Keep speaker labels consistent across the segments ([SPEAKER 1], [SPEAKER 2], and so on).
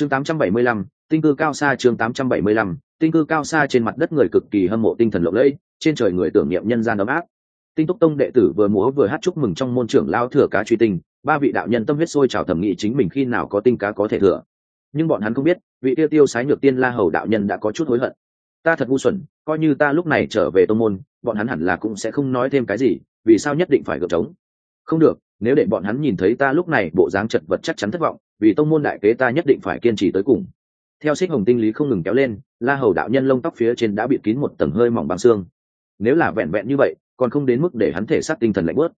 [SPEAKER 1] chương 875, tinh cư cao xa chương 875, tinh cư cao xa trên mặt đất người cực kỳ hâm mộ tinh thần lộng lẫy trên trời người tưởng niệm nhân gian ấm áp. Tinh túc tông đệ tử vừa múa vừa hát chúc mừng trong môn trưởng lao thừa cá truy tinh ba vị đạo nhân tâm huyết sôi trào thẩm nghị chính mình khi nào có tinh cá có thể thừa. Nhưng bọn hắn không biết vị tiêu tiêu sái nhược tiên la hầu đạo nhân đã có chút hối hận. Ta thật ngu xuẩn coi như ta lúc này trở về tông môn bọn hắn hẳn là cũng sẽ không nói thêm cái gì vì sao nhất định phải gượng trống? Không được, nếu để bọn hắn nhìn thấy ta lúc này, bộ dáng chật vật chắc chắn thất vọng, vì tông môn đại kế ta nhất định phải kiên trì tới cùng. Theo xích hồng tinh lý không ngừng kéo lên, la hầu đạo nhân lông tóc phía trên đã bị kín một tầng hơi mỏng bằng xương. Nếu là vẹn vẹn như vậy, còn không đến mức để hắn thể xác tinh thần lạnh bớt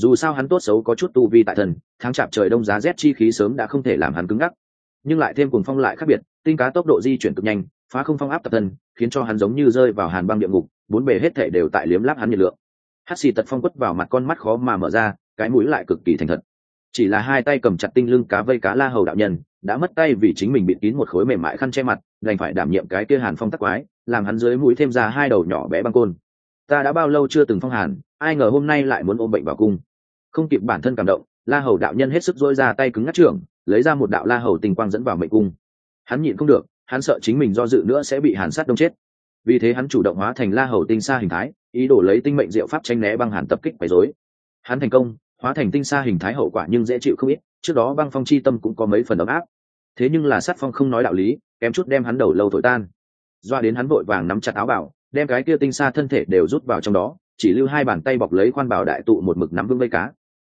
[SPEAKER 1] dù sao hắn tốt xấu có chút tu vi tại thần, tháng chạp trời đông giá rét chi khí sớm đã không thể làm hắn cứng ngắc. Nhưng lại thêm cùng phong lại khác biệt, tinh cá tốc độ di chuyển cực nhanh, phá không phong áp tập thân, khiến cho hắn giống như rơi vào hàn băng địa ngục, bốn bề hết thể đều tại liếm láp hắn nhiệt lượng. Hát xì tật phong quất vào mặt con mắt khó mà mở ra cái mũi lại cực kỳ thành thật. Chỉ là hai tay cầm chặt tinh lưng cá vây cá la hầu đạo nhân, đã mất tay vì chính mình bị kín một khối mềm mại khăn che mặt, đành phải đảm nhiệm cái kia hàn phong tắc quái, làm hắn dưới mũi thêm ra hai đầu nhỏ bé băng côn. Ta đã bao lâu chưa từng phong hàn, ai ngờ hôm nay lại muốn ôm bệnh vào cung. Không kịp bản thân cảm động, la hầu đạo nhân hết sức dỗi ra tay cứng ngắt trưởng, lấy ra một đạo la hầu tình quang dẫn vào mệnh cung. Hắn nhịn không được, hắn sợ chính mình do dự nữa sẽ bị hàn sát đông chết. Vì thế hắn chủ động hóa thành la hầu tinh xa hình thái, ý đồ lấy tinh mệnh diệu pháp tranh né băng hàn tập kích quấy rối. Hắn thành công hóa thành tinh xa hình thái hậu quả nhưng dễ chịu không ít, trước đó băng phong chi tâm cũng có mấy phần ấm áp. Thế nhưng là sát phong không nói đạo lý, kém chút đem hắn đầu lâu thổi tan. Doa đến hắn vội vàng nắm chặt áo bảo, đem cái kia tinh xa thân thể đều rút vào trong đó, chỉ lưu hai bàn tay bọc lấy khoan bảo đại tụ một mực nắm vững vây cá.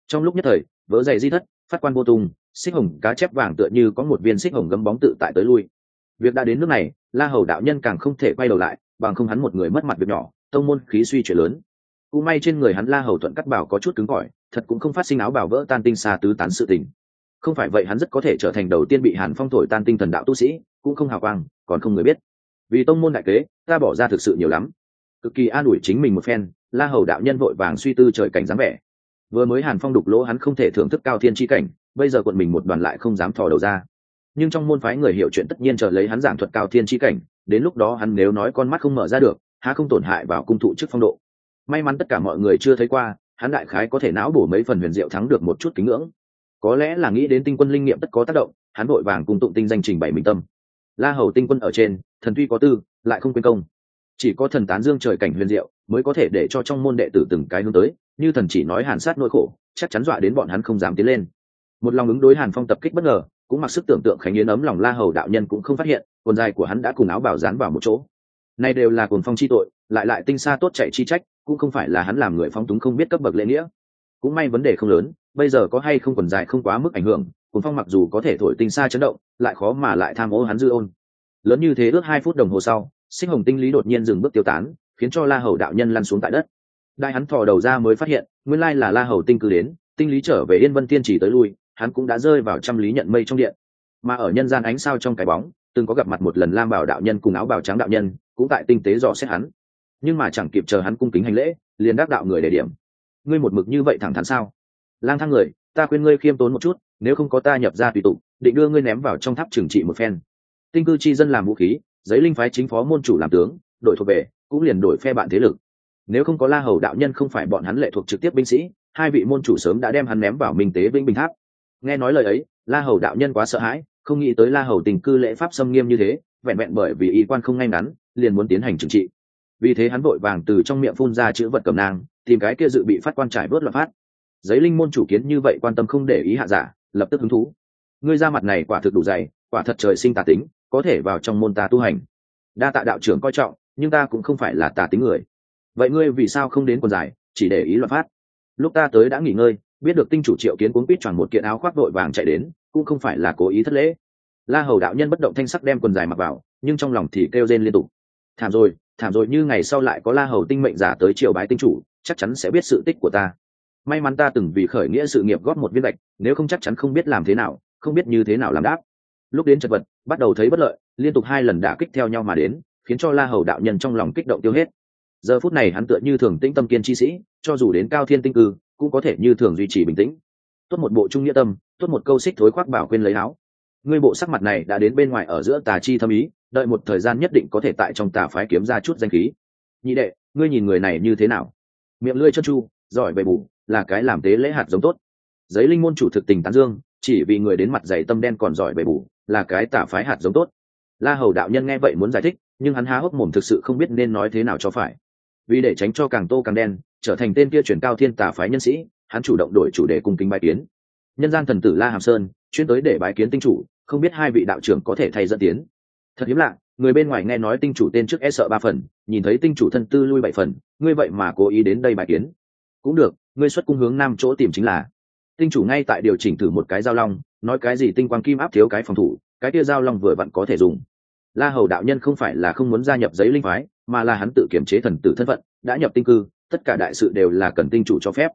[SPEAKER 1] Trong lúc nhất thời, vỡ dày di thất, phát quan vô tung, xích hồng cá chép vàng tựa như có một viên xích hồng gấm bóng tự tại tới lui. Việc đã đến nước này, la hầu đạo nhân càng không thể quay đầu lại, bằng không hắn một người mất mặt việc nhỏ, tông môn khí suy chuyển lớn cũng may trên người hắn la hầu thuận cắt bảo có chút cứng cỏi, thật cũng không phát sinh áo bảo vỡ tan tinh xa tứ tán sự tình. Không phải vậy hắn rất có thể trở thành đầu tiên bị hàn phong thổi tan tinh thần đạo tu sĩ, cũng không hào quang, còn không người biết. Vì tông môn đại kế, ta bỏ ra thực sự nhiều lắm. Cực kỳ an ủi chính mình một phen, la hầu đạo nhân vội vàng suy tư trời cảnh dáng vẻ. Vừa mới hàn phong đục lỗ hắn không thể thưởng thức cao thiên tri cảnh, bây giờ quận mình một đoàn lại không dám thò đầu ra. Nhưng trong môn phái người hiểu chuyện tất nhiên chờ lấy hắn giảng thuật cao thiên tri cảnh, đến lúc đó hắn nếu nói con mắt không mở ra được, há không tổn hại vào cung thụ trước phong độ may mắn tất cả mọi người chưa thấy qua, hắn đại khái có thể não bổ mấy phần huyền diệu thắng được một chút kính ngưỡng. Có lẽ là nghĩ đến tinh quân linh nghiệm tất có tác động, hắn vội vàng cùng tụng tinh danh trình bày minh tâm. La hầu tinh quân ở trên, thần tuy có tư, lại không quên công. Chỉ có thần tán dương trời cảnh huyền diệu, mới có thể để cho trong môn đệ tử từng cái hướng tới, như thần chỉ nói hàn sát nỗi khổ, chắc chắn dọa đến bọn hắn không dám tiến lên. Một lòng ứng đối hàn phong tập kích bất ngờ, cũng mặc sức tưởng tượng khánh yến ấm lòng la hầu đạo nhân cũng không phát hiện, quần dài của hắn đã cùng áo bảo dán vào một chỗ. Này đều là cồn phong chi tội, lại lại tinh xa tốt chạy chi trách cũng không phải là hắn làm người phong túng không biết cấp bậc lễ nghĩa. Cũng may vấn đề không lớn, bây giờ có hay không quần dài không quá mức ảnh hưởng cồn phong mặc dù có thể thổi tinh xa chấn động, lại khó mà lại tham ô hắn dư ôn. Lớn như thế ước hai phút đồng hồ sau, sinh hồng tinh lý đột nhiên dừng bước tiêu tán, khiến cho la hầu đạo nhân lăn xuống tại đất. Đại hắn thò đầu ra mới phát hiện, nguyên lai là la hầu tinh cư đến, tinh lý trở về yên vân tiên chỉ tới lui, hắn cũng đã rơi vào trăm lý nhận mây trong điện. Mà ở nhân gian ánh sao trong cái bóng, từng có gặp mặt một lần lam bảo đạo nhân cùng áo bào trắng đạo nhân, cũng tại tinh tế dò xét hắn nhưng mà chẳng kịp chờ hắn cung kính hành lễ, liền đắc đạo người để điểm. Ngươi một mực như vậy thẳng thắn sao? Lang thang người, ta khuyên ngươi khiêm tốn một chút, nếu không có ta nhập ra tùy tụ, định đưa ngươi ném vào trong tháp trừng trị một phen. Tinh cư chi dân làm vũ khí, giấy linh phái chính phó môn chủ làm tướng, đội thuộc về, cũng liền đổi phe bạn thế lực. Nếu không có la hầu đạo nhân không phải bọn hắn lệ thuộc trực tiếp binh sĩ, hai vị môn chủ sớm đã đem hắn ném vào minh tế vĩnh bình tháp. Nghe nói lời ấy, la hầu đạo nhân quá sợ hãi, không nghĩ tới la hầu tình cư lễ pháp xâm nghiêm như thế, vẹn vẹn bởi vì y quan không ngay ngắn, liền muốn tiến hành trừng trị vì thế hắn vội vàng từ trong miệng phun ra chữ vật cầm nang, tìm cái kia dự bị phát quan trải bớt loạn phát. Giấy linh môn chủ kiến như vậy quan tâm không để ý hạ giả, lập tức hứng thú. Ngươi ra mặt này quả thực đủ dày, quả thật trời sinh tà tính, có thể vào trong môn ta tu hành. Đa tạ đạo trưởng coi trọng, nhưng ta cũng không phải là tà tính người. Vậy ngươi vì sao không đến quần dài chỉ để ý loạn phát? Lúc ta tới đã nghỉ ngơi, biết được tinh chủ triệu kiến cuốn quýt tròn một kiện áo khoác vội vàng chạy đến, cũng không phải là cố ý thất lễ. La hầu đạo nhân bất động thanh sắc đem quần dài mặc vào, nhưng trong lòng thì kêu rên liên tục. Thảm rồi thảm rồi như ngày sau lại có la hầu tinh mệnh giả tới triều bái tinh chủ, chắc chắn sẽ biết sự tích của ta. May mắn ta từng vì khởi nghĩa sự nghiệp góp một viên lệch nếu không chắc chắn không biết làm thế nào, không biết như thế nào làm đáp. Lúc đến chật vật, bắt đầu thấy bất lợi, liên tục hai lần đã kích theo nhau mà đến, khiến cho la hầu đạo nhân trong lòng kích động tiêu hết. Giờ phút này hắn tựa như thường tĩnh tâm kiên chi sĩ, cho dù đến cao thiên tinh cư, cũng có thể như thường duy trì bình tĩnh. Tốt một bộ trung nghĩa tâm, tốt một câu xích thối khoác bảo quên lấy áo ngươi bộ sắc mặt này đã đến bên ngoài ở giữa tà chi thâm ý, đợi một thời gian nhất định có thể tại trong tà phái kiếm ra chút danh khí. Nhị đệ, ngươi nhìn người này như thế nào? Miệng lưỡi chân chu, giỏi bề bù, là cái làm tế lễ hạt giống tốt. Giấy linh môn chủ thực tình tán dương, chỉ vì người đến mặt dày tâm đen còn giỏi bề bù, là cái tả phái hạt giống tốt. La hầu đạo nhân nghe vậy muốn giải thích, nhưng hắn há hốc mồm thực sự không biết nên nói thế nào cho phải. Vì để tránh cho càng tô càng đen, trở thành tên kia chuyển cao thiên tả phái nhân sĩ, hắn chủ động đổi chủ đề cùng kính bài kiến. Nhân gian thần tử la hàm sơn chuyên tới để bái kiến tinh chủ, không biết hai vị đạo trưởng có thể thay dẫn tiến. Thật hiếm lạ, người bên ngoài nghe nói tinh chủ tên trước e sợ ba phần, nhìn thấy tinh chủ thân tư lui bảy phần, ngươi vậy mà cố ý đến đây bài kiến. Cũng được, ngươi xuất cung hướng nam chỗ tìm chính là. Tinh chủ ngay tại điều chỉnh thử một cái giao long, nói cái gì tinh quang kim áp thiếu cái phòng thủ, cái kia giao long vừa vặn có thể dùng. La hầu đạo nhân không phải là không muốn gia nhập giấy linh phái, mà là hắn tự kiểm chế thần tử thân phận, đã nhập tinh cư, tất cả đại sự đều là cần tinh chủ cho phép.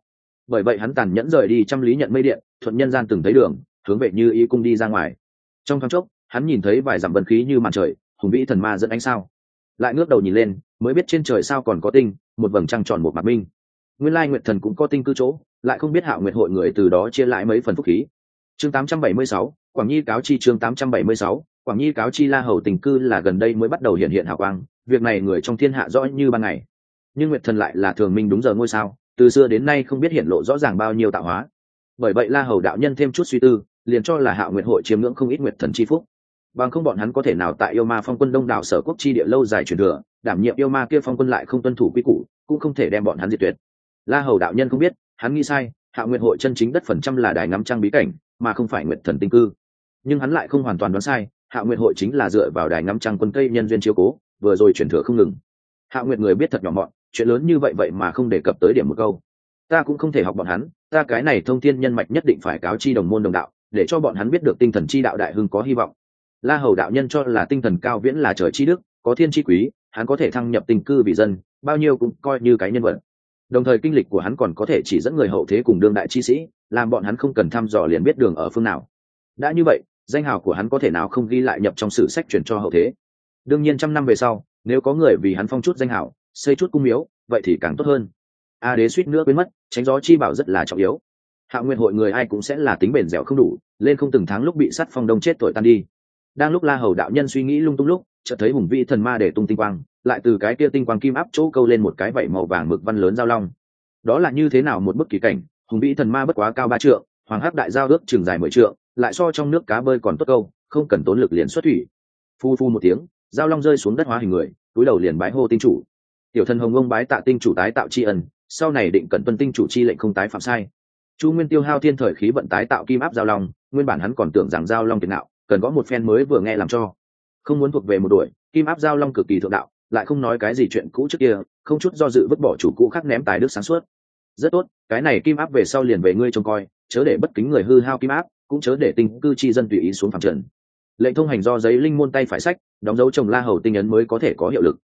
[SPEAKER 1] Bởi vậy hắn tàn nhẫn rời đi trăm lý nhận mây điện, thuận nhân gian từng thấy đường hướng về như ý cung đi ra ngoài. Trong thoáng chốc hắn nhìn thấy vài dặm vân khí như màn trời hùng vĩ thần ma dẫn ánh sao. Lại ngước đầu nhìn lên mới biết trên trời sao còn có tinh một vầng trăng tròn một mặt minh. Nguyên lai nguyệt thần cũng có tinh cư chỗ lại không biết hạo nguyệt hội người từ đó chia lại mấy phần phúc khí. Chương 876, quảng nhi cáo chi chương 876, quảng nhi cáo chi la hầu tình cư là gần đây mới bắt đầu hiện hiện hào quang việc này người trong thiên hạ rõ như ban ngày. Nhưng nguyệt thần lại là thường minh đúng giờ ngôi sao từ xưa đến nay không biết hiện lộ rõ ràng bao nhiêu tạo hóa. Bởi vậy la hầu đạo nhân thêm chút suy tư liền cho là hạo nguyệt hội chiếm ngưỡng không ít nguyệt thần chi phúc. Bằng không bọn hắn có thể nào tại yêu ma phong quân đông đảo sở quốc chi địa lâu dài truyền thừa, đảm nhiệm yêu ma kia phong quân lại không tuân thủ quy củ, cũng không thể đem bọn hắn diệt tuyệt. La hầu đạo nhân không biết, hắn nghĩ sai, Hạo Nguyệt hội chân chính đất phần trăm là đài ngắm trang bí cảnh, mà không phải Nguyệt thần tinh cư. Nhưng hắn lại không hoàn toàn đoán sai, Hạo Nguyệt hội chính là dựa vào đài ngắm trang quân cây nhân duyên chiếu cố, vừa rồi chuyển thừa không ngừng. Hạo Nguyệt người biết thật nhỏ mọn, chuyện lớn như vậy vậy mà không đề cập tới điểm một câu. Ta cũng không thể học bọn hắn, ta cái này thông tin nhân mạch nhất định phải cáo chi đồng môn đồng đạo để cho bọn hắn biết được tinh thần chi đạo đại hưng có hy vọng. La hầu đạo nhân cho là tinh thần cao viễn là trời chi đức, có thiên chi quý, hắn có thể thăng nhập tình cư vì dân, bao nhiêu cũng coi như cái nhân vật. Đồng thời kinh lịch của hắn còn có thể chỉ dẫn người hậu thế cùng đương đại chi sĩ, làm bọn hắn không cần thăm dò liền biết đường ở phương nào. Đã như vậy, danh hào của hắn có thể nào không ghi lại nhập trong sử sách truyền cho hậu thế? Đương nhiên trăm năm về sau, nếu có người vì hắn phong chút danh hào, xây chút cung miếu, vậy thì càng tốt hơn. A đế suýt nữa quên mất, tránh gió chi bảo rất là trọng yếu hạ nguyện hội người ai cũng sẽ là tính bền dẻo không đủ, lên không từng tháng lúc bị sắt phong đông chết tội tan đi. Đang lúc la hầu đạo nhân suy nghĩ lung tung lúc, chợt thấy hùng vĩ thần ma để tung tinh quang, lại từ cái kia tinh quang kim áp chỗ câu lên một cái vảy màu vàng mực văn lớn giao long. Đó là như thế nào một bức kỳ cảnh, hùng vĩ thần ma bất quá cao ba trượng, hoàng hắc đại giao ước trường dài mười trượng, lại so trong nước cá bơi còn tốt câu, không cần tốn lực liền xuất thủy. Phu phu một tiếng, giao long rơi xuống đất hóa hình người, túi đầu liền bái hô tinh chủ. Tiểu thần hồng ông bái tạ tinh chủ tái tạo tri ân, sau này định cẩn tuân tinh chủ chi lệnh không tái phạm sai chu nguyên tiêu hao thiên thời khí vận tái tạo kim áp giao long nguyên bản hắn còn tưởng rằng giao long tiền đạo, cần có một phen mới vừa nghe làm cho. Không muốn thuộc về một đuổi kim áp giao long cực kỳ thượng đạo lại không nói cái gì chuyện cũ trước kia không chút do dự vứt bỏ chủ cũ khác ném tài đức sáng suốt. Rất tốt cái này kim áp về sau liền về ngươi trông coi chớ để bất kính người hư hao kim áp cũng chớ để tinh cư chi dân tùy ý xuống phẳng trần. Lệnh thông hành do giấy linh môn tay phải sách đóng dấu chồng la hầu tinh ấn mới có thể có hiệu lực.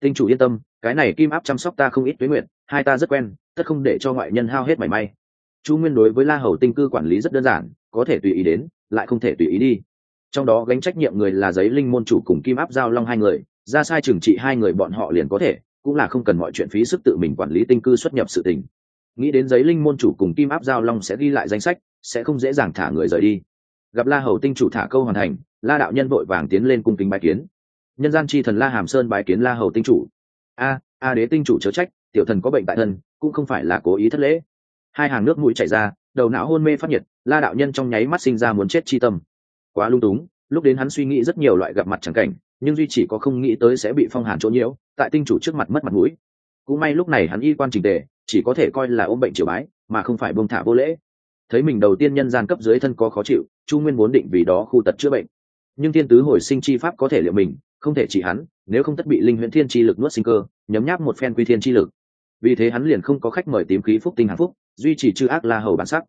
[SPEAKER 1] Tinh chủ yên tâm cái này kim áp chăm sóc ta không ít tuế nguyện hai ta rất quen tất không để cho ngoại nhân hao hết mảy may chu nguyên đối với la hầu tinh cư quản lý rất đơn giản, có thể tùy ý đến, lại không thể tùy ý đi. Trong đó gánh trách nhiệm người là giấy linh môn chủ cùng kim áp giao long hai người, ra sai trừng trị hai người bọn họ liền có thể, cũng là không cần mọi chuyện phí sức tự mình quản lý tinh cư xuất nhập sự tình. Nghĩ đến giấy linh môn chủ cùng kim áp giao long sẽ ghi lại danh sách, sẽ không dễ dàng thả người rời đi. Gặp la hầu tinh chủ thả câu hoàn thành, la đạo nhân vội vàng tiến lên cung kính bái kiến. Nhân gian chi thần la hàm sơn bái kiến la hầu tinh chủ. A a đế tinh chủ chớ trách, tiểu thần có bệnh tại thân, cũng không phải là cố ý thất lễ hai hàng nước mũi chảy ra, đầu não hôn mê phát nhiệt, la đạo nhân trong nháy mắt sinh ra muốn chết chi tâm. Quá lung túng, lúc đến hắn suy nghĩ rất nhiều loại gặp mặt chẳng cảnh, nhưng duy chỉ có không nghĩ tới sẽ bị phong hàn chỗ nhiễu, tại tinh chủ trước mặt mất mặt mũi. Cũng may lúc này hắn y quan trình tề, chỉ có thể coi là ôm bệnh triều bái, mà không phải bông thả vô lễ. Thấy mình đầu tiên nhân gian cấp dưới thân có khó chịu, chu nguyên vốn định vì đó khu tật chữa bệnh. Nhưng thiên tứ hồi sinh chi pháp có thể liệu mình, không thể chỉ hắn, nếu không tất bị linh huyễn thiên chi lực nuốt sinh cơ, nhấm nháp một phen quy thiên chi lực. Vì thế hắn liền không có khách mời tím khí phúc tinh hạnh phúc duy trì chư ác la hầu bản sắc.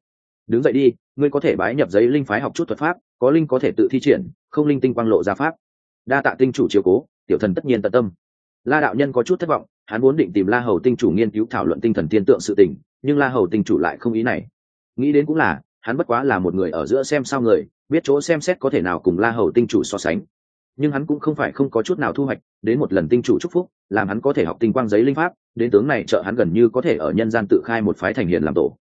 [SPEAKER 1] Đứng dậy đi, ngươi có thể bái nhập giấy linh phái học chút thuật pháp, có linh có thể tự thi triển, không linh tinh quang lộ ra pháp. Đa tạ tinh chủ chiếu cố, tiểu thần tất nhiên tận tâm. La đạo nhân có chút thất vọng, hắn muốn định tìm la hầu tinh chủ nghiên cứu thảo luận tinh thần tiên tượng sự tình, nhưng la hầu tinh chủ lại không ý này. Nghĩ đến cũng là, hắn bất quá là một người ở giữa xem sao người, biết chỗ xem xét có thể nào cùng la hầu tinh chủ so sánh nhưng hắn cũng không phải không có chút nào thu hoạch, đến một lần tinh chủ chúc phúc, làm hắn có thể học tinh quang giấy linh pháp, đến tướng này trợ hắn gần như có thể ở nhân gian tự khai một phái thành hiền làm tổ.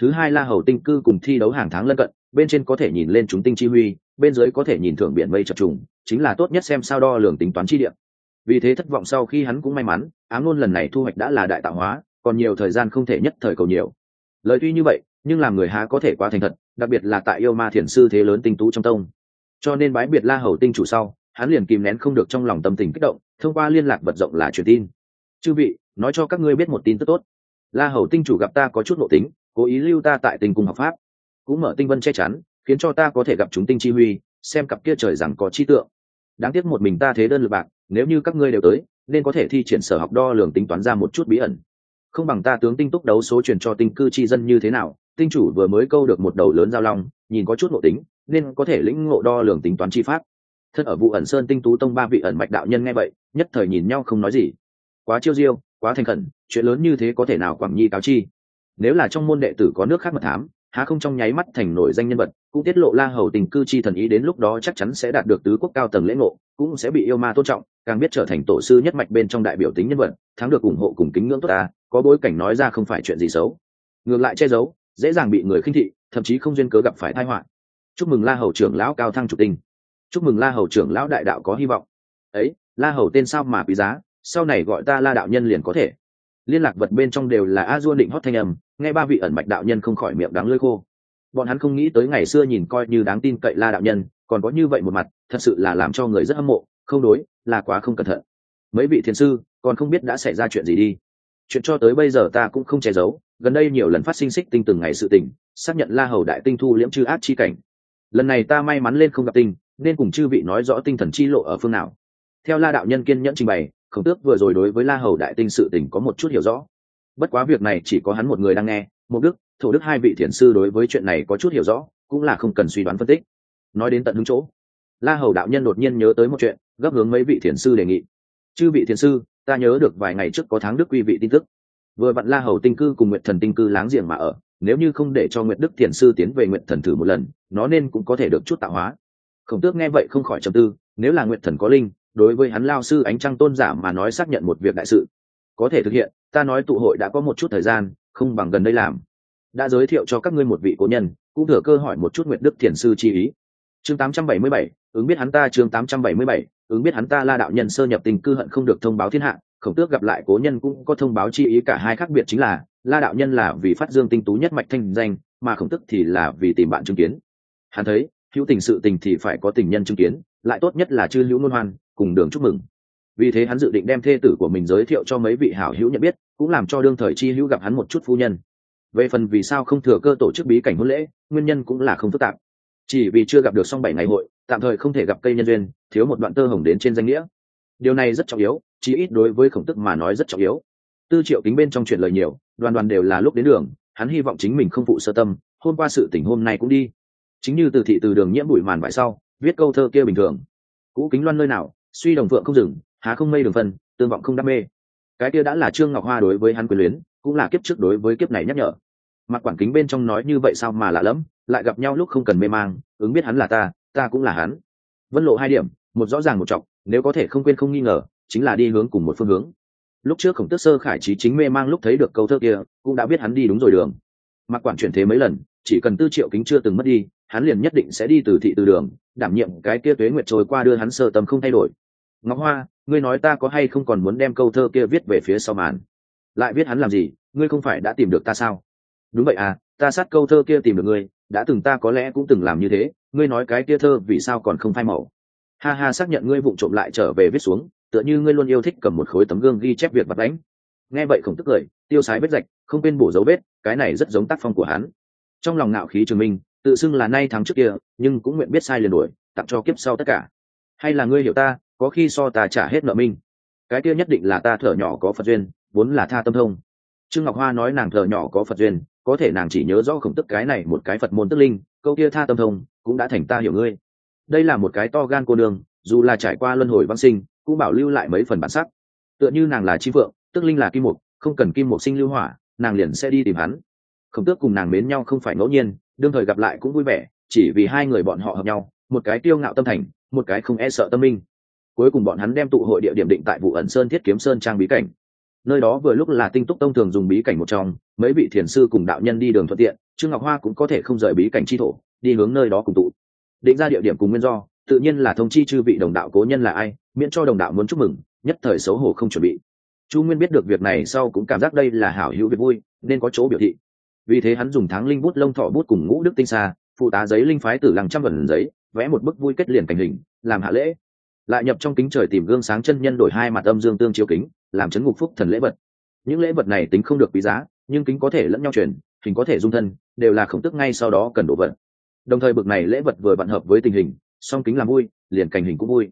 [SPEAKER 1] Thứ hai la hầu tinh cư cùng thi đấu hàng tháng lân cận, bên trên có thể nhìn lên chúng tinh chi huy, bên dưới có thể nhìn thưởng biển mây chập trùng, chính là tốt nhất xem sao đo lường tính toán chi điểm vì thế thất vọng sau khi hắn cũng may mắn, ám ngôn lần này thu hoạch đã là đại tạo hóa, còn nhiều thời gian không thể nhất thời cầu nhiều. Lời tuy như vậy, nhưng làm người há có thể quá thành thật, đặc biệt là tại yêu ma thiền sư thế lớn tinh tú trong tông. Cho nên bái biệt la hầu tinh chủ sau hắn liền kìm nén không được trong lòng tâm tình kích động, thông qua liên lạc bật rộng là truyền tin. Chư vị, nói cho các ngươi biết một tin tức tốt. La hầu tinh chủ gặp ta có chút nội tính, cố ý lưu ta tại tình cung học pháp. Cũng mở tinh vân che chắn, khiến cho ta có thể gặp chúng tinh chi huy, xem cặp kia trời rằng có chi tượng. Đáng tiếc một mình ta thế đơn lực bạc, nếu như các ngươi đều tới, nên có thể thi triển sở học đo lường tính toán ra một chút bí ẩn. Không bằng ta tướng tinh túc đấu số truyền cho tinh cư chi dân như thế nào, tinh chủ vừa mới câu được một đầu lớn giao long, nhìn có chút ngộ tính, nên có thể lĩnh ngộ đo lường tính toán chi pháp thân ở vụ ẩn sơn tinh tú tông ba vị ẩn mạch đạo nhân nghe vậy, nhất thời nhìn nhau không nói gì. Quá chiêu diêu, quá thành khẩn, chuyện lớn như thế có thể nào quảng nhi cáo chi? Nếu là trong môn đệ tử có nước khác mật thám, há không trong nháy mắt thành nổi danh nhân vật, cũng tiết lộ la hầu tình cư chi thần ý đến lúc đó chắc chắn sẽ đạt được tứ quốc cao tầng lễ ngộ, cũng sẽ bị yêu ma tôn trọng, càng biết trở thành tổ sư nhất mạch bên trong đại biểu tính nhân vật, thắng được ủng hộ cùng kính ngưỡng tốt ta, có bối cảnh nói ra không phải chuyện gì xấu. Ngược lại che giấu, dễ dàng bị người khinh thị, thậm chí không duyên cớ gặp phải tai họa. Chúc mừng la hầu trưởng lão cao thăng chủ tinh chúc mừng la hầu trưởng lão đại đạo có hy vọng. Ấy, la hầu tên sao mà quý giá, sau này gọi ta la đạo nhân liền có thể. Liên lạc vật bên trong đều là a duôn định hót thanh âm, nghe ba vị ẩn mạch đạo nhân không khỏi miệng đáng lơi khô. Bọn hắn không nghĩ tới ngày xưa nhìn coi như đáng tin cậy la đạo nhân, còn có như vậy một mặt, thật sự là làm cho người rất hâm mộ, không đối, là quá không cẩn thận. Mấy vị thiền sư, còn không biết đã xảy ra chuyện gì đi. Chuyện cho tới bây giờ ta cũng không che giấu, gần đây nhiều lần phát sinh xích tinh từng ngày sự tình, xác nhận la hầu đại tinh thu liễm chư ác chi cảnh. Lần này ta may mắn lên không gặp tinh nên cùng chư vị nói rõ tinh thần chi lộ ở phương nào. Theo la đạo nhân kiên nhẫn trình bày, khổng tước vừa rồi đối với la hầu đại tinh sự tình có một chút hiểu rõ. Bất quá việc này chỉ có hắn một người đang nghe một đức, thổ đức hai vị thiền sư đối với chuyện này có chút hiểu rõ, cũng là không cần suy đoán phân tích. Nói đến tận hứng chỗ, la hầu đạo nhân đột nhiên nhớ tới một chuyện, gấp hướng mấy vị thiền sư đề nghị. Chư vị thiền sư, ta nhớ được vài ngày trước có tháng đức quy vị tin tức. Vừa vặn la hầu tinh cư cùng nguyện thần tinh cư láng giềng mà ở, nếu như không để cho nguyện đức thiền sư tiến về nguyện thần thử một lần, nó nên cũng có thể được chút tạo hóa khổng tước nghe vậy không khỏi trầm tư nếu là nguyện thần có linh đối với hắn lao sư ánh trăng tôn giả mà nói xác nhận một việc đại sự. Có thể thực hiện ta nói tụ hội đã có một chút thời gian không bằng gần đây làm. Đã giới thiệu cho các ngươi một vị cố nhân cũng thừa cơ hỏi một chút nguyện đức thiền sư chi ý. Chương 877, ứng biết hắn ta chương 877, ứng biết hắn ta la đạo nhân sơ nhập tình cư hận không được thông báo thiên hạ. Khổng tước gặp lại cố nhân cũng có thông báo chi ý cả hai khác biệt chính là la đạo nhân là vì phát dương tinh tú nhất mạch thanh danh mà khổng tức thì là vì tìm bạn chứng kiến. Hắn thấy hữu tình sự tình thì phải có tình nhân chứng kiến, lại tốt nhất là chư hữu nôn hoan, cùng đường chúc mừng. Vì thế hắn dự định đem thê tử của mình giới thiệu cho mấy vị hảo hữu nhận biết, cũng làm cho đương thời chi hữu gặp hắn một chút phu nhân. Về phần vì sao không thừa cơ tổ chức bí cảnh hôn lễ, nguyên nhân cũng là không phức tạp. Chỉ vì chưa gặp được xong bảy ngày hội, tạm thời không thể gặp cây nhân duyên, thiếu một đoạn tơ hồng đến trên danh nghĩa. Điều này rất trọng yếu, chí ít đối với khổng tức mà nói rất trọng yếu. Tư triệu kính bên trong chuyện lời nhiều, đoàn đoàn đều là lúc đến đường, hắn hy vọng chính mình không phụ sơ tâm, hôm qua sự tình hôm nay cũng đi chính như từ thị từ đường nhiễm bụi màn vải sau, viết câu thơ kia bình thường. Cũ kính loan nơi nào, suy đồng phượng không dừng, há không mây đường phân, tương vọng không đam mê. Cái kia đã là trương ngọc hoa đối với hắn quyền luyến, cũng là kiếp trước đối với kiếp này nhắc nhở. Mặt quản kính bên trong nói như vậy sao mà lạ lẫm, lại gặp nhau lúc không cần mê mang, ứng biết hắn là ta ta cũng là hắn. Vân lộ hai điểm, một rõ ràng một trọng, nếu có thể không quên không nghi ngờ, chính là đi hướng cùng một phương hướng. Lúc trước khổng tước sơ khải trí chính mê mang lúc thấy được câu thơ kia, cũng đã biết hắn đi đúng rồi đường. Mặc quản chuyển thế mấy lần chỉ cần tư triệu kính chưa từng mất đi, hắn liền nhất định sẽ đi từ thị từ đường, đảm nhiệm cái kia tuế nguyệt trôi qua đưa hắn sơ tâm không thay đổi. Ngọc hoa, ngươi nói ta có hay không còn muốn đem câu thơ kia viết về phía sau màn? Lại viết hắn làm gì? Ngươi không phải đã tìm được ta sao? Đúng vậy à ta sát câu thơ kia tìm được ngươi, đã từng ta có lẽ cũng từng làm như thế, ngươi nói cái kia thơ vì sao còn không phai màu? Ha ha, xác nhận ngươi vụng trộm lại trở về viết xuống, tựa như ngươi luôn yêu thích cầm một khối tấm gương ghi chép việc vật đánh nghe vậy khổng tức cười, tiêu sái vết rạch, không quên bổ dấu vết, cái này rất giống tác phong của hắn trong lòng nạo khí trường minh, tự xưng là nay thắng trước kia, nhưng cũng nguyện biết sai liền đuổi, tặng cho kiếp sau tất cả. Hay là ngươi hiểu ta, có khi so ta trả hết nợ minh cái kia nhất định là ta thở nhỏ có phật duyên, vốn là tha tâm thông. Trương ngọc hoa nói nàng thở nhỏ có phật duyên, có thể nàng chỉ nhớ rõ khổng tức cái này một cái phật môn tức linh, câu kia tha tâm thông, cũng đã thành ta hiểu ngươi. Đây là một cái to gan cô đường dù là trải qua luân hồi văn sinh, cũng bảo lưu lại mấy phần bản sắc. Tựa như nàng là chi phượng, tức linh là kim mục, không cần kim mục sinh lưu hỏa, nàng liền sẽ đi tìm hắn khổng tước cùng nàng mến nhau không phải ngẫu nhiên, đương thời gặp lại cũng vui vẻ, chỉ vì hai người bọn họ hợp nhau, một cái tiêu ngạo tâm thành, một cái không e sợ tâm minh. Cuối cùng bọn hắn đem tụ hội địa điểm định tại vụ ẩn sơn thiết kiếm sơn trang bí cảnh. Nơi đó vừa lúc là tinh túc tông thường dùng bí cảnh một trong, mấy vị thiền sư cùng đạo nhân đi đường thuận tiện, trương ngọc hoa cũng có thể không rời bí cảnh chi thổ, đi hướng nơi đó cùng tụ. Định ra địa điểm cùng nguyên do, tự nhiên là thông chi chư vị đồng đạo cố nhân là ai, miễn cho đồng đạo muốn chúc mừng, nhất thời xấu hổ không chuẩn bị. Chu nguyên biết được việc này sau cũng cảm giác đây là hảo hữu việc vui, nên có chỗ biểu thị vì thế hắn dùng tháng linh bút, lông thọ bút cùng ngũ đức tinh xa phụ tá giấy linh phái tử lăng trăm vần giấy, vẽ một bức vui kết liền cảnh hình, làm hạ lễ. Lại nhập trong kính trời tìm gương sáng chân nhân đổi hai mặt âm dương tương chiếu kính, làm chấn ngục phúc thần lễ vật. Những lễ vật này tính không được quý giá, nhưng kính có thể lẫn nhau truyền, hình có thể dung thân, đều là khổng tức ngay sau đó cần đổ vật. Đồng thời bực này lễ vật vừa bạn hợp với tình hình, song kính làm vui, liền cảnh hình cũng vui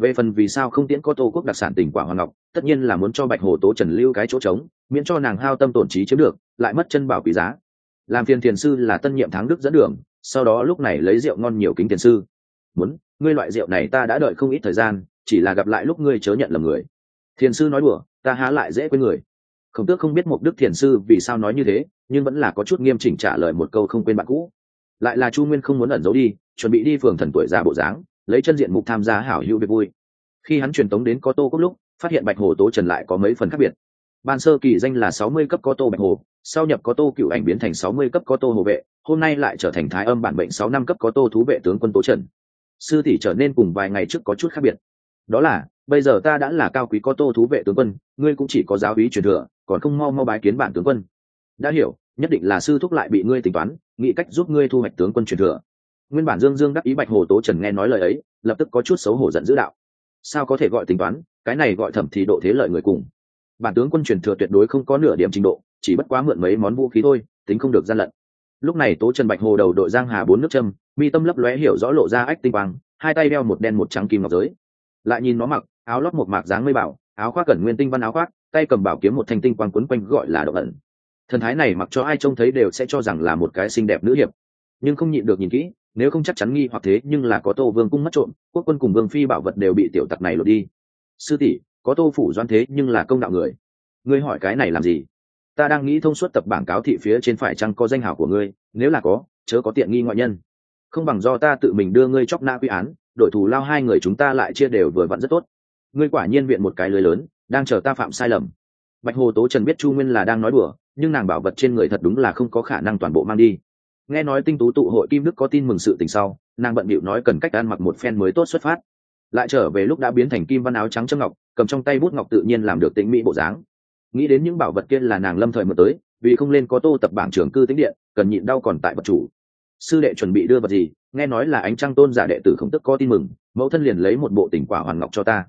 [SPEAKER 1] về phần vì sao không tiễn có tô quốc đặc sản tỉnh quả hoàng ngọc, tất nhiên là muốn cho bạch hồ tố trần lưu cái chỗ trống, miễn cho nàng hao tâm tổn trí chiếm được, lại mất chân bảo quý giá. Làm phiền thiền sư là tân nhiệm thắng đức dẫn đường, sau đó lúc này lấy rượu ngon nhiều kính thiền sư. Muốn, ngươi loại rượu này ta đã đợi không ít thời gian, chỉ là gặp lại lúc ngươi chớ nhận lầm người. Thiền sư nói đùa, ta há lại dễ quên người. Khổng tước không biết mục đức thiền sư vì sao nói như thế, nhưng vẫn là có chút nghiêm chỉnh trả lời một câu không quên bạn cũ. Lại là chu nguyên không muốn ẩn giấu đi, chuẩn bị đi phường thần tuổi già bộ dáng lấy chân diện mục tham gia hảo hữu việc vui. Khi hắn truyền tống đến có tô cốc lúc, phát hiện bạch hồ tố trần lại có mấy phần khác biệt. Ban sơ kỳ danh là sáu mươi cấp có tô bạch hồ, sau nhập có tô cựu ảnh biến thành sáu mươi cấp có tô hồ vệ, hôm nay lại trở thành thái âm bản bệnh sáu năm cấp có tô thú vệ tướng quân tố trần. Sư tỷ trở nên cùng vài ngày trước có chút khác biệt. Đó là, bây giờ ta đã là cao quý có tô thú vệ tướng quân, ngươi cũng chỉ có giáo ý truyền thừa, còn không mau mau bái kiến bản tướng quân. Đã hiểu, nhất định là sư thúc lại bị ngươi tính toán, nghĩ cách giúp ngươi thu hoạch tướng quân truyền thừa nguyên bản dương dương đắc ý bạch hồ tố trần nghe nói lời ấy, lập tức có chút xấu hổ giận dữ đạo. Sao có thể gọi tính toán, cái này gọi thẩm thì độ thế lợi người cùng. Bản tướng quân truyền thừa tuyệt đối không có nửa điểm trình độ, chỉ bất quá mượn mấy món vũ khí thôi, tính không được gian lận. Lúc này tố trần bạch hồ đầu đội giang hà bốn nước châm, mi tâm lấp lóe hiểu rõ lộ ra ách tinh quang, hai tay đeo một đen một trắng kim ngọc giới. Lại nhìn nó mặc, áo lót một mạc dáng mây bảo, áo khoác cẩn nguyên tinh văn áo khoác, tay cầm bảo kiếm một thanh tinh quang quấn quanh gọi là động ẩn. Thần thái này mặc cho ai trông thấy đều sẽ cho rằng là một cái xinh đẹp nữ hiệp. Nhưng không nhịn được nhìn kỹ nếu không chắc chắn nghi hoặc thế, nhưng là có tô vương cung mất trộm, quốc quân cùng vương phi bảo vật đều bị tiểu tặc này lột đi. Sư tỷ, có tô phủ doan thế, nhưng là công đạo người. Ngươi hỏi cái này làm gì? Ta đang nghĩ thông suốt tập bảng cáo thị phía trên phải chăng có danh hảo của ngươi, nếu là có, chớ có tiện nghi ngoại nhân. Không bằng do ta tự mình đưa ngươi chóc na quy án đội thù lao hai người chúng ta lại chia đều vừa vặn rất tốt. Ngươi quả nhiên viện một cái lưới lớn, đang chờ ta phạm sai lầm. Bạch hồ tố trần biết chu nguyên là đang nói đùa, nhưng nàng bảo vật trên người thật đúng là không có khả năng toàn bộ mang đi nghe nói tinh tú tụ hội kim đức có tin mừng sự tình sau, nàng bận bịu nói cần cách ăn mặc một phen mới tốt xuất phát. Lại trở về lúc đã biến thành kim văn áo trắng châm ngọc, cầm trong tay bút ngọc tự nhiên làm được tĩnh mỹ bộ dáng. Nghĩ đến những bảo vật kia là nàng lâm thời mượn tới, vì không lên có tô tập bảng trưởng cư tính điện, cần nhịn đau còn tại vật chủ. Sư đệ chuẩn bị đưa vật gì? Nghe nói là ánh trăng tôn giả đệ tử không tức có tin mừng, mẫu thân liền lấy một bộ tình quả hoàn ngọc cho ta.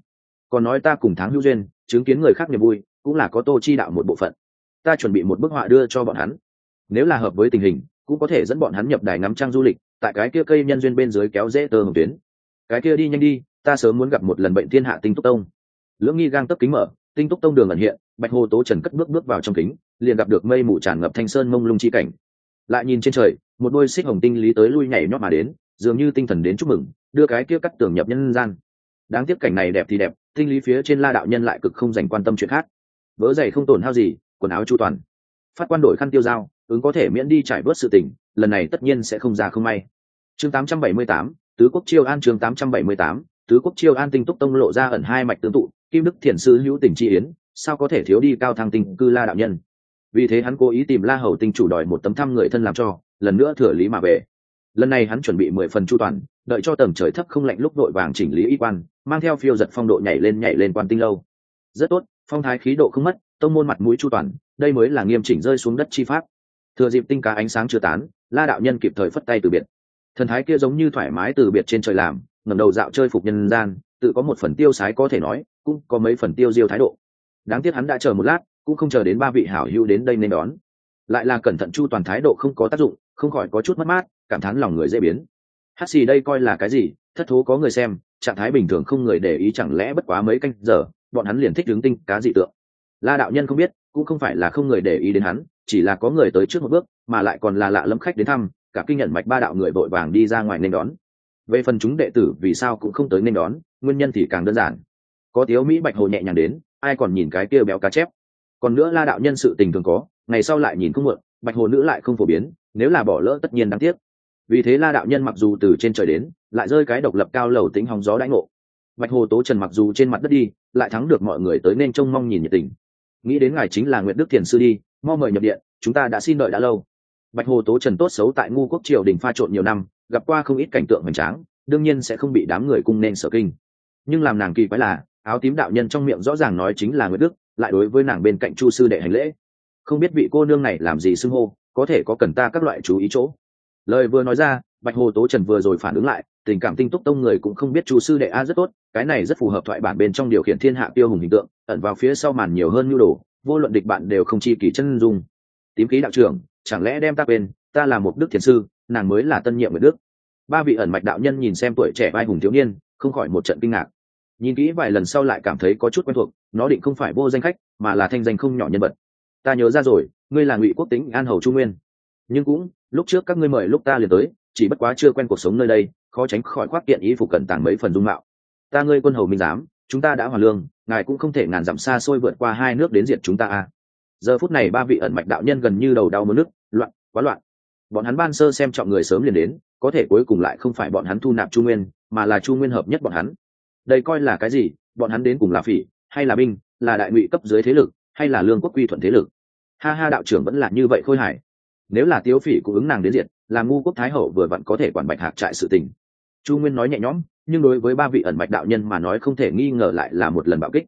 [SPEAKER 1] Còn nói ta cùng tháng hữu duyên, chứng kiến người khác niềm vui, cũng là có tô chi đạo một bộ phận. Ta chuẩn bị một bức họa đưa cho bọn hắn. Nếu là hợp với tình hình cũng có thể dẫn bọn hắn nhập đài ngắm trăng du lịch, tại cái kia cây nhân duyên bên dưới kéo dễ tơ hồng tuyến. Cái kia đi nhanh đi, ta sớm muốn gặp một lần bệnh thiên hạ tinh túc tông. Lưỡng nghi gang tấp kính mở, tinh túc tông đường ẩn hiện, bạch hồ tố trần cất bước bước vào trong kính, liền gặp được mây mù tràn ngập thanh sơn mông lung chi cảnh. Lại nhìn trên trời, một đôi xích hồng tinh lý tới lui nhảy nhót mà đến, dường như tinh thần đến chúc mừng, đưa cái kia cắt tường nhập nhân gian. Đáng tiếc cảnh này đẹp thì đẹp, tinh lý phía trên la đạo nhân lại cực không dành quan tâm chuyện khác. Vỡ giày không tổn hao gì, quần áo chu toàn phát quan đổi khăn tiêu dao ứng có thể miễn đi trải bớt sự tình lần này tất nhiên sẽ không ra không may. Chương 878, tứ quốc chiêu an chương 878, tứ quốc chiêu an tinh túc tông lộ ra ẩn hai mạch tướng tụ kim đức thiền sư hữu tình chi yến sao có thể thiếu đi cao thăng tinh cư la đạo nhân? Vì thế hắn cố ý tìm la hầu tinh chủ đòi một tấm thăm người thân làm cho lần nữa thừa lý mà về. Lần này hắn chuẩn bị mười phần chu toàn đợi cho tầng trời thấp không lạnh lúc đội vàng chỉnh lý y quan mang theo phiêu giật phong độ nhảy lên nhảy lên quan tinh lâu. Rất tốt phong thái khí độ không mất tông môn mặt mũi chu toàn đây mới là nghiêm chỉnh rơi xuống đất chi pháp. Thừa dịp tinh cá ánh sáng chưa tán, la đạo nhân kịp thời phất tay từ biệt. Thần thái kia giống như thoải mái từ biệt trên trời làm, ngẩng đầu dạo chơi phục nhân gian, tự có một phần tiêu sái có thể nói, cũng có mấy phần tiêu diêu thái độ. Đáng tiếc hắn đã chờ một lát, cũng không chờ đến ba vị hảo hữu đến đây nên đón. Lại là cẩn thận chu toàn thái độ không có tác dụng, không khỏi có chút mất mát, cảm thán lòng người dễ biến. Hát xì đây coi là cái gì, thất thố có người xem, trạng thái bình thường không người để ý chẳng lẽ bất quá mấy canh giờ, bọn hắn liền thích đứng tinh cá dị tượng. La đạo nhân không biết cũng không phải là không người để ý đến hắn chỉ là có người tới trước một bước mà lại còn là lạ lẫm khách đến thăm cả kinh nhận mạch ba đạo người vội vàng đi ra ngoài nên đón. Về phần chúng đệ tử vì sao cũng không tới nên đón nguyên nhân thì càng đơn giản. Có tiếu mỹ bạch hồ nhẹ nhàng đến ai còn nhìn cái kia béo cá chép. Còn nữa la đạo nhân sự tình thường có ngày sau lại nhìn không mượn, bạch hồ nữ lại không phổ biến nếu là bỏ lỡ tất nhiên đáng tiếc. Vì thế la đạo nhân mặc dù từ trên trời đến lại rơi cái độc lập cao lầu tính hóng gió đãi ngộ. Bạch hồ tố trần mặc dù trên mặt đất đi lại thắng được mọi người tới nên trông mong nhìn nhiệt tình nghĩ đến ngài chính là nguyệt đức thiền sư đi, mau mời nhập điện, chúng ta đã xin đợi đã lâu. Bạch hồ tố trần tốt xấu tại ngu quốc triều đình pha trộn nhiều năm, gặp qua không ít cảnh tượng hoành tráng, đương nhiên sẽ không bị đám người cung nên sở kinh. Nhưng làm nàng kỳ quái là, áo tím đạo nhân trong miệng rõ ràng nói chính là nguyệt đức, lại đối với nàng bên cạnh chu sư đệ hành lễ. Không biết vị cô nương này làm gì xưng hô, có thể có cần ta các loại chú ý chỗ. Lời vừa nói ra, bạch hồ tố trần vừa rồi phản ứng lại tình cảm tinh túc tông người cũng không biết chu sư đệ a rất tốt, cái này rất phù hợp thoại bản bên trong điều khiển thiên hạ tiêu hùng hình tượng, ẩn vào phía sau màn nhiều hơn nhu đồ, vô luận địch bạn đều không chi kỳ chân dung. Tím khí đạo trưởng, chẳng lẽ đem ta quên, ta là một đức thiền sư, nàng mới là tân nhiệm người đức. Ba vị ẩn mạch đạo nhân nhìn xem tuổi trẻ vai hùng thiếu niên, không khỏi một trận kinh ngạc. Nhìn kỹ vài lần sau lại cảm thấy có chút quen thuộc, nó định không phải vô danh khách, mà là thanh danh không nhỏ nhân vật. Ta nhớ ra rồi, ngươi là ngụy quốc tính an hầu trung nguyên. Nhưng cũng, lúc trước các ngươi mời lúc ta liền tới, chỉ bất quá chưa quen cuộc sống nơi đây khó tránh khỏi khoác kiện ý phục cẩn tàng mấy phần dung mạo. Ta ngươi quân hầu minh giám, chúng ta đã hoàn lương, ngài cũng không thể ngàn dặm xa xôi vượt qua hai nước đến diệt chúng ta a giờ phút này ba vị ẩn mạch đạo nhân gần như đầu đau mất nước, loạn, quá loạn. Bọn hắn ban sơ xem trọng người sớm liền đến, có thể cuối cùng lại không phải bọn hắn thu nạp chu nguyên, mà là chu nguyên hợp nhất bọn hắn. Đây coi là cái gì? Bọn hắn đến cùng là phỉ, hay là binh, là đại ngụy cấp dưới thế lực, hay là lương quốc quy thuận thế lực? Ha ha, đạo trưởng vẫn là như vậy khôi hài. Nếu là tiếu phỉ cũng ứng nàng đến diện là ngu quốc thái hậu vừa vặn có thể quản bạch hạc trại sự tình chu nguyên nói nhẹ nhõm, nhưng đối với ba vị ẩn mạch đạo nhân mà nói không thể nghi ngờ lại là một lần bạo kích.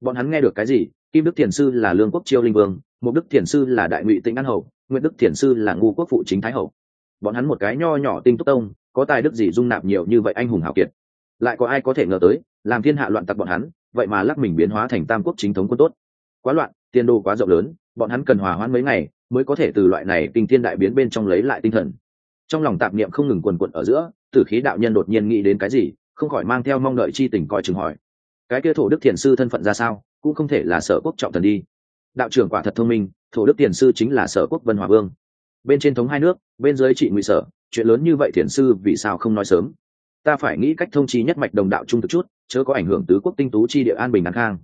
[SPEAKER 1] Bọn hắn nghe được cái gì? Kim đức thiền sư là lương quốc chiêu linh vương, mục đức thiền sư là đại ngụy tĩnh an hậu nguyễn đức thiền sư là ngu quốc phụ chính thái hậu. Bọn hắn một cái nho nhỏ tinh túc tông, có tài đức gì dung nạp nhiều như vậy anh hùng hào kiệt? Lại có ai có thể ngờ tới, làm thiên hạ loạn tặc bọn hắn, vậy mà lắc mình biến hóa thành tam quốc chính thống quân tốt? Quá loạn, tiền đồ quá rộng lớn, bọn hắn cần hòa hoãn mấy ngày, mới có thể từ loại này kinh thiên đại biến bên trong lấy lại tinh thần trong lòng tạp niệm không ngừng quần quận ở giữa, tử khí đạo nhân đột nhiên nghĩ đến cái gì, không khỏi mang theo mong đợi chi tình coi chừng hỏi. Cái kia thổ đức thiền sư thân phận ra sao, cũng không thể là sở quốc trọng thần đi. Đạo trưởng quả thật thông minh, thổ đức thiền sư chính là sở quốc vân hòa vương. Bên trên thống hai nước, bên dưới trị ngụy sở, chuyện lớn như vậy thiền sư vì sao không nói sớm? Ta phải nghĩ cách thông chi nhất mạch đồng đạo trung thực chút, chớ có ảnh hưởng tứ quốc tinh tú chi địa an bình an khang.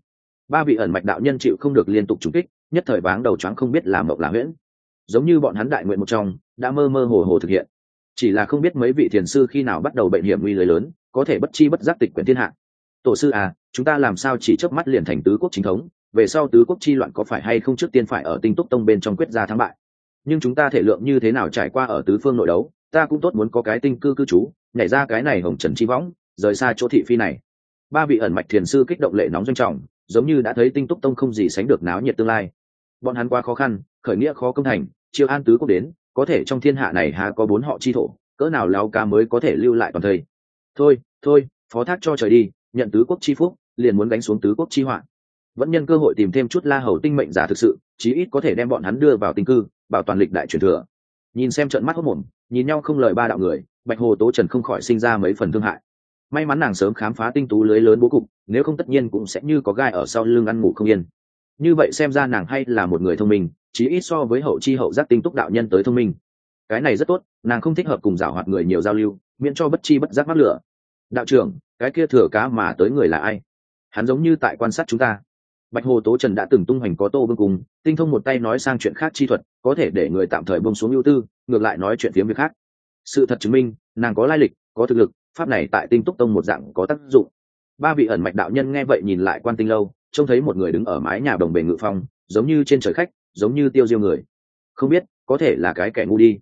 [SPEAKER 1] Ba vị ẩn mạch đạo nhân chịu không được liên tục trúng kích, nhất thời váng đầu choáng không biết làm mộng là huyễn. Giống như bọn hắn đại nguyện một trong đã mơ mơ hồ hồ thực hiện. Chỉ là không biết mấy vị thiền sư khi nào bắt đầu bệnh hiểm nguy lưới lớn, có thể bất chi bất giác tịch quyển thiên hạ. Tổ sư à chúng ta làm sao chỉ chớp mắt liền thành tứ quốc chính thống? Về sau tứ quốc chi loạn có phải hay không trước tiên phải ở tinh túc tông bên trong quyết ra thắng bại? Nhưng chúng ta thể lượng như thế nào trải qua ở tứ phương nội đấu, ta cũng tốt muốn có cái tinh cư cư trú, nhảy ra cái này hồng trần chi võng, rời xa chỗ thị phi này. Ba vị ẩn mạch thiền sư kích động lệ nóng doanh trọng, giống như đã thấy tinh túc tông không gì sánh được náo nhiệt tương lai. Bọn hắn qua khó khăn, khởi nghĩa khó công thành, chiêu an tứ quốc đến có thể trong thiên hạ này há có bốn họ chi thổ, cỡ nào lao ca mới có thể lưu lại toàn thây? Thôi thôi, phó thác cho trời đi, nhận tứ quốc chi phúc, liền muốn đánh xuống tứ quốc chi hoạn vẫn nhân cơ hội tìm thêm chút la hầu tinh mệnh giả thực sự, chí ít có thể đem bọn hắn đưa vào tinh cư, bảo toàn lịch đại truyền thừa. Nhìn xem trận mắt hốc mồm nhìn nhau không lời ba đạo người, bạch hồ tố trần không khỏi sinh ra mấy phần thương hại. May mắn nàng sớm khám phá tinh tú lưới lớn bố cục, nếu không tất nhiên cũng sẽ như có gai ở sau lưng ăn ngủ không yên. Như vậy xem ra nàng hay là một người thông minh chí ít so với hậu chi hậu giác tinh túc đạo nhân tới thông minh. Cái này rất tốt, nàng không thích hợp cùng giảo hoạt người nhiều giao lưu, miễn cho bất chi bất giác mắc lửa. Đạo trưởng, cái kia thừa cá mà tới người là ai? Hắn giống như tại quan sát chúng ta. Bạch hồ tố trần đã từng tung hoành có tô bưng cùng, tinh thông một tay nói sang chuyện khác chi thuật, có thể để người tạm thời bông xuống ưu tư, ngược lại nói chuyện phiếm việc khác. Sự thật chứng minh, nàng có lai lịch, có thực lực, pháp này tại tinh túc tông một dạng có tác dụng. Ba vị ẩn mạch đạo nhân nghe vậy nhìn lại quan tinh lâu, trông thấy một người đứng ở mái nhà đồng bề ngự phong, giống như trên trời khách giống như tiêu diêu người. Không biết, có thể là cái kẻ ngu đi.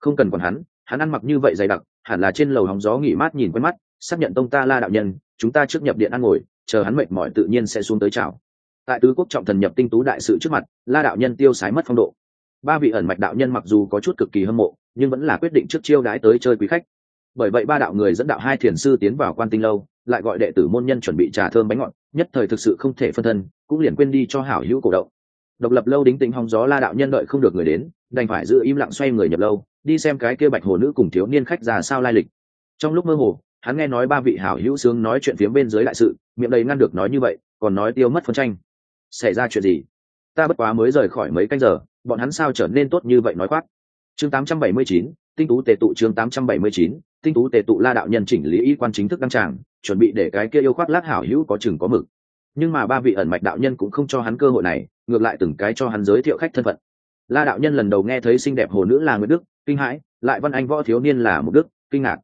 [SPEAKER 1] Không cần còn hắn hắn ăn mặc như vậy dày đặc, hẳn là trên lầu hóng gió nghỉ mát nhìn quen mắt, xác nhận tông ta la đạo nhân, chúng ta trước nhập điện ăn ngồi, chờ hắn mệt mỏi tự nhiên sẽ xuống tới chào. Tại tứ quốc trọng thần nhập tinh tú đại sự trước mặt, la đạo nhân tiêu sái mất phong độ. Ba vị ẩn mạch đạo nhân mặc dù có chút cực kỳ hâm mộ, nhưng vẫn là quyết định trước chiêu đái tới chơi quý khách. Bởi vậy ba đạo người dẫn đạo hai thiền sư tiến vào quan tinh lâu, lại gọi đệ tử môn nhân chuẩn bị trà thơm bánh ngọt, nhất thời thực sự không thể phân thân, cũng liền quên đi cho hảo hữu cổ động độc lập lâu đính tính hóng gió la đạo nhân đợi không được người đến đành phải giữ im lặng xoay người nhập lâu đi xem cái kia bạch hồ nữ cùng thiếu niên khách già sao lai lịch. Trong lúc mơ hồ hắn nghe nói ba vị hảo hữu sướng nói chuyện phía bên dưới đại sự miệng đầy ngăn được nói như vậy còn nói tiêu mất phân tranh. Xảy ra chuyện gì? Ta bất quá mới rời khỏi mấy canh giờ bọn hắn sao trở nên tốt như vậy nói khoác? Chương 879, tinh tú tề tụ chương 879, tinh tú tề tụ la đạo nhân chỉnh lý y quan chính thức đăng tràng chuẩn bị để cái kia yêu khoác lát hảo hữu có chừng có mực nhưng mà ba vị ẩn mạch đạo nhân cũng không cho hắn cơ hội này, ngược lại từng cái cho hắn giới thiệu khách thân phận. La đạo nhân lần đầu nghe thấy xinh đẹp hồ nữ là nguyễn đức, kinh hãi, lại văn anh võ thiếu niên là mục đức, kinh ngạc.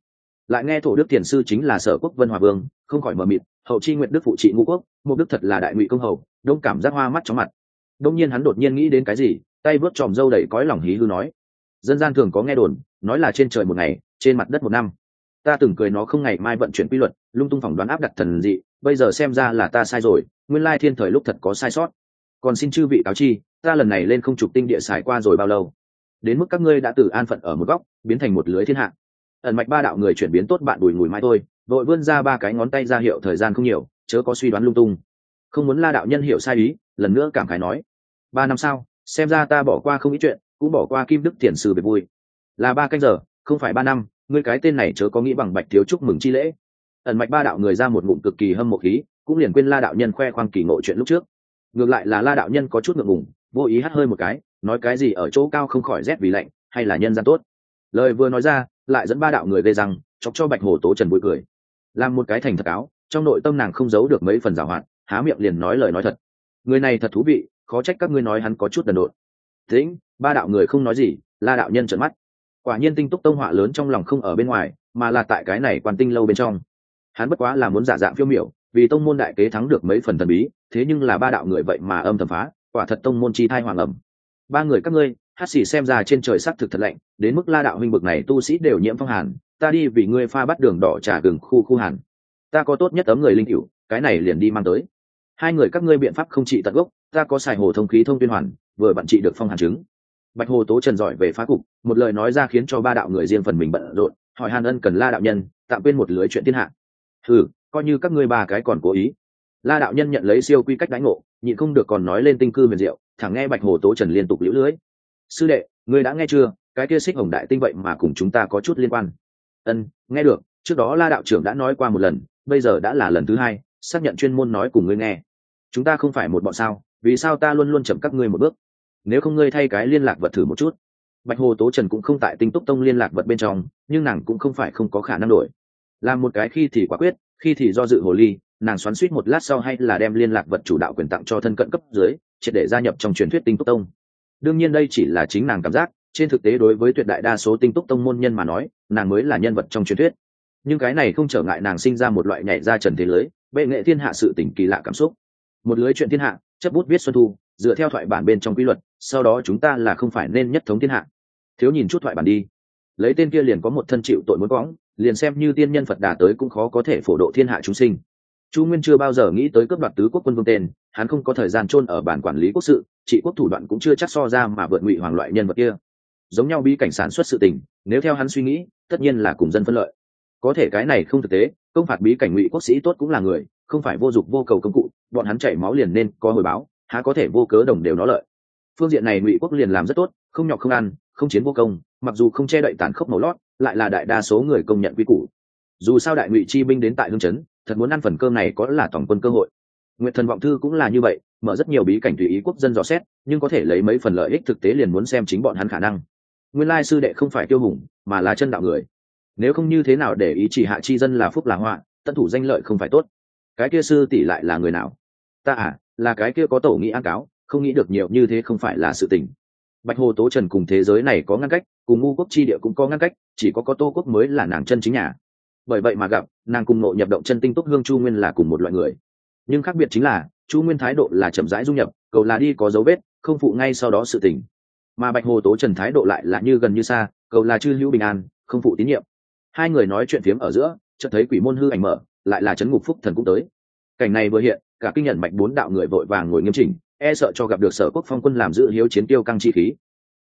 [SPEAKER 1] Lại nghe thổ đức tiền sư chính là sở quốc vân hòa vương, không khỏi mờ mịt, hậu chi nguyện đức phụ trị ngũ quốc, mục đức thật là đại ngụy công hầu, đông cảm giác hoa mắt chóng mặt. Đông nhiên hắn đột nhiên nghĩ đến cái gì, tay vớt tròm râu đầy cõi lòng hí hư nói. Dân gian thường có nghe đồn, nói là trên trời một ngày, trên mặt đất một năm ta từng cười nó không ngày mai vận chuyển quy luật, lung tung phỏng đoán áp đặt thần dị, bây giờ xem ra là ta sai rồi, nguyên lai thiên thời lúc thật có sai sót. Còn xin chư vị cáo chi, ta lần này lên không trục tinh địa xài qua rồi bao lâu? Đến mức các ngươi đã từ an phận ở một góc, biến thành một lưới thiên hạ. Ẩn mạch ba đạo người chuyển biến tốt bạn đùi mùi mai thôi, vội vươn ra ba cái ngón tay ra hiệu thời gian không nhiều, chớ có suy đoán lung tung. Không muốn la đạo nhân hiểu sai ý, lần nữa cảm khái nói, ba năm sau, xem ra ta bỏ qua không ít chuyện, cũng bỏ qua kim đức thiền sư về vui. Là ba canh giờ, không phải ba năm ngươi cái tên này chớ có nghĩ bằng bạch thiếu chúc mừng chi lễ. Ẩn mạch ba đạo người ra một ngụm cực kỳ hâm mộ khí cũng liền quên la đạo nhân khoe khoang kỳ ngộ chuyện lúc trước. Ngược lại là la đạo nhân có chút ngượng ngùng vô ý hắt hơi một cái nói cái gì ở chỗ cao không khỏi rét vì lạnh hay là nhân gian tốt. Lời vừa nói ra lại dẫn ba đạo người gây rằng, chọc cho bạch hồ tố trần vui cười. Làm một cái thành thật áo trong nội tâm nàng không giấu được mấy phần giảo hoạt há miệng liền nói lời nói thật. Người này thật thú vị khó trách các ngươi nói hắn có chút đần độn. Tĩnh ba đạo người không nói gì la đạo nhân trợn mắt quả nhiên tinh túc tông họa lớn trong lòng không ở bên ngoài, mà là tại cái này quan tinh lâu bên trong. Hắn bất quá là muốn giả dạng phiêu miểu, vì tông môn đại kế thắng được mấy phần thần bí, thế nhưng là ba đạo người vậy mà âm thầm phá, quả thật tông môn chi thai hoàng ẩm. Ba người các ngươi, hát xì xem ra trên trời sắc thực thật lạnh, đến mức la đạo huynh bực này tu sĩ đều nhiễm phong hàn, ta đi vì ngươi pha bắt đường đỏ trà gừng khu khu hàn. Ta có tốt nhất ấm người linh cựu cái này liền đi mang tới. Hai người các ngươi biện pháp không trị tận gốc, ta có xài hồ thông khí thông tuyên hoàn, vừa bạn trị được phong hàn chứng bạch hồ tố trần giỏi về phá cục, một lời nói ra khiến cho ba đạo người riêng phần mình bận rộn, hỏi hàn ân cần la đạo nhân, tạm quên một lưới chuyện thiên hạ. Ừ coi như các ngươi ba cái còn cố ý. La đạo nhân nhận lấy siêu quy cách đánh ngộ, nhịn không được còn nói lên tinh cư huyền diệu, thẳng nghe bạch hồ tố trần liên tục liễu lưới. Sư đệ, ngươi đã nghe chưa? Cái kia xích hồng đại tinh vậy mà cùng chúng ta có chút liên quan. Ân, nghe được, trước đó la đạo trưởng đã nói qua một lần, bây giờ đã là lần thứ hai, xác nhận chuyên môn nói cùng ngươi nghe. Chúng ta không phải một bọn sao, vì sao ta luôn luôn chậm các ngươi một bước? Nếu không ngươi thay cái liên lạc vật thử một chút. Bạch hồ tố trần cũng không tại tinh túc tông liên lạc vật bên trong, nhưng nàng cũng không phải không có khả năng đổi. Làm một cái khi thì quả quyết, khi thì do dự hồ ly, nàng xoắn suýt một lát sau hay là đem liên lạc vật chủ đạo quyền tặng cho thân cận cấp dưới, triệt để gia nhập trong truyền thuyết tinh túc tông. Đương nhiên đây chỉ là chính nàng cảm giác, trên thực tế đối với tuyệt đại đa số tinh túc tông môn nhân mà nói, nàng mới là nhân vật trong truyền thuyết. Nhưng cái này không trở ngại nàng sinh ra một loại nhảy ra trần thế lưới, bệ nghệ thiên hạ sự tỉnh kỳ lạ cảm xúc. Một lưới chuyện thiên hạ, chấp bút viết xuân thu dựa theo thoại bản bên trong quy luật, sau đó chúng ta là không phải nên nhất thống thiên hạ. Thiếu nhìn chút thoại bản đi. Lấy tên kia liền có một thân chịu tội muốn võng liền xem như tiên nhân phật đà tới cũng khó có thể phổ độ thiên hạ chúng sinh. Chu nguyên chưa bao giờ nghĩ tới cướp đoạt tứ quốc quân vương tên, hắn không có thời gian chôn ở bản quản lý quốc sự, trị quốc thủ đoạn cũng chưa chắc so ra mà vượt ngụy hoàng loại nhân vật kia. Giống nhau bi cảnh sản xuất sự tình, nếu theo hắn suy nghĩ, tất nhiên là cùng dân phân lợi. Có thể cái này không thực tế, công phạt bí cảnh ngụy quốc sĩ tốt cũng là người, không phải vô dụng vô cầu công cụ, bọn hắn chảy máu liền nên có hồi báo há có thể vô cớ đồng đều nó lợi. Phương diện này ngụy quốc liền làm rất tốt, không nhọc không ăn, không chiến vô công, mặc dù không che đậy tàn khốc màu lót, lại là đại đa số người công nhận quy củ. Dù sao đại ngụy chi binh đến tại hương chấn, thật muốn ăn phần cơm này có là tổng quân cơ hội. Nguyện thần vọng thư cũng là như vậy, mở rất nhiều bí cảnh tùy ý quốc dân dò xét, nhưng có thể lấy mấy phần lợi ích thực tế liền muốn xem chính bọn hắn khả năng. Nguyên lai sư đệ không phải tiêu hùng, mà là chân đạo người. Nếu không như thế nào để ý chỉ hạ chi dân là phúc là họa, tận thủ danh lợi không phải tốt. Cái kia sư tỷ lại là người nào? Ta à là cái kia có tổ nghĩ an cáo, không nghĩ được nhiều như thế không phải là sự tình. Bạch hồ tố trần cùng thế giới này có ngăn cách, cùng ngu quốc chi địa cũng có ngăn cách, chỉ có có tô quốc mới là nàng chân chính nhà. Bởi vậy mà gặp, nàng cùng nội nhập động chân tinh túc hương chu nguyên là cùng một loại người. Nhưng khác biệt chính là, chu nguyên thái độ là chậm rãi du nhập, cầu là đi có dấu vết, không phụ ngay sau đó sự tình. Mà bạch hồ tố trần thái độ lại là như gần như xa, cầu là chư hữu bình an, không phụ tín nhiệm. Hai người nói chuyện phiếm ở giữa, chợt thấy quỷ môn hư ảnh mở, lại là chấn ngục phúc thần cũng tới. Cảnh này vừa hiện cả kinh nhận mạch bốn đạo người vội vàng ngồi nghiêm chỉnh e sợ cho gặp được sở quốc phong quân làm giữ hiếu chiến tiêu căng chi khí.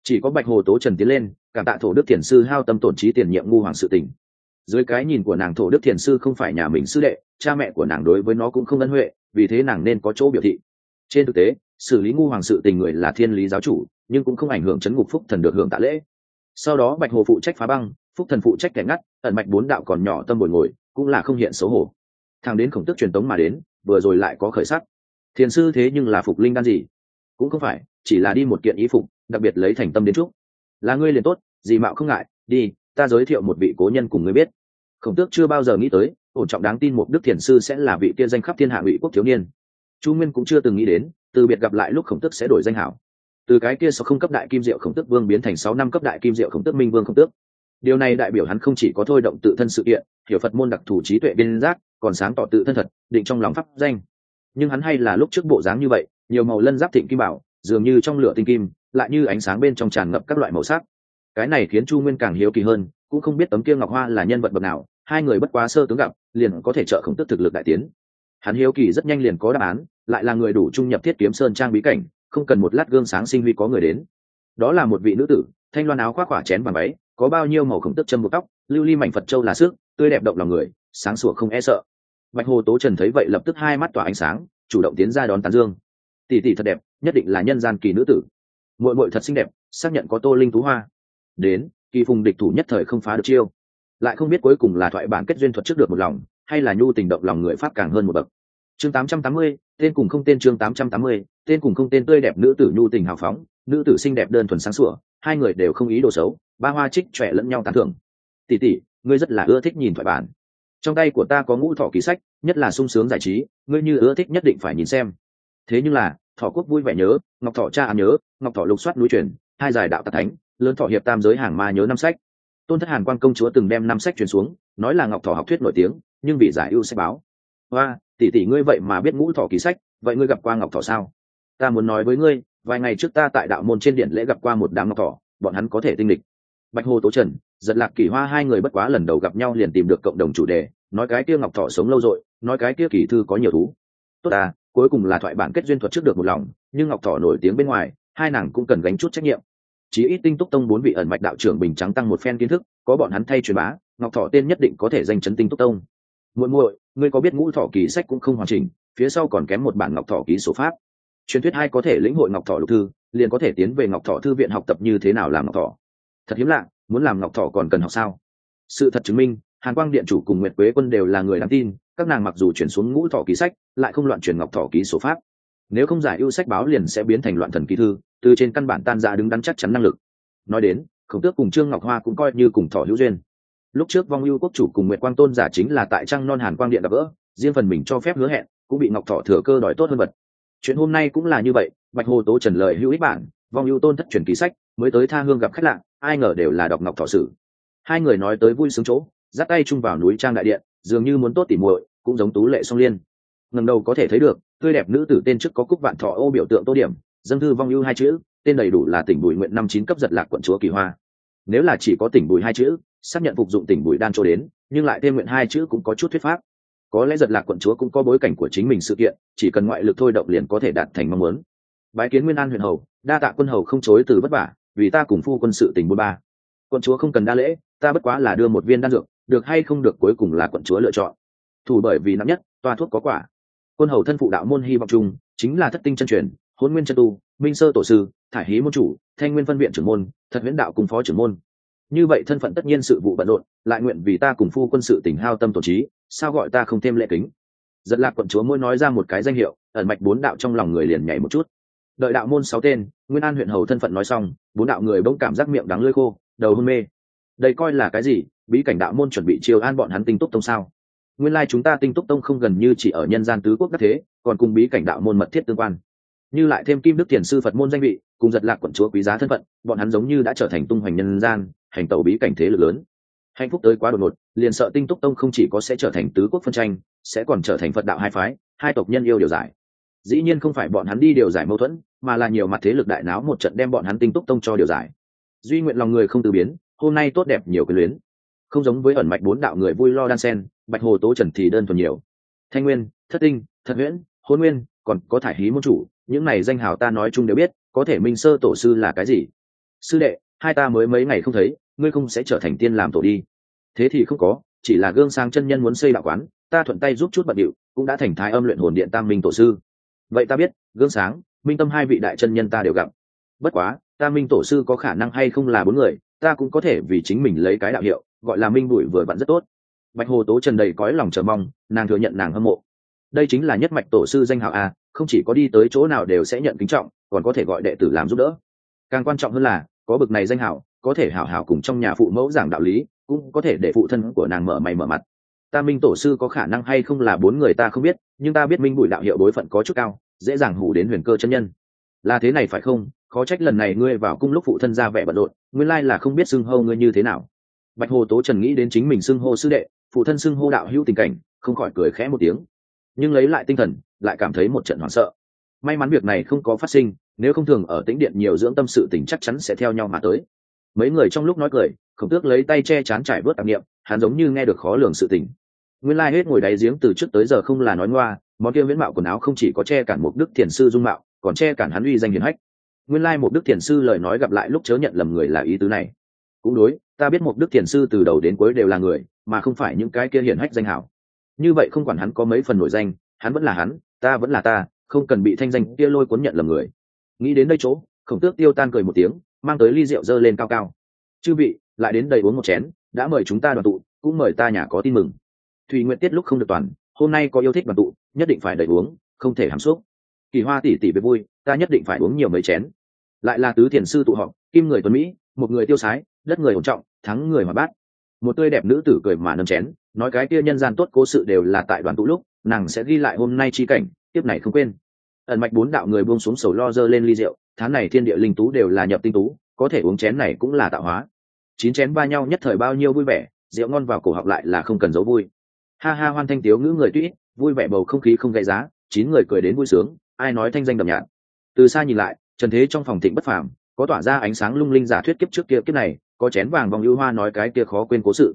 [SPEAKER 1] Chỉ có bạch hồ tố trần tiến lên cả tạ thổ đức thiền sư hao tâm tổn trí tiền nhiệm ngu hoàng sự tình. Dưới cái nhìn của nàng thổ đức thiền sư không phải nhà mình sư đệ, cha mẹ của nàng đối với nó cũng không ân huệ, vì thế nàng nên có chỗ biểu thị. Trên thực tế, xử lý ngu hoàng sự tình người là thiên lý giáo chủ, nhưng cũng không ảnh hưởng chấn ngục phúc thần được hưởng tạ lễ. Sau đó bạch hồ phụ trách phá băng, phúc thần phụ trách kẻ ngắt, ẩn mạch bốn đạo còn nhỏ tâm bồi ngồi, cũng là không hiện xấu hổ. Thằng đến khổng tức truyền tống mà đến vừa rồi lại có khởi sắc. Thiền sư thế nhưng là phục linh đan gì? Cũng không phải, chỉ là đi một kiện ý phục, đặc biệt lấy thành tâm đến chúc. Là ngươi liền tốt, gì mạo không ngại, đi, ta giới thiệu một vị cố nhân cùng ngươi biết. Khổng tước chưa bao giờ nghĩ tới, ổn trọng đáng tin một đức thiền sư sẽ là vị tiên danh khắp thiên hạ ngụy quốc thiếu niên. Chu nguyên cũng chưa từng nghĩ đến, từ biệt gặp lại lúc khổng tước sẽ đổi danh hảo. Từ cái kia sau không cấp đại kim diệu khổng tước vương biến thành sáu năm cấp đại kim diệu khổng tước minh vương khổng tước. Điều này đại biểu hắn không chỉ có thôi động tự thân sự kiện, hiểu phật môn đặc thù trí tuệ biên giác còn sáng tỏ tự thân thật, định trong lòng pháp danh. Nhưng hắn hay là lúc trước bộ dáng như vậy, nhiều màu lân giáp thịnh kim bảo, dường như trong lửa tinh kim, lại như ánh sáng bên trong tràn ngập các loại màu sắc. Cái này khiến chu nguyên càng hiếu kỳ hơn, cũng không biết tấm kia ngọc hoa là nhân vật bậc nào, hai người bất quá sơ tướng gặp, liền có thể trợ khổng tức thực lực đại tiến. Hắn hiếu kỳ rất nhanh liền có đáp án, lại là người đủ trung nhập thiết kiếm sơn trang bí cảnh, không cần một lát gương sáng sinh huy có người đến. Đó là một vị nữ tử, thanh loan áo khoác quả chén và váy, có bao nhiêu màu khổng tức châm buộc tóc, lưu ly mảnh phật châu là sức, tươi đẹp động lòng người, sáng sủa không e sợ bạch hồ tố trần thấy vậy lập tức hai mắt tỏa ánh sáng chủ động tiến ra đón tán dương. Tỷ tỷ thật đẹp nhất định là nhân gian kỳ nữ tử. Muội muội thật xinh đẹp xác nhận có tô linh tú hoa. Đến kỳ phùng địch thủ nhất thời không phá được chiêu. Lại không biết cuối cùng là thoại bản kết duyên thuật trước được một lòng hay là nhu tình động lòng người pháp càng hơn một bậc. Chương 880, tên cùng không tên chương 880, tên cùng không tên tươi đẹp nữ tử nhu tình hào phóng nữ tử xinh đẹp đơn thuần sáng sủa hai người đều không ý đồ xấu ba hoa trích trẻ lẫn nhau tán thưởng. Tỷ tỷ ngươi rất là ưa thích nhìn thoại bản trong tay của ta có ngũ thọ ký sách, nhất là sung sướng giải trí, ngươi như ưa thích nhất định phải nhìn xem. Thế nhưng là, thọ quốc vui vẻ nhớ, ngọc thọ cha án nhớ, ngọc thọ lục soát núi truyền, hai giải đạo tạc thánh, lớn thọ hiệp tam giới hàng ma nhớ năm sách. Tôn thất hàn quan công chúa từng đem năm sách truyền xuống, nói là ngọc thọ học thuyết nổi tiếng, nhưng vì giải ưu sách báo. Hoa, tỷ tỷ ngươi vậy mà biết ngũ thọ ký sách, vậy ngươi gặp qua ngọc thọ sao? Ta muốn nói với ngươi, vài ngày trước ta tại đạo môn trên điện lễ gặp qua một đám ngọc thọ, bọn hắn có thể tinh địch bạch hồ tố trần giật lạc kỳ hoa hai người bất quá lần đầu gặp nhau liền tìm được cộng đồng chủ đề, nói cái kia ngọc thọ sống lâu rồi, nói cái kia kỳ thư có nhiều thú. Tốt à cuối cùng là thoại bản kết duyên thuật trước được một lòng, nhưng ngọc thọ nổi tiếng bên ngoài, hai nàng cũng cần gánh chút trách nhiệm. Chí ít tinh túc tông bốn vị ẩn mạch đạo trưởng bình trắng tăng một phen kiến thức, có bọn hắn thay truyền bá, ngọc thọ tên nhất định có thể danh chấn tinh túc tông. Muội muội, ngươi có biết ngũ thọ kỳ sách cũng không hoàn chỉnh, phía sau còn kém một bản ngọc thọ ký số pháp. Truyền thuyết hai có thể lĩnh hội ngọc thọ lục thư, liền có thể tiến về ngọc thọ thư viện học tập như thế nào làm ngọc thọ. Thật hiếm lạ muốn làm ngọc thọ còn cần học sao? Sự thật chứng minh, hàn quang điện chủ cùng nguyệt quế quân đều là người đáng tin, các nàng mặc dù chuyển xuống ngũ thọ ký sách, lại không loạn chuyển ngọc thọ ký số pháp. Nếu không giải ưu sách báo liền sẽ biến thành loạn thần ký thư, từ trên căn bản tan ra đứng đắn chắc chắn năng lực. Nói đến, khổng tước cùng trương ngọc hoa cũng coi như cùng thọ hữu duyên. Lúc trước vong ưu quốc chủ cùng nguyệt quang tôn giả chính là tại trăng non hàn quang điện gặp gỡ, riêng phần mình cho phép hứa hẹn, cũng bị ngọc thọ thừa cơ đòi tốt hơn vật. Chuyện hôm nay cũng là như vậy, bạch hồ tố trần lời hữu ích bản vong ưu tôn thất truyền ký sách, mới tới tha hương gặp khách lạ, ai ngờ đều là đọc ngọc thọ sử. Hai người nói tới vui sướng chỗ, dắt tay chung vào núi trang đại điện, dường như muốn tốt tỉ muội, cũng giống tú lệ song liên. Ngần đầu có thể thấy được, tươi đẹp nữ tử tên trước có cúc vạn thọ ô biểu tượng tô điểm, dân thư vong ưu hai chữ, tên đầy đủ là tỉnh bùi nguyện năm chín cấp giật lạc quận chúa kỳ hoa. Nếu là chỉ có tỉnh bùi hai chữ, xác nhận phục dụng tỉnh bùi đan cho đến, nhưng lại thêm nguyện hai chữ cũng có chút thuyết pháp. Có lẽ giật lạc quận chúa cũng có bối cảnh của chính mình sự kiện, chỉ cần ngoại lực thôi động liền có thể đạt thành mong muốn. Bái kiến nguyên an huyện hầu đa tạ quân hầu không chối từ vất vả, vì ta cùng phu quân sự tình buôn ba. Quận chúa không cần đa lễ, ta bất quá là đưa một viên đan dược, được hay không được cuối cùng là quận chúa lựa chọn. Thủ bởi vì nặng nhất, toa thuốc có quả. Quân hầu thân phụ đạo môn hy vọng chung, chính là thất tinh chân truyền, hôn nguyên chân tu, minh sơ tổ sư, thải hí môn chủ, thanh nguyên phân viện trưởng môn, thật huyễn đạo cùng phó trưởng môn. Như vậy thân phận tất nhiên sự vụ bận rộn, lại nguyện vì ta cùng phu quân sự tỉnh hao tâm tổ trí, sao gọi ta không thêm lệ kính? Giật lạc quận chúa mỗi nói ra một cái danh hiệu, ẩn mạch bốn đạo trong lòng người liền nhảy một chút đợi đạo môn sáu tên, nguyên an huyện hầu thân phận nói xong, bốn đạo người bỗng cảm giác miệng đắng lơi khô, đầu hôn mê. Đây coi là cái gì? Bí cảnh đạo môn chuẩn bị chiều an bọn hắn tinh túc tông sao? Nguyên lai chúng ta tinh túc tông không gần như chỉ ở nhân gian tứ quốc các thế, còn cùng bí cảnh đạo môn mật thiết tương quan. Như lại thêm kim đức thiền sư phật môn danh vị, cùng giật lạc quận chúa quý giá thân phận, bọn hắn giống như đã trở thành tung hoành nhân gian, hành tàu bí cảnh thế lực lớn. Hạnh phúc tới quá đột ngột, liền sợ tinh túc tông không chỉ có sẽ trở thành tứ quốc phân tranh, sẽ còn trở thành phật đạo hai phái, hai tộc nhân yêu điều giải dĩ nhiên không phải bọn hắn đi điều giải mâu thuẫn, mà là nhiều mặt thế lực đại náo một trận đem bọn hắn tinh túc tông cho điều giải. Duy nguyện lòng người không từ biến, hôm nay tốt đẹp nhiều cái luyến. Không giống với ẩn mạch bốn đạo người vui lo đan sen, bạch hồ tố trần thì đơn thuần nhiều. Thanh nguyên, thất tinh thật nguyễn, hôn nguyên, còn có thải hí môn chủ, những này danh hào ta nói chung đều biết, có thể minh sơ tổ sư là cái gì? Sư đệ, hai ta mới mấy ngày không thấy, ngươi không sẽ trở thành tiên làm tổ đi. Thế thì không có, chỉ là gương sang chân nhân muốn xây đạo quán, ta thuận tay giúp chút bận điệu, cũng đã thành thái âm luyện hồn điện tam minh tổ sư vậy ta biết, gương sáng, minh tâm hai vị đại chân nhân ta đều gặp. Bất quá, ta minh tổ sư có khả năng hay không là bốn người, ta cũng có thể vì chính mình lấy cái đạo hiệu, gọi là minh bụi vừa vặn rất tốt. Bạch hồ tố trần đầy cõi lòng chờ mong, nàng thừa nhận nàng hâm mộ. Đây chính là nhất mạch tổ sư danh hào a, không chỉ có đi tới chỗ nào đều sẽ nhận kính trọng, còn có thể gọi đệ tử làm giúp đỡ. Càng quan trọng hơn là, có bực này danh hào, có thể hảo hảo cùng trong nhà phụ mẫu giảng đạo lý, cũng có thể để phụ thân của nàng mở mày mở mặt. Ta minh tổ sư có khả năng hay không là bốn người ta không biết, nhưng ta biết minh bụi đạo hiệu đối phận có chút cao dễ dàng hủ đến huyền cơ chân nhân. Là thế này phải không? Khó trách lần này ngươi vào cung lúc phụ thân ra vẻ bận rộn, nguyên lai là không biết xưng hô ngươi như thế nào. Bạch hồ tố trần nghĩ đến chính mình xưng hô sư đệ, phụ thân xưng hô đạo hữu tình cảnh, không khỏi cười khẽ một tiếng. Nhưng lấy lại tinh thần, lại cảm thấy một trận hoảng sợ. May mắn việc này không có phát sinh, nếu không thường ở tĩnh điện nhiều dưỡng tâm sự tình chắc chắn sẽ theo nhau mà tới. Mấy người trong lúc nói cười khổng tước lấy tay che chán trải bớt tạp nghiệm hắn giống như nghe được khó lường sự tình. Nguyên lai hết ngồi đáy giếng từ trước tới giờ không là nói ngoa món kia viễn mạo quần áo không chỉ có che cản một đức thiền sư dung mạo, còn che cản hắn uy danh hiền hách. Nguyên lai một đức thiền sư lời nói gặp lại lúc chớ nhận lầm người là ý tứ này. Cũng đối, ta biết một đức thiền sư từ đầu đến cuối đều là người, mà không phải những cái kia hiển hách danh hảo. Như vậy không quản hắn có mấy phần nổi danh, hắn vẫn là hắn, ta vẫn là ta, không cần bị thanh danh kia lôi cuốn nhận lầm người. Nghĩ đến đây chỗ, khổng tước tiêu tan cười một tiếng, mang tới ly rượu dơ lên cao cao. Chư vị, lại đến đầy uống một chén, đã mời chúng ta đoàn tụ, cũng mời ta nhà có tin mừng. Thùy nguyện tiết lúc không được toàn, hôm nay có yêu thích đoàn tụ nhất định phải đầy uống, không thể hàm xúc. Kỳ hoa tỉ tỉ về vui, ta nhất định phải uống nhiều mấy chén. Lại là tứ thiền sư tụ họp, kim người tuấn mỹ, một người tiêu sái, đất người ổn trọng, thắng người mà bát một tươi đẹp nữ tử cười mà nâm chén, nói cái kia nhân gian tốt cố sự đều là tại đoàn tụ lúc, nàng sẽ ghi lại hôm nay chi cảnh tiếp này không quên. Ẩn mạch bốn đạo người buông xuống sầu lo dơ lên ly rượu, tháng này thiên địa linh tú đều là nhập tinh tú, có thể uống chén này cũng là tạo hóa. Chín chén ba nhau nhất thời bao nhiêu vui vẻ, rượu ngon vào cổ học lại là không cần giấu vui. Ha ha hoan thanh tiếu ngữ người tuy vui vẻ bầu không khí không gây giá chín người cười đến vui sướng ai nói thanh danh đậm nhạt. Từ xa nhìn lại trần thế trong phòng thịnh bất phàm có tỏa ra ánh sáng lung linh giả thuyết kiếp trước kia kiếp này có chén vàng vòng ưu hoa nói cái kia khó quên cố sự.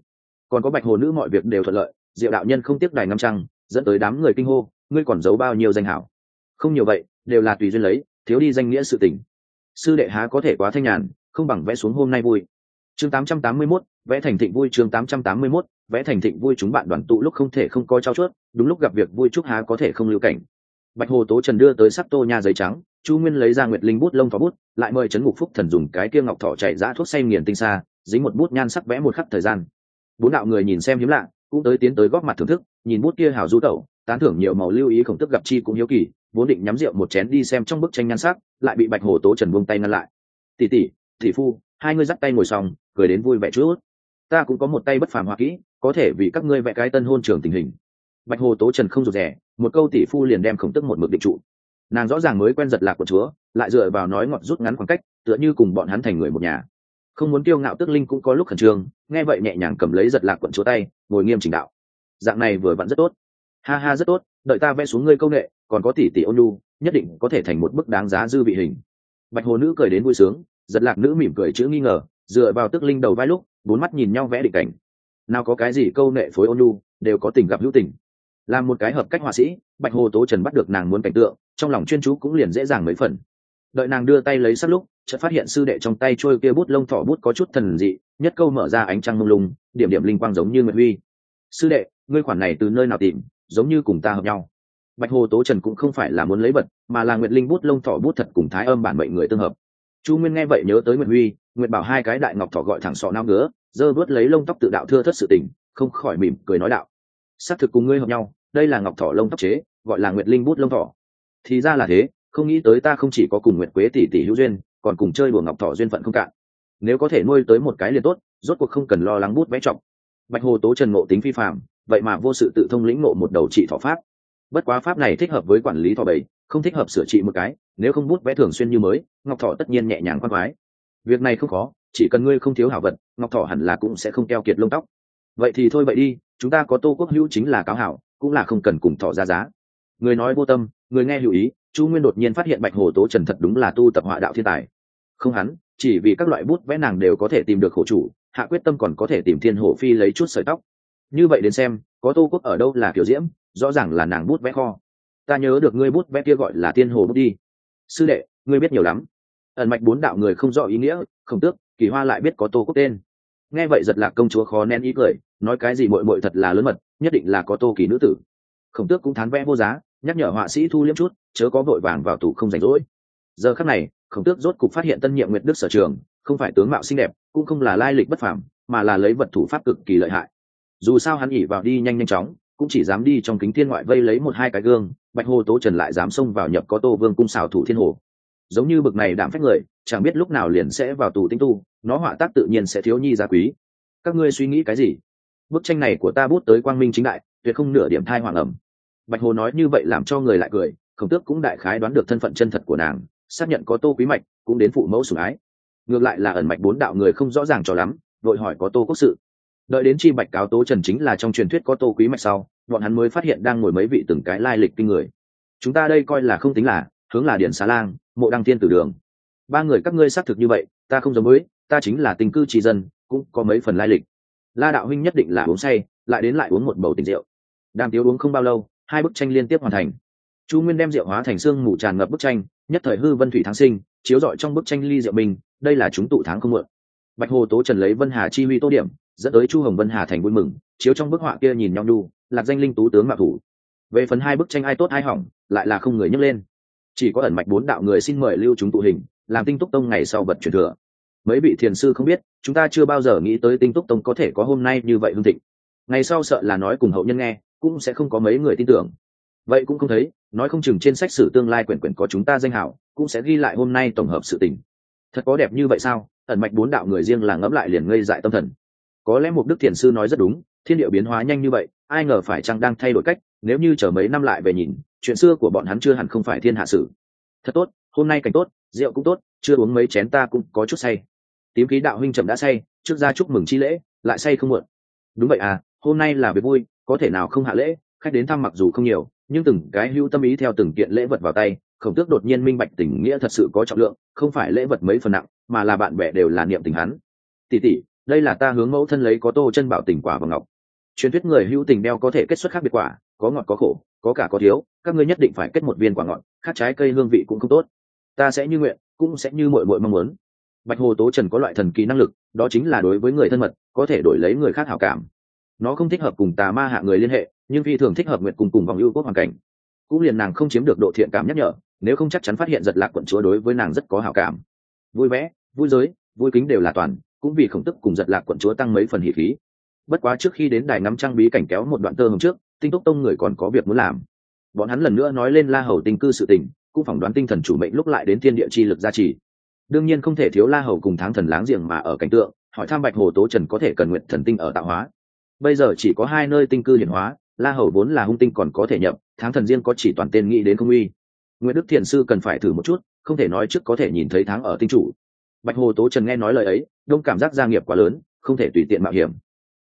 [SPEAKER 1] Còn có bạch hồ nữ mọi việc đều thuận lợi diệu đạo nhân không tiếp đài ngâm trăng dẫn tới đám người kinh hô ngươi còn giấu bao nhiêu danh hảo? Không nhiều vậy đều là tùy duyên lấy thiếu đi danh nghĩa sự tình. Sư đệ há có thể quá thanh nhàn không bằng vẽ xuống hôm nay vui. Chương 881, vẽ thành thịnh vui chương 881, vẽ thành thịnh vui chúng bạn đoàn tụ lúc không thể không coi trao chuốt, đúng lúc gặp việc vui chúc há có thể không lưu cảnh. Bạch hồ tố trần đưa tới sắc tô nha giấy trắng, chu nguyên lấy ra nguyệt linh bút lông phó bút, lại mời trấn ngục phúc thần dùng cái kia ngọc thỏ chạy ra thuốc say nghiền tinh xa dính một bút nhan sắc vẽ một khắc thời gian. Bốn đạo người nhìn xem hiếm lạ, cũng tới tiến tới góp mặt thưởng thức, nhìn bút kia hào du tẩu, tán thưởng nhiều màu lưu ý khổng tức gặp chi cũng hiếu kỳ, vốn định nhắm rượu một chén đi xem trong bức tranh nhan sắc, lại bị bạch hồ tố trần buông tay ngăn lại. Tỷ tỷ tỷ phu, hai người dắt tay ngồi xong, cười đến vui vẻ chút ta cũng có một tay bất phàm hoa kỹ, có thể vì các ngươi vẽ cái tân hôn trường tình hình. Bạch hồ tố trần không rụt rẻ một câu tỷ phu liền đem khổng tức một mực định trụ. Nàng rõ ràng mới quen giật lạc của chúa, lại dựa vào nói ngọt rút ngắn khoảng cách, tựa như cùng bọn hắn thành người một nhà. Không muốn kiêu ngạo tức linh cũng có lúc khẩn trương, nghe vậy nhẹ nhàng cầm lấy giật lạc quận chúa tay, ngồi nghiêm chỉnh đạo. Dạng này vừa vặn rất tốt. Ha ha rất tốt, đợi ta vẽ xuống ngươi công nghệ còn có tỷ tỷ ôn nhu, nhất định có thể thành một bức đáng giá dư vị hình. Bạch hồ nữ cười đến vui sướng, giật lạc nữ mỉm cười chữ nghi ngờ, dựa vào tức linh đầu vai lúc bốn mắt nhìn nhau vẽ định cảnh. Nào có cái gì câu nệ phối ôn nhu, đều có tình gặp hữu tình. Làm một cái hợp cách họa sĩ, bạch hồ tố trần bắt được nàng muốn cảnh tượng, trong lòng chuyên chú cũng liền dễ dàng mấy phần. Đợi nàng đưa tay lấy sắt lúc, chợt phát hiện sư đệ trong tay trôi kia bút lông thỏ bút có chút thần dị, nhất câu mở ra ánh trăng mông lung, điểm điểm linh quang giống như nguyệt huy. Sư đệ, ngươi khoản này từ nơi nào tìm, giống như cùng ta hợp nhau. Bạch hồ tố trần cũng không phải là muốn lấy bật, mà là nguyệt linh bút lông thỏ bút thật cùng thái âm bản mệnh người tương hợp. Chu nguyên nghe vậy nhớ tới nguyệt huy nguyệt bảo hai cái đại ngọc thỏ gọi thẳng sọ nao ngứa, giơ vớt lấy lông tóc tự đạo thưa thất sự tình, không khỏi mỉm cười nói đạo. Xác thực cùng ngươi hợp nhau, đây là ngọc thỏ lông tóc chế, gọi là nguyệt linh bút lông thỏ. Thì ra là thế, không nghĩ tới ta không chỉ có cùng nguyệt quế tỷ tỷ hữu duyên, còn cùng chơi đùa ngọc thỏ duyên phận không cạn. Nếu có thể nuôi tới một cái liền tốt, rốt cuộc không cần lo lắng bút vẽ trọng. Bạch hồ tố trần ngộ tính phi phạm vậy mà vô sự tự thông lĩnh ngộ một đầu trị thọ pháp. Bất quá pháp này thích hợp với quản lý thọ bảy không thích hợp sửa trị một cái, nếu không bút vẽ thường xuyên như mới, ngọc thọ tất nhiên nhẹ nhàng quan khoái việc này không khó, chỉ cần ngươi không thiếu hảo vật, ngọc Thỏ hẳn là cũng sẽ không keo kiệt lông tóc. Vậy thì thôi vậy đi, chúng ta có tô quốc hữu chính là cáo hảo, cũng là không cần cùng thọ ra giá. Người nói vô tâm, người nghe hữu ý, chu nguyên đột nhiên phát hiện bạch hồ tố trần thật đúng là tu tập họa đạo thiên tài. Không hắn, chỉ vì các loại bút vẽ nàng đều có thể tìm được khổ chủ, hạ quyết tâm còn có thể tìm thiên hổ phi lấy chút sợi tóc. Như vậy đến xem, có tô quốc ở đâu là kiểu diễm, rõ ràng là nàng bút vẽ kho. Ta nhớ được ngươi bút vẽ kia gọi là thiên hồ bút đi. Sư đệ, ngươi biết nhiều lắm ẩn mạch bốn đạo người không rõ ý nghĩa không tước, kỳ hoa lại biết có tô quốc tên. Nghe vậy giật lạc công chúa khó nén ý cười, nói cái gì mội mội thật là lớn mật, nhất định là có tô kỳ nữ tử. Khổng tước cũng thán vẽ vô giá, nhắc nhở họa sĩ thu liếm chút, chớ có vội vàng vào tủ không rảnh rỗi. Giờ khắc này, khổng tước rốt cục phát hiện tân nhiệm nguyệt đức sở trường, không phải tướng mạo xinh đẹp, cũng không là lai lịch bất phàm, mà là lấy vật thủ pháp cực kỳ lợi hại. Dù sao hắn ỉ vào đi nhanh nhanh chóng, cũng chỉ dám đi trong kính thiên ngoại vây lấy một hai cái gương, bạch hồ tố trần lại dám xông vào nhập có tô vương cung xào thủ thiên hồ giống như bực này đảm phách người, chẳng biết lúc nào liền sẽ vào tù tinh tu, nó họa tác tự nhiên sẽ thiếu nhi gia quý. Các ngươi suy nghĩ cái gì? Bức tranh này của ta bút tới quang minh chính đại, tuyệt không nửa điểm thai hoàng ẩm. Bạch hồ nói như vậy làm cho người lại cười, khổng tước cũng đại khái đoán được thân phận chân thật của nàng, xác nhận có tô quý mạch, cũng đến phụ mẫu sủng ái. Ngược lại là ẩn mạch bốn đạo người không rõ ràng cho lắm đội hỏi có tô quốc sự. Đợi đến chi bạch cáo tố trần chính là trong truyền thuyết có tô quý mạch sau, bọn hắn mới phát hiện đang ngồi mấy vị từng cái lai lịch kinh người. Chúng ta đây coi là không tính là, hướng là điển xá lang mộ đăng thiên tử đường. Ba người các ngươi xác thực như vậy, ta không giống mới ta chính là tình cư trì dân, cũng có mấy phần lai lịch. La đạo huynh nhất định là uống say, lại đến lại uống một bầu tình rượu. Đang tiếu uống không bao lâu, hai bức tranh liên tiếp hoàn thành. Chu nguyên đem rượu hóa thành xương mù tràn ngập bức tranh, nhất thời hư vân thủy tháng sinh, chiếu rọi trong bức tranh ly rượu mình, đây là chúng tụ tháng không mượn. Bạch hồ tố trần lấy vân hà chi huy tô điểm, dẫn tới chu hồng vân hà thành vui mừng, chiếu trong bức họa kia nhìn nhau nhu, lạc danh linh tú tướng mạo thủ. Về phần hai bức tranh ai tốt ai hỏng, lại là không người nhấc lên chỉ có ẩn mạch bốn đạo người xin mời lưu chúng tụ hình, làm tinh túc tông ngày sau vật truyền thừa. Mấy vị thiền sư không biết, chúng ta chưa bao giờ nghĩ tới tinh túc tông có thể có hôm nay như vậy hương thịnh. Ngày sau sợ là nói cùng hậu nhân nghe, cũng sẽ không có mấy người tin tưởng. Vậy cũng không thấy, nói không chừng trên sách sử tương lai quyển quyển có chúng ta danh hảo, cũng sẽ ghi lại hôm nay tổng hợp sự tình. Thật có đẹp như vậy sao? Ẩn mạch bốn đạo người riêng là ngẫm lại liền ngây dại tâm thần. Có lẽ một đức thiền sư nói rất đúng, thiên điệu biến hóa nhanh như vậy, ai ngờ phải chăng đang thay đổi cách, nếu như chờ mấy năm lại về nhìn chuyện xưa của bọn hắn chưa hẳn không phải thiên hạ sử thật tốt, hôm nay cảnh tốt, rượu cũng tốt, chưa uống mấy chén ta cũng có chút say. Tím khí đạo huynh chậm đã say, trước ra chúc mừng chi lễ, lại say không muộn. Đúng vậy à hôm nay là việc vui, có thể nào không hạ lễ, khách đến thăm mặc dù không nhiều, nhưng từng cái hưu tâm ý theo từng kiện lễ vật vào tay, khổng tước đột nhiên minh bạch tình nghĩa thật sự có trọng lượng, không phải lễ vật mấy phần nặng, mà là bạn bè đều là niệm tình hắn. Tỷ tỷ, đây là ta hướng mẫu thân lấy có tô chân bảo tình quả và ngọc. Truyền thuyết người hữu tình đeo có thể kết xuất khác biệt quả, có ngọt có khổ, có cả có thiếu các ngươi nhất định phải kết một viên quả ngọt, khác trái cây hương vị cũng không tốt. Ta sẽ như nguyện, cũng sẽ như mội mội mong muốn. Bạch hồ tố trần có loại thần kỳ năng lực, đó chính là đối với người thân mật, có thể đổi lấy người khác hảo cảm. Nó không thích hợp cùng tà ma hạ người liên hệ, nhưng phi thường thích hợp nguyện cùng cùng vòng ưu quốc hoàn cảnh. Cũng liền nàng không chiếm được độ thiện cảm nhắc nhở, nếu không chắc chắn phát hiện giật lạc quận chúa đối với nàng rất có hảo cảm. Vui vẻ, vui giới, vui kính đều là toàn, cũng vì khổng tức cùng giật lạc quận chúa tăng mấy phần hỉ khí. Bất quá trước khi đến đài ngắm trang bí cảnh kéo một đoạn tơ hôm trước, tinh túc tông người còn có việc muốn làm bọn hắn lần nữa nói lên la hầu tinh cư sự tình, cũng phỏng đoán tinh thần chủ mệnh lúc lại đến thiên địa chi lực gia trì. Đương nhiên không thể thiếu la hầu cùng tháng thần láng giềng mà ở cảnh tượng, hỏi tham bạch hồ tố trần có thể cần nguyện thần tinh ở tạo hóa. Bây giờ chỉ có hai nơi tinh cư hiển hóa, la hầu vốn là hung tinh còn có thể nhập tháng thần riêng có chỉ toàn tên nghĩ đến không uy. Nguyễn đức thiền sư cần phải thử một chút, không thể nói trước có thể nhìn thấy tháng ở tinh chủ. Bạch hồ tố trần nghe nói lời ấy, đông cảm giác gia nghiệp quá lớn, không thể tùy tiện mạo hiểm.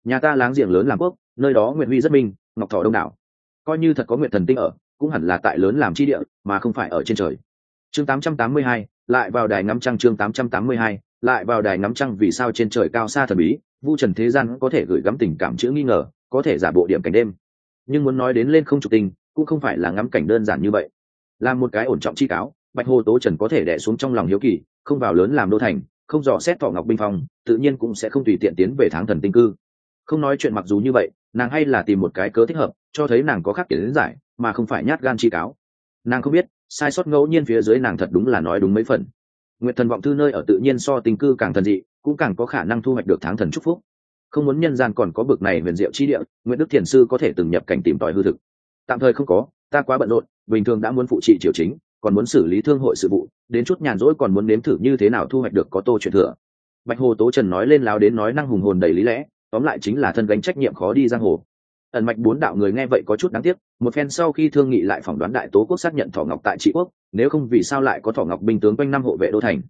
[SPEAKER 1] Nhà ta láng giềng lớn làm quốc, nơi đó nguyện huy rất minh, ngọc thọ đông đảo coi như thật có nguyện thần tinh ở cũng hẳn là tại lớn làm chi địa mà không phải ở trên trời. Chương 882, lại vào đài ngắm trăng chương 882, lại vào đài ngắm trăng vì sao trên trời cao xa thần bí vu trần thế gian có thể gửi gắm tình cảm chữ nghi ngờ có thể giả bộ điểm cảnh đêm. Nhưng muốn nói đến lên không trục tình cũng không phải là ngắm cảnh đơn giản như vậy. Là một cái ổn trọng chi cáo bạch hồ tố trần có thể đẻ xuống trong lòng hiếu kỳ không vào lớn làm đô thành không dò xét thọ ngọc binh phong tự nhiên cũng sẽ không tùy tiện tiến về tháng thần tinh cư. Không nói chuyện mặc dù như vậy nàng hay là tìm một cái cớ thích hợp cho thấy nàng có khác kiến giải, mà không phải nhát gan chi cáo. Nàng không biết, sai sót ngẫu nhiên phía dưới nàng thật đúng là nói đúng mấy phần. Nguyện thần vọng thư nơi ở tự nhiên so tình cư càng thần dị, cũng càng có khả năng thu hoạch được tháng thần chúc phúc. Không muốn nhân gian còn có bực này huyền diệu chi địa nguyễn đức thiền sư có thể từng nhập cảnh tìm tòi hư thực. Tạm thời không có, ta quá bận rộn, bình thường đã muốn phụ trị triều chính, còn muốn xử lý thương hội sự vụ, đến chút nhàn rỗi còn muốn nếm thử như thế nào thu hoạch được có tô chuyện thừa. Bạch hồ tố trần nói lên láo đến nói năng hùng hồn đầy lý lẽ, tóm lại chính là thân gánh trách nhiệm khó đi giang hồ ẩn mạch bốn đạo người nghe vậy có chút đáng tiếc, một phen sau khi thương nghị lại phỏng đoán đại tố quốc xác nhận thỏ ngọc tại trị quốc, nếu không vì sao lại có thỏ ngọc binh tướng quanh năm hộ vệ đô thành.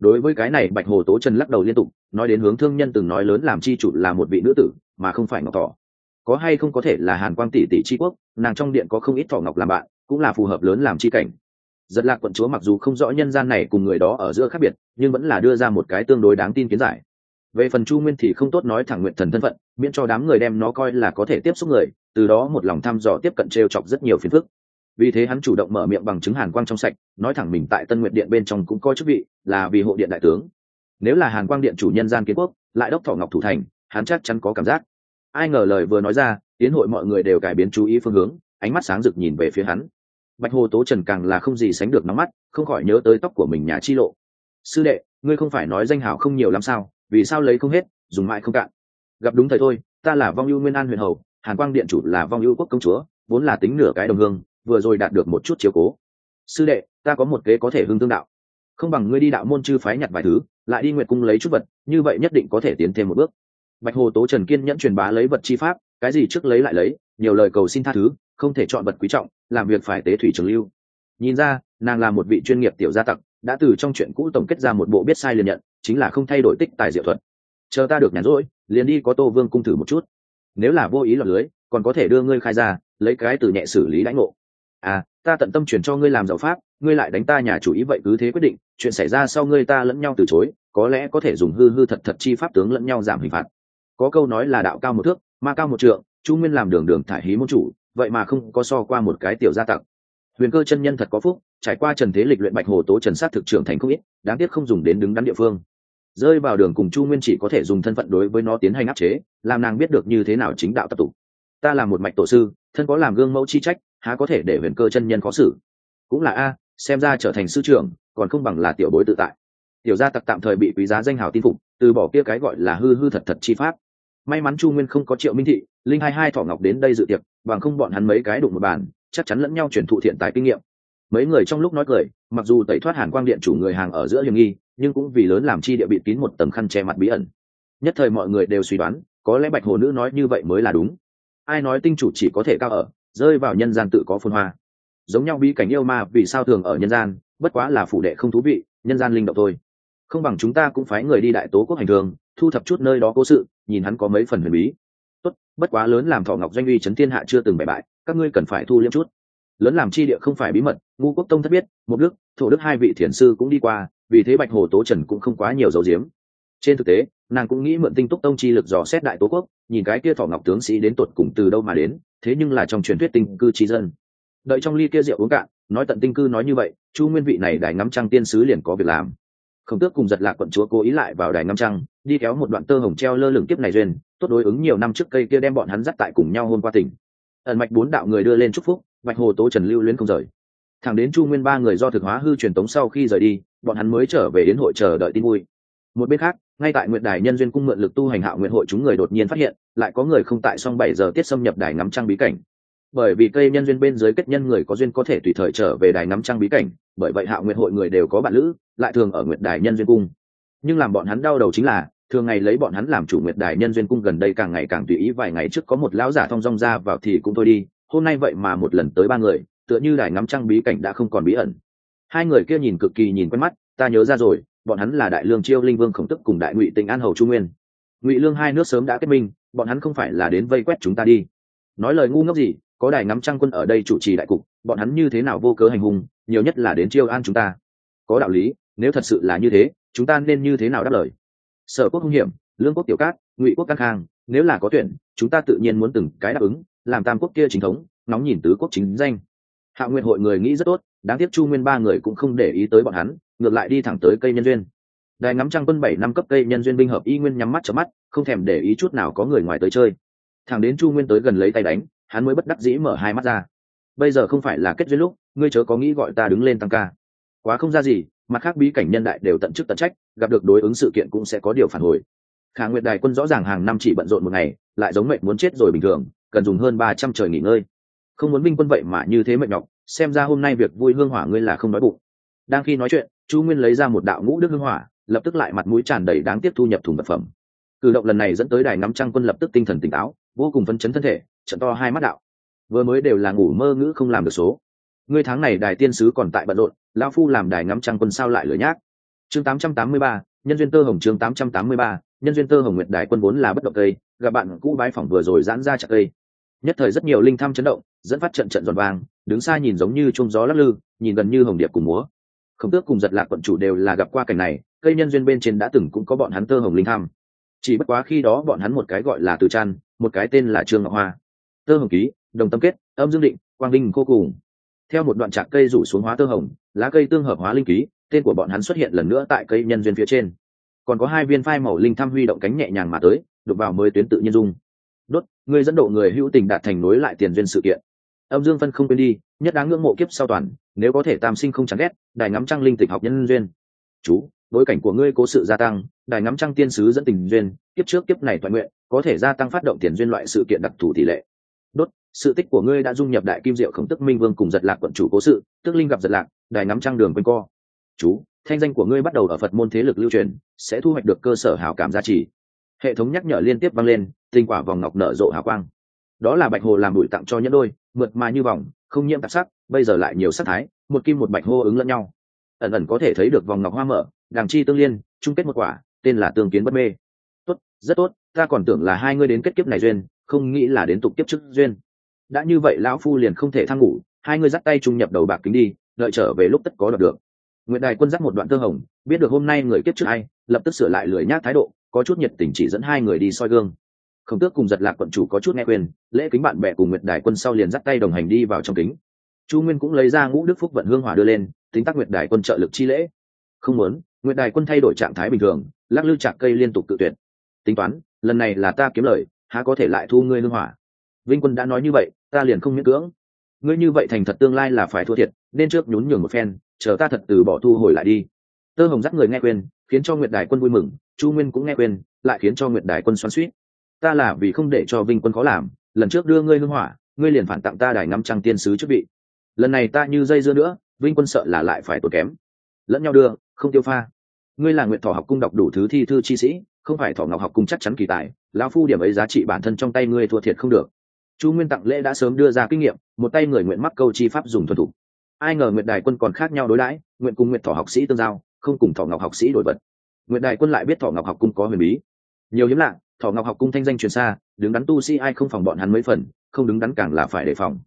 [SPEAKER 1] Đối với cái này, bạch hồ tố trần lắc đầu liên tục, nói đến hướng thương nhân từng nói lớn làm chi chủ là một vị nữ tử, mà không phải ngọc thỏ. có hay không có thể là hàn quang tỷ tỷ tri quốc, nàng trong điện có không ít thỏ ngọc làm bạn, cũng là phù hợp lớn làm chi cảnh. Giật lạc quận chúa mặc dù không rõ nhân gian này cùng người đó ở giữa khác biệt, nhưng vẫn là đưa ra một cái tương đối đáng tin kiến giải về phần chu nguyên thì không tốt nói thẳng nguyện thần thân phận, miễn cho đám người đem nó coi là có thể tiếp xúc người, từ đó một lòng thăm dò tiếp cận t r e o chọc rất nhiều phiền phức. Vì thế hắn chủ động mở miệng bằng chứng hàn quang trong sạch, nói thẳng mình tại tân nguyện điện bên trong cũng coi chức vị, là vì hộ điện đại tướng. Nếu là hàn quang điện chủ nhân gian kiến quốc, lại đốc thọ ngọc thủ thành, hắn chắc chắn có cảm giác. Ai ngờ lời vừa nói ra, tiến hội mọi người đều cải biến chú ý phương hướng, ánh mắt sáng rực nhìn về phía hắn. Bạch hồ tố trần càng là không gì sánh được nóng mắt, không khỏi nhớ tới tóc của mình nhà chi lộ. Sư đệ, ngươi không phải nói danh hảo không nhiều lắm sao? Vì sao lấy không hết, dùng mãi không cạn. Gặp đúng thời thôi, ta là vong ưu nguyên an huyền hầu, hàn quang điện chủ là vong ưu quốc công chúa, vốn là tính nửa cái đồng hương, vừa rồi đạt được một chút chiếu cố. Sư đệ, ta có một kế có thể hưng tương đạo. Không bằng ngươi đi đạo môn chư phái nhặt vài thứ, lại đi nguyệt cung lấy chút vật, như vậy nhất định có thể tiến thêm một bước. Bạch hồ tố trần kiên nhẫn truyền bá lấy vật chi pháp, cái gì trước lấy lại lấy, nhiều lời cầu xin tha thứ, không thể chọn vật quý trọng, làm việc phải tế thủy trường lưu. Nhìn ra, nàng là một vị chuyên nghiệp tiểu gia tặc, đã từ trong chuyện cũ tổng kết ra một bộ biết sai liền nhận chính là không thay đổi tích tài diệu thuật. Chờ ta được nhàn rỗi, liền đi có tô vương cung thử một chút. Nếu là vô ý lọt lưới, còn có thể đưa ngươi khai ra, lấy cái từ nhẹ xử lý lãnh ngộ. À ta tận tâm chuyển cho ngươi làm giàu pháp, ngươi lại đánh ta nhà chủ ý vậy cứ thế quyết định, chuyện xảy ra sau ngươi ta lẫn nhau từ chối, có lẽ có thể dùng hư hư thật thật chi pháp tướng lẫn nhau giảm hình phạt. Có câu nói là đạo cao một thước, ma cao một trượng, chu nguyên làm đường đường thải hí môn chủ, vậy mà không có so qua một cái tiểu gia tặc. Huyền cơ chân nhân thật có phúc, trải qua trần thế lịch luyện bạch hồ tố trần sát thực trưởng thành không ít, đáng tiếc không dùng đến đứng đắn địa phương rơi vào đường cùng chu nguyên chỉ có thể dùng thân phận đối với nó tiến hành áp chế, làm nàng biết được như thế nào chính đạo tập tục. Ta là một mạch tổ sư, thân có làm gương mẫu chi trách, há có thể để huyền cơ chân nhân khó xử? Cũng là a, xem ra trở thành sư trưởng, còn không bằng là tiểu bối tự tại. Tiểu gia tặc tạm thời bị quý giá danh hào tin phục, từ bỏ kia cái gọi là hư hư thật thật chi pháp. May mắn chu nguyên không có triệu minh thị, linh hai hai Thỏ ngọc đến đây dự tiệc, bằng không bọn hắn mấy cái đụng một bàn, chắc chắn lẫn nhau chuyển thụ thiện tài kinh nghiệm. Mấy người trong lúc nói cười, mặc dù tẩy thoát hàn quang điện chủ người hàng ở giữa hiểm nghi nhưng cũng vì lớn làm chi địa bị kín một tầng khăn che mặt bí ẩn. Nhất thời mọi người đều suy đoán, có lẽ bạch hồ nữ nói như vậy mới là đúng. Ai nói tinh chủ chỉ có thể cao ở, rơi vào nhân gian tự có phun hoa. Giống nhau bí cảnh yêu ma vì sao thường ở nhân gian, bất quá là phủ đệ không thú vị, nhân gian linh động thôi. Không bằng chúng ta cũng phái người đi đại tố quốc hành thường, thu thập chút nơi đó cố sự, nhìn hắn có mấy phần huyền bí. Tốt, bất quá lớn làm thọ ngọc doanh uy chấn thiên hạ chưa từng bại bại, các ngươi cần phải thu liêm chút lớn làm chi địa không phải bí mật ngu quốc tông thất biết một đức, thổ đức hai vị thiền sư cũng đi qua, vì thế bạch hồ tố trần cũng không quá nhiều dấu diếm trên thực tế, nàng cũng nghĩ mượn tinh túc tông chi lực dò xét đại tố quốc, nhìn cái kia thọ ngọc tướng sĩ đến tột cùng từ đâu mà đến, thế nhưng là trong truyền thuyết tinh cư trí dân. Đợi trong ly kia rượu uống cạn, nói tận tinh cư nói như vậy, chu nguyên vị này đài ngắm trăng tiên sứ liền có việc làm. Khổng tước cùng giật lạc quận chúa cố ý lại vào đài ngắm trăng, đi kéo một đoạn tơ hồng treo lơ lửng kiếp này duyên, tốt đối ứng nhiều năm trước cây kia đem bọn hắn dắt tại cùng nhau hôm qua tỉnh. Ẩn mạch bốn đạo người đưa lên chúc phúc bạch hồ tố trần lưu luyến không rời. Thẳng đến chu nguyên ba người do thực hóa hư truyền tống sau khi rời đi, bọn hắn mới trở về đến hội chờ đợi tin vui. Một bên khác, ngay tại nguyện đài nhân duyên cung mượn lực tu hành hạo nguyện hội chúng người đột nhiên phát hiện, lại có người không tại xong bảy giờ tiết xâm nhập đài ngắm trăng bí cảnh. Bởi vì cây nhân duyên bên dưới kết nhân người có duyên có thể tùy thời trở về đài ngắm trăng bí cảnh, bởi vậy hạo nguyện hội người đều có bạn lữ, lại thường ở nguyện đài nhân duyên cung. Nhưng làm bọn hắn đau đầu chính là, thường ngày lấy bọn hắn làm chủ nguyện đài nhân duyên cung gần đây càng ngày càng tùy ý, vài ngày trước có một lão giả thong dong ra vào thì cũng thôi đi hôm nay vậy mà một lần tới ba người, tựa như đài ngắm trăng bí cảnh đã không còn bí ẩn. Hai người kia nhìn cực kỳ nhìn quen mắt, ta nhớ ra rồi, bọn hắn là đại lương chiêu linh vương khổng tức cùng đại ngụy tỉnh an hầu trung nguyên. Ngụy lương hai nước sớm đã kết minh, bọn hắn không phải là đến vây quét chúng ta đi. Nói lời ngu ngốc gì, có đài ngắm trăng quân ở đây chủ trì đại cục, bọn hắn như thế nào vô cớ hành hung, nhiều nhất là đến chiêu an chúng ta. Có đạo lý, nếu thật sự là như thế, chúng ta nên như thế nào đáp lời? Sở quốc hung hiểm, lương quốc tiểu cát, ngụy quốc căng khang, nếu là có tuyển, chúng ta tự nhiên muốn từng cái đáp ứng làm tam quốc kia chính thống nóng nhìn tứ quốc chính danh. Hạ nguyện hội người nghĩ rất tốt, đáng tiếc chu nguyên ba người cũng không để ý tới bọn hắn, ngược lại đi thẳng tới cây nhân duyên. Đài ngắm trăng quân bảy năm cấp cây nhân duyên binh hợp y nguyên nhắm mắt chớp mắt, không thèm để ý chút nào có người ngoài tới chơi. Thằng đến chu nguyên tới gần lấy tay đánh, hắn mới bất đắc dĩ mở hai mắt ra. Bây giờ không phải là kết duyên lúc, ngươi chớ có nghĩ gọi ta đứng lên tăng ca. Quá không ra gì, mặt khác bí cảnh nhân đại đều tận chức tận trách, gặp được đối ứng sự kiện cũng sẽ có điều phản hồi. Khả nguyện đài quân rõ ràng hàng năm chỉ bận rộn một ngày, lại giống mệnh muốn chết rồi bình thường cần dùng hơn ba trăm trời nghỉ ngơi. Không muốn binh quân vậy mà như thế mệt nhọc xem ra hôm nay việc vui hương hỏa ngươi là không nói bụng. Đang khi nói chuyện chu nguyên lấy ra một đạo ngũ đức hương hỏa lập tức lại mặt mũi tràn đầy đáng tiếc thu nhập thùng vật phẩm. Cử động lần này dẫn tới đài ngắm trăng quân lập tức tinh thần tỉnh táo vô cùng phấn chấn thân thể trận to hai mắt đạo. Vừa mới đều là ngủ mơ ngữ không làm được số. Ngươi tháng này đài tiên sứ còn tại bận rộn lão phu làm đài ngắm trăng quân sao lại lửa nhác? Chương 883, nhân duyên tơ hồng chương 883, nhân duyên tơ hồng nguyệt đài quân vốn là bất động cây gặp bạn cũ bái phỏng vừa rồi giãn ra chặt cây nhất thời rất nhiều linh thăm chấn động, dẫn phát trận trận giòn vàng đứng xa nhìn giống như trung gió lắc lư, nhìn gần như hồng điệp cùng múa. Khổng tước cùng giật lạc quận chủ đều là gặp qua cảnh này, cây nhân duyên bên trên đã từng cũng có bọn hắn tơ hồng linh thăm. Chỉ bất quá khi đó bọn hắn một cái gọi là từ trăn, một cái tên là trương ngọc hoa. Tơ hồng ký, đồng tâm kết, âm dương định, quang Linh cô cùng. Theo một đoạn trạc cây rủ xuống hóa tơ hồng, lá cây tương hợp hóa linh ký, tên của bọn hắn xuất hiện lần nữa tại cây nhân duyên phía trên. Còn có hai viên phai màu linh thăm huy động cánh nhẹ nhàng mà tới đục vào mới tuyến tự nhiên dung người dẫn độ người hữu tình đạt thành nối lại tiền duyên sự kiện. Âm dương phân không quên đi, nhất đáng ngưỡng mộ kiếp sau toàn, nếu có thể tam sinh không chán ghét, đài ngắm trăng linh tịch học nhân duyên. Chú, bối cảnh của ngươi cố sự gia tăng, đài ngắm trăng tiên sứ dẫn tình duyên, kiếp trước kiếp này toàn nguyện, có thể gia tăng phát động tiền duyên loại sự kiện đặc thù tỷ lệ. Đốt, sự tích của ngươi đã dung nhập đại kim diệu khổng tức minh vương cùng giật lạc quận chủ cố sự, tức linh gặp giật lạc, đài ngắm trăng đường quanh co. Chú, thanh danh của ngươi bắt đầu ở phật môn thế lực lưu truyền, sẽ thu hoạch được cơ sở hào cảm giá trị hệ thống nhắc nhở liên tiếp vang lên, tinh quả vòng ngọc nở rộ hào quang. Đó là bạch hồ làm bụi tặng cho nhẫn đôi, mượt mà như vòng, không nhiễm tạp sắc, bây giờ lại nhiều sắc thái, một kim một bạch hô ứng lẫn nhau. Ẩn ẩn có thể thấy được vòng ngọc hoa mở đàng chi tương liên, chung kết một quả, tên là tương kiến bất mê. Tốt, rất tốt, ta còn tưởng là hai ngươi đến kết kiếp này duyên, không nghĩ là đến tục kiếp trước duyên. Đã như vậy lão phu liền không thể thăng ngủ, hai ngươi dắt tay trung nhập đầu bạc kính đi, đợi trở về lúc tất có đoạt được. Nguyệt đài quân dắt một đoạn tơ hồng, biết được hôm nay người kiếp trước ai, lập tức sửa lại lười nhác thái độ có chút nhiệt tình chỉ dẫn hai người đi soi gương. Khổng tước cùng giật lạc quận chủ có chút nghe khuyên, lễ kính bạn bè cùng nguyệt đài quân sau liền dắt tay đồng hành đi vào trong kính. Chu nguyên cũng lấy ra ngũ đức phúc vận hương hỏa đưa lên, tính tác nguyệt đài quân trợ lực chi lễ. Không muốn, nguyệt đài quân thay đổi trạng thái bình thường, lắc lư chạc cây liên tục tự tuyển. tính toán, lần này là ta kiếm lời, há có thể lại thu ngươi hương hỏa? Vinh quân đã nói như vậy, ta liền không miễn cưỡng. Ngươi như vậy thành thật tương lai là phải thua thiệt, nên trước nhún nhường một phen, chờ ta thật từ bỏ thu hồi lại đi tơ hồng dắt người nghe quên khiến cho nguyệt đài quân vui mừng, chu nguyên cũng nghe quên lại khiến cho nguyệt đài quân xoắn suýt ta là vì không để cho vinh quân khó làm, lần trước đưa ngươi hưng hỏa, ngươi liền phản tặng ta đài ngắm trăng tiên sứ chức vị. Lần này ta như dây dưa nữa, vinh quân sợ là lại phải tốn kém. Lẫn nhau đưa, không tiêu pha. Ngươi là nguyện thọ học cung đọc đủ thứ thi thư chi sĩ, không phải thọ ngọc học cung chắc chắn kỳ tài, lão phu điểm ấy giá trị bản thân trong tay ngươi thua thiệt không được. Chu nguyên tặng lễ đã sớm đưa ra kinh nghiệm, một tay người nguyện mắc câu chi pháp dùng thuần thủ. ai ngờ nguyện đài quân còn khác nhau đối đãi, nguyện cùng nguyện thọ học sĩ tương giao không cùng thọ ngọc học sĩ đổi vật. Nguyện Đại quân lại biết thọ ngọc học cung có huyền bí. Nhiều hiếm lạ, thọ ngọc học cung thanh danh truyền xa, đứng đắn tu sĩ ai không phòng bọn hắn mấy phần, không đứng đắn càng là phải đề phòng.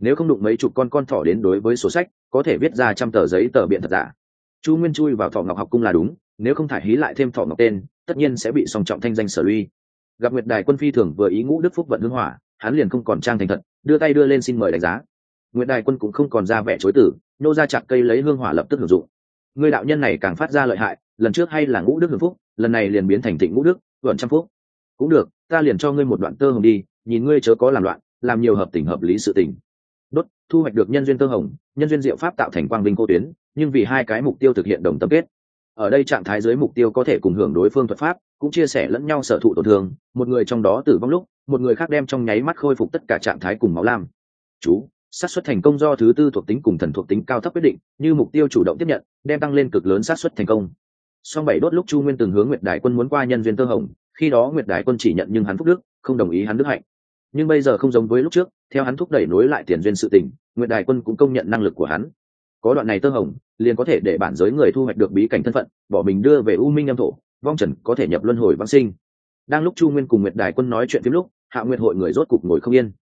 [SPEAKER 1] Nếu không đụng mấy chục con con thỏ đến đối với sổ sách, có thể viết ra trăm tờ giấy tờ biện thật giả. Chu nguyên chui vào thọ ngọc học cung là đúng, nếu không thải hí lại thêm thọ ngọc tên, tất nhiên sẽ bị song trọng thanh danh sở uy. Gặp nguyệt đài quân phi thường vừa ý ngũ đức phúc vận hương hỏa, hắn liền không còn trang thành thật, đưa tay đưa lên xin mời đánh giá. Nguyệt đài quân cũng không còn ra vẻ chối tử nô ra chặt cây lấy hương hỏa lập tức hưởng dụng người đạo nhân này càng phát ra lợi hại, lần trước hay là ngũ đức hưởng phúc, lần này liền biến thành thịnh ngũ đức vận trăm phúc. Cũng được, ta liền cho ngươi một đoạn tơ hồng đi, nhìn ngươi chớ có làm loạn, làm nhiều hợp tình hợp lý sự tình. Đốt, thu hoạch được nhân duyên tơ hồng, nhân duyên diệu pháp tạo thành quang vinh cô tuyến, nhưng vì hai cái mục tiêu thực hiện đồng tâm kết. Ở đây trạng thái dưới mục tiêu có thể cùng hưởng đối phương thuật pháp, cũng chia sẻ lẫn nhau sở thụ tổn thương, một người trong đó tử vong lúc, một người khác đem trong nháy mắt khôi phục tất cả trạng thái cùng máu lam. Chú xác suất thành công do thứ tư thuộc tính cùng thần thuộc tính cao thấp quyết định, như mục tiêu chủ động tiếp nhận, đem tăng lên cực lớn xác suất thành công. Song bảy đốt lúc chu nguyên từng hướng nguyệt đại quân muốn qua nhân duyên tơ hồng, khi đó nguyệt đại quân chỉ nhận nhưng hắn phúc đức, không đồng ý hắn đức hạnh. Nhưng bây giờ không giống với lúc trước, theo hắn thúc đẩy nối lại tiền duyên sự tình, nguyệt đại quân cũng công nhận năng lực của hắn. Có đoạn này tơ hồng, liền có thể để bản giới người thu hoạch được bí cảnh thân phận, bỏ mình đưa về u minh âm thổ, vong trần có thể nhập luân hồi văn sinh. Đang lúc chu nguyên cùng nguyệt đài quân nói chuyện phim lúc, hạ nguyệt hội người rốt cục ngồi không yên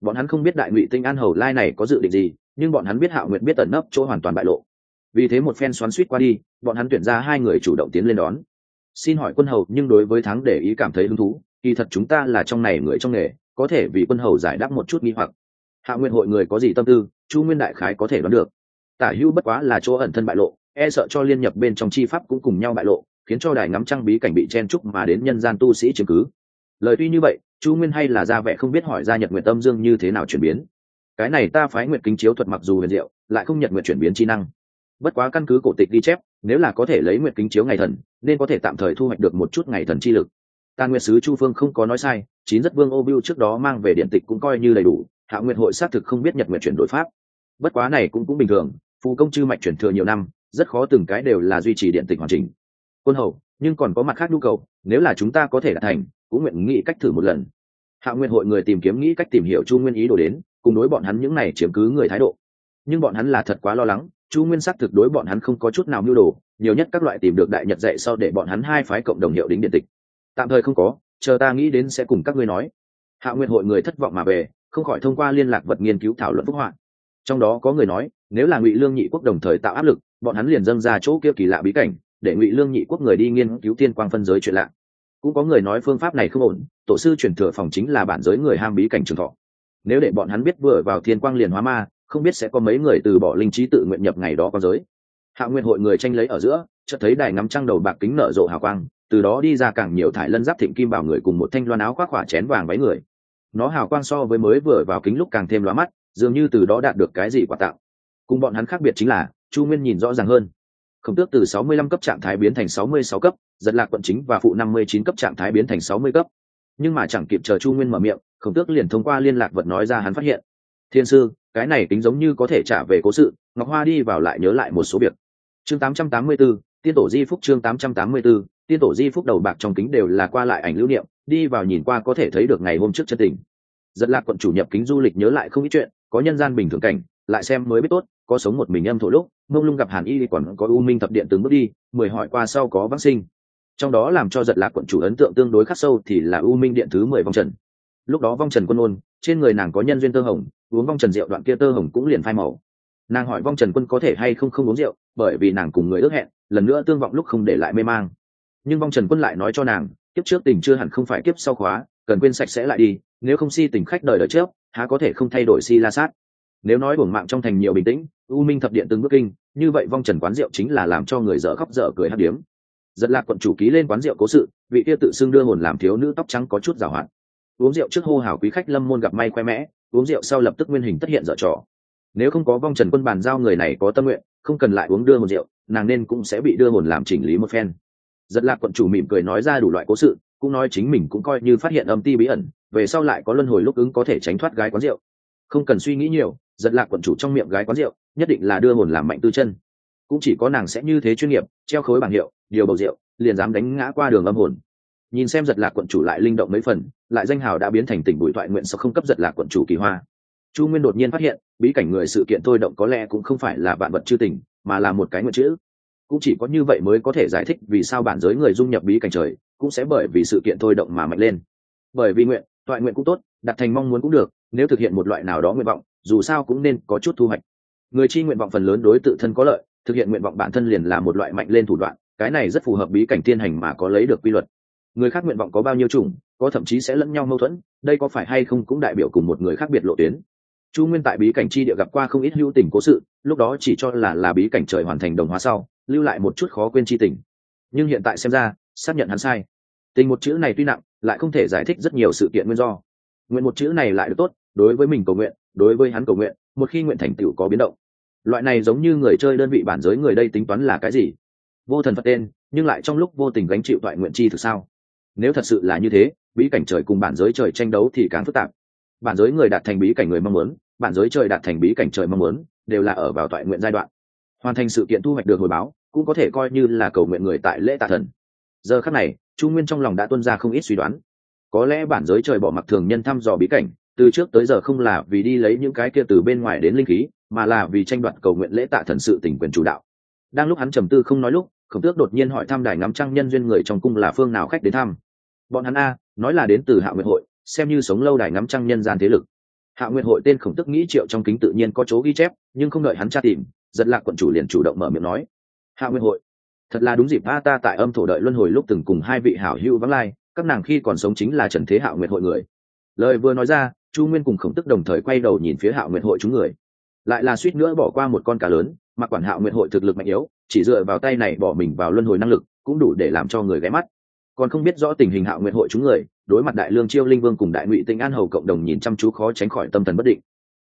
[SPEAKER 1] bọn hắn không biết đại ngụy tinh an hầu lai này có dự định gì, nhưng bọn hắn biết hạ nguyệt biết tận nấp chỗ hoàn toàn bại lộ. Vì thế một phen xoắn suýt qua đi, bọn hắn tuyển ra hai người chủ động tiến lên đón. Xin hỏi quân hầu, nhưng đối với thắng để ý cảm thấy hứng thú, kỳ thật chúng ta là trong này người trong nghề, có thể vì quân hầu giải đáp một chút nghi hoặc. Hạ nguyện hội người có gì tâm tư, chu nguyên đại khái có thể đoán được. Tả hữu bất quá là chỗ ẩn thân bại lộ e sợ cho liên nhập bên trong chi pháp cũng cùng nhau bại lộ, khiến cho đài ngắm trăng bí cảnh bị chen trúc mà đến nhân gian tu sĩ chứng cứ lời tuy như vậy, chu nguyên hay là ra vẻ không biết hỏi ra nhật nguyện tâm dương như thế nào chuyển biến. Cái này ta phái nguyện kính chiếu thuật mặc dù huyền diệu, lại không nhật nguyện chuyển biến chi năng. Bất quá căn cứ cổ tịch ghi chép, nếu là có thể lấy nguyện kính chiếu ngày thần, nên có thể tạm thời thu hoạch được một chút ngày thần chi lực. Tàn nguyệt sứ chu phương không có nói sai, chín rất vương ô biu trước đó mang về điện tịch cũng coi như đầy đủ, hạ nguyện hội xác thực không biết nhật nguyện chuyển đổi pháp. Bất quá này cũng cũng bình thường, phù công chư mạch chuyển thừa nhiều năm, rất khó từng cái đều là duy trì điện tịch hoàn chỉnh. Quân hầu, nhưng còn có mặt khác nhu cầu, nếu là chúng ta có thể đạt thành cũng nguyện nghĩ cách thử một lần. Hạ nguyện hội người tìm kiếm nghĩ cách tìm hiểu chu nguyên ý đồ đến, cùng đối bọn hắn những này chiếm cứ người thái độ. Nhưng bọn hắn là thật quá lo lắng, chu nguyên sắc thực đối bọn hắn không có chút nào mưu đồ, nhiều nhất các loại tìm được đại nhật dạy sau để bọn hắn hai phái cộng đồng hiệu đính điện tịch. Tạm thời không có, chờ ta nghĩ đến sẽ cùng các ngươi nói. Hạ nguyện hội người thất vọng mà về, không khỏi thông qua liên lạc vật nghiên cứu thảo luận phúc họa. Trong đó có người nói, nếu là ngụy lương nhị quốc đồng thời tạo áp lực, bọn hắn liền dâng ra chỗ kia kỳ lạ bí cảnh, để ngụy lương nhị quốc người đi nghiên cứu tiên quang phân giới chuyện lạ cũng có người nói phương pháp này không ổn, tổ sư truyền thừa phòng chính là bản giới người ham bí cảnh trường thọ. Nếu để bọn hắn biết vừa vào thiên quang liền hóa ma, không biết sẽ có mấy người từ bỏ linh trí tự nguyện nhập ngày đó con giới. Hạ nguyện hội người tranh lấy ở giữa, chợt thấy đài ngắm trăng đầu bạc kính nở rộ hào quang, từ đó đi ra càng nhiều thải lân giáp thịnh kim bảo người cùng một thanh loan áo khoác khỏa chén vàng váy người. Nó hào quang so với mới vừa vào kính lúc càng thêm lóa mắt, dường như từ đó đạt được cái gì quà tạo. Cùng bọn hắn khác biệt chính là, chu nguyên nhìn rõ ràng hơn khổng tước từ 65 cấp trạng thái biến thành 66 cấp giật lạc quận chính và phụ 59 cấp trạng thái biến thành 60 cấp. Nhưng mà chẳng kịp chờ chu nguyên mở miệng khổng tước liền thông qua liên lạc vật nói ra hắn phát hiện. Thiên sư cái này tính giống như có thể trả về cố sự ngọc hoa đi vào lại nhớ lại một số việc. Chương 884, tiên tổ di phúc chương 884, tiên tổ di phúc đầu bạc trong kính đều là qua lại ảnh lưu niệm đi vào nhìn qua có thể thấy được ngày hôm trước chân tình. Giật lạc quận chủ nhập kính du lịch nhớ lại không ít chuyện có nhân gian bình thường cảnh lại xem mới biết tốt có sống một mình em thổ lúc, mông lung gặp hàn y còn có u minh thập điện từng bước đi, mười hỏi qua sau có vắc sinh. Trong đó làm cho giật lạc quận chủ ấn tượng tương đối khắc sâu thì là u minh điện thứ mười vong trần. Lúc đó vong trần quân ôn, trên người nàng có nhân duyên tơ hồng, uống vong trần rượu đoạn kia tơ hồng cũng liền phai màu. Nàng hỏi vong trần quân có thể hay không không uống rượu, bởi vì nàng cùng người ước hẹn, lần nữa tương vọng lúc không để lại mê mang. Nhưng vong trần quân lại nói cho nàng, kiếp trước tình chưa hẳn không phải kiếp sau khóa, cần quên sạch sẽ lại đi, nếu không si tình khách đời đời trước, há có thể không thay đổi si la sát nếu nói buồng mạng trong thành nhiều bình tĩnh, u minh thập điện từng bước kinh, như vậy vong trần quán rượu chính là làm cho người dở khóc dở cười hát điếm. Giật lạc quận chủ ký lên quán rượu cố sự, vị kia tự xưng đưa hồn làm thiếu nữ tóc trắng có chút giảo hoạt. Uống rượu trước hô hào quý khách lâm môn gặp may khoe mẽ, uống rượu sau lập tức nguyên hình tất hiện dở trò. Nếu không có vong trần quân bàn giao người này có tâm nguyện, không cần lại uống đưa một rượu, nàng nên cũng sẽ bị đưa hồn làm chỉnh lý một phen. Giật lạc quận chủ mỉm cười nói ra đủ loại cố sự, cũng nói chính mình cũng coi như phát hiện âm ti bí ẩn, về sau lại có luân hồi lúc ứng có thể tránh thoát gái quán rượu. Không cần suy nghĩ nhiều giật lạc quận chủ trong miệng gái quán rượu, nhất định là đưa hồn làm mạnh tư chân. Cũng chỉ có nàng sẽ như thế chuyên nghiệp, treo khối bảng hiệu, điều bầu rượu, liền dám đánh ngã qua đường âm hồn. Nhìn xem giật lạc quận chủ lại linh động mấy phần, lại danh hào đã biến thành tỉnh bụi thoại nguyện sau không cấp giật lạc quận chủ kỳ hoa. Chu nguyên đột nhiên phát hiện, bí cảnh người sự kiện thôi động có lẽ cũng không phải là bạn vật chư tình, mà là một cái nguyện chữ. Cũng chỉ có như vậy mới có thể giải thích vì sao bản giới người dung nhập bí cảnh trời, cũng sẽ bởi vì sự kiện thôi động mà mạnh lên. Bởi vì nguyện, thoại nguyện cũng tốt, đặt thành mong muốn cũng được, nếu thực hiện một loại nào đó nguyện vọng dù sao cũng nên có chút thu hoạch. Người chi nguyện vọng phần lớn đối tự thân có lợi, thực hiện nguyện vọng bản thân liền là một loại mạnh lên thủ đoạn, cái này rất phù hợp bí cảnh tiên hành mà có lấy được quy luật. Người khác nguyện vọng có bao nhiêu chủng, có thậm chí sẽ lẫn nhau mâu thuẫn, đây có phải hay không cũng đại biểu cùng một người khác biệt lộ tuyến. Chu nguyên tại bí cảnh chi địa gặp qua không ít hữu tình cố sự, lúc đó chỉ cho là là bí cảnh trời hoàn thành đồng hóa sau, lưu lại một chút khó quên chi tình. Nhưng hiện tại xem ra, xác nhận hắn sai. Tình một chữ này tuy nặng, lại không thể giải thích rất nhiều sự kiện nguyên do. Nguyện một chữ này lại được tốt đối với mình cầu nguyện, đối với hắn cầu nguyện, một khi nguyện thành tựu có biến động. Loại này giống như người chơi đơn vị bản giới người đây tính toán là cái gì? Vô thần phật tên, nhưng lại trong lúc vô tình gánh chịu toại nguyện chi thực sao? Nếu thật sự là như thế, bí cảnh trời cùng bản giới trời tranh đấu thì càng phức tạp. Bản giới người đạt thành bí cảnh người mong muốn, bản giới trời đạt thành bí cảnh trời mong muốn, đều là ở vào toại nguyện giai đoạn. Hoàn thành sự kiện thu hoạch được hồi báo, cũng có thể coi như là cầu nguyện người tại lễ tạ thần. Giờ khắc này, chu nguyên trong lòng đã tuân ra không ít suy đoán. Có lẽ bản giới trời bỏ mặc thường nhân thăm dò bí cảnh từ trước tới giờ không là vì đi lấy những cái kia từ bên ngoài đến linh khí, mà là vì tranh đoạt cầu nguyện lễ tạ thần sự tỉnh quyền chủ đạo. Đang lúc hắn trầm tư không nói lúc, khổng tước đột nhiên hỏi thăm đài ngắm trăng nhân duyên người trong cung là phương nào khách đến thăm. Bọn hắn a, nói là đến từ hạ nguyện hội, xem như sống lâu đài ngắm trăng nhân gian thế lực. Hạ nguyện hội tên khổng tức nghĩ triệu trong kính tự nhiên có chỗ ghi chép, nhưng không đợi hắn tra tìm, giật lạc quận chủ liền chủ động mở miệng nói. Hạ nguyện hội, thật là đúng dịp a ta tại âm thổ đợi luân hồi lúc từng cùng hai vị hảo hữu vắng lai, các nàng khi còn sống chính là trần thế hạ nguyện hội người. Lời vừa nói ra chu nguyên cùng khổng tức đồng thời quay đầu nhìn phía Hạo nguyện hội chúng người. Lại là suýt nữa bỏ qua một con cá lớn, mà quản Hạo nguyện hội thực lực mạnh yếu, chỉ dựa vào tay này bỏ mình vào luân hồi năng lực, cũng đủ để làm cho người ghé mắt. Còn không biết rõ tình hình Hạo nguyện hội chúng người, đối mặt đại lương chiêu linh vương cùng đại ngụy tinh an hầu cộng đồng nhìn chăm chú khó tránh khỏi tâm thần bất định.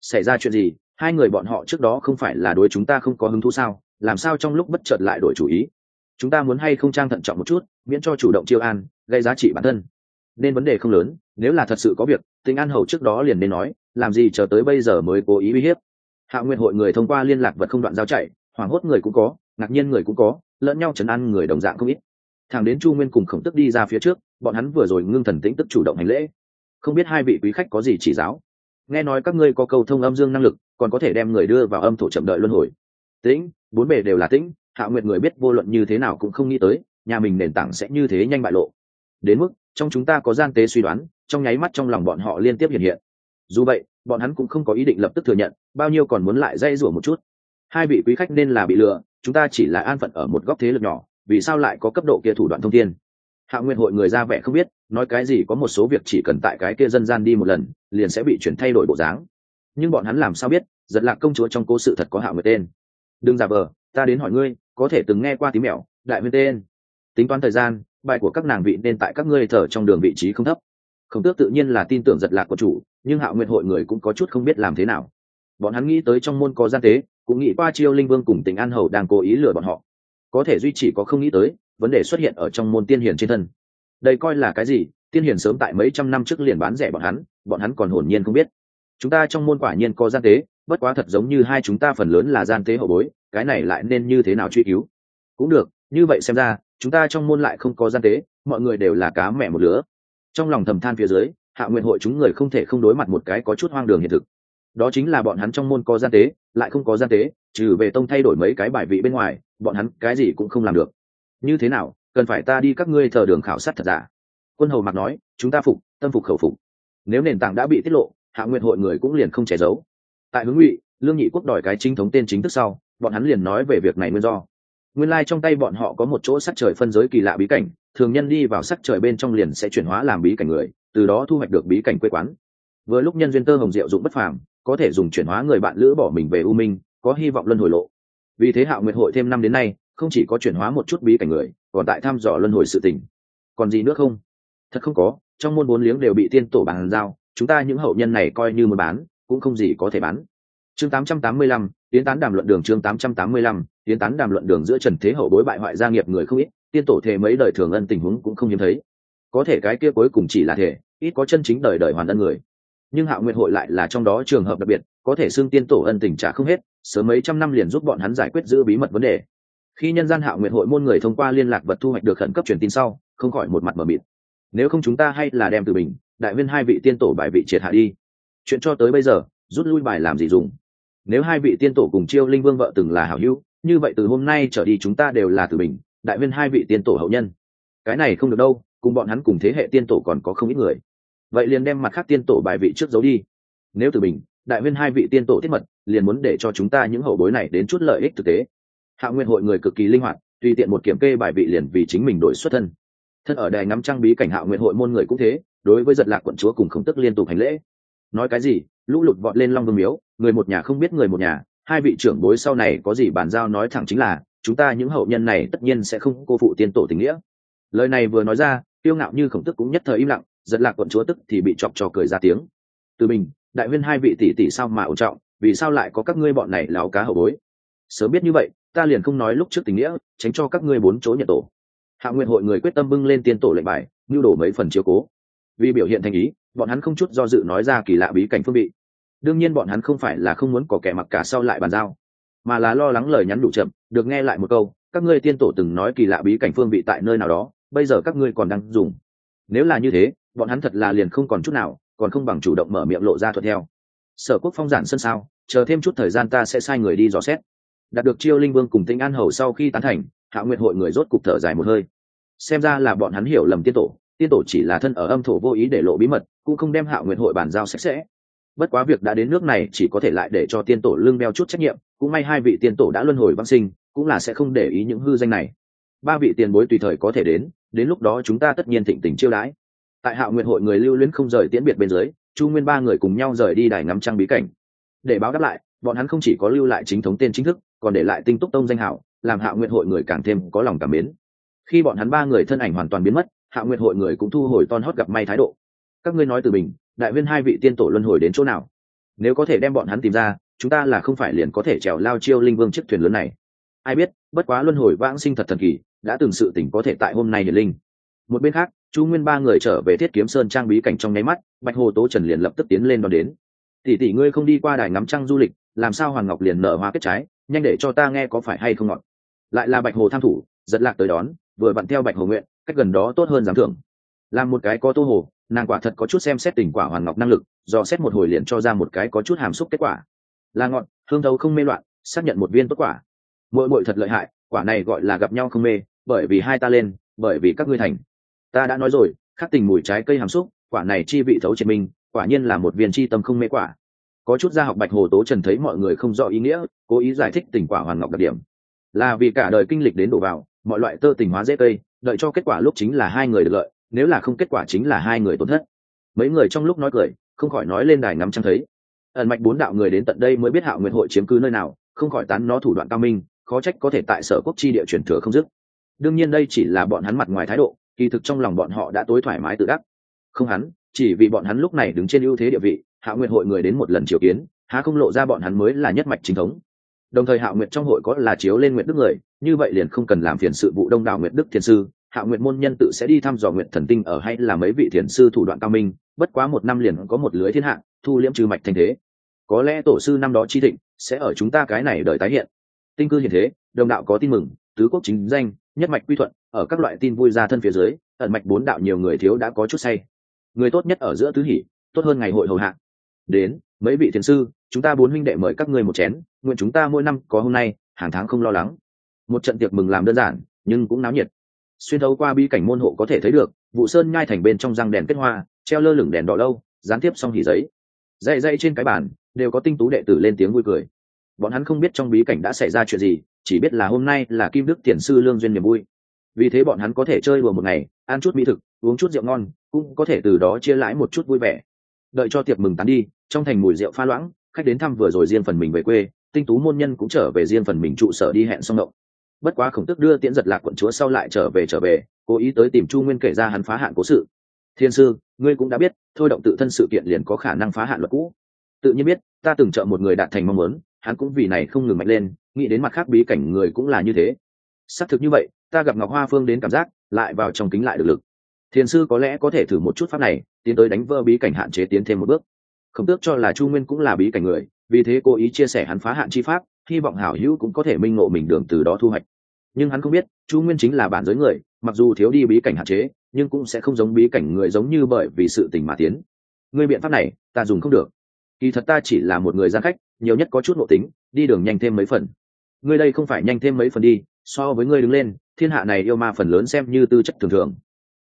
[SPEAKER 1] Xảy ra chuyện gì? Hai người bọn họ trước đó không phải là đối chúng ta không có hứng thú sao? Làm sao trong lúc bất chợt lại đổi chủ ý? Chúng ta muốn hay không trang thận trọng một chút, miễn cho chủ động chiêu an, gây giá trị bản thân nên vấn đề không lớn, nếu là thật sự có việc tinh an hầu trước đó liền nên nói, làm gì chờ tới bây giờ mới cố ý uy hiếp. Hạ nguyện hội người thông qua liên lạc vật không đoạn giao chạy, hoảng hốt người cũng có, ngạc nhiên người cũng có, lẫn nhau chấn an người đồng dạng không ít. Thằng đến chu nguyên cùng khổng tức đi ra phía trước, bọn hắn vừa rồi ngưng thần tĩnh tức chủ động hành lễ. Không biết hai vị quý khách có gì chỉ giáo? Nghe nói các ngươi có cầu thông âm dương năng lực, còn có thể đem người đưa vào âm thổ chậm đợi luân hồi. Tĩnh, bốn bề đều là tĩnh, hạ nguyệt người biết vô luận như thế nào cũng không nghĩ tới, nhà mình nền tảng sẽ như thế nhanh bại lộ đến mức trong chúng ta có gian tế suy đoán, trong nháy mắt trong lòng bọn họ liên tiếp hiện hiện. Dù vậy, bọn hắn cũng không có ý định lập tức thừa nhận, bao nhiêu còn muốn lại dây rủa một chút. Hai vị quý khách nên là bị lừa, chúng ta chỉ là an phận ở một góc thế lực nhỏ, vì sao lại có cấp độ kia thủ đoạn thông thiên? Hạ nguyện hội người ra vẻ không biết, nói cái gì có một số việc chỉ cần tại cái kia dân gian đi một lần, liền sẽ bị chuyển thay đổi bộ dáng. Nhưng bọn hắn làm sao biết, giật lạc công chúa trong cố sự thật có hạ nguyện tên. Đừng giả vờ, ta đến hỏi ngươi, có thể từng nghe qua tí mẹo, đại nguyên tên. Tính toán thời gian bài của các nàng vị nên tại các ngươi thở trong đường vị trí không thấp. Không tước tự nhiên là tin tưởng giật lạc của chủ, nhưng hạ nguyện hội người cũng có chút không biết làm thế nào. Bọn hắn nghĩ tới trong môn có gian tế, cũng nghĩ qua chiêu linh vương cùng tình an hầu đang cố ý lừa bọn họ. Có thể duy chỉ có không nghĩ tới, vấn đề xuất hiện ở trong môn tiên hiền trên thân. Đây coi là cái gì? Tiên hiền sớm tại mấy trăm năm trước liền bán rẻ bọn hắn bọn hắn còn hồn nhiên không biết. Chúng ta trong môn quả nhiên có gian tế, bất quá thật giống như hai chúng ta phần lớn là gian tế hậu bối, cái này lại nên như thế nào truy cứu? Cũng được, như vậy xem ra chúng ta trong môn lại không có gian tế, mọi người đều là cá mẹ một lứa. Trong lòng thầm than phía dưới, hạ nguyện hội chúng người không thể không đối mặt một cái có chút hoang đường hiện thực. Đó chính là bọn hắn trong môn có gian tế, lại không có gian tế, trừ về tông thay đổi mấy cái bài vị bên ngoài, bọn hắn cái gì cũng không làm được. Như thế nào, cần phải ta đi các ngươi thờ đường khảo sát thật giả? Quân hầu mặc nói, chúng ta phục, tâm phục khẩu phục. Nếu nền tảng đã bị tiết lộ, hạ nguyện hội người cũng liền không che giấu. Tại hướng ngụy, lương nhị quốc đòi cái chính thống tên chính thức sau, bọn hắn liền nói về việc này nguyên do nguyên lai trong tay bọn họ có một chỗ sắc trời phân giới kỳ lạ bí cảnh thường nhân đi vào sắc trời bên trong liền sẽ chuyển hóa làm bí cảnh người từ đó thu hoạch được bí cảnh quê quán. Vừa lúc nhân duyên tơ hồng diệu dụng bất phàm có thể dùng chuyển hóa người bạn lữ bỏ mình về u minh có hy vọng luân hồi lộ. Vì thế hạo nguyệt hội thêm năm đến nay không chỉ có chuyển hóa một chút bí cảnh người còn tại thăm dò luân hồi sự tình. Còn gì nữa không? Thật không có trong môn bốn liếng đều bị tiên tổ bàn giao chúng ta những hậu nhân này coi như mua bán cũng không gì có thể bán. Chương 885, tiến tán đàm luận đường chương 885, tiến tán đàm luận đường giữa trần thế hậu bối bại hoại gia nghiệp người không ít, tiên tổ thể mấy đời thường ân tình huống cũng không hiếm thấy. Có thể cái kia cuối cùng chỉ là thể ít có chân chính đời đời hoàn ân người. Nhưng hạo nguyện hội lại là trong đó trường hợp đặc biệt, có thể xưng tiên tổ ân tình trả không hết, sớm mấy trăm năm liền giúp bọn hắn giải quyết giữ bí mật vấn đề. Khi nhân gian hạo nguyện hội môn người thông qua liên lạc vật thu hoạch được khẩn cấp truyền tin sau, không khỏi một mặt mờ mịt. Nếu không chúng ta hay là đem từ mình đại viên hai vị tiên tổ bài vị triệt hạ đi. Chuyện cho tới bây giờ, rút lui bài làm gì dùng? Nếu hai vị tiên tổ cùng chiêu linh vương vợ từng là hảo hữu như vậy từ hôm nay trở đi chúng ta đều là từ mình đại viên hai vị tiên tổ hậu nhân. Cái này không được đâu, cùng bọn hắn cùng thế hệ tiên tổ còn có không ít người. Vậy liền đem mặt khác tiên tổ bài vị trước giấu đi. Nếu từ mình đại viên hai vị tiên tổ thiết mật, liền muốn để cho chúng ta những hậu bối này đến chút lợi ích thực tế. Hạ nguyên hội người cực kỳ linh hoạt, tùy tiện một kiểm kê bài vị liền vì chính mình đổi xuất thân. Thân ở đài ngắm trang bí cảnh hạ nguyện hội môn người cũng thế, đối với giật lạc quận chúa cùng khổng tức liên tục hành lễ. Nói cái gì? Lũ lụt vọt lên long vương miếu, người một nhà không biết người một nhà hai vị trưởng bối sau này có gì bàn giao nói thẳng chính là, chúng ta những hậu nhân này tất nhiên sẽ không cô phụ tiên tổ tình nghĩa. Lời này vừa nói ra tiêu ngạo như khổng tức cũng nhất thời im lặng, giật lạc quận chúa tức thì bị chọc trò cười ra tiếng. Từ mình, đại huyên hai vị tỷ tỷ sao mà ổn trọng, vì sao lại có các ngươi bọn này láo cá hậu bối? Sớm biết như vậy, ta liền không nói lúc trước tình nghĩa, tránh cho các ngươi bốn chỗ nhận tổ. Hạ nguyện hội người quyết tâm bưng lên tiên tổ lệnh bài nhu đổ mấy phần chiếu cố. Vì biểu hiện thành ý, bọn hắn không chút do dự nói ra kỳ lạ bí cảnh phương bị đương nhiên bọn hắn không phải là không muốn có kẻ mặc cả sau lại bàn giao, mà là lo lắng lời nhắn đủ chậm, được nghe lại một câu, các ngươi tiên tổ từng nói kỳ lạ bí cảnh phương bị tại nơi nào đó, bây giờ các ngươi còn đang dùng. Nếu là như thế, bọn hắn thật là liền không còn chút nào, còn không bằng chủ động mở miệng lộ ra thuận theo. Sở quốc phong giản sân sao, chờ thêm chút thời gian ta sẽ sai người đi dò xét. Đạt được chiêu linh vương cùng tinh an hầu sau khi tán thành, hạ nguyện hội người rốt cục thở dài một hơi. Xem ra là bọn hắn hiểu lầm tiên tổ tiên tổ chỉ là thân ở âm thổ vô ý để lộ bí mật, cũng không đem hạ nguyện hội bàn giao sạch sẽ bất quá việc đã đến nước này chỉ có thể lại để cho tiên tổ lưng đeo chút trách nhiệm, cũng may hai vị tiên tổ đã luân hồi văn sinh, cũng là sẽ không để ý những hư danh này. Ba vị tiền bối tùy thời có thể đến đến lúc đó chúng ta tất nhiên thịnh tình chiêu đãi. Tại hạ nguyện hội người lưu luyến không rời tiễn biệt bên dưới, chu nguyên ba người cùng nhau rời đi đài ngắm trăng bí cảnh. Để báo đáp lại, bọn hắn không chỉ có lưu lại chính thống tên chính thức, còn để lại tinh túc tông danh hảo, làm hạ nguyện hội người càng thêm có lòng cảm mến. Khi bọn hắn ba người thân ảnh hoàn toàn biến mất hạ nguyện hội người cũng thu hồi ton hót gặp may thái độ. Các ngươi nói từ mình đại viên hai vị tiên tổ luân hồi đến chỗ nào? Nếu có thể đem bọn hắn tìm ra, chúng ta là không phải liền có thể trèo lao chiêu linh vương chiếc thuyền lớn này. Ai biết, bất quá luân hồi vãng sinh thật thần kỳ, đã từng sự tỉnh có thể tại hôm nay hiển linh. Một bên khác, chu nguyên ba người trở về thiết kiếm sơn trang bí cảnh trong nháy mắt, bạch hồ tố trần liền lập tức tiến lên đón đến. Tỷ tỷ ngươi không đi qua đài ngắm trăng du lịch, làm sao hoàng ngọc liền nở hoa kết trái, nhanh để cho ta nghe có phải hay không ngọt. Lại là bạch hồ tham thủ, giật lạc tới đón, vừa vặn theo bạch hồ nguyện, cách gần đó tốt hơn giám thưởng. Làm một cái có tô hồ nàng quả thật có chút xem xét tình quả hoàn ngọc năng lực, do xét một hồi liền cho ra một cái có chút hàm xúc kết quả. Là ngọn, hương thấu không mê loạn, xác nhận một viên tốt quả. Mỗi mỗi thật lợi hại, quả này gọi là gặp nhau không mê, bởi vì hai ta lên, bởi vì các ngươi thành. Ta đã nói rồi, khắc tình mùi trái cây hàm xúc, quả này chi vị thấu triệt minh quả nhiên là một viên chi tâm không mê quả. Có chút gia học bạch hồ tố trần thấy mọi người không rõ ý nghĩa, cố ý giải thích tình quả hoàn ngọc đặc điểm. Là vì cả đời kinh lịch đến đổ vào, mọi loại tơ tình hóa dễ cây, đợi cho kết quả lúc chính là hai người được lợi nếu là không kết quả chính là hai người tổn thất. Mấy người trong lúc nói cười, không khỏi nói lên đài ngắm trăng thấy. Ẩn mạch bốn đạo người đến tận đây mới biết hạo nguyện hội chiếm cứ nơi nào, không khỏi tán nó thủ đoạn cao minh, khó trách có thể tại sở quốc chi địa truyền thừa không dứt. Đương nhiên đây chỉ là bọn hắn mặt ngoài thái độ, kỳ thực trong lòng bọn họ đã tối thoải mái tự đắc. Không hắn, chỉ vì bọn hắn lúc này đứng trên ưu thế địa vị hạ nguyện hội người đến một lần triều kiến, há không lộ ra bọn hắn mới là nhất mạch chính thống. Đồng thời hạ nguyện trong hội có là chiếu lên nguyện đức người, như vậy liền không cần làm phiền sự vụ đông đảo nguyện đức thiền sư hạ nguyện môn nhân tự sẽ đi thăm dò nguyện thần tinh ở hay là mấy vị thiền sư thủ đoạn cao minh, bất quá một năm liền có một lưới thiên hạ, thu liễm trừ mạch thành thế. Có lẽ tổ sư năm đó chi thịnh, sẽ ở chúng ta cái này đợi tái hiện. Tinh cư hiện thế, đồng đạo có tin mừng, tứ quốc chính danh, nhất mạch quy thuận, ở các loại tin vui ra thân phía dưới, ẩn mạch bốn đạo nhiều người thiếu đã có chút say. Người tốt nhất ở giữa tứ hỷ, tốt hơn ngày hội hầu hạ. Đến, mấy vị thiền sư, chúng ta bốn huynh đệ mời các ngươi một chén, nguyện chúng ta mỗi năm có hôm nay, hàng tháng không lo lắng. Một trận tiệc mừng làm đơn giản, nhưng cũng náo nhiệt xuyên thấu qua bi cảnh môn hộ có thể thấy được, vụ sơn nhai thành bên trong răng đèn kết hoa, treo lơ lửng đèn đỏ lâu, gián tiếp xong hỉ giấy. Dậy dậy trên cái bàn, đều có tinh tú đệ tử lên tiếng vui cười. Bọn hắn không biết trong bí cảnh đã xảy ra chuyện gì, chỉ biết là hôm nay là kim đức tiền sư lương duyên niềm vui. Vì thế bọn hắn có thể chơi đùa một ngày, ăn chút mỹ thực, uống chút rượu ngon, cũng có thể từ đó chia lãi một chút vui vẻ. Đợi cho tiệc mừng tán đi, trong thành mùi rượu pha loãng, khách đến thăm vừa rồi riêng phần mình về quê, tinh tú môn nhân cũng trở về riêng phần mình trụ sở đi hẹn xong động bất quá khổng tước đưa tiễn giật lạc quận chúa sau lại trở về trở về, cố ý tới tìm chu nguyên kể ra hắn phá hạn cố sự. Thiên sư, ngươi cũng đã biết, thôi động tự thân sự kiện liền có khả năng phá hạn luật cũ. Tự nhiên biết, ta từng trợ một người đạt thành mong muốn, hắn cũng vì này không ngừng mạnh lên, nghĩ đến mặt khác bí cảnh người cũng là như thế. Xác thực như vậy, ta gặp ngọc hoa phương đến cảm giác, lại vào trong kính lại được lực. Thiền sư có lẽ có thể thử một chút pháp này, tiến tới đánh vỡ bí cảnh hạn chế tiến thêm một bước. Khổng tước cho là chu nguyên cũng là bí cảnh người, vì thế cố ý chia sẻ hắn phá hạn chi pháp hy vọng hảo hữu cũng có thể minh ngộ mình đường từ đó thu hoạch. Nhưng hắn không biết, chu nguyên chính là bản giới người, mặc dù thiếu đi bí cảnh hạn chế, nhưng cũng sẽ không giống bí cảnh người giống như bởi vì sự tình mà tiến. Người biện pháp này, ta dùng không được. Kỳ thật ta chỉ là một người gian khách, nhiều nhất có chút ngộ tính, đi đường nhanh thêm mấy phần. Ngươi đây không phải nhanh thêm mấy phần đi, so với ngươi đứng lên, thiên hạ này yêu ma phần lớn xem như tư chất thường thường.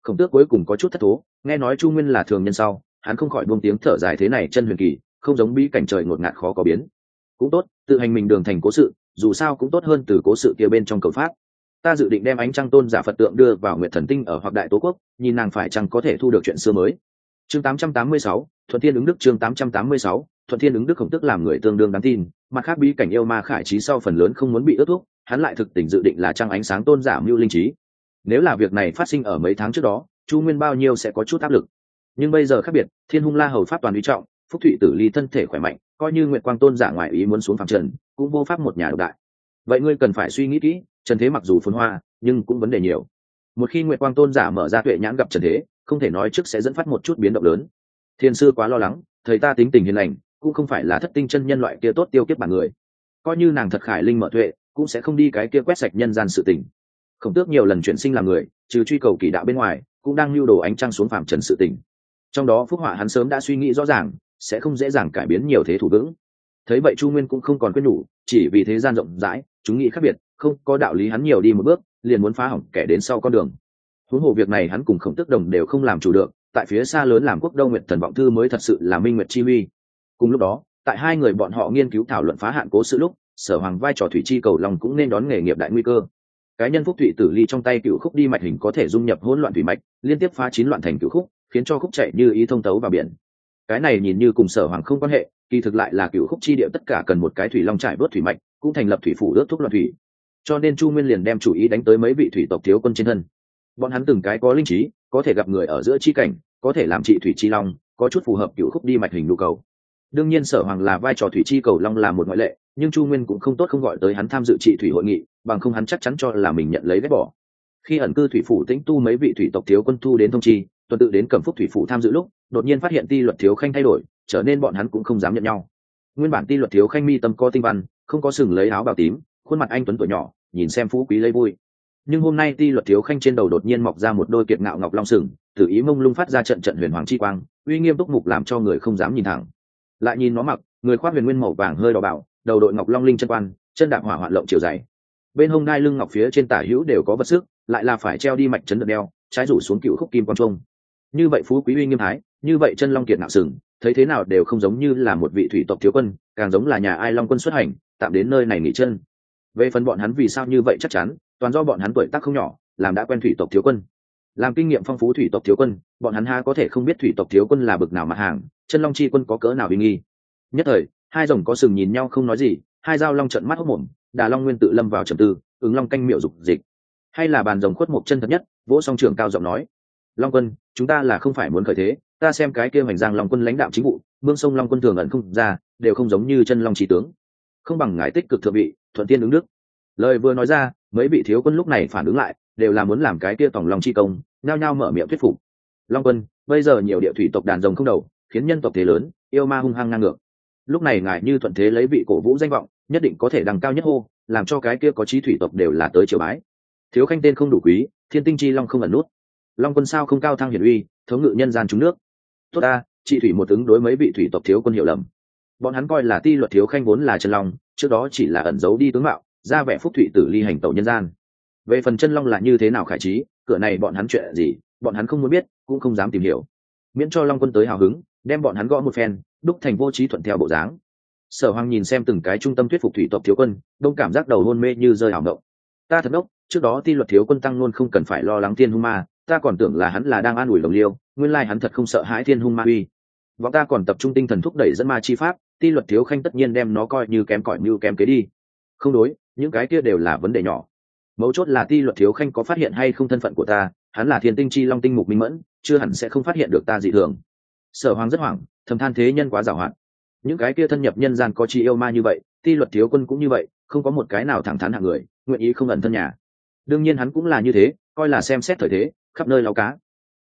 [SPEAKER 1] Khổng tước cuối cùng có chút thất thố, nghe nói chu nguyên là thường nhân sau, hắn không khỏi buông tiếng thở dài thế này chân huyền kỳ, không giống bí cảnh trời ngột ngạt khó có biến cũng tốt tự hành mình đường thành cố sự dù sao cũng tốt hơn từ cố sự kia bên trong cầu pháp. Ta dự định đem ánh trăng tôn giả phật tượng đưa vào nguyện thần tinh ở hoặc đại tố quốc nhìn nàng phải chăng có thể thu được chuyện xưa mới. Chương 886, thuận thiên ứng đức chương 886, thuận thiên ứng đức khổng tức làm người tương đương đáng tin mặt khác bí cảnh yêu ma khải trí sau phần lớn không muốn bị ướt thuốc hắn lại thực tình dự định là trăng ánh sáng tôn giả mưu linh trí. Nếu là việc này phát sinh ở mấy tháng trước đó chu nguyên bao nhiêu sẽ có chút áp lực. Nhưng bây giờ khác biệt thiên hung la hầu pháp toàn uy trọng phúc thụy tử ly thân thể khỏe mạnh, coi như nguyện quang tôn giả ngoại ý muốn xuống phạm trần, cũng vô pháp một nhà độc đại. Vậy ngươi cần phải suy nghĩ kỹ, trần thế mặc dù phun hoa, nhưng cũng vấn đề nhiều. Một khi nguyện quang tôn giả mở ra tuệ nhãn gặp trần thế, không thể nói trước sẽ dẫn phát một chút biến động lớn. Thiên sư quá lo lắng, thầy ta tính tình hiền lành, cũng không phải là thất tinh chân nhân loại kia tốt tiêu kiếp bản người. Coi như nàng thật khải linh mở tuệ, cũng sẽ không đi cái kia quét sạch nhân gian sự tình. Khổng tước nhiều lần chuyển sinh làm người, trừ truy cầu kỳ đạo bên ngoài, cũng đang lưu đồ ánh trăng xuống phạm trần sự tình. Trong đó phúc họa hắn sớm đã suy nghĩ rõ ràng sẽ không dễ dàng cải biến nhiều thế thủ vững. Thấy vậy chu nguyên cũng không còn quyết nhủ, chỉ vì thế gian rộng rãi, chúng nghĩ khác biệt, không có đạo lý hắn nhiều đi một bước, liền muốn phá hỏng kẻ đến sau con đường. Huống hồ việc này hắn cùng khổng tức đồng đều không làm chủ được, tại phía xa lớn làm quốc đông nguyệt thần vọng thư mới thật sự là minh nguyệt chi huy cùng lúc đó, tại hai người bọn họ nghiên cứu thảo luận phá hạn cố sự lúc, sở hoàng vai trò thủy chi cầu lòng cũng nên đón nghề nghiệp đại nguy cơ. Cái nhân phúc thủy tử ly trong tay cựu khúc đi mạch hình có thể dung nhập hỗn loạn thủy mạch, liên tiếp phá chín loạn thành cựu khúc, khiến cho khúc chạy như ý thông tấu vào biển cái này nhìn như cùng sở hoàng không quan hệ, kỳ thực lại là cựu khúc chi địa tất cả cần một cái thủy long trải bớt thủy mạch, cũng thành lập thủy phủ ướt thuốc loạn thủy. Cho nên chu nguyên liền đem chủ ý đánh tới mấy vị thủy tộc thiếu quân trên thân. Bọn hắn từng cái có linh trí, có thể gặp người ở giữa chi cảnh, có thể làm trị thủy chi long, có chút phù hợp cựu khúc đi mạch hình nhu cầu. Đương nhiên sở hoàng là vai trò thủy chi cầu long là một ngoại lệ, nhưng chu nguyên cũng không tốt không gọi tới hắn tham dự trị thủy hội nghị, bằng không hắn chắc chắn cho là mình nhận lấy ghép bỏ. Khi ẩn cư thủy phủ tĩnh tu mấy vị thủy tộc thiếu quân thu đến thông chi, tuần tự đến cẩm phúc thủy phủ tham dự lúc đột nhiên phát hiện ti luật thiếu khanh thay đổi, trở nên bọn hắn cũng không dám nhận nhau. Nguyên bản ti luật thiếu khanh mi tâm có tinh văn, không có sừng lấy áo bào tím, khuôn mặt anh tuấn tuổi nhỏ, nhìn xem phú quý lấy vui. Nhưng hôm nay ti luật thiếu khanh trên đầu đột nhiên mọc ra một đôi kiệt ngạo ngọc long sừng tự ý mông lung phát ra trận trận huyền hoàng chi quang, uy nghiêm túc mục làm cho người không dám nhìn thẳng. Lại nhìn nó mặc, người khoác huyền nguyên màu vàng hơi đỏ bảo đầu đội ngọc long linh chân quan, chân đạp hỏa hoạn lộng chiều dày. Bên hông đai lưng ngọc phía trên tả hữu đều có vật sức, lại là phải treo đi mạch chấn đợt đeo, trái rủ xuống cựu khúc kim quang trung như vậy phú quý uy nghiêm thái, như vậy chân long kiệt nạo sừng, thấy thế nào đều không giống như là một vị thủy tộc thiếu quân, càng giống là nhà ai long quân xuất hành, tạm đến nơi này nghỉ chân. Về phần bọn hắn vì sao như vậy chắc chắn, toàn do bọn hắn tuổi tác không nhỏ, làm đã quen thủy tộc thiếu quân. Làm kinh nghiệm phong phú thủy tộc thiếu quân, bọn hắn ha có thể không biết thủy tộc thiếu quân là bực nào mặt hàng, chân long chi quân có cỡ nào uy nghi. Nhất thời, hai rồng có sừng nhìn nhau không nói gì, hai dao long trận mắt hốc mồm, đà long nguyên tự lâm vào trầm tư, ứng long canh miệu dục dịch. Hay là bàn rồng khuất một chân thật nhất, vỗ song trường cao giọng nói long quân, chúng ta là không phải muốn khởi thế, ta xem cái kia hoành giang long quân lãnh đạo chính vụ, mương sông long quân thường ẩn không ra, đều không giống như chân long trí tướng. Không bằng ngài tích cực thượng vị, thuận tiên ứng đức. Lời vừa nói ra, mấy vị thiếu quân lúc này phản ứng lại, đều là muốn làm cái kia tổng long chi công nao nhao mở miệng thuyết phục. Long quân, bây giờ nhiều địa thủy tộc đàn rồng không đầu, khiến nhân tộc thế lớn, yêu ma hung hăng ngang ngược. Lúc này ngài như thuận thế lấy vị cổ vũ danh vọng, nhất định có thể đằng cao nhất hô, làm cho cái kia có trí thủy tộc đều là tới triều bái. Thiếu khanh tên không đủ quý, thiên tinh chi long không ẩn nút long quân sao không cao thăng hiển uy, thống ngự nhân gian trúng nước. Tốt ta, chị thủy một ứng đối mấy vị thủy tộc thiếu quân hiểu lầm. Bọn hắn coi là ti luật thiếu khanh vốn là chân long, trước đó chỉ là ẩn giấu đi tướng mạo, ra vẻ phúc thủy tử ly hành tẩu nhân gian. Về phần chân long là như thế nào khải trí, cửa này bọn hắn chuyện gì, bọn hắn không muốn biết, cũng không dám tìm hiểu. Miễn cho long quân tới hào hứng, đem bọn hắn gõ một phen, đúc thành vô trí thuận theo bộ dáng. Sở hoàng nhìn xem từng cái trung tâm thuyết phục thủy tộc thiếu quân, đông cảm giác đầu hôn mê như rơi ảo động ta thật đốc, trước đó ti luật thiếu quân tăng luôn không cần phải lo lắng thiên hung ma ta còn tưởng là hắn là đang an ủi lồng liêu, nguyên lai hắn thật không sợ hãi thiên hung ma uy. Vọng ta còn tập trung tinh thần thúc đẩy dẫn ma chi pháp, ti luật thiếu khanh tất nhiên đem nó coi như kém cỏi như kém kế đi. Không đối, những cái kia đều là vấn đề nhỏ. Mấu chốt là ti luật thiếu khanh có phát hiện hay không thân phận của ta, hắn là thiên tinh chi long tinh mục minh mẫn, chưa hẳn sẽ không phát hiện được ta dị thường. Sở hoàng rất hoảng, thầm than thế nhân quá giảo hạn những cái kia thân nhập nhân gian có chi yêu ma như vậy, ti luật thiếu quân cũng như vậy, không có một cái nào thẳng thắn hạng người, nguyện ý không ẩn thân nhà đương nhiên hắn cũng là như thế, coi là xem xét thời thế, khắp nơi lao cá.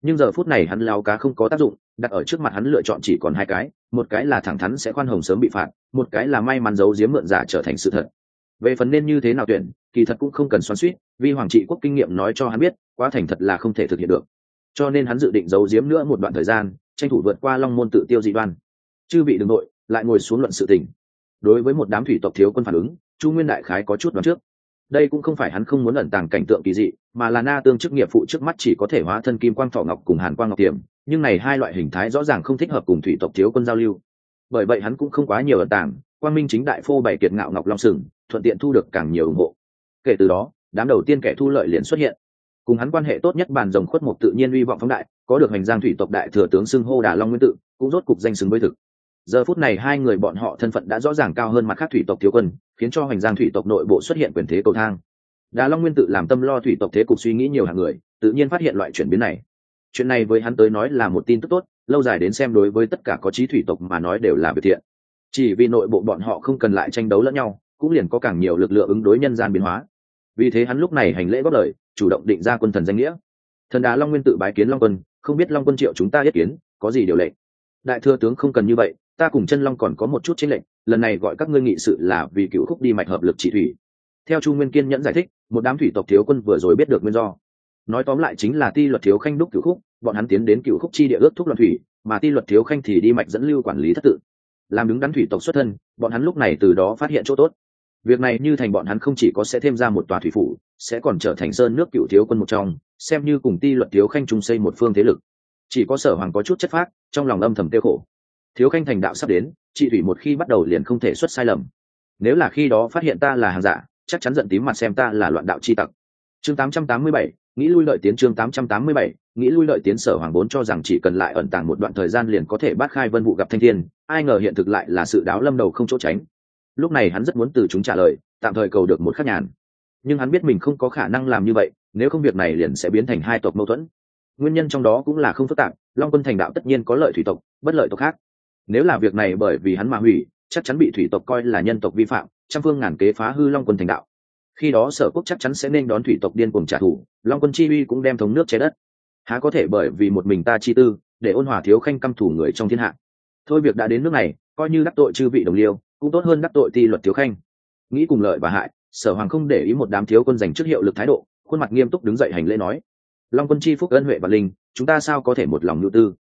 [SPEAKER 1] Nhưng giờ phút này hắn lao cá không có tác dụng, đặt ở trước mặt hắn lựa chọn chỉ còn hai cái, một cái là thẳng thắn sẽ khoan hồng sớm bị phạt, một cái là may mắn giấu giếm mượn giả trở thành sự thật. Về phần nên như thế nào tuyển, kỳ thật cũng không cần xoắn suýt vì hoàng trị quốc kinh nghiệm nói cho hắn biết, quá thành thật là không thể thực hiện được. Cho nên hắn dự định giấu giếm nữa một đoạn thời gian, tranh thủ vượt qua long môn tự tiêu dị đoan. Chư vị đường nội, lại ngồi xuống luận sự tình. Đối với một đám thủy tộc thiếu quân phản ứng, chu nguyên đại khái có chút đoán trước đây cũng không phải hắn không muốn ẩn tàng cảnh tượng kỳ dị, mà là na tương chức nghiệp phụ trước mắt chỉ có thể hóa thân kim quang thọ ngọc cùng hàn quang ngọc tiềm, nhưng này hai loại hình thái rõ ràng không thích hợp cùng thủy tộc thiếu quân giao lưu. Bởi vậy hắn cũng không quá nhiều ẩn tàng, quang minh chính đại phô bày kiệt ngạo ngọc long sừng, thuận tiện thu được càng nhiều ủng hộ. Kể từ đó, đám đầu tiên kẻ thu lợi liền xuất hiện. Cùng hắn quan hệ tốt nhất bàn rồng khuất mục tự nhiên uy vọng phóng đại, có được hành giang thủy tộc đại thừa tướng xưng hô đà long nguyên tự, cũng rốt cục danh xứng với thực giờ phút này hai người bọn họ thân phận đã rõ ràng cao hơn mặt khác thủy tộc thiếu quân, khiến cho hoành giang thủy tộc nội bộ xuất hiện quyền thế cầu thang. Đà long nguyên tự làm tâm lo thủy tộc thế cục suy nghĩ nhiều hàng người, tự nhiên phát hiện loại chuyển biến này. Chuyện này với hắn tới nói là một tin tức tốt, lâu dài đến xem đối với tất cả có trí thủy tộc mà nói đều là việc thiện. Chỉ vì nội bộ bọn họ không cần lại tranh đấu lẫn nhau, cũng liền có càng nhiều lực lượng ứng đối nhân gian biến hóa. Vì thế hắn lúc này hành lễ góp lời, chủ động định ra quân thần danh nghĩa. Thần đà long nguyên tự bái kiến long quân, không biết long quân triệu chúng ta yết kiến, có gì điều lệ? Đại thừa tướng không cần như vậy ta cùng chân long còn có một chút chính lệnh lần này gọi các ngươi nghị sự là vì cựu khúc đi mạch hợp lực trị thủy. Theo chu nguyên kiên nhẫn giải thích, một đám thủy tộc thiếu quân vừa rồi biết được nguyên do. Nói tóm lại chính là ti luật thiếu khanh đúc cựu khúc, bọn hắn tiến đến cựu khúc chi địa ước thúc luận thủy, mà ti luật thiếu khanh thì đi mạch dẫn lưu quản lý thất tự. Làm đứng đắn thủy tộc xuất thân, bọn hắn lúc này từ đó phát hiện chỗ tốt. Việc này như thành bọn hắn không chỉ có sẽ thêm ra một tòa thủy phủ, sẽ còn trở thành sơn nước cựu thiếu quân một trong, xem như cùng ti luật thiếu khanh trung xây một phương thế lực. Chỉ có sở hoàng có chút chất phác, trong lòng âm thầm tiêu khổ thiếu khanh thành đạo sắp đến chị thủy một khi bắt đầu liền không thể xuất sai lầm. Nếu là khi đó phát hiện ta là hàng giả chắc chắn giận tím mặt xem ta là loạn đạo chi tặc. Chương 887, nghĩ lui lợi tiến chương 887, nghĩ lui lợi tiến sở hoàng bốn cho rằng chỉ cần lại ẩn tàng một đoạn thời gian liền có thể bắt khai vân vụ gặp thanh thiên ai ngờ hiện thực lại là sự đáo lâm đầu không chỗ tránh. Lúc này hắn rất muốn từ chúng trả lời tạm thời cầu được một khắc nhàn. Nhưng hắn biết mình không có khả năng làm như vậy nếu không việc này liền sẽ biến thành hai tộc mâu thuẫn. Nguyên nhân trong đó cũng là không phức tạp long quân thành đạo tất nhiên có lợi thủy tộc bất lợi tộc khác nếu là việc này bởi vì hắn mà hủy, chắc chắn bị thủy tộc coi là nhân tộc vi phạm, trăm phương ngàn kế phá hư long quân thành đạo. Khi đó sở quốc chắc chắn sẽ nên đón thủy tộc điên cuồng trả thù, long quân chi uy cũng đem thống nước trái đất. Há có thể bởi vì một mình ta chi tư, để ôn hòa thiếu khanh căm thủ người trong thiên hạ. Thôi việc đã đến nước này, coi như đắc tội chư vị đồng liêu, cũng tốt hơn đắc tội ti luật thiếu khanh. Nghĩ cùng lợi và hại, sở hoàng không để ý một đám thiếu quân dành trước hiệu lực thái độ, khuôn mặt nghiêm túc đứng dậy hành lễ nói. Long quân chi phúc ân huệ và linh, chúng ta sao có thể một lòng nhu tư?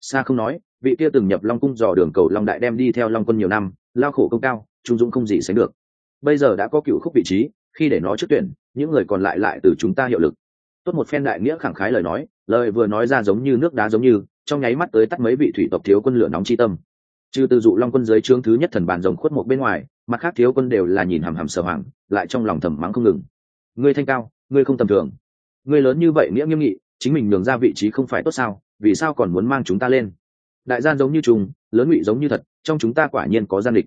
[SPEAKER 1] Xa không nói, vị kia từng nhập long cung dò đường cầu long đại đem đi theo long quân nhiều năm, lao khổ công cao, trung dũng không gì sánh được. Bây giờ đã có cựu khúc vị trí, khi để nó trước tuyển, những người còn lại lại từ chúng ta hiệu lực. Tốt một phen đại nghĩa khẳng khái lời nói, lời vừa nói ra giống như nước đá giống như, trong nháy mắt tới tắt mấy vị thủy tộc thiếu quân lửa nóng chi tâm. Trừ từ dụ long quân dưới trướng thứ nhất thần bàn rồng khuất một bên ngoài, mặt khác thiếu quân đều là nhìn hằm hằm sở hoàng lại trong lòng thầm mắng không ngừng. Ngươi thanh cao, ngươi không tầm thường. Ngươi lớn như vậy nghĩa nghiêm nghị, chính mình nhường ra vị trí không phải tốt sao? Vì sao còn muốn mang chúng ta lên? Đại gian giống như trùng, lớn ngụy giống như thật, trong chúng ta quả nhiên có gian địch.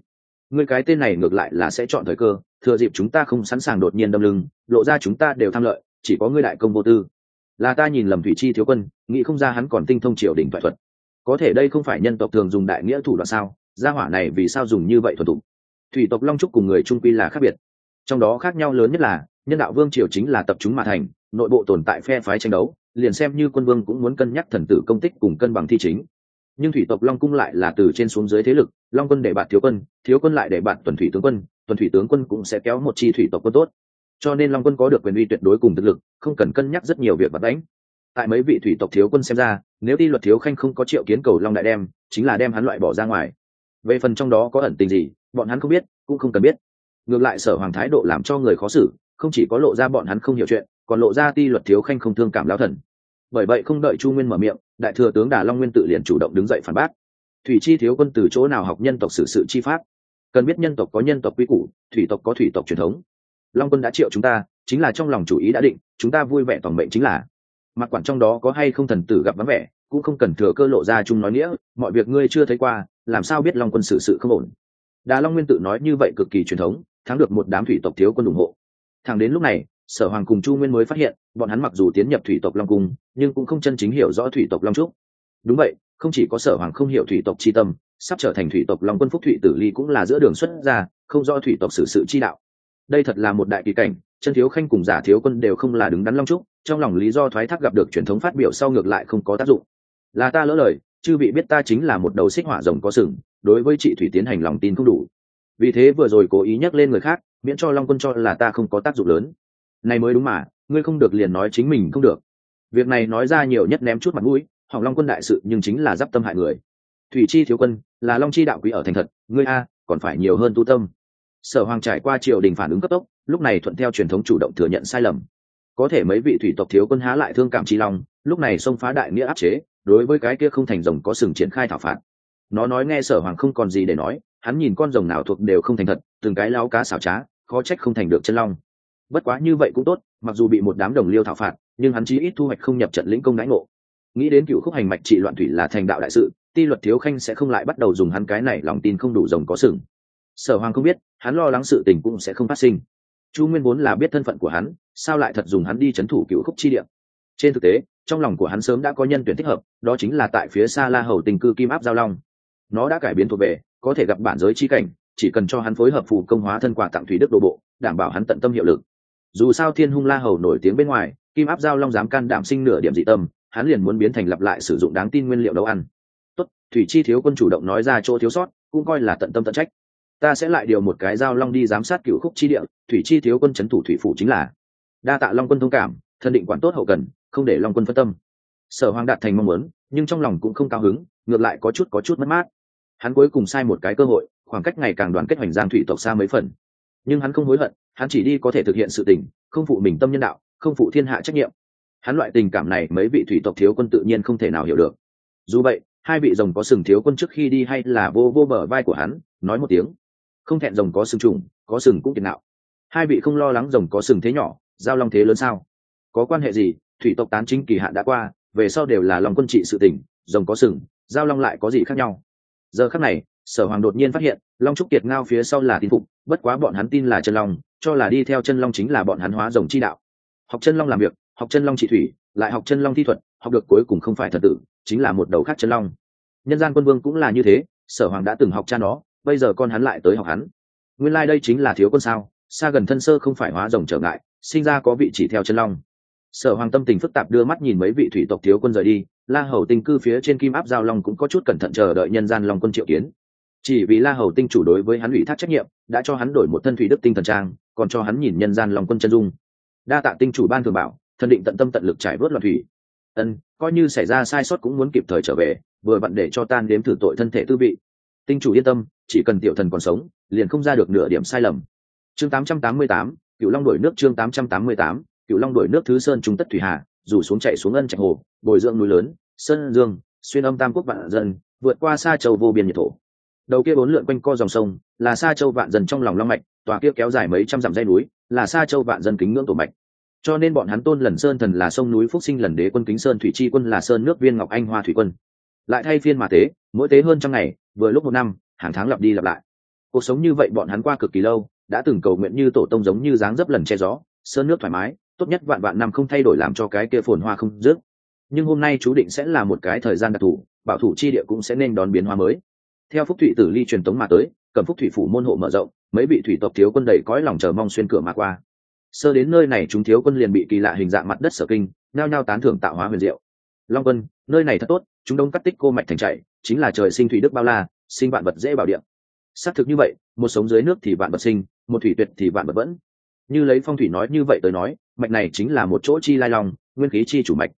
[SPEAKER 1] Ngươi cái tên này ngược lại là sẽ chọn thời cơ, thừa dịp chúng ta không sẵn sàng đột nhiên đâm lưng, lộ ra chúng ta đều tham lợi, chỉ có ngươi đại công vô tư. Là ta nhìn lầm thủy chi thiếu quân, nghĩ không ra hắn còn tinh thông triều đình thoại thuật. Có thể đây không phải nhân tộc thường dùng đại nghĩa thủ đoạn sao? Gia hỏa này vì sao dùng như vậy thuần thục? Thủy tộc long trúc cùng người trung quy là khác biệt. Trong đó khác nhau lớn nhất là, nhân đạo vương triều chính là tập chúng mà thành nội bộ tồn tại phe phái tranh đấu, liền xem như quân vương cũng muốn cân nhắc thần tử công tích cùng cân bằng thi chính. Nhưng thủy tộc long cung lại là từ trên xuống dưới thế lực, long quân để bạn thiếu quân thiếu quân lại để bạn tuần thủy tướng quân, tuần thủy tướng quân cũng sẽ kéo một chi thủy tộc quân tốt. Cho nên long quân có được quyền uy tuyệt đối cùng thực lực, không cần cân nhắc rất nhiều việc bắt đánh. Tại mấy vị thủy tộc thiếu quân xem ra, nếu đi luật thiếu khanh không có triệu kiến cầu long đại đem, chính là đem hắn loại bỏ ra ngoài. Về phần trong đó có ẩn tình gì, bọn hắn không biết, cũng không cần biết. Ngược lại sở hoàng thái độ làm cho người khó xử, không chỉ có lộ ra bọn hắn không hiểu chuyện còn lộ ra ti luật thiếu khanh không thương cảm lao thần. Bởi vậy không đợi chu nguyên mở miệng, đại thừa tướng đà long nguyên tự liền chủ động đứng dậy phản bác. Thủy chi thiếu quân từ chỗ nào học nhân tộc xử sự chi pháp? Cần biết nhân tộc có nhân tộc quy củ, thủy tộc có thủy tộc truyền thống. Long quân đã triệu chúng ta, chính là trong lòng chủ ý đã định, chúng ta vui vẻ toàn mệnh chính là. Mặc quản trong đó có hay không thần tử gặp vắng vẻ, cũng không cần thừa cơ lộ ra chung nói nghĩa, mọi việc ngươi chưa thấy qua, làm sao biết long quân xử sự không ổn? Đà long nguyên tự nói như vậy cực kỳ truyền thống, thắng được một đám thủy tộc thiếu quân ủng hộ. Thẳng đến lúc này sở hoàng cùng chu nguyên mới phát hiện, bọn hắn mặc dù tiến nhập thủy tộc long cung, nhưng cũng không chân chính hiểu rõ thủy tộc long trúc. Đúng vậy, không chỉ có sở hoàng không hiểu thủy tộc c h i tâm, sắp trở thành thủy tộc long quân phúc thụy tử ly cũng là giữa đường xuất ra, không do thủy tộc xử sự chi đạo. Đây thật là một đại kỳ cảnh chân thiếu khanh cùng giả thiếu quân đều không là đứng đắn long trúc, trong lòng lý do thoái thác gặp được truyền thống phát biểu sau ngược lại không có tác dụng. Là ta lỡ lời, chư vị biết ta chính là một đầu xích hỏa rồng có sừng, đối với chị thủy tiến hành lòng tin không đủ. Vì thế vừa rồi cố ý nhắc lên người khác, miễn cho long quân cho là ta không có tác dụng lớn này mới đúng mà, ngươi không được liền nói chính mình không được. Việc này nói ra nhiều nhất ném chút mặt mũi, hỏng long quân đại sự nhưng chính là d i p tâm hại người. Thủy chi thiếu quân, là long chi đạo quý ở thành thật, ngươi a, còn phải nhiều hơn tu tâm. Sở hoàng trải qua triều đình phản ứng cấp tốc, lúc này thuận theo truyền thống chủ động thừa nhận sai lầm. Có thể mấy vị thủy tộc thiếu quân há lại thương cảm chi long lúc này xông phá đại nghĩa áp chế, đối với cái kia không thành rồng có sừng triển khai thảo phạt. Nó nói nghe sở hoàng không còn gì để nói, hắn nhìn con rồng nào thuộc đều không thành thật, từng cái lao cá xảo trá, khó trách không thành được chân long bất quá như vậy cũng tốt, mặc dù bị một đám đồng liêu thảo phạt, nhưng hắn chí ít thu hoạch không nhập trận lĩnh công đãi ngộ. Nghĩ đến cựu khúc hành mạch trị loạn thủy là thành đạo đại sự, ti luật thiếu khanh sẽ không lại bắt đầu dùng hắn cái này lòng tin không đủ rồng có sừng. Sở hoàng không biết, hắn lo lắng sự tình cũng sẽ không phát sinh. Chu nguyên vốn là biết thân phận của hắn, sao lại thật dùng hắn đi c h ấ n thủ cựu khúc chi địa? Trên thực tế, trong lòng của hắn sớm đã có nhân tuyển thích hợp, đó chính là tại phía xa la hầu tình cư kim áp giao long. Nó đã cải biến thuộc về, có thể gặp bản giới chi cảnh, chỉ cần cho hắn phối hợp phù công hóa thân quả tặng thủy đức đô bộ, đảm bảo hắn tận tâm hiệu lực dù sao thiên hung la hầu nổi tiếng bên ngoài, kim áp giao long dám can đảm sinh nửa điểm dị tâm, hắn liền muốn biến thành lặp lại sử dụng đáng tin nguyên liệu nấu ăn. Tốt, thủy chi thiếu quân chủ động nói ra chỗ thiếu sót, cũng coi là tận tâm tận trách. Ta sẽ lại điều một cái giao long đi giám sát cựu khúc chi địa, thủy chi thiếu quân c h ấ n thủ thủy phủ chính là. Đa tạ long quân thông cảm, thân định quản tốt hậu cần, không để long quân phân tâm. Sở hoàng đạt thành mong muốn, nhưng trong lòng cũng không cao hứng, ngược lại có chút có chút mất mát. Hắn cuối cùng sai một cái cơ hội, khoảng cách ngày càng đoàn kết hoành giang thủy tộc xa mấy phần nhưng hắn không hối hận, hắn chỉ đi có thể thực hiện sự tình, không phụ mình tâm nhân đạo, không phụ thiên hạ trách nhiệm. Hắn loại tình cảm này mấy vị thủy tộc thiếu quân tự nhiên không thể nào hiểu được. Dù vậy, hai vị rồng có sừng thiếu quân trước khi đi hay là vô vô bờ vai của hắn, nói một tiếng. Không thẹn rồng có sừng trùng, có sừng cũng tiền nạo. Hai vị không lo lắng rồng có sừng thế nhỏ, giao long thế lớn sao? Có quan hệ gì? Thủy tộc tán chính kỳ hạn đã qua, về sau đều là lòng quân trị sự tình, rồng có sừng, giao long lại có gì khác nhau? Giờ khác này sở hoàng đột nhiên phát hiện, long trúc kiệt ngao phía sau là tin phục bất quá bọn hắn tin là chân long, cho là đi theo chân long chính là bọn hắn hóa rồng chi đạo. Học chân long làm việc, học chân long trị thủy, lại học chân long thi thuật, học được cuối cùng không phải thật tử, chính là một đầu khác chân long. Nhân gian quân vương cũng là như thế, sở hoàng đã từng học cha nó, bây giờ con hắn lại tới học hắn. Nguyên lai、like、đây chính là thiếu quân sao, xa gần thân sơ không phải hóa rồng trở ngại, sinh ra có vị chỉ theo chân long. Sở hoàng tâm tình phức tạp đưa mắt nhìn mấy vị thủy tộc thiếu quân rời đi, la hầu tinh cư phía trên kim áp giao long cũng có chút cẩn thận chờ đợi nhân gian long quân triệu kiến chỉ vì la hầu tinh chủ đối với hắn ủy thác trách nhiệm đã cho hắn đổi một thân thủy đức tinh thần trang còn cho hắn nhìn nhân gian lòng quân chân dung. Đa tạ tinh chủ ban thường bảo thần định tận tâm tận lực trải vớt loạn thủy. Ân coi như xảy ra sai sót cũng muốn kịp thời trở về vừa vặn để cho tan đếm thử tội thân thể tư vị. Tinh chủ yên tâm chỉ cần tiểu thần còn sống liền không ra được nửa điểm sai lầm. Chương 888, cựu long đổi nước chương 888, cựu long đổi nước thứ sơn trung tất thủy hà dù xuống chạy xuống ân trạch hồ bồi dưỡng núi lớn sơn dương xuyên âm tam quốc vạn dân vượt qua xa châu vô biên nhiệt thổ đầu kia bốn lượn quanh co dòng sông, là xa châu vạn dân trong lòng long mạch, tòa kia kéo dài mấy trăm dặm dây núi, là xa châu vạn dân kính ngưỡng tổ mạch. Cho nên bọn hắn tôn lần sơn thần là sông núi phúc sinh, lần đế quân kính sơn thủy chi quân là sơn nước viên ngọc anh hoa thủy quân. Lại thay phiên mà tế, mỗi tế hơn trăm ngày, vừa lúc một năm, hàng tháng lặp đi lặp lại. Cuộc sống như vậy bọn hắn qua cực kỳ lâu, đã từng cầu nguyện như tổ tông giống như dáng dấp lần che gió, sơn nước thoải mái, tốt nhất vạn vạn năm không thay đổi làm cho cái kia phồn hoa không dứt. Nhưng hôm nay chú định sẽ là một cái thời gian đặc thù, bảo thủ chi địa cũng sẽ nên đón biến hóa mới theo phúc thủy tử ly truyền tống mà tới, cầm phúc thủy phủ môn hộ mở rộng, mấy vị thủy tộc thiếu quân đầy cõi lòng chờ mong xuyên cửa mà qua. Sơ đến nơi này chúng thiếu quân liền bị kỳ lạ hình dạng mặt đất sở kinh nao nhao tán thưởng tạo hóa huyền diệu. Long quân, nơi này thật tốt, chúng đông cắt tích cô mạch thành chạy chính là trời sinh thủy đức bao la, sinh vạn vật dễ bảo điện xác thực như vậy, một sống dưới nước thì vạn vật sinh, một thủy tuyệt thì vạn vật vẫn. Như lấy phong thủy nói như vậy tới nói, mạch này chính là một chỗ chi lai lòng nguyên khí chi chủ mạch.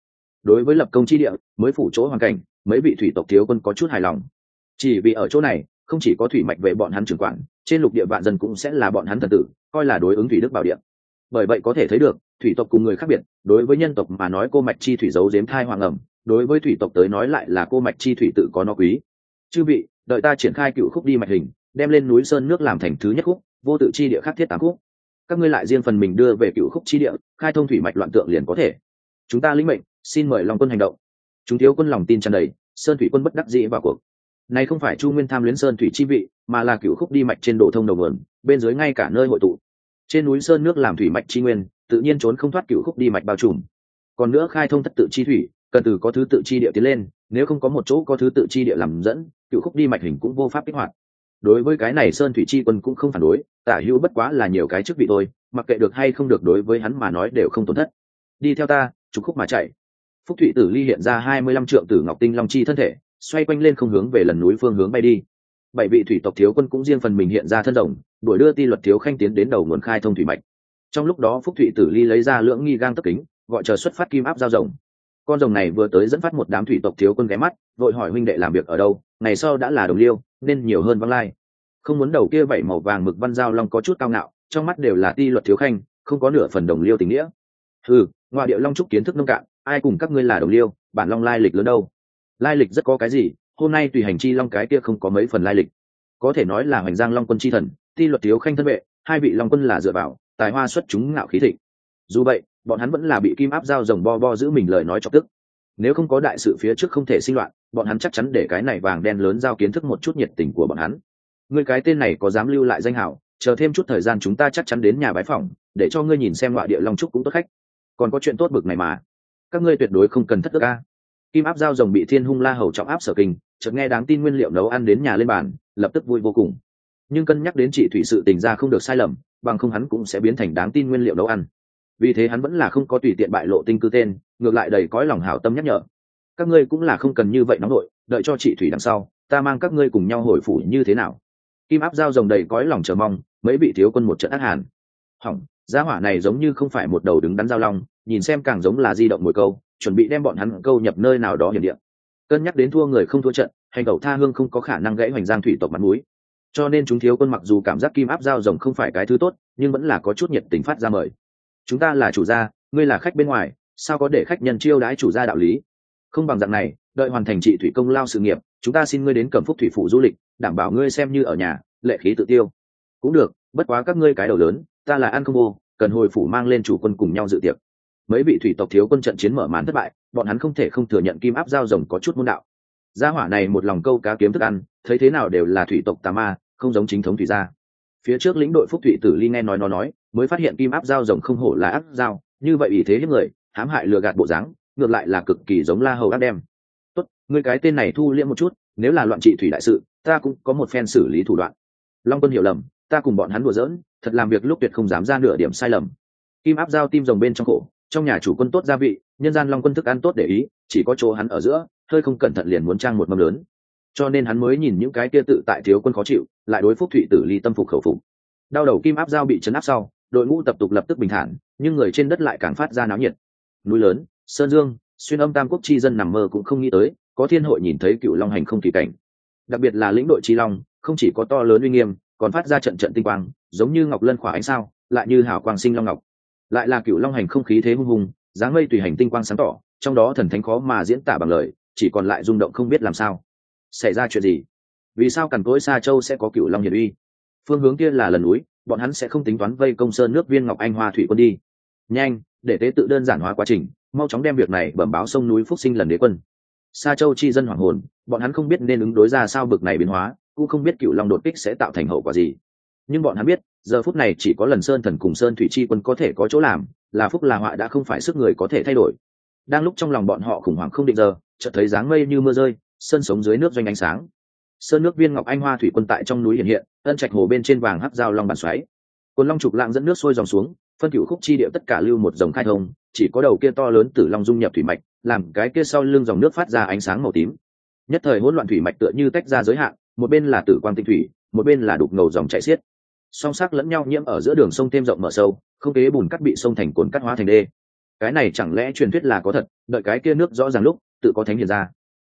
[SPEAKER 1] Đối với lập công chi địa, mới phủ chỗ hoàn cảnh, mấy vị thủy tộc thiếu quân có chút hài lòng chỉ vì ở chỗ này, không chỉ có thủy mạch về bọn hắn trưởng quản, trên lục địa vạn dân cũng sẽ là bọn hắn thần tử, coi là đối ứng thủy đức bảo điện bởi vậy có thể thấy được, thủy tộc cùng người khác biệt, đối với nhân tộc mà nói cô mạch chi thủy giấu giếm thai hoàng ẩm, đối với thủy tộc tới nói lại là cô mạch chi thủy tự có nó quý. Chư vị, đợi ta triển khai cựu khúc đi mạch hình, đem lên núi sơn nước làm thành thứ nhất khúc, vô tự chi địa khắc thiết tám khúc. Các ngươi lại riêng phần mình đưa về cựu khúc chi địa, khai thông thủy mạch loạn tượng liền có thể. Chúng ta lĩnh mệnh, xin mời lòng quân hành động. Chúng thiếu quân lòng tin tràn đầy, sơn thủy quân bất đắc dĩ vào cuộc này không phải chu nguyên tham luyến sơn thủy chi vị, mà là cựu khúc đi mạch trên độ thông đầu nguồn, bên dưới ngay cả nơi hội tụ. Trên núi sơn nước làm thủy mạch chi nguyên, tự nhiên trốn không thoát cựu khúc đi mạch bao trùm. Còn nữa khai thông thất tự chi thủy, cần từ có thứ tự chi địa tiến lên, nếu không có một chỗ có thứ tự chi địa làm dẫn cựu khúc đi mạch hình cũng vô pháp kích hoạt. Đối với cái này sơn thủy chi quân cũng không phản đối, tả hữu bất quá là nhiều cái chức vị thôi, mặc kệ được hay không được đối với hắn mà nói đều không tổn thất. Đi theo ta, trục khúc mà chạy. Phúc thụy tử ly hiện ra hai mươi lăm trượng tử ngọc tinh long chi thân thể xoay quanh lên không hướng về lần núi phương hướng bay đi. Bảy vị thủy tộc thiếu quân cũng riêng phần mình hiện ra thân rồng, đuổi đưa ti luật thiếu khanh tiến đến đầu nguồn khai thông thủy mạch. Trong lúc đó phúc thụy tử ly lấy ra lưỡng nghi gang tấp kính, gọi chờ xuất phát kim áp giao rồng. Con rồng này vừa tới dẫn phát một đám thủy tộc thiếu quân ghé mắt, vội hỏi huynh đệ làm việc ở đâu, ngày sau đã là đồng liêu, nên nhiều hơn văng lai. Không muốn đầu kia bảy màu vàng mực văn giao long có chút cao ngạo, trong mắt đều là ti luật thiếu khanh, không có nửa phần đồng liêu tình nghĩa. Ừ ngoại điệu long trúc kiến thức nông cạn, ai cùng các ngươi là đồng liêu, bản long lai lịch lớn đâu? Lai lịch rất có cái gì, hôm nay tùy hành chi long cái kia không có mấy phần lai lịch. Có thể nói là hoành giang long quân chi thần, ti luật thiếu khanh thân vệ, hai vị long quân là dựa vào, tài hoa xuất chúng ngạo khí thịnh. Dù vậy, bọn hắn vẫn là bị kim áp giao rồng bo bo giữ mình lời nói chọc tức. Nếu không có đại sự phía trước không thể sinh loạn, bọn hắn chắc chắn để cái này vàng đen lớn giao kiến thức một chút nhiệt tình của bọn hắn. Người cái tên này có dám lưu lại danh hảo chờ thêm chút thời gian chúng ta chắc chắn đến nhà bái phòng để cho ngươi nhìn xem loại địa long trúc cũng tốt khách. Còn có chuyện tốt bực này mà. Các ngươi tuyệt đối không cần thất đức ca kim áp giao rồng bị thiên hung la hầu trọng áp sở kinh chợt nghe đáng tin nguyên liệu nấu ăn đến nhà lên bàn, lập tức vui vô cùng. Nhưng cân nhắc đến chị thủy sự tình ra không được sai lầm, bằng không hắn cũng sẽ biến thành đáng tin nguyên liệu nấu ăn. Vì thế hắn vẫn là không có tùy tiện bại lộ tinh cư tên, ngược lại đầy cõi lòng hảo tâm nhắc nhở. Các ngươi cũng là không cần như vậy nóng đội đợi cho chị thủy đằng sau, ta mang các ngươi cùng nhau hồi phủ như thế nào? Kim áp giao rồng đầy cõi lòng chờ mong, mấy bị thiếu quân một trận ác hàn. Hỏng, gia hỏa này giống như không phải một đầu đứng đắn giao long, nhìn xem càng giống là di động mồi câu chuẩn bị đem bọn hắn câu nhập nơi nào đó hiểm địa. cân nhắc đến thua người không thua trận, hành tẩu tha hương không có khả năng gãy hoành giang thủy tộc mặt mũi. cho nên chúng thiếu quân mặc dù cảm giác kim áp giao rồng không phải cái thứ tốt, nhưng vẫn là có chút nhiệt tình phát ra mời chúng ta là chủ gia, ngươi là khách bên ngoài, sao có để khách nhân chiêu đãi chủ gia đạo lý không bằng dạng này, đợi hoàn thành trị thủy công lao sự nghiệp, chúng ta xin ngươi đến cẩm phúc thủy phủ du lịch, đảm bảo ngươi xem như ở nhà, lệ khí tự tiêu cũng được, bất quá các ngươi cái đầu lớn, ta là an không vô cần hồi phủ mang lên chủ quân cùng nhau dự tiệc mấy vị thủy tộc thiếu quân trận chiến mở màn thất bại, bọn hắn không thể không thừa nhận kim áp giao rồng có chút môn đạo. Gia hỏa này một lòng câu cá kiếm thức ăn, thấy thế nào đều là thủy tộc tà ma, không giống chính thống thủy gia. Phía trước lĩnh đội phúc thủy tử ly nghe nói nó nói, mới phát hiện kim áp giao rồng không hổ là áp giao, như vậy ý thế hiếp người, hãm hại lừa gạt bộ dáng, ngược lại là cực kỳ giống la hầu áp đem. Tốt người cái tên này thu liễm một chút, nếu là loạn trị thủy đại sự, ta cũng có một phen xử lý thủ đoạn. Long quân hiểu lầm, ta cùng bọn hắn đùa giỡn, thật làm việc lúc tuyệt không dám ra nửa điểm sai lầm. Kim áp giao tim rồng bên trong cổ trong nhà chủ quân tốt gia vị, nhân gian long quân thức ăn tốt để ý, chỉ có chỗ hắn ở giữa, hơi không cẩn thận liền muốn trang một mâm lớn. Cho nên hắn mới nhìn những cái kia tự tại thiếu quân khó chịu, lại đối phúc thụy tử ly tâm phục khẩu phục. Đau đầu kim áp giao bị chấn áp sau, đội ngũ tập tục lập tức bình thản, nhưng người trên đất lại càng phát ra náo nhiệt. Núi lớn, sơn dương, xuyên âm tam quốc chi dân nằm mơ cũng không nghĩ tới, có thiên hội nhìn thấy cựu long hành không kỳ cảnh. Đặc biệt là lĩnh đội chi long, không chỉ có to lớn uy nghiêm, còn phát ra trận trận tinh quang, giống như ngọc lân khỏa ánh sao, lại như hảo quang sinh long ngọc lại là cựu long hành không khí thế hung hùng, dáng mây tùy hành tinh quang sáng tỏ, trong đó thần thánh khó mà diễn tả bằng lời, chỉ còn lại rung động không biết làm sao. Xảy ra chuyện gì? Vì sao cằn cỗi xa châu sẽ có cựu long hiển uy? Phương hướng kia là lần núi, bọn hắn sẽ không tính toán vây công sơn nước viên ngọc anh hoa thủy quân đi. Nhanh, để tế tự đơn giản hóa quá trình, mau chóng đem việc này bẩm báo sông núi phúc sinh lần đế quân. Sa châu chi dân hoàng hồn, bọn hắn không biết nên ứng đối ra sao bực này biến hóa, cũng không biết cựu long đột kích sẽ tạo thành hậu quả gì. Nhưng bọn hắn biết giờ phút này chỉ có lần sơn thần cùng sơn thủy chi quân có thể có chỗ làm, là phúc là họa đã không phải sức người có thể thay đổi. Đang lúc trong lòng bọn họ khủng hoảng không định giờ, chợt thấy dáng mây như mưa rơi, sơn sống dưới nước doanh ánh sáng. Sơn nước viên ngọc anh hoa thủy quân tại trong núi hiện hiện, ân trạch hồ bên trên vàng hắc dao long bàn xoáy. Quân long trục lạng dẫn nước sôi dòng xuống, phân cựu khúc chi địa tất cả lưu một dòng khai thông, chỉ có đầu kia to lớn tử long dung nhập thủy mạch, làm cái kia sau lưng dòng nước phát ra ánh sáng màu tím. Nhất thời hỗn loạn thủy mạch tựa như tách ra giới hạn, một bên là tử quang tinh thủy, một bên là đục ngầu dòng chảy xiết song sắc lẫn nhau nhiễm ở giữa đường sông thêm rộng mở sâu không kế bùn cắt bị sông thành cồn cắt hóa thành đê. Cái này chẳng lẽ truyền thuyết là có thật đợi cái kia nước rõ ràng lúc tự có thánh hiện ra.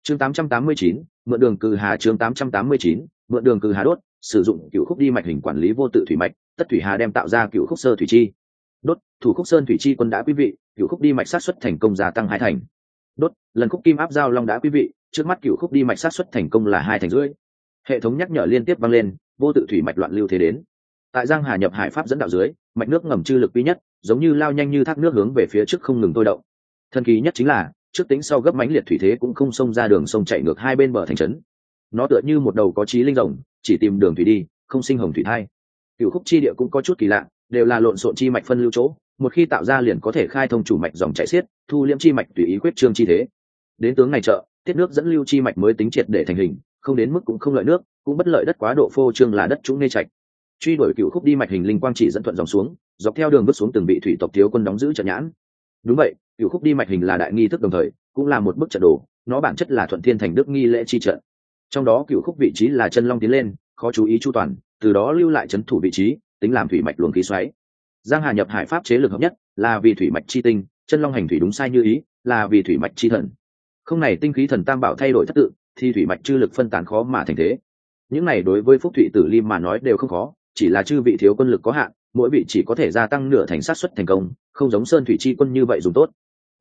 [SPEAKER 1] Chương 889, mượn đường cừ hà chương 889, mượn đường cừ hà đốt sử dụng cựu khúc đi mạch hình quản lý vô tự thủy mạch tất thủy hà đem tạo ra cựu khúc sơ thủy chi. Đốt thủ khúc sơn thủy chi quân đã quý vị cựu khúc đi mạch sát xuất thành công gia tăng hai thành. Đốt lần khúc kim áp giao long đã quý vị trước mắt cựu khúc đi mạch sát xuất thành công là hai thành rưỡi. Hệ thống nhắc nhở liên tiếp vang lên vô tự thủy mạch loạn lưu thế đến tại giang hà nhập hải pháp dẫn đạo dưới, mạch nước ngầm chư lực quý nhất, giống như lao nhanh như thác nước hướng về phía trước không ngừng tôi động. Thần kỳ nhất chính là, trước tính sau gấp mãnh liệt thủy thế cũng không xông ra đường sông chạy ngược hai bên bờ thành trấn. Nó tựa như một đầu có trí linh rồng, chỉ tìm đường thủy đi, không sinh hồng thủy thai. Cựu khúc chi địa cũng có chút kỳ lạ, đều là lộn xộn chi mạch phân lưu chỗ, một khi tạo ra liền có thể khai thông chủ mạch dòng chảy xiết, thu liễm chi mạch tùy ý quyết trương chi thế. Đến tướng này trợ tiết nước dẫn lưu chi mạch mới tính triệt để thành hình, không đến mức cũng không lợi nước, cũng bất lợi đất quá độ phô trương là đất trũng nê trạch truy đuổi cựu khúc đi mạch hình linh quang chỉ dẫn thuận dòng xuống, dọc theo đường bước xuống từng vị thủy tộc thiếu quân đóng giữ trận nhãn. Đúng vậy, cựu khúc đi mạch hình là đại nghi thức đồng thời, cũng là một bức trận đồ, nó bản chất là thuận thiên thành đức nghi lễ chi trận. Trong đó cựu khúc vị trí là chân long tiến lên, khó chú ý chu toàn, từ đó lưu lại trấn thủ vị trí, tính làm thủy mạch luồng khí xoáy. Giang hà nhập hải pháp chế lực hợp nhất, là vì thủy mạch chi tinh, chân long hành thủy đúng sai như ý, là vì thủy mạch chi thần. Không này tinh khí thần tam bảo thay đổi thất tự, thì thủy mạch chư lực phân tán khó mà thành thế. Những này đối với phúc thủy tử li mà nói đều không khó chỉ là chư vị thiếu quân lực có hạn, mỗi vị chỉ có thể gia tăng nửa thành sát xuất thành công, không giống sơn thủy chi quân như vậy dùng tốt.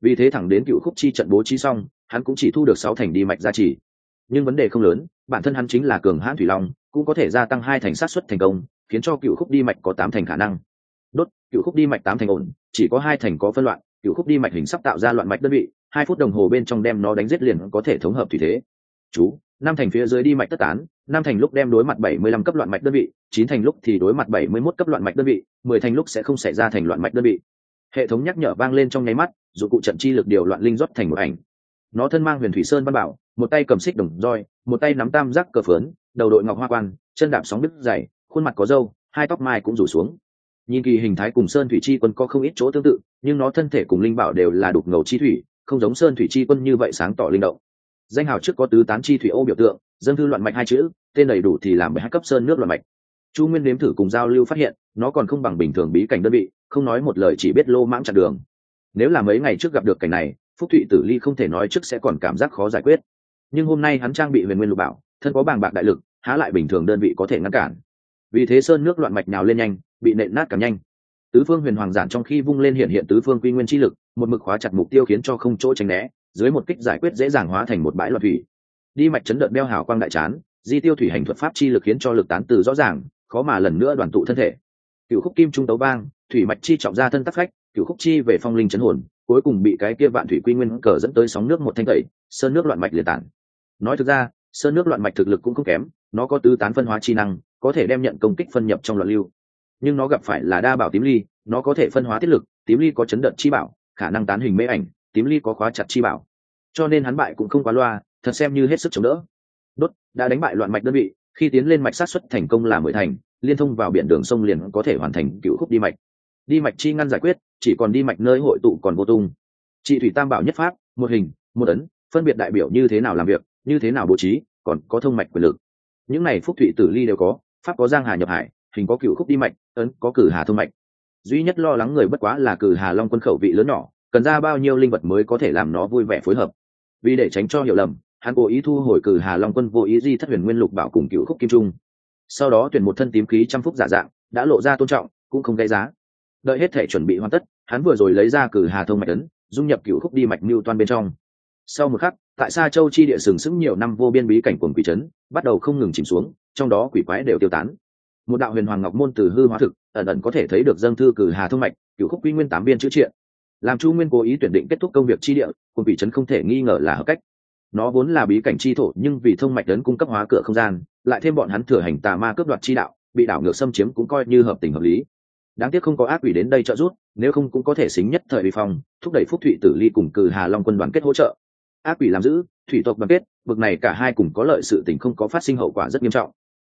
[SPEAKER 1] Vì thế thẳng đến cựu khúc chi trận bố trí xong, hắn cũng chỉ thu được sáu thành đi mạch gia trì. Nhưng vấn đề không lớn, bản thân hắn chính là cường hãn thủy long, cũng có thể gia tăng hai thành sát xuất thành công, khiến cho cựu khúc đi mạch có tám thành khả năng. Đốt, cựu khúc đi mạch tám thành ổn, chỉ có hai thành có phân loạn, cựu khúc đi mạch hình sắp tạo ra loạn mạch đơn vị, hai phút đồng hồ bên trong đem nó đánh giết liền có thể thống hợp thủy thế chú, năm thành phía dưới đi mạch tất tán, năm thành lúc đem đối mặt bảy mươi lăm cấp loạn mạch đơn vị, chín thành lúc thì đối mặt bảy mươi 71 cấp loạn mạch đơn vị, mười thành lúc sẽ không xảy ra thành loạn mạch đơn vị. Hệ thống nhắc nhở vang lên trong nháy mắt, dụng cụ trận chi lực điều loạn linh rót thành một ảnh. Nó thân mang huyền thủy sơn văn bảo, một tay cầm xích đồng roi, một tay nắm tam giác cờ phớn đầu đội ngọc hoa quan, chân đạp sóng đứt dày, khuôn mặt có râu, hai tóc mai cũng rủ xuống. Nhìn kỳ hình thái cùng sơn thủy chi quân có không ít chỗ tương tự, nhưng nó thân thể cùng linh bảo đều là đục ngầu chi thủy, không giống sơn thủy chi quân như vậy sáng tỏ linh động danh hào trước có tứ tán chi thủy ô biểu tượng, dân thư loạn mạch hai chữ, tên đầy đủ thì làm mười hai cấp sơn nước loạn mạch. Chu nguyên nếm thử cùng giao lưu phát hiện, nó còn không bằng bình thường bí cảnh đơn vị, không nói một lời chỉ biết lô mãng chặn đường. Nếu là mấy ngày trước gặp được cảnh này, phúc thụy tử ly không thể nói trước sẽ còn cảm giác khó giải quyết. Nhưng hôm nay hắn trang bị huyền nguyên lục bảo, thân có bàng bạc đại lực, há lại bình thường đơn vị có thể ngăn cản. Vì thế sơn nước loạn mạch nào lên nhanh, bị nện nát càng nhanh. Tứ phương huyền hoàng giản trong khi vung lên hiện hiện tứ phương quy nguyên chi lực, một mực khóa chặt mục tiêu khiến cho không chỗ tránh né dưới một kích giải quyết dễ dàng hóa thành một bãi loạn thủy. Đi mạch chấn đợt đeo hào quang đại chán, di tiêu thủy hành thuật pháp chi lực khiến cho lực tán từ rõ ràng, khó mà lần nữa đoàn tụ thân thể. Cựu khúc kim trung tấu bang thủy mạch chi trọng ra thân tắc khách cựu khúc chi về phong linh chấn hồn, cuối cùng bị cái kia vạn thủy quy nguyên cờ dẫn tới sóng nước một thanh tẩy, sơn nước loạn mạch liền tản. Nói thực ra, sơn nước loạn mạch thực lực cũng không kém, nó có tứ tán phân hóa chi năng, có thể đem nhận công kích phân nhập trong loạn lưu. Nhưng nó gặp phải là đa bảo tím ly, nó có thể phân hóa tiết lực, tím ly có chấn đợt chi bảo, khả năng tán hình mê ảnh tím ly có khóa chặt chi bảo. Cho nên hắn bại cũng không quá loa, thật xem như hết sức chống đỡ. Đốt, đã đánh bại loạn mạch đơn vị, khi tiến lên mạch sát xuất thành công là mười thành, liên thông vào biển đường sông liền có thể hoàn thành cựu khúc đi mạch. Đi mạch chi ngăn giải quyết, chỉ còn đi mạch nơi hội tụ còn vô tung. Chị thủy tam bảo nhất pháp, một hình, một ấn, phân biệt đại biểu như thế nào làm việc, như thế nào bố trí, còn có thông mạch quyền lực. Những này phúc thủy tử ly đều có, pháp có giang hà nhập hải, hình có cựu khúc đi mạch, ấn có cử hà thông mạch. Duy nhất lo lắng người bất quá là cử hà long quân khẩu vị lớn nhỏ cần ra bao nhiêu linh vật mới có thể làm nó vui vẻ phối hợp. Vì để tránh cho hiểu lầm, hắn cố ý thu hồi cử hà long quân vô ý di thất huyền nguyên lục bảo cùng cựu khúc kim trung. Sau đó tuyển một thân tím khí trăm phúc giả dạng, đã lộ ra tôn trọng, cũng không gây giá. Đợi hết thể chuẩn bị hoàn tất, hắn vừa rồi lấy ra cử hà thông mạch ấn, dung nhập cựu khúc đi mạch mưu toan bên trong. Sau một khắc, tại xa châu chi địa sừng sững nhiều năm vô biên bí cảnh quần quỷ trấn bắt đầu không ngừng chìm xuống, trong đó quỷ quái đều tiêu tán. Một đạo huyền hoàng ngọc môn từ hư hóa thực, ẩn ẩn có thể thấy được dâng thư cử hà thông mạch, cựu khúc quy nguyên tám biên chữ triện làm chu nguyên cố ý tuyển định kết thúc công việc chi địa quân vị trấn không thể nghi ngờ là hợp cách. Nó vốn là bí cảnh chi thổ, nhưng vì thông mạch đấn cung cấp hóa cửa không gian, lại thêm bọn hắn thừa hành tà ma cướp đoạt chi đạo, bị đảo ngược xâm chiếm cũng coi như hợp tình hợp lý. Đáng tiếc không có ác quỷ đến đây trợ giúp, nếu không cũng có thể xính nhất thời bị phong, thúc đẩy phúc thụy tử ly cùng cử hà long quân đoàn kết hỗ trợ. Ác quỷ làm giữ, thủy tộc đoàn kết vực này cả hai cùng có lợi sự tình không có phát sinh hậu quả rất nghiêm trọng.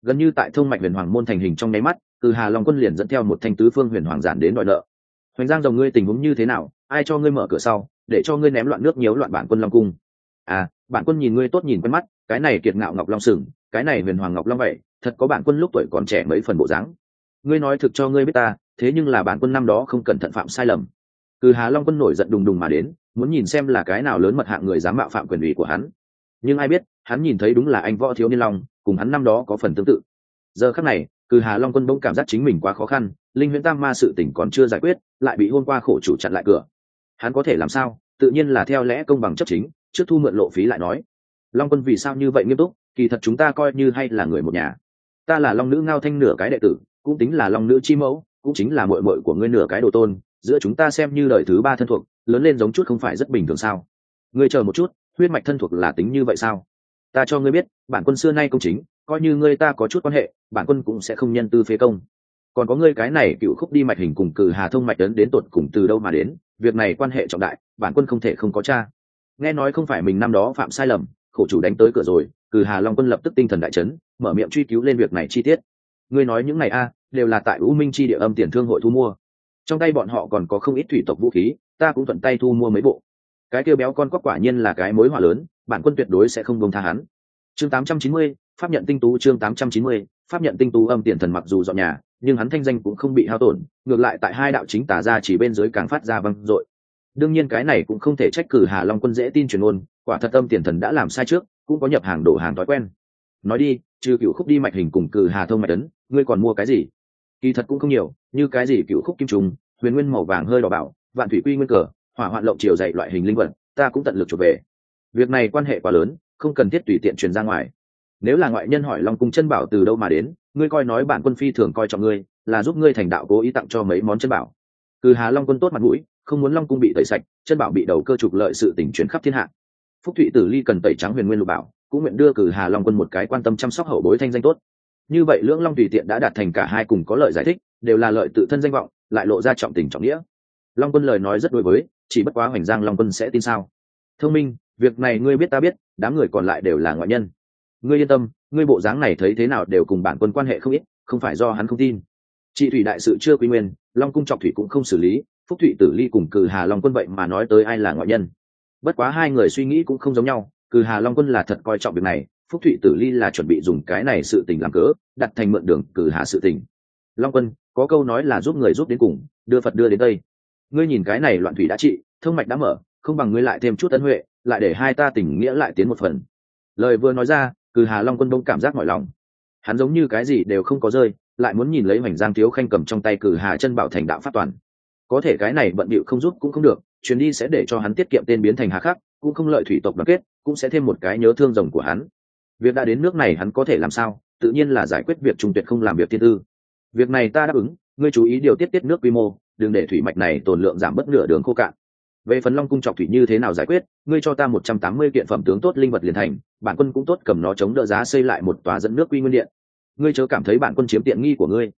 [SPEAKER 1] Gần như tại thông mạch huyền hoàng môn thành hình trong nháy mắt cử hà long quân liền dẫn theo một thanh tứ phương huyền hoàng giản đến đòi nợ. Hoành giang dòng ngươi tình huống như thế nào? Ai cho ngươi mở cửa sau, để cho ngươi ném loạn nước nhiễu loạn bản quân long cung. À bản quân nhìn ngươi tốt nhìn quen mắt, cái này kiệt ngạo ngọc long sừng, cái này huyền hoàng ngọc long vậy, thật có bản quân lúc tuổi còn trẻ mấy phần bộ dáng. Ngươi nói thực cho ngươi biết ta, thế nhưng là bản quân năm đó không cẩn thận phạm sai lầm. Cừ hà long quân nổi giận đùng đùng mà đến, muốn nhìn xem là cái nào lớn mật hạng người dám mạo phạm quyền ủy của hắn. Nhưng ai biết, hắn nhìn thấy đúng là anh võ thiếu niên long, cùng hắn năm đó có phần tương tự. Giờ khắc này cừ hà long quân bỗng cảm giác chính mình quá khó khăn, linh huyễn tam ma sự tỉnh còn chưa giải quyết, lại bị hôm qua khổ chủ chặn lại cửa hắn có thể làm sao? Tự nhiên là theo lẽ công bằng chấp chính, trước thu mượn lộ phí lại nói. Long quân vì sao như vậy nghiêm túc? Kỳ thật chúng ta coi như hay là người một nhà. Ta là long nữ ngao thanh nửa cái đệ tử, cũng tính là long nữ chi mẫu, cũng chính là mội mội của ngươi nửa cái đồ tôn. Giữa chúng ta xem như đời thứ ba thân thuộc, lớn lên giống chút không phải rất bình thường sao? Ngươi chờ một chút, huyết mạch thân thuộc là tính như vậy sao? Ta cho ngươi biết, bản quân xưa nay công chính, coi như ngươi ta có chút quan hệ, bản quân cũng sẽ không nhân tư phế công. Còn có ngươi cái này cựu khúc đi mạch hình cùng cử hà thông mạch đến đến tột cùng từ đâu mà đến? Việc này quan hệ trọng đại bản quân không thể không có cha. Nghe nói không phải mình năm đó phạm sai lầm khổ chủ đánh tới cửa rồi cử hà long quân lập tức tinh thần đại chấn mở miệng truy cứu lên việc này chi tiết. Ngươi nói những ngày a đều là tại u minh chi địa âm tiền thương hội thu mua. Trong tay bọn họ còn có không ít thủy tộc vũ khí ta cũng thuận tay thu mua mấy bộ. Cái kêu béo con quắc quả nhiên là cái mối họa lớn bản quân tuyệt đối sẽ không bông tha hắn. Chương 890, pháp nhận tinh tú chương 890, pháp nhận tinh tú âm tiền thần mặc dù dọn nhà nhưng hắn thanh danh cũng không bị hao tổn, ngược lại tại hai đạo chính tả ra chỉ bên dưới càng phát ra văng dội. Đương nhiên cái này cũng không thể trách cử hà long quân dễ tin truyền ôn quả thật âm tiền thần đã làm sai trước, cũng có nhập hàng đổ hàng thói quen. Nói đi, trừ cựu khúc đi mạch hình cùng cử hà thông mạch tấn ngươi còn mua cái gì? Kỳ thật cũng không nhiều, như cái gì cựu khúc kim trùng, huyền nguyên màu vàng hơi đỏ bảo, vạn thủy quy nguyên cờ, hỏa hoạn lộng chiều dạy loại hình linh vật, ta cũng tận lực chụp về. Việc này quan hệ quá lớn, không cần thiết tùy tiện truyền ra ngoài nếu là ngoại nhân hỏi long cung chân bảo từ đâu mà đến, ngươi coi nói bản quân phi thường coi trọng ngươi, là giúp ngươi thành đạo cố ý tặng cho mấy món chân bảo. Cừ hà long quân tốt mặt mũi, không muốn long cung bị tẩy sạch, chân bảo bị đầu cơ trục lợi sự tình chuyển khắp thiên hạ. Phúc thụy tử ly cần tẩy trắng huyền nguyên lục bảo, cũng nguyện đưa cử hà long quân một cái quan tâm chăm sóc hậu bối thanh danh tốt. Như vậy lưỡng long tùy tiện đã đạt thành cả hai cùng có lợi giải thích, đều là lợi tự thân danh vọng, lại lộ ra trọng tình trọng nghĩa. Long quân lời nói rất đối với, chỉ bất quá hoành giang long quân sẽ tin sao? Thông minh, việc này ngươi biết ta biết, đám người còn lại đều là ngoại nhân ngươi yên tâm, ngươi bộ dáng này thấy thế nào đều cùng bản quân quan hệ không ít, không phải do hắn không tin. Chị thủy đại sự chưa quy nguyên, long cung trọc thủy cũng không xử lý, phúc thụy tử ly cùng cử hà long quân vậy mà nói tới ai là ngoại nhân. Bất quá hai người suy nghĩ cũng không giống nhau cử hà long quân là thật coi trọng việc này, phúc thụy tử ly là chuẩn bị dùng cái này sự tình làm cớ, đặt thành mượn đường cử hà sự tình. Long quân, có câu nói là giúp người giúp đến cùng, đưa phật đưa đến tây. Ngươi nhìn cái này loạn thủy đã trị thương mạch đã mở, không bằng ngươi lại thêm chút tấn huệ, lại để hai ta tình nghĩa lại tiến một phần. Lời vừa nói ra cử hà long quân đông cảm giác mọi lòng. Hắn giống như cái gì đều không có rơi, lại muốn nhìn lấy hoành giang thiếu khanh cầm trong tay cử hà chân bảo thành đạo phát toàn. Có thể cái này bận bịu không giúp cũng không được, chuyến đi sẽ để cho hắn tiết kiệm tên biến thành hà khắc, cũng không lợi thủy tộc đoàn kết, cũng sẽ thêm một cái nhớ thương rồng của hắn. Việc đã đến nước này hắn có thể làm sao? Tự nhiên là giải quyết việc trung tuyệt không làm việc thiên tư. Việc này ta đáp ứng, ngươi chú ý điều tiết tiết nước quy mô, đừng để thủy mạch này tồn lượng giảm bất nửa đường khô cạn. Về phần long cung trọc thủy như thế nào giải quyết, ngươi cho ta một trăm tám mươi kiện phẩm tướng tốt linh vật liền thành bản quân cũng tốt cầm nó chống đỡ giá xây lại một tòa dẫn nước quy nguyên điện. Ngươi chớ cảm thấy bản quân chiếm tiện nghi của ngươi.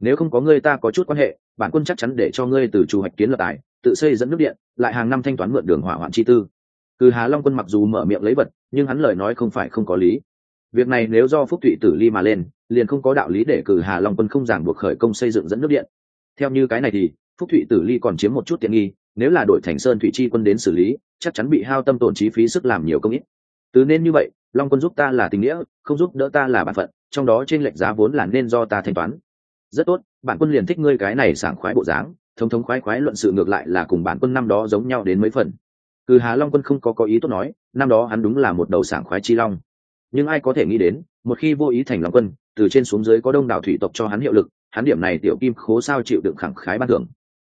[SPEAKER 1] Nếu không có ngươi ta có chút quan hệ, bản quân chắc chắn để cho ngươi từ chủ hoạch kiến lập tài, tự xây dẫn nước điện, lại hàng năm thanh toán mượn đường hỏa hoạn chi tư. Cừ hà long quân mặc dù mở miệng lấy vật, nhưng hắn lời nói không phải không có lý. Việc này nếu do phúc thụy tử ly mà lên, liền không có đạo lý để cử hà long quân không giảng buộc khởi công xây dựng dẫn nước điện. Theo như cái này thì, phúc thụy tử ly còn chiếm một chút tiện nghi, nếu là đội thành sơn Thụy chi quân đến xử lý, chắc chắn bị hao tâm tổn chi phí sức làm nhiều công ít từ nên như vậy, long quân giúp ta là tình nghĩa, không giúp đỡ ta là bản phận, trong đó trên lệnh giá vốn là nên do ta thanh toán. Rất tốt bản quân liền thích ngươi cái này sảng khoái bộ dáng thống thống khoái khoái luận sự ngược lại là cùng bản quân năm đó giống nhau đến mấy phần. Cừ hà long quân không có có ý tốt nói, năm đó hắn đúng là một đầu sảng khoái chi long. Nhưng ai có thể nghĩ đến, một khi vô ý thành long quân, từ trên xuống dưới có đông đảo thủy tộc cho hắn hiệu lực, hắn điểm này tiểu kim khố sao chịu đựng khẳng khái ban thưởng.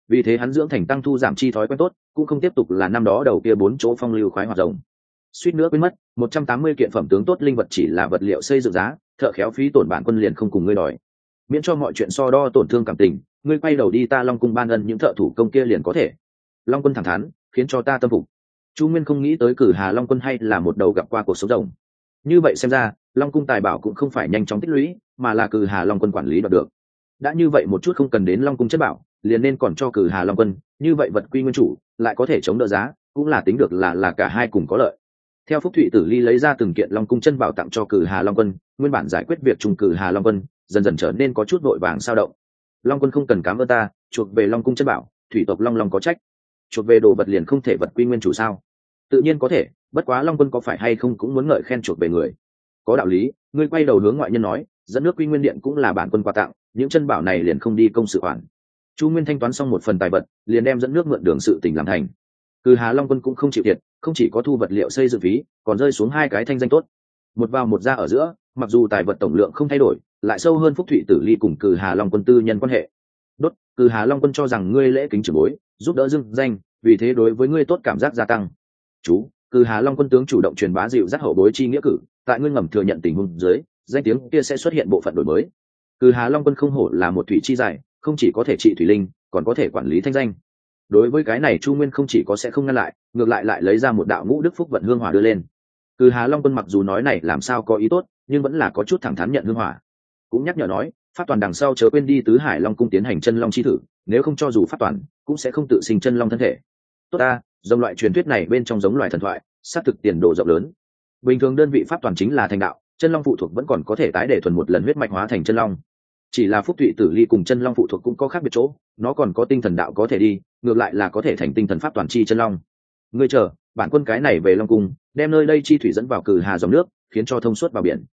[SPEAKER 1] Vì thế hắn dưỡng thành tăng thu giảm chi thói quen tốt, cũng không tiếp tục là năm đó đầu kia bốn chỗ phong lưu khoái hoạt rồng suýt nữa quên mất, một trăm tám mươi kiện phẩm tướng tốt linh vật chỉ là vật liệu xây dựng giá, thợ khéo phí tổn bản quân liền không cùng ngươi đòi. Miễn cho mọi chuyện so đo tổn thương cảm tình, ngươi quay đầu đi ta long cung ban ân những thợ thủ công kia liền có thể. Long quân thẳng thắn, khiến cho ta tâm phục. Chu nguyên không nghĩ tới cử hà long quân hay là một đầu gặp qua cuộc sống rồng. Như vậy xem ra, long cung tài bảo cũng không phải nhanh chóng tích lũy, mà là cử hà long quân quản lý đoạt được. Đã như vậy một chút không cần đến long cung chất bảo, liền nên còn cho cử hà long quân, như vậy vật quy nguyên chủ, lại có thể chống đỡ giá, cũng là tính được là là cả hai cùng có lợi theo phúc thụy tử ly lấy ra từng kiện long cung chân bảo tặng cho cử hà long quân, nguyên bản giải quyết việc trùng cử hà long quân, dần dần trở nên có chút vội vàng sao động. Long quân không cần cám ơn ta, chuộc về long cung chân bảo, thủy tộc long long có trách. Chuộc về đồ vật liền không thể vật quy nguyên chủ sao? Tự nhiên có thể, bất quá long quân có phải hay không cũng muốn ngợi khen chuộc về người. Có đạo lý, ngươi quay đầu hướng ngoại nhân nói, dẫn nước quy nguyên điện cũng là bản quân quà tặng, những chân bảo này liền không đi công sự khoản. Chu nguyên thanh toán xong một phần tài vật, liền đem dẫn nước mượn đường sự tỉnh làm thành cừ hà long quân cũng không chịu thiệt, không chỉ có thu vật liệu xây dựng phí, còn rơi xuống hai cái thanh danh tốt. Một vào một ra ở giữa, mặc dù tài vật tổng lượng không thay đổi, lại sâu hơn phúc thụy tử ly cùng cừ hà long quân tư nhân quan hệ. Đốt, cừ hà long quân cho rằng ngươi lễ kính trưởng bối, giúp đỡ dưng danh, vì thế đối với ngươi tốt cảm giác gia tăng. Chú, cừ hà long quân tướng chủ động truyền bá dịu dắt hậu bối chi nghĩa cử, tại ngươi ngầm thừa nhận tình huống dưới, danh tiếng kia sẽ xuất hiện bộ phận đổi mới. Cừ hà long quân không hổ là một thủy chi giải, không chỉ có thể trị thủy linh, còn có thể quản lý thanh danh đối với cái này chu nguyên không chỉ có sẽ không ngăn lại, ngược lại lại lấy ra một đạo ngũ đức phúc vận hương hỏa đưa lên. Cừ hà long quân mặc dù nói này làm sao có ý tốt, nhưng vẫn là có chút thẳng thắn nhận hương hỏa. Cũng nhắc nhở nói phát toàn đằng sau chớ quên đi tứ hải long cung tiến hành chân long chi thử, nếu không cho dù phát toàn, cũng sẽ không tự sinh chân long thân thể. Tốt ta dòng loại truyền thuyết này bên trong giống loài thần thoại, xác thực tiền độ rộng lớn. Bình thường đơn vị pháp toàn chính là thành đạo, chân long phụ thuộc vẫn còn có thể tái để thuần một lần huyết mạch hóa thành chân long. Chỉ là phúc thụy tử ly cùng chân long phụ thuộc cũng có khác biệt chỗ nó còn có tinh thần đạo có thể đi, ngược lại là có thể thành tinh thần pháp toàn chi chân long. Ngươi chờ, bản quân cái này về long cung, đem nơi đây chi thủy dẫn vào cử hà dòng nước, khiến cho thông suốt vào biển.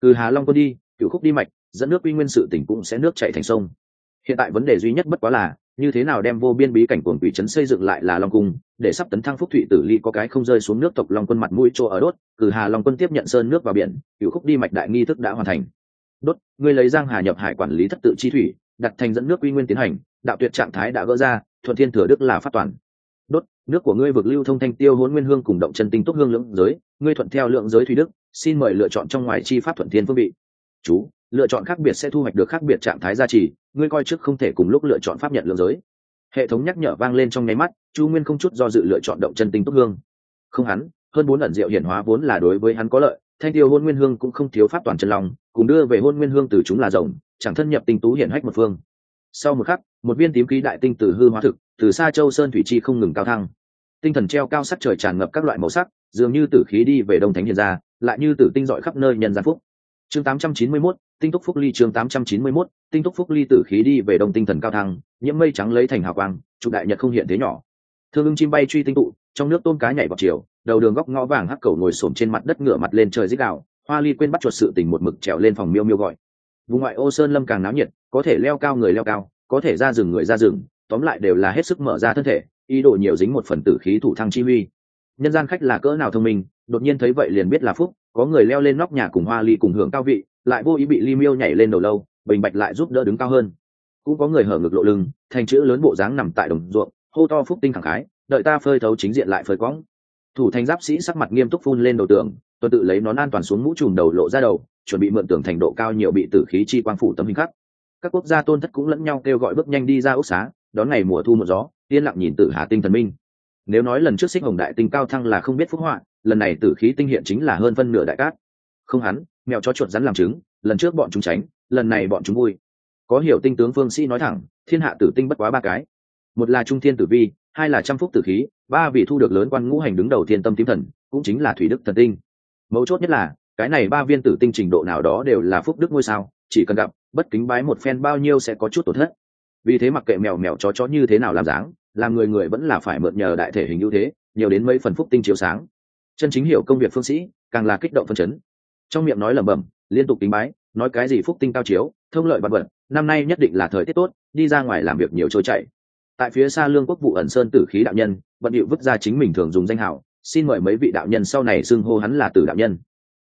[SPEAKER 1] Cử hà long quân đi, cựu khúc đi mạch, dẫn nước quy nguyên sự tỉnh cũng sẽ nước chạy thành sông. Hiện tại vấn đề duy nhất bất quá là, như thế nào đem vô biên bí cảnh cuồng quỷ trấn xây dựng lại là long cung, để sắp tấn thăng phúc thụy tử ly có cái không rơi xuống nước tộc long quân mặt mũi chỗ ở đốt cử hà long quân tiếp nhận sơn nước vào biển, cựu khúc đi mạch đại nghi thức đã hoàn thành. Đốt, ngươi lấy giang hà nhập hải quản lý thất tự chi thủy, đặt thành dẫn nước quy nguyên tiến hành đạo tuyệt trạng thái đã gỡ ra, thuận thiên thừa đức là phát toàn. Đốt, nước của ngươi vực lưu thông thanh tiêu hôn nguyên hương cùng động chân tinh túc hương lưỡng giới, ngươi thuận theo lượng giới thủy đức, xin mời lựa chọn trong ngoài chi pháp thuận thiên phương vị. Chú, lựa chọn khác biệt sẽ thu hoạch được khác biệt trạng thái gia trì, ngươi coi trước không thể cùng lúc lựa chọn pháp nhận lượng giới. Hệ thống nhắc nhở vang lên trong nháy mắt, chu nguyên không chút do dự lựa chọn động chân tinh túc hương. Không hắn, hơn bốn ẩn diệu hiển hóa vốn là đối với hắn có lợi, thanh tiêu hôn nguyên hương cũng không thiếu pháp toàn chân lòng cùng đưa về hôn nguyên hương từ chúng là rồng chẳng thân nhập tinh tú hiển hách một phương. Sau một khắc một viên tím khí đại tinh từ hư hóa thực từ xa châu sơn thủy chi không ngừng cao thăng. Tinh thần treo cao sắc trời tràn ngập các loại màu sắc dường như tử khí đi về đông thánh hiền ra lại như tử tinh dọi khắp nơi nhân gian phúc. Chương 891, tinh túc phúc ly chương 891, tinh túc phúc ly tử khí đi về đông tinh thần cao thăng nhiễm mây trắng lấy thành hào quang trụ đại nhật không hiện thế nhỏ. Thương ưng chim bay truy tinh tụ trong nước tôm cá nhảy vào chiều đầu đường góc ngõ vàng hắc cầu ngồi xổm trên mặt đất ngửa mặt lên trời dích đạo hoa ly quên bắt chuột sự tình một mực trèo lên phòng miêu miêu gọi. Vùng ngoại ô sơn lâm càng náo nhiệt có thể leo cao người leo cao có thể ra rừng người ra rừng, tóm lại đều là hết sức mở ra thân thể, ý đồ nhiều dính một phần tử khí thủ thăng chi huy. Nhân gian khách là cỡ nào thông minh, đột nhiên thấy vậy liền biết là phúc, có người leo lên nóc nhà cùng hoa ly cùng hưởng cao vị, lại vô ý bị ly miêu nhảy lên đầu lâu, bình bạch lại giúp đỡ đứng cao hơn. Cũng có người hở ngực lộ lưng, thành chữ lớn bộ dáng nằm tại đồng ruộng, hô to phúc tinh khẳng khái, đợi ta phơi thấu chính diện lại phơi quõng. Thủ thành giáp sĩ sắc mặt nghiêm túc phun lên đầu tường, tuần tự lấy nón an toàn xuống mũ trùm đầu lộ ra đầu, chuẩn bị mượn tường thành độ cao nhiều bị tử khí chi quang phủ tấm hình khắc các quốc gia tôn thất cũng lẫn nhau kêu gọi bước nhanh đi ra ốc xá, đón ngày mùa thu một gió, yên lặng nhìn tử hà tinh thần minh. Nếu nói lần trước xích hồng đại tinh cao thăng là không biết phúc họa, lần này tử khí tinh hiện chính là hơn phân nửa đại cát. Không hắn mèo cho chuột rắn làm chứng lần trước bọn chúng tránh, lần này bọn chúng vui. Có hiểu tinh tướng phương sĩ nói thẳng, thiên hạ tử tinh bất quá ba cái. Một là trung thiên tử vi, hai là trăm phúc tử khí, ba vị thu được lớn quan ngũ hành đứng đầu thiên tâm tím thần, cũng chính là thủy đức thần tinh. Mấu chốt nhất là, cái này ba viên tử tinh trình độ nào đó đều là phúc đức ngôi sao, chỉ cần gặp bất kính bái một phen bao nhiêu sẽ có chút tổn thất. Vì thế mặc kệ mèo mèo chó chó như thế nào làm dáng, làm người người vẫn là phải mượn nhờ đại thể hình ưu thế, nhiều đến mấy phần phúc tinh chiếu sáng. Chân chính hiểu công việc phương sĩ, càng là kích động phân chấn. Trong miệng nói lẩm bẩm, liên tục kính bái, nói cái gì phúc tinh cao chiếu, thông lợi vật vật, năm nay nhất định là thời tiết tốt, đi ra ngoài làm việc nhiều trôi chảy. Tại phía xa lương quốc vụ ẩn sơn tử khí đạo nhân, bận điệu vứt ra chính mình thường dùng danh hảo, xin mời mấy vị đạo nhân sau này xưng hô hắn là tử đạo nhân.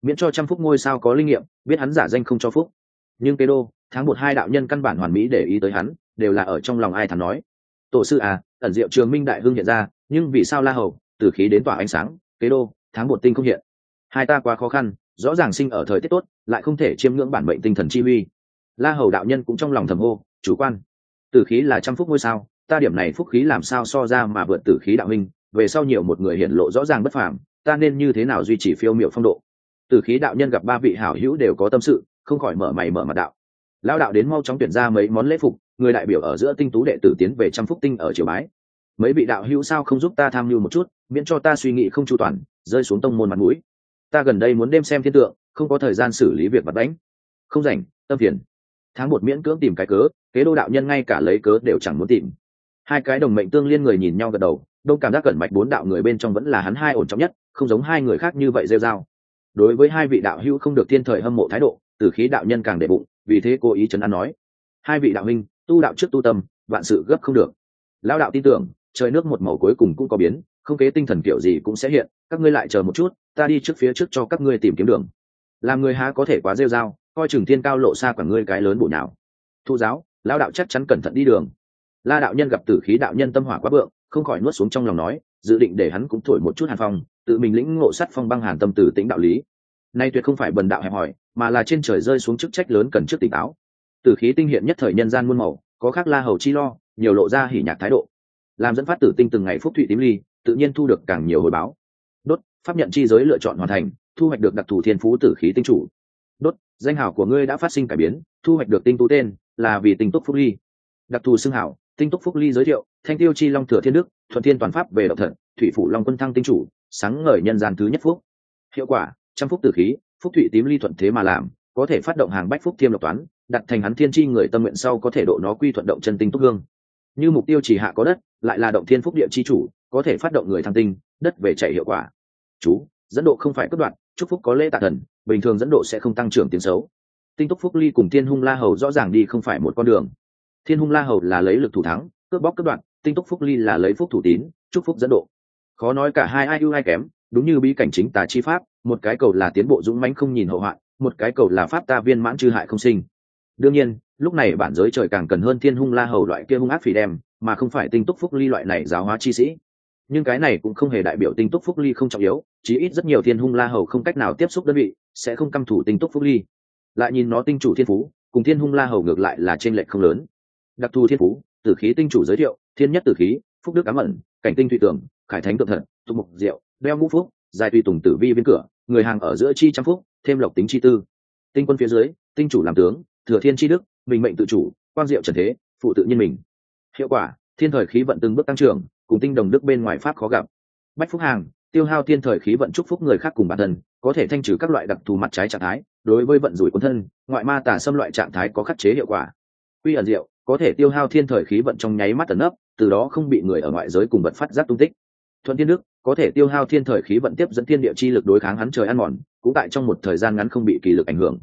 [SPEAKER 1] Miễn cho trăm phúc ngôi sao có linh nghiệm, biết hắn giả danh không cho phúc nhưng kế đô tháng một hai đạo nhân căn bản hoàn mỹ để ý tới hắn, đều là ở trong lòng ai thắn nói. Tổ sư à ẩn diệu trường minh đại hương hiện ra, nhưng vì sao la hầu, từ khí đến tỏa ánh sáng kế đô tháng một tinh không hiện. Hai ta quá khó khăn, rõ ràng sinh ở thời tiết tốt, lại không thể chiêm ngưỡng bản mệnh tinh thần chi huy. La hầu đạo nhân cũng trong lòng thầm hô, chủ quan, tử khí là trăm phúc ngôi sao, ta điểm này phúc khí làm sao so ra mà vượt tử khí đạo minh về sau nhiều một người hiện lộ rõ ràng bất phàm, ta nên như thế nào duy trì phiêu miệu phong độ? Tử khí đạo nhân gặp ba vị hảo hữu đều có tâm sự không khỏi mở mày mở mặt đạo. Lao đạo đến mau chóng tuyển ra mấy món lễ phục, người đại biểu ở giữa tinh tú đệ tử tiến về trăm phúc tinh ở triều bái. Mấy vị đạo hữu sao không giúp ta tham mưu một chút, miễn cho ta suy nghĩ không chu toàn, rơi xuống tông môn mặt mũi. Ta gần đây muốn đêm xem thiên tượng, không có thời gian xử lý việc mặt đánh. Không rảnh, tâm phiền. Tháng một miễn cưỡng tìm cái cớ, kế đô đạo nhân ngay cả lấy cớ đều chẳng muốn tìm. Hai cái đồng mệnh tương liên người nhìn nhau gật đầu, đông cảm giác cẩn mạch bốn đạo người bên trong vẫn là hắn hai ổn trọng nhất, không giống hai người khác như vậy rêu dao đối với hai vị đạo hữu không được thiên thời hâm mộ thái độ từ khí đạo nhân càng đệ bụng, vì thế cố ý chấn an nói, hai vị đạo huynh, tu đạo trước tu tâm, vạn sự gấp không được. Lao đạo tin tưởng, trời nước một màu cuối cùng cũng có biến, không kế tinh thần kiểu gì cũng sẽ hiện, các ngươi lại chờ một chút, ta đi trước phía trước cho các ngươi tìm kiếm đường. Làm người há có thể quá rêu dao coi chừng thiên cao lộ xa quả ngươi cái lớn bổ nào thu giáo lao đạo chắc chắn cẩn thận đi đường. La đạo nhân gặp tử khí đạo nhân tâm hỏa quá vượng không khỏi nuốt xuống trong lòng nói, dự định để hắn cũng thổi một chút hàn phong, tự mình lĩnh ngộ sắt phong băng hàn tâm tử tĩnh đạo lý nay tuyệt không phải bần đạo hẹp hỏi mà là trên trời rơi xuống chức trách lớn cần trước tỉnh táo. Tử khí tinh hiện nhất thời nhân gian muôn màu, có khác la hầu chi lo, nhiều lộ ra hỉ nhạc thái độ. Làm dẫn phát tử tinh từng ngày phúc thụy tím ly, tự nhiên thu được càng nhiều hồi báo. Đốt, pháp nhận chi giới lựa chọn hoàn thành, thu hoạch được đặc thù thiên phú tử khí tinh chủ. Đốt, danh hảo của ngươi đã phát sinh cải biến, thu hoạch được tinh tú tên, là vì tinh túc phúc ly. Đặc thù xưng hảo tinh túc phúc ly giới thiệu, thanh tiêu chi long thừa thiên đức, thuận thiên toàn pháp về độc thần, thủy phủ long quân thăng tinh chủ, sáng ngời nhân gian thứ nhất phúc. Hiệu quả trăm phúc tử khí, phúc thụy tím ly thuận thế mà làm, có thể phát động hàng bách phúc thiêm lộc toán, đặt thành hắn thiên chi người tâm nguyện sau có thể độ nó quy thuận động chân tinh túc hương. Như mục tiêu chỉ hạ có đất, lại là động thiên phúc địa chi chủ, có thể phát động người thăng tinh, đất về chạy hiệu quả. Chú, dẫn độ không phải cất đoạn, chúc phúc có lễ tạ thần, bình thường dẫn độ sẽ không tăng trưởng tiếng xấu. Tinh túc phúc ly cùng thiên hung la hầu rõ ràng đi không phải một con đường. Thiên hung la hầu là lấy lực thủ thắng, cướp bóc cướp đoạn, tinh túc phúc ly là lấy phúc thủ tín, chúc phúc dẫn độ. Khó nói cả hai ai ưu ai kém, đúng như bí cảnh chính tà chi pháp một cái cầu là tiến bộ dũng mãnh không nhìn hậu hoạn, một cái cầu là pháp ta viên mãn chư hại không sinh. Đương nhiên, lúc này bản giới trời càng cần hơn thiên hung la hầu loại kia hung ác phỉ đem, mà không phải tinh túc phúc ly loại này giáo hóa chi sĩ. Nhưng cái này cũng không hề đại biểu tinh túc phúc ly không trọng yếu, chí ít rất nhiều thiên hung la hầu không cách nào tiếp xúc đơn vị, sẽ không căm thủ tinh túc phúc ly. Lại nhìn nó tinh chủ thiên phú, cùng thiên hung la hầu ngược lại là trên lệch không lớn. Đặc thù thiên phú, tử khí tinh chủ giới thiệu, thiên nhất tử khí, phúc đức ám ẩn, cảnh tinh thụy tưởng, khải thánh tượng thật tục mục diệu, đeo ngũ phúc dài tùy tùng tử vi viên cửa, người hàng ở giữa chi trăm phúc, thêm lộc tính chi tư. Tinh quân phía dưới, tinh chủ làm tướng, thừa thiên chi đức mình mệnh tự chủ, quang diệu trần thế, phụ tự nhiên mình. Hiệu quả, thiên thời khí vận từng bước tăng trưởng, cùng tinh đồng đức bên ngoài pháp khó gặp. Bách phúc hàng, tiêu hao thiên thời khí vận chúc phúc người khác cùng bản thân, có thể thanh trừ các loại đặc thù mặt trái trạng thái, đối với vận rủi quân thân, ngoại ma tả xâm loại trạng thái có khắc chế hiệu quả. Quy ẩn diệu, có thể tiêu hao thiên thời khí vận trong nháy mắt tấn ấp từ đó không bị người ở ngoại giới cùng vật phát giác tung tích thuận thiên đức, có thể tiêu hao thiên thời khí vận tiếp dẫn thiên địa chi lực đối kháng hắn trời ăn mòn, cũng tại trong một thời gian ngắn không bị kỳ lực ảnh hưởng.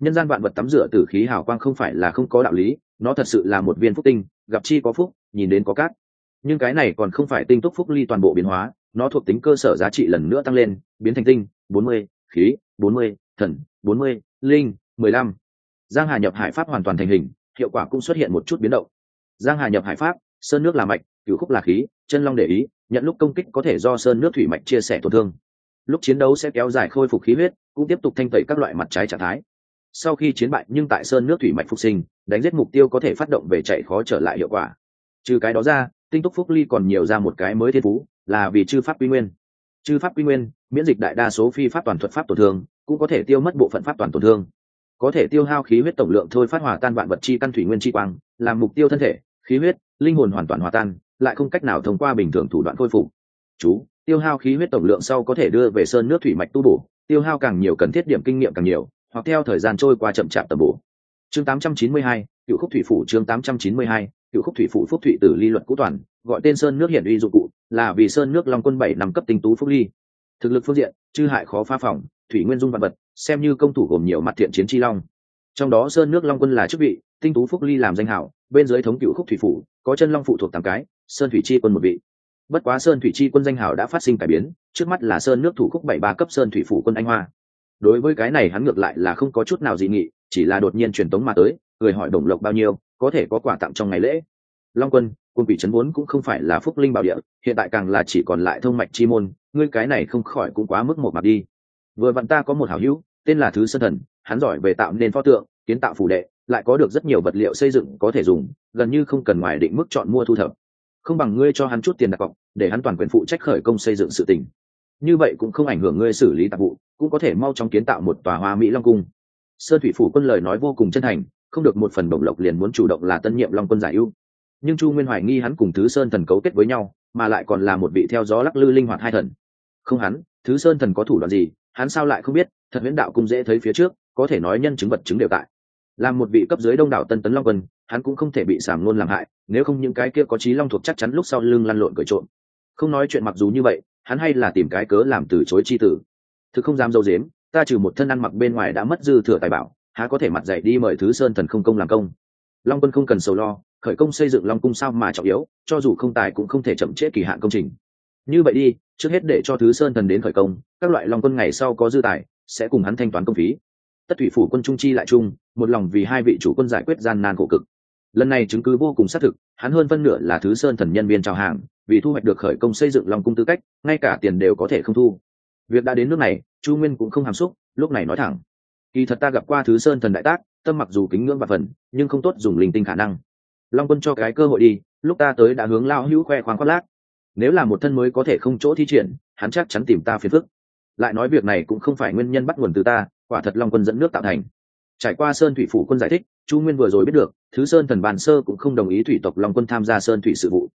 [SPEAKER 1] Nhân gian vạn vật tắm rửa từ khí hào quang không phải là không có đạo lý, nó thật sự là một viên phúc tinh, gặp chi có phúc, nhìn đến có cát. Nhưng cái này còn không phải tinh túc phúc ly toàn bộ biến hóa, nó thuộc tính cơ sở giá trị lần nữa tăng lên, biến thành tinh, bốn mươi, khí, bốn mươi, thần, bốn mươi, linh, mười lăm. Giang hà nhập hải pháp hoàn toàn thành hình, hiệu quả cũng xuất hiện một chút biến động. Giang hà nhập hải pháp, sơn nước là mạch, cửu khúc là khí chân long để ý, nhận lúc công kích có thể do sơn nước thủy mạch chia sẻ tổn thương. Lúc chiến đấu sẽ kéo dài khôi phục khí huyết, cũng tiếp tục thanh tẩy các loại mặt trái trạng thái. Sau khi chiến bại nhưng tại sơn nước thủy mạch phục sinh, đánh giết mục tiêu có thể phát động về chạy khó trở lại hiệu quả. Trừ cái đó ra, tinh túc phúc ly còn nhiều ra một cái mới thiên phú, là vì chư pháp quy nguyên. Chư pháp quy nguyên, miễn dịch đại đa số phi pháp toàn thuật pháp tổn thương, cũng có thể tiêu mất bộ phận pháp toàn tổn thương. Có thể tiêu hao khí huyết tổng lượng thôi phát hòa tan vạn vật chi căn thủy nguyên chi quang, làm mục tiêu thân thể, khí huyết, linh hồn hoàn toàn hòa tan lại không cách nào thông qua bình thường thủ đoạn khôi phục. Chú tiêu hao khí huyết tổng lượng sau có thể đưa về sơn nước thủy mạch tu bổ tiêu hao càng nhiều cần thiết điểm kinh nghiệm càng nhiều hoặc theo thời gian trôi qua chậm chạp tầm bổ. Chương 892, cựu khúc thủy phủ chương 892, cựu khúc thủy phủ phúc thủy tử ly luận cũ toàn gọi tên sơn nước hiển uy dụng cụ là vì sơn nước long quân bảy năm cấp tinh tú phúc ly. Thực lực phương diện chư hại khó phá phòng thủy nguyên dung vật vật xem như công thủ gồm nhiều mặt thiện chiến chi long. Trong đó sơn nước long quân là chức vị tinh tú phúc ly làm danh hảo bên dưới thống cựu khúc thủy phủ có chân long phụ thuộc tám cái sơn thủy chi quân một vị. Bất quá sơn thủy chi quân danh hào đã phát sinh cải biến, trước mắt là sơn nước thủ khúc bảy ba cấp sơn thủy phủ quân anh hoa. Đối với cái này hắn ngược lại là không có chút nào dị nghị, chỉ là đột nhiên truyền tống mà tới người hỏi đồng lộc bao nhiêu, có thể có quà tặng trong ngày lễ. Long quân quân quỷ trấn vốn cũng không phải là phúc linh bảo địa, hiện tại càng là chỉ còn lại thông mạch chi môn, ngươi cái này không khỏi cũng quá mức một mặt đi. Vừa vặn ta có một hảo hữu, tên là thứ sơn thần, hắn giỏi về tạo nên pho tượng, kiến tạo phủ đệ, lại có được rất nhiều vật liệu xây dựng có thể dùng, gần như không cần ngoài định mức chọn mua thu thập không bằng ngươi cho hắn chút tiền đặt cọc, để hắn toàn quyền phụ trách khởi công xây dựng sự tình. Như vậy cũng không ảnh hưởng ngươi xử lý tạp vụ, cũng có thể mau chóng kiến tạo một tòa hoa mỹ long cung. Sơn thủy phủ quân lời nói vô cùng chân thành, không được một phần bổng lộc liền muốn chủ động là tân nhiệm long quân giải ưu. Nhưng chu nguyên hoài nghi hắn cùng thứ sơn thần cấu kết với nhau, mà lại còn là một vị theo gió lắc lư linh hoạt hai thần. Không hắn, thứ sơn thần có thủ đoạn gì, hắn sao lại không biết, thật huyễn đạo cũng dễ thấy phía trước, có thể nói nhân chứng vật chứng đều tại. Làm một vị cấp dưới đông đảo tân tấn long quân hắn cũng không thể bị sàm ngôn làm hại, nếu không những cái kia có trí long thuộc chắc chắn lúc sau lưng lăn lộn cởi trộm. Không nói chuyện mặc dù như vậy, hắn hay là tìm cái cớ làm từ chối chi tử. Thực không dám dâu dếm, ta trừ một thân ăn mặc bên ngoài đã mất dư thừa tài bảo, há có thể mặt dạy đi mời thứ sơn thần không công làm công. Long quân không cần sầu lo, khởi công xây dựng long cung sao mà trọng yếu, cho dù không tài cũng không thể chậm trễ kỳ hạn công trình. Như vậy đi, trước hết để cho thứ sơn thần đến khởi công, các loại long quân ngày sau có dư tài, sẽ cùng hắn thanh toán công phí. Tất thủy phủ quân trung chi lại chung một lòng vì hai vị chủ quân giải quyết gian nan khổ cực lần này chứng cứ vô cùng xác thực, hắn hơn phân nửa là thứ sơn thần nhân viên trào hàng, vì thu hoạch được khởi công xây dựng long cung tư cách, ngay cả tiền đều có thể không thu. Việc đã đến nước này, chu nguyên cũng không hàm xúc, lúc này nói thẳng. Kỳ thật ta gặp qua thứ sơn thần đại tác, tâm mặc dù kính ngưỡng và phần, nhưng không tốt dùng linh tinh khả năng. Long quân cho cái cơ hội đi, lúc ta tới đã hướng lao hữu khoe khoang khoác lác. Nếu là một thân mới có thể không chỗ thi triển, hắn chắc chắn tìm ta phiền phức. Lại nói việc này cũng không phải nguyên nhân bắt nguồn từ ta, quả thật long quân dẫn nước tạo thành trải qua sơn thủy phủ quân giải thích, chu nguyên vừa rồi biết được, thứ sơn thần bàn sơ cũng không đồng ý thủy tộc long quân tham gia sơn thủy sự vụ.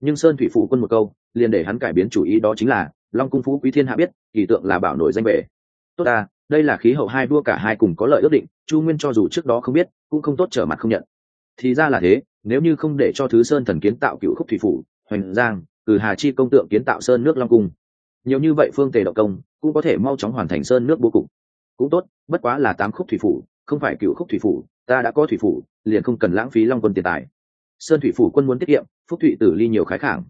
[SPEAKER 1] Nhưng sơn thủy phủ quân một câu, liền để hắn cải biến chủ ý đó chính là, long cung phú quý thiên hạ biết, kỳ tượng là bảo nổi danh bể tốt ta, đây là khí hậu hai đua cả hai cùng có lợi ước định, chu nguyên cho dù trước đó không biết, cũng không tốt trở mặt không nhận. Thì ra là thế, nếu như không để cho thứ sơn thần kiến tạo cựu khúc thủy phủ, hoành giang từ hà chi công tượng kiến tạo sơn nước long cung, nhiều như vậy phương tề động công, cũng có thể mau chóng hoàn thành sơn nước bố cục. Cũng tốt, bất quá là tám khúc thủy phủ không phải cựu khúc thủy phủ, ta đã có thủy phủ, liền không cần lãng phí long quân tiền tài. Sơn thủy phủ quân muốn tiết kiệm, phúc thụy tử ly nhiều khái khảng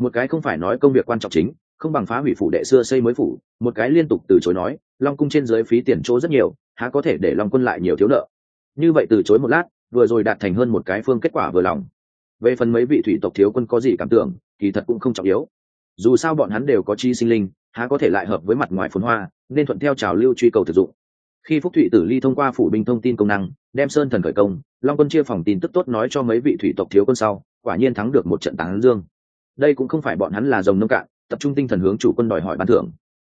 [SPEAKER 1] một cái không phải nói công việc quan trọng chính, không bằng phá hủy phủ đệ xưa xây mới phủ, một cái liên tục từ chối nói, long cung trên dưới phí tiền chỗ rất nhiều, há có thể để long quân lại nhiều thiếu nợ. Như vậy từ chối một lát, vừa rồi đạt thành hơn một cái phương kết quả vừa lòng. Về phần mấy vị thủy tộc thiếu quân có gì cảm tưởng, kỳ thật cũng không trọng yếu. Dù sao bọn hắn đều có chi sinh linh, há có thể lại hợp với mặt ngoài phồn hoa, nên thuận theo trào lưu truy cầu thực dụng khi phúc thụy tử ly thông qua phủ binh thông tin công năng, đem sơn thần khởi công, long quân chia phòng tin tức tốt nói cho mấy vị thủy tộc thiếu quân sau, quả nhiên thắng được một trận tán dương. Đây cũng không phải bọn hắn là dòng nông cạn, tập trung tinh thần hướng chủ quân đòi hỏi bán thưởng.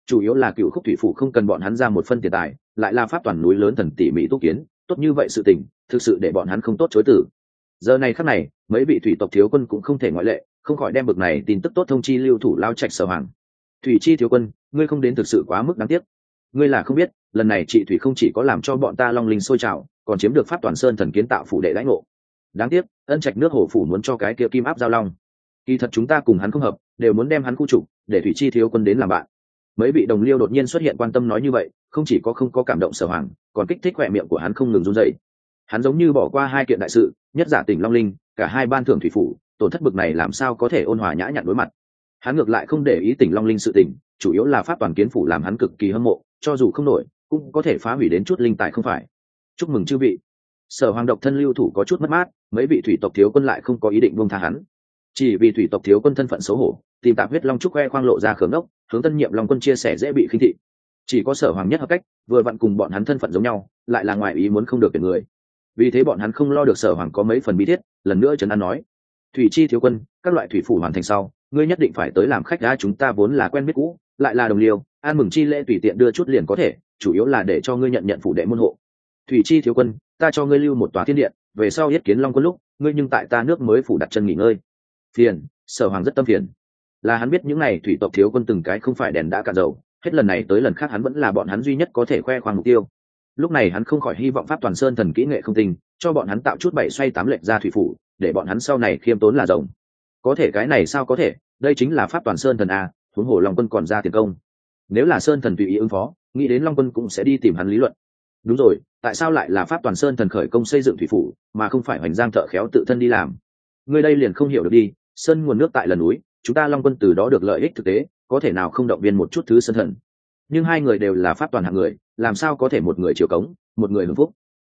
[SPEAKER 1] Chủ yếu là cựu khúc thủy phủ không cần bọn hắn ra một phân tiền tài, lại là pháp toàn núi lớn thần tỉ mỹ túc kiến, tốt như vậy sự tình, thực sự để bọn hắn không tốt chối tử giờ này khắc này, mấy vị thủy tộc thiếu quân cũng không thể ngoại lệ, không khỏi đem bực này tin tức tốt thông chi lưu thủ lao trạch sở hoàng. Thủy chi thiếu quân, ngươi không đến thực sự quá mức đáng tiếc ngươi là không biết, lần này chị thủy không chỉ có làm cho bọn ta long linh sôi trào, còn chiếm được pháp toàn sơn thần kiến tạo phủ đệ lãnh ngộ. Đáng tiếc, ân trạch nước hồ phủ muốn cho cái kia kim áp giao long. Kỳ thật chúng ta cùng hắn không hợp, đều muốn đem hắn khu trục, để thủy chi thiếu quân đến làm bạn. Mấy vị đồng liêu đột nhiên xuất hiện quan tâm nói như vậy, không chỉ có không có cảm động sở hoàng, còn kích thích khỏe miệng của hắn không ngừng run dậy hắn giống như bỏ qua hai kiện đại sự, nhất giả tỉnh long linh, cả hai ban thưởng thủy phủ, tổn thất bực này làm sao có thể ôn hòa nhã nhặn đối mặt. Hắn ngược lại không để ý tỉnh long linh sự tỉnh chủ yếu là pháp toàn kiến phủ làm hắn cực kỳ hâm mộ cho dù không nổi, cũng có thể phá hủy đến chút linh tài không phải. Chúc mừng chư vị. Sở hoàng độc thân lưu thủ có chút mất mát, mấy vị thủy tộc thiếu quân lại không có ý định buông tha hắn. Chỉ vì thủy tộc thiếu quân thân phận xấu hổ, tìm tạp huyết long trúc khoe khoang lộ ra khớm ốc hướng tân nhiệm long quân chia sẻ dễ bị khinh thị. Chỉ có sở hoàng nhất hợp cách, vừa vặn cùng bọn hắn thân phận giống nhau, lại là ngoài ý muốn không được tuyển người. Vì thế bọn hắn không lo được sở hoàng có mấy phần bí thiết, lần nữa trấn an nói. Thủy chi thiếu quân, các loại thủy phủ hoàn thành sau, ngươi nhất định phải tới làm khách đã chúng ta vốn là quen biết cũ, lại là đồng liêu an mừng chi lễ tùy tiện đưa chút liền có thể, chủ yếu là để cho ngươi nhận nhận phủ đệ môn hộ. Thủy chi thiếu quân, ta cho ngươi lưu một tòa thiên điện, về sau yết kiến long quân lúc, ngươi nhưng tại ta nước mới phủ đặt chân nghỉ ngơi. Phiền, sở hoàng rất tâm phiền. Là hắn biết những n à y thủy tộc thiếu quân từng cái không phải đèn đã cạn dầu, hết lần này tới lần khác hắn vẫn là bọn hắn duy nhất có thể khoe khoang mục tiêu. Lúc này hắn không khỏi hy vọng pháp toàn sơn thần kỹ nghệ không tình cho bọn hắn tạo chút bảy xoay tám lệch ra thủy phủ, để bọn hắn sau này khiêm tốn là rồng. Có thể cái này sao có thể, đây chính là pháp toàn sơn thần a, huống hồ long quân còn ra tiền công nếu là sơn thần tùy ý ứng phó, nghĩ đến long quân cũng sẽ đi tìm hắn lý luận. Đúng rồi, tại sao lại là pháp toàn sơn thần khởi công xây dựng thủy phủ, mà không phải hoành giang thợ khéo tự thân đi làm? Người đây liền không hiểu được đi, sơn nguồn nước tại lần núi, chúng ta long quân từ đó được lợi ích thực tế, có thể nào không động viên một chút thứ sân thần? Nhưng hai người đều là pháp toàn hạng người, làm sao có thể một người chiều cống, một người hưng phúc?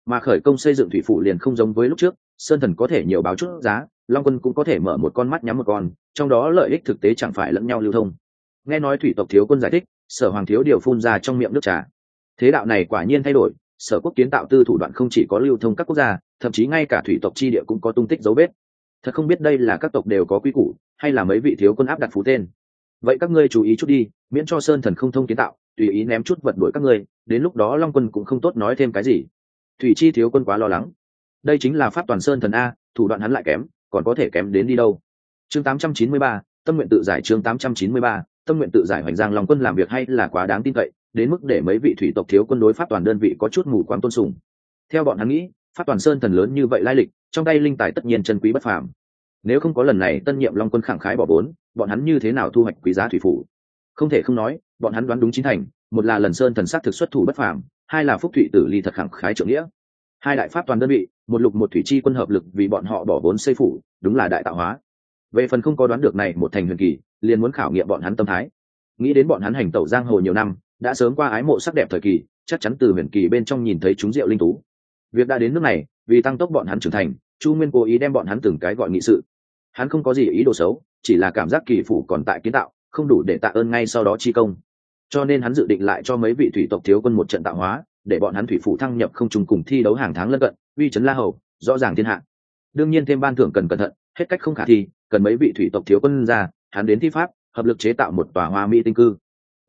[SPEAKER 1] Mà khởi công xây dựng thủy phủ liền không giống với lúc trước, sơn thần có thể nhiều báo chút giá, long quân cũng có thể mở một con mắt nhắm một con, trong đó lợi ích thực tế chẳng phải lẫn nhau lưu thông. Nghe nói thủy tộc thiếu quân giải thích sở hoàng thiếu điều phun ra trong miệng nước trà. Thế đạo này quả nhiên thay đổi sở quốc kiến tạo tư thủ đoạn không chỉ có lưu thông các quốc gia thậm chí ngay cả thủy tộc chi địa cũng có tung tích dấu vết. Thật không biết đây là các tộc đều có quy củ hay là mấy vị thiếu quân áp đặt phú tên. Vậy các ngươi chú ý chút đi miễn cho sơn thần không thông kiến tạo tùy ý ném chút vật đuổi các ngươi đến lúc đó long quân cũng không tốt nói thêm cái gì. Thủy chi thiếu quân quá lo lắng. Đây chính là pháp toàn sơn thần a thủ đoạn hắn lại kém còn có thể kém đến đi đâu? Chương 893, tâm nguyện tự giải chương 893, tâm nguyện tự giải hoành giang long quân làm việc hay là quá đáng tin cậy, đến mức để mấy vị thủy tộc thiếu quân đối pháp toàn đơn vị có chút mù quáng tôn sùng. Theo bọn hắn nghĩ, pháp toàn sơn thần lớn như vậy lai lịch, trong tay linh tài tất nhiên chân quý bất phàm. Nếu không có lần này tân nhiệm long quân khẳng khái bỏ vốn, bọn hắn như thế nào thu hoạch quý giá thủy phủ? Không thể không nói, bọn hắn đoán đúng chính thành, một là lần sơn thần sắc thực xuất thủ bất phàm, hai là phúc thụy tử ly thật khẳng khái trưởng nghĩa. Hai đại pháp toàn đơn vị, một lục một thủy chi quân hợp lực vì bọn họ bỏ vốn xây phủ, đúng là đại tạo hóa về phần không có đoán được này một thành huyền kỳ, liền muốn khảo nghiệm bọn hắn tâm thái. Nghĩ đến bọn hắn hành tẩu giang hồ nhiều năm, đã sớm qua ái mộ sắc đẹp thời kỳ, chắc chắn từ huyền kỳ bên trong nhìn thấy chúng rượu linh tú. Việc đã đến nước này, vì tăng tốc bọn hắn trưởng thành, chu nguyên cố ý đem bọn hắn từng cái gọi nghị sự. Hắn không có gì ý đồ xấu, chỉ là cảm giác kỳ phủ còn tại kiến tạo, không đủ để tạ ơn ngay sau đó chi công. Cho nên hắn dự định lại cho mấy vị thủy tộc thiếu quân một trận tạo hóa, để bọn hắn thủy phủ thăng nhập không trùng cùng thi đấu hàng tháng lân cận, uy chấn la hầu, rõ ràng thiên hạ. Đương nhiên thêm ban thưởng cần cẩn thận, hết cách không khả thi cần mấy vị thủy tộc thiếu quân ra, hắn đến thi pháp, hợp lực chế tạo một tòa hoa mỹ tinh cư.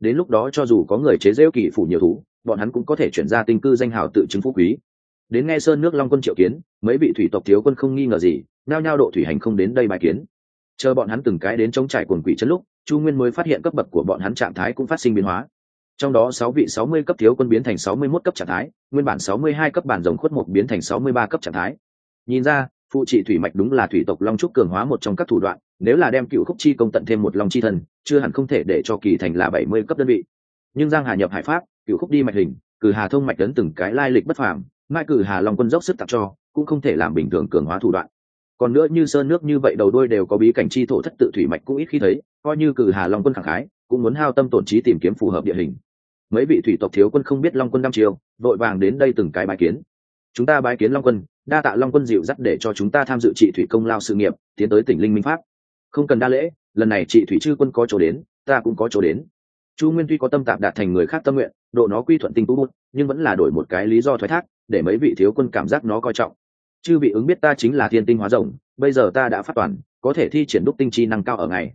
[SPEAKER 1] Đến lúc đó cho dù có người chế rêu kỳ phủ nhiều thú, bọn hắn cũng có thể chuyển ra tinh cư danh hào tự chứng phú quý. Đến nghe sơn nước long quân triệu kiến, mấy vị thủy tộc thiếu quân không nghi ngờ gì nao nhao độ thủy hành không đến đây bài kiến. Chờ bọn hắn từng cái đến chống trải quần quỷ chân lúc, chu nguyên mới phát hiện cấp bậc của bọn hắn trạng thái cũng phát sinh biến hóa. Trong đó sáu vị sáu mươi cấp thiếu quân biến thành sáu mươi 61 cấp trạng thái, nguyên bản sáu mươi hai cấp bản rồng khuất một biến thành sáu mươi ba cấp trạng thái. Nhìn ra phụ trị thủy mạch đúng là thủy tộc long trúc cường hóa một trong các thủ đoạn, nếu là đem cựu khúc chi công tận thêm một long chi thần, chưa hẳn không thể để cho kỳ thành là bảy mươi cấp đơn vị. Nhưng giang hà nhập hải pháp, cựu khúc đi mạch hình, cử hà thông mạch đến từng cái lai lịch bất phàm mai cử hà long quân dốc sức tặng cho, cũng không thể làm bình thường cường hóa thủ đoạn. Còn nữa như sơn nước như vậy đầu đuôi đều có bí cảnh chi thổ thất tự thủy mạch cũng ít khi thấy, coi như cử hà long quân khẳng khái, cũng muốn hao tâm tổn trí tìm kiếm phù hợp địa hình. Mấy vị thủy tộc thiếu quân không biết long quân năm chiều vội vàng đến đây từng cái bài kiến. Chúng ta bái kiến long quân đa tạ long quân dịu dắt để cho chúng ta tham dự trị thủy công lao sự nghiệp, tiến tới tỉnh linh minh pháp. Không cần đa lễ, lần này trị thủy chư quân có chỗ đến, ta cũng có chỗ đến. Chu nguyên tuy có tâm tạp đạt thành người khác tâm nguyện, độ nó quy thuận tinh tú bút nhưng vẫn là đổi một cái lý do thoái thác, để mấy vị thiếu quân cảm giác nó coi trọng. Chư vị ứng biết ta chính là thiên tinh hóa rồng, bây giờ ta đã phát toàn, có thể thi triển đúc tinh chi năng cao ở ngày.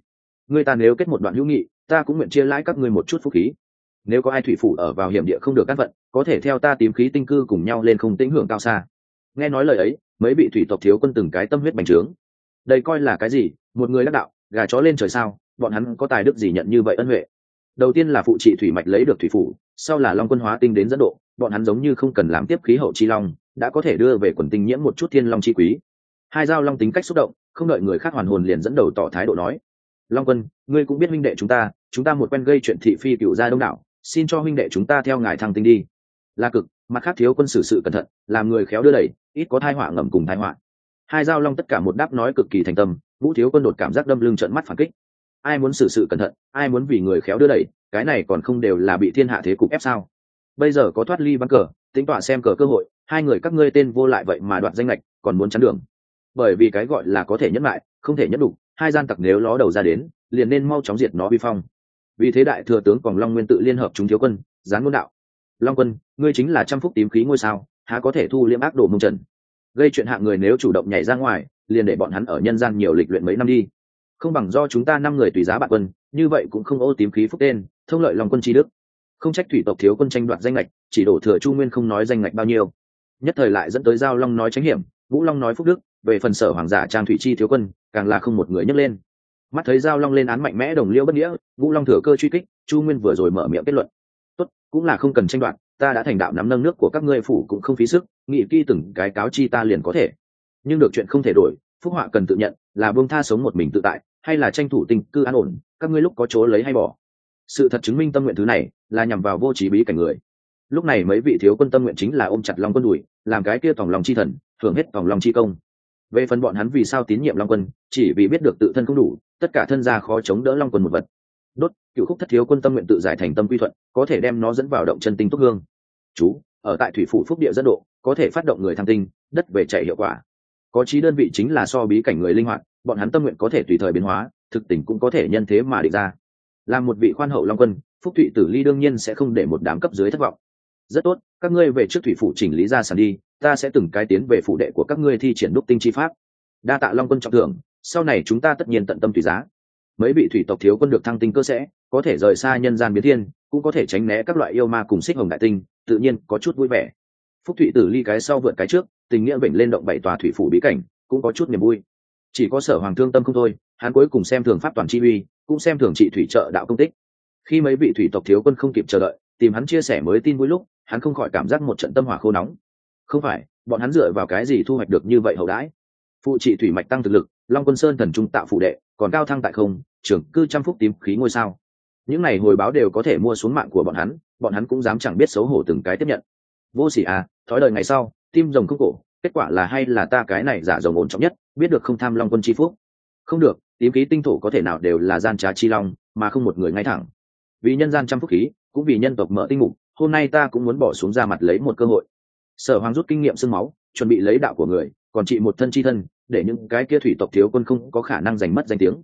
[SPEAKER 1] Người ta nếu kết một đoạn hữu nghị, ta cũng nguyện chia lãi các ngươi một chút phúc khí. Nếu có ai thủy phủ ở vào hiểm địa không được các vận, có thể theo ta tìm khí tinh cư cùng nhau lên không tĩnh hưởng cao xa nghe nói lời ấy, mấy vị thủy tộc thiếu quân từng cái tâm huyết bành trướng. Đây coi là cái gì? Một người đắc đạo, gà chó lên trời sao? Bọn hắn có tài đức gì nhận như vậy ân huệ? Đầu tiên là phụ trị thủy mạch lấy được thủy phủ, sau là long quân hóa tinh đến dẫn độ. Bọn hắn giống như không cần làm tiếp khí hậu chi long, đã có thể đưa về quần tinh nhiễm một chút thiên long chi quý. Hai giao long tính cách xúc động, không đợi người khác hoàn hồn liền dẫn đầu tỏ thái độ nói. Long quân, ngươi cũng biết huynh đệ chúng ta chúng ta một quen gây chuyện thị phi cựu gia đông đảo, xin cho huynh đệ chúng ta theo ngài thăng tinh đi. La cực mặt khác thiếu quân xử sự cẩn thận, làm người khéo đưa đẩy, ít có thai họa ngầm cùng thai họa. Hai giao long tất cả một đáp nói cực kỳ thành tâm, vũ thiếu quân đột cảm giác đâm lưng trợn mắt phản kích. Ai muốn xử sự cẩn thận, ai muốn vì người khéo đưa đẩy, cái này còn không đều là bị thiên hạ thế cục ép sao? Bây giờ có thoát ly bắn cờ, tính tọa xem cờ cơ hội, hai người các ngươi tên vô lại vậy mà đoạt danh lệch còn muốn chắn đường. Bởi vì cái gọi là có thể nhẫn lại, không thể nhẫn đủ, hai gian tặc nếu ló đầu ra đến, liền nên mau chóng diệt nó vi phong. Vì thế đại thừa tướng còn long nguyên tự liên hợp chúng thiếu quân gián ngôn đạo long quân, ngươi chính là trăm phúc tím khí ngôi sao, há có thể thu liễm ác đồ mông trần? Gây chuyện hạng người nếu chủ động nhảy ra ngoài, liền để bọn hắn ở nhân gian nhiều lịch luyện mấy năm đi. Không bằng do chúng ta năm người tùy giá bạn quân, như vậy cũng không ô tím khí phúc tên, thông lợi lòng quân tri đức. Không trách thủy tộc thiếu quân tranh đoạt danh lệch chỉ đổ thừa chu nguyên không nói danh lệch bao nhiêu. Nhất thời lại dẫn tới giao long nói tránh hiểm, vũ long nói phúc đức, về phần sở hoàng giả trang thủy chi thiếu quân, càng là không một người nhấc lên. Mắt thấy giao long lên án mạnh mẽ đồng liêu bất nghĩa, vũ long thừa cơ truy kích, chu nguyên vừa rồi mở miệng kết luận cũng là không cần tranh đoạt, ta đã thành đạo nắm nâng nước của các ngươi phủ cũng không phí sức, nghị kỹ từng cái cáo chi ta liền có thể. Nhưng được chuyện không thể đổi, phúc họa cần tự nhận, là buông tha sống một mình tự tại, hay là tranh thủ tình cư an ổn, các ngươi lúc có chỗ lấy hay bỏ. Sự thật chứng minh tâm nguyện thứ này, là nhằm vào vô trí bí cảnh người. Lúc này mấy vị thiếu quân tâm nguyện chính là ôm chặt long quân đùi, làm cái kia tòng lòng chi thần hưởng hết tòng lòng chi công. Về phần bọn hắn vì sao tín nhiệm long quân, chỉ vì biết được tự thân không đủ, tất cả thân gia khó chống đỡ long quân một vật đốt cựu khúc thất thiếu quân tâm nguyện tự giải thành tâm quy thuận, có thể đem nó dẫn vào động chân tinh túc hương. Chú, ở tại thủy phủ phúc địa dẫn độ, có thể phát động người tham tinh, đất về chạy hiệu quả. Có trí đơn vị chính là so bí cảnh người linh hoạt, bọn hắn tâm nguyện có thể tùy thời biến hóa, thực tình cũng có thể nhân thế mà định ra. Làm một vị khoan hậu long quân, phúc thụy tử ly đương nhiên sẽ không để một đám cấp dưới thất vọng. Rất tốt, các ngươi về trước thủy phủ chỉnh lý ra sàn đi, ta sẽ từng cái tiến về phủ đệ của các ngươi thi triển đúc tinh chi pháp. Đa tạ long quân trọng thưởng, sau này chúng ta tất nhiên tận tâm tùy giá mấy vị thủy tộc thiếu quân được thăng tinh cơ sẽ, có thể rời xa nhân gian biến thiên, cũng có thể tránh né các loại yêu ma cùng xích hồng đại tinh, tự nhiên có chút vui vẻ. Phúc thụy tử ly cái sau vượt cái trước, tình nghĩa bệnh lên động bảy tòa thủy phủ bí cảnh, cũng có chút niềm vui. Chỉ có sở hoàng thương tâm không thôi, hắn cuối cùng xem thường pháp toàn chi uy, cũng xem thường trị thủy trợ đạo công tích. Khi mấy vị thủy tộc thiếu quân không kịp chờ đợi, tìm hắn chia sẻ mới tin vui lúc, hắn không khỏi cảm giác một trận tâm hỏa khô nóng. Không phải, bọn hắn dựa vào cái gì thu hoạch được như vậy hậu đãi? Phụ trị thủy mạch tăng thực lực, long quân sơn thần trung tạo phụ đệ, còn cao thăng tại không trưởng cư trăm phúc tím khí ngôi sao. Những này hồi báo đều có thể mua xuống mạng của bọn hắn bọn hắn cũng dám chẳng biết xấu hổ từng cái tiếp nhận. Vô sỉ à thói đời ngày sau, tim rồng không cổ, kết quả là hay là ta cái này giả rồng ổn trọng nhất, biết được không tham long quân chi phúc? Không được, tím khí tinh thổ có thể nào đều là gian trá chi long, mà không một người ngay thẳng. Vì nhân gian trăm phúc khí, cũng vì nhân tộc mở tinh mục, hôm nay ta cũng muốn bỏ xuống ra mặt lấy một cơ hội. Sở hoàng rút kinh nghiệm sương máu, chuẩn bị lấy đạo của người, còn trị một thân chi thân, để những cái kia thủy tộc thiếu quân không có khả năng giành mất danh tiếng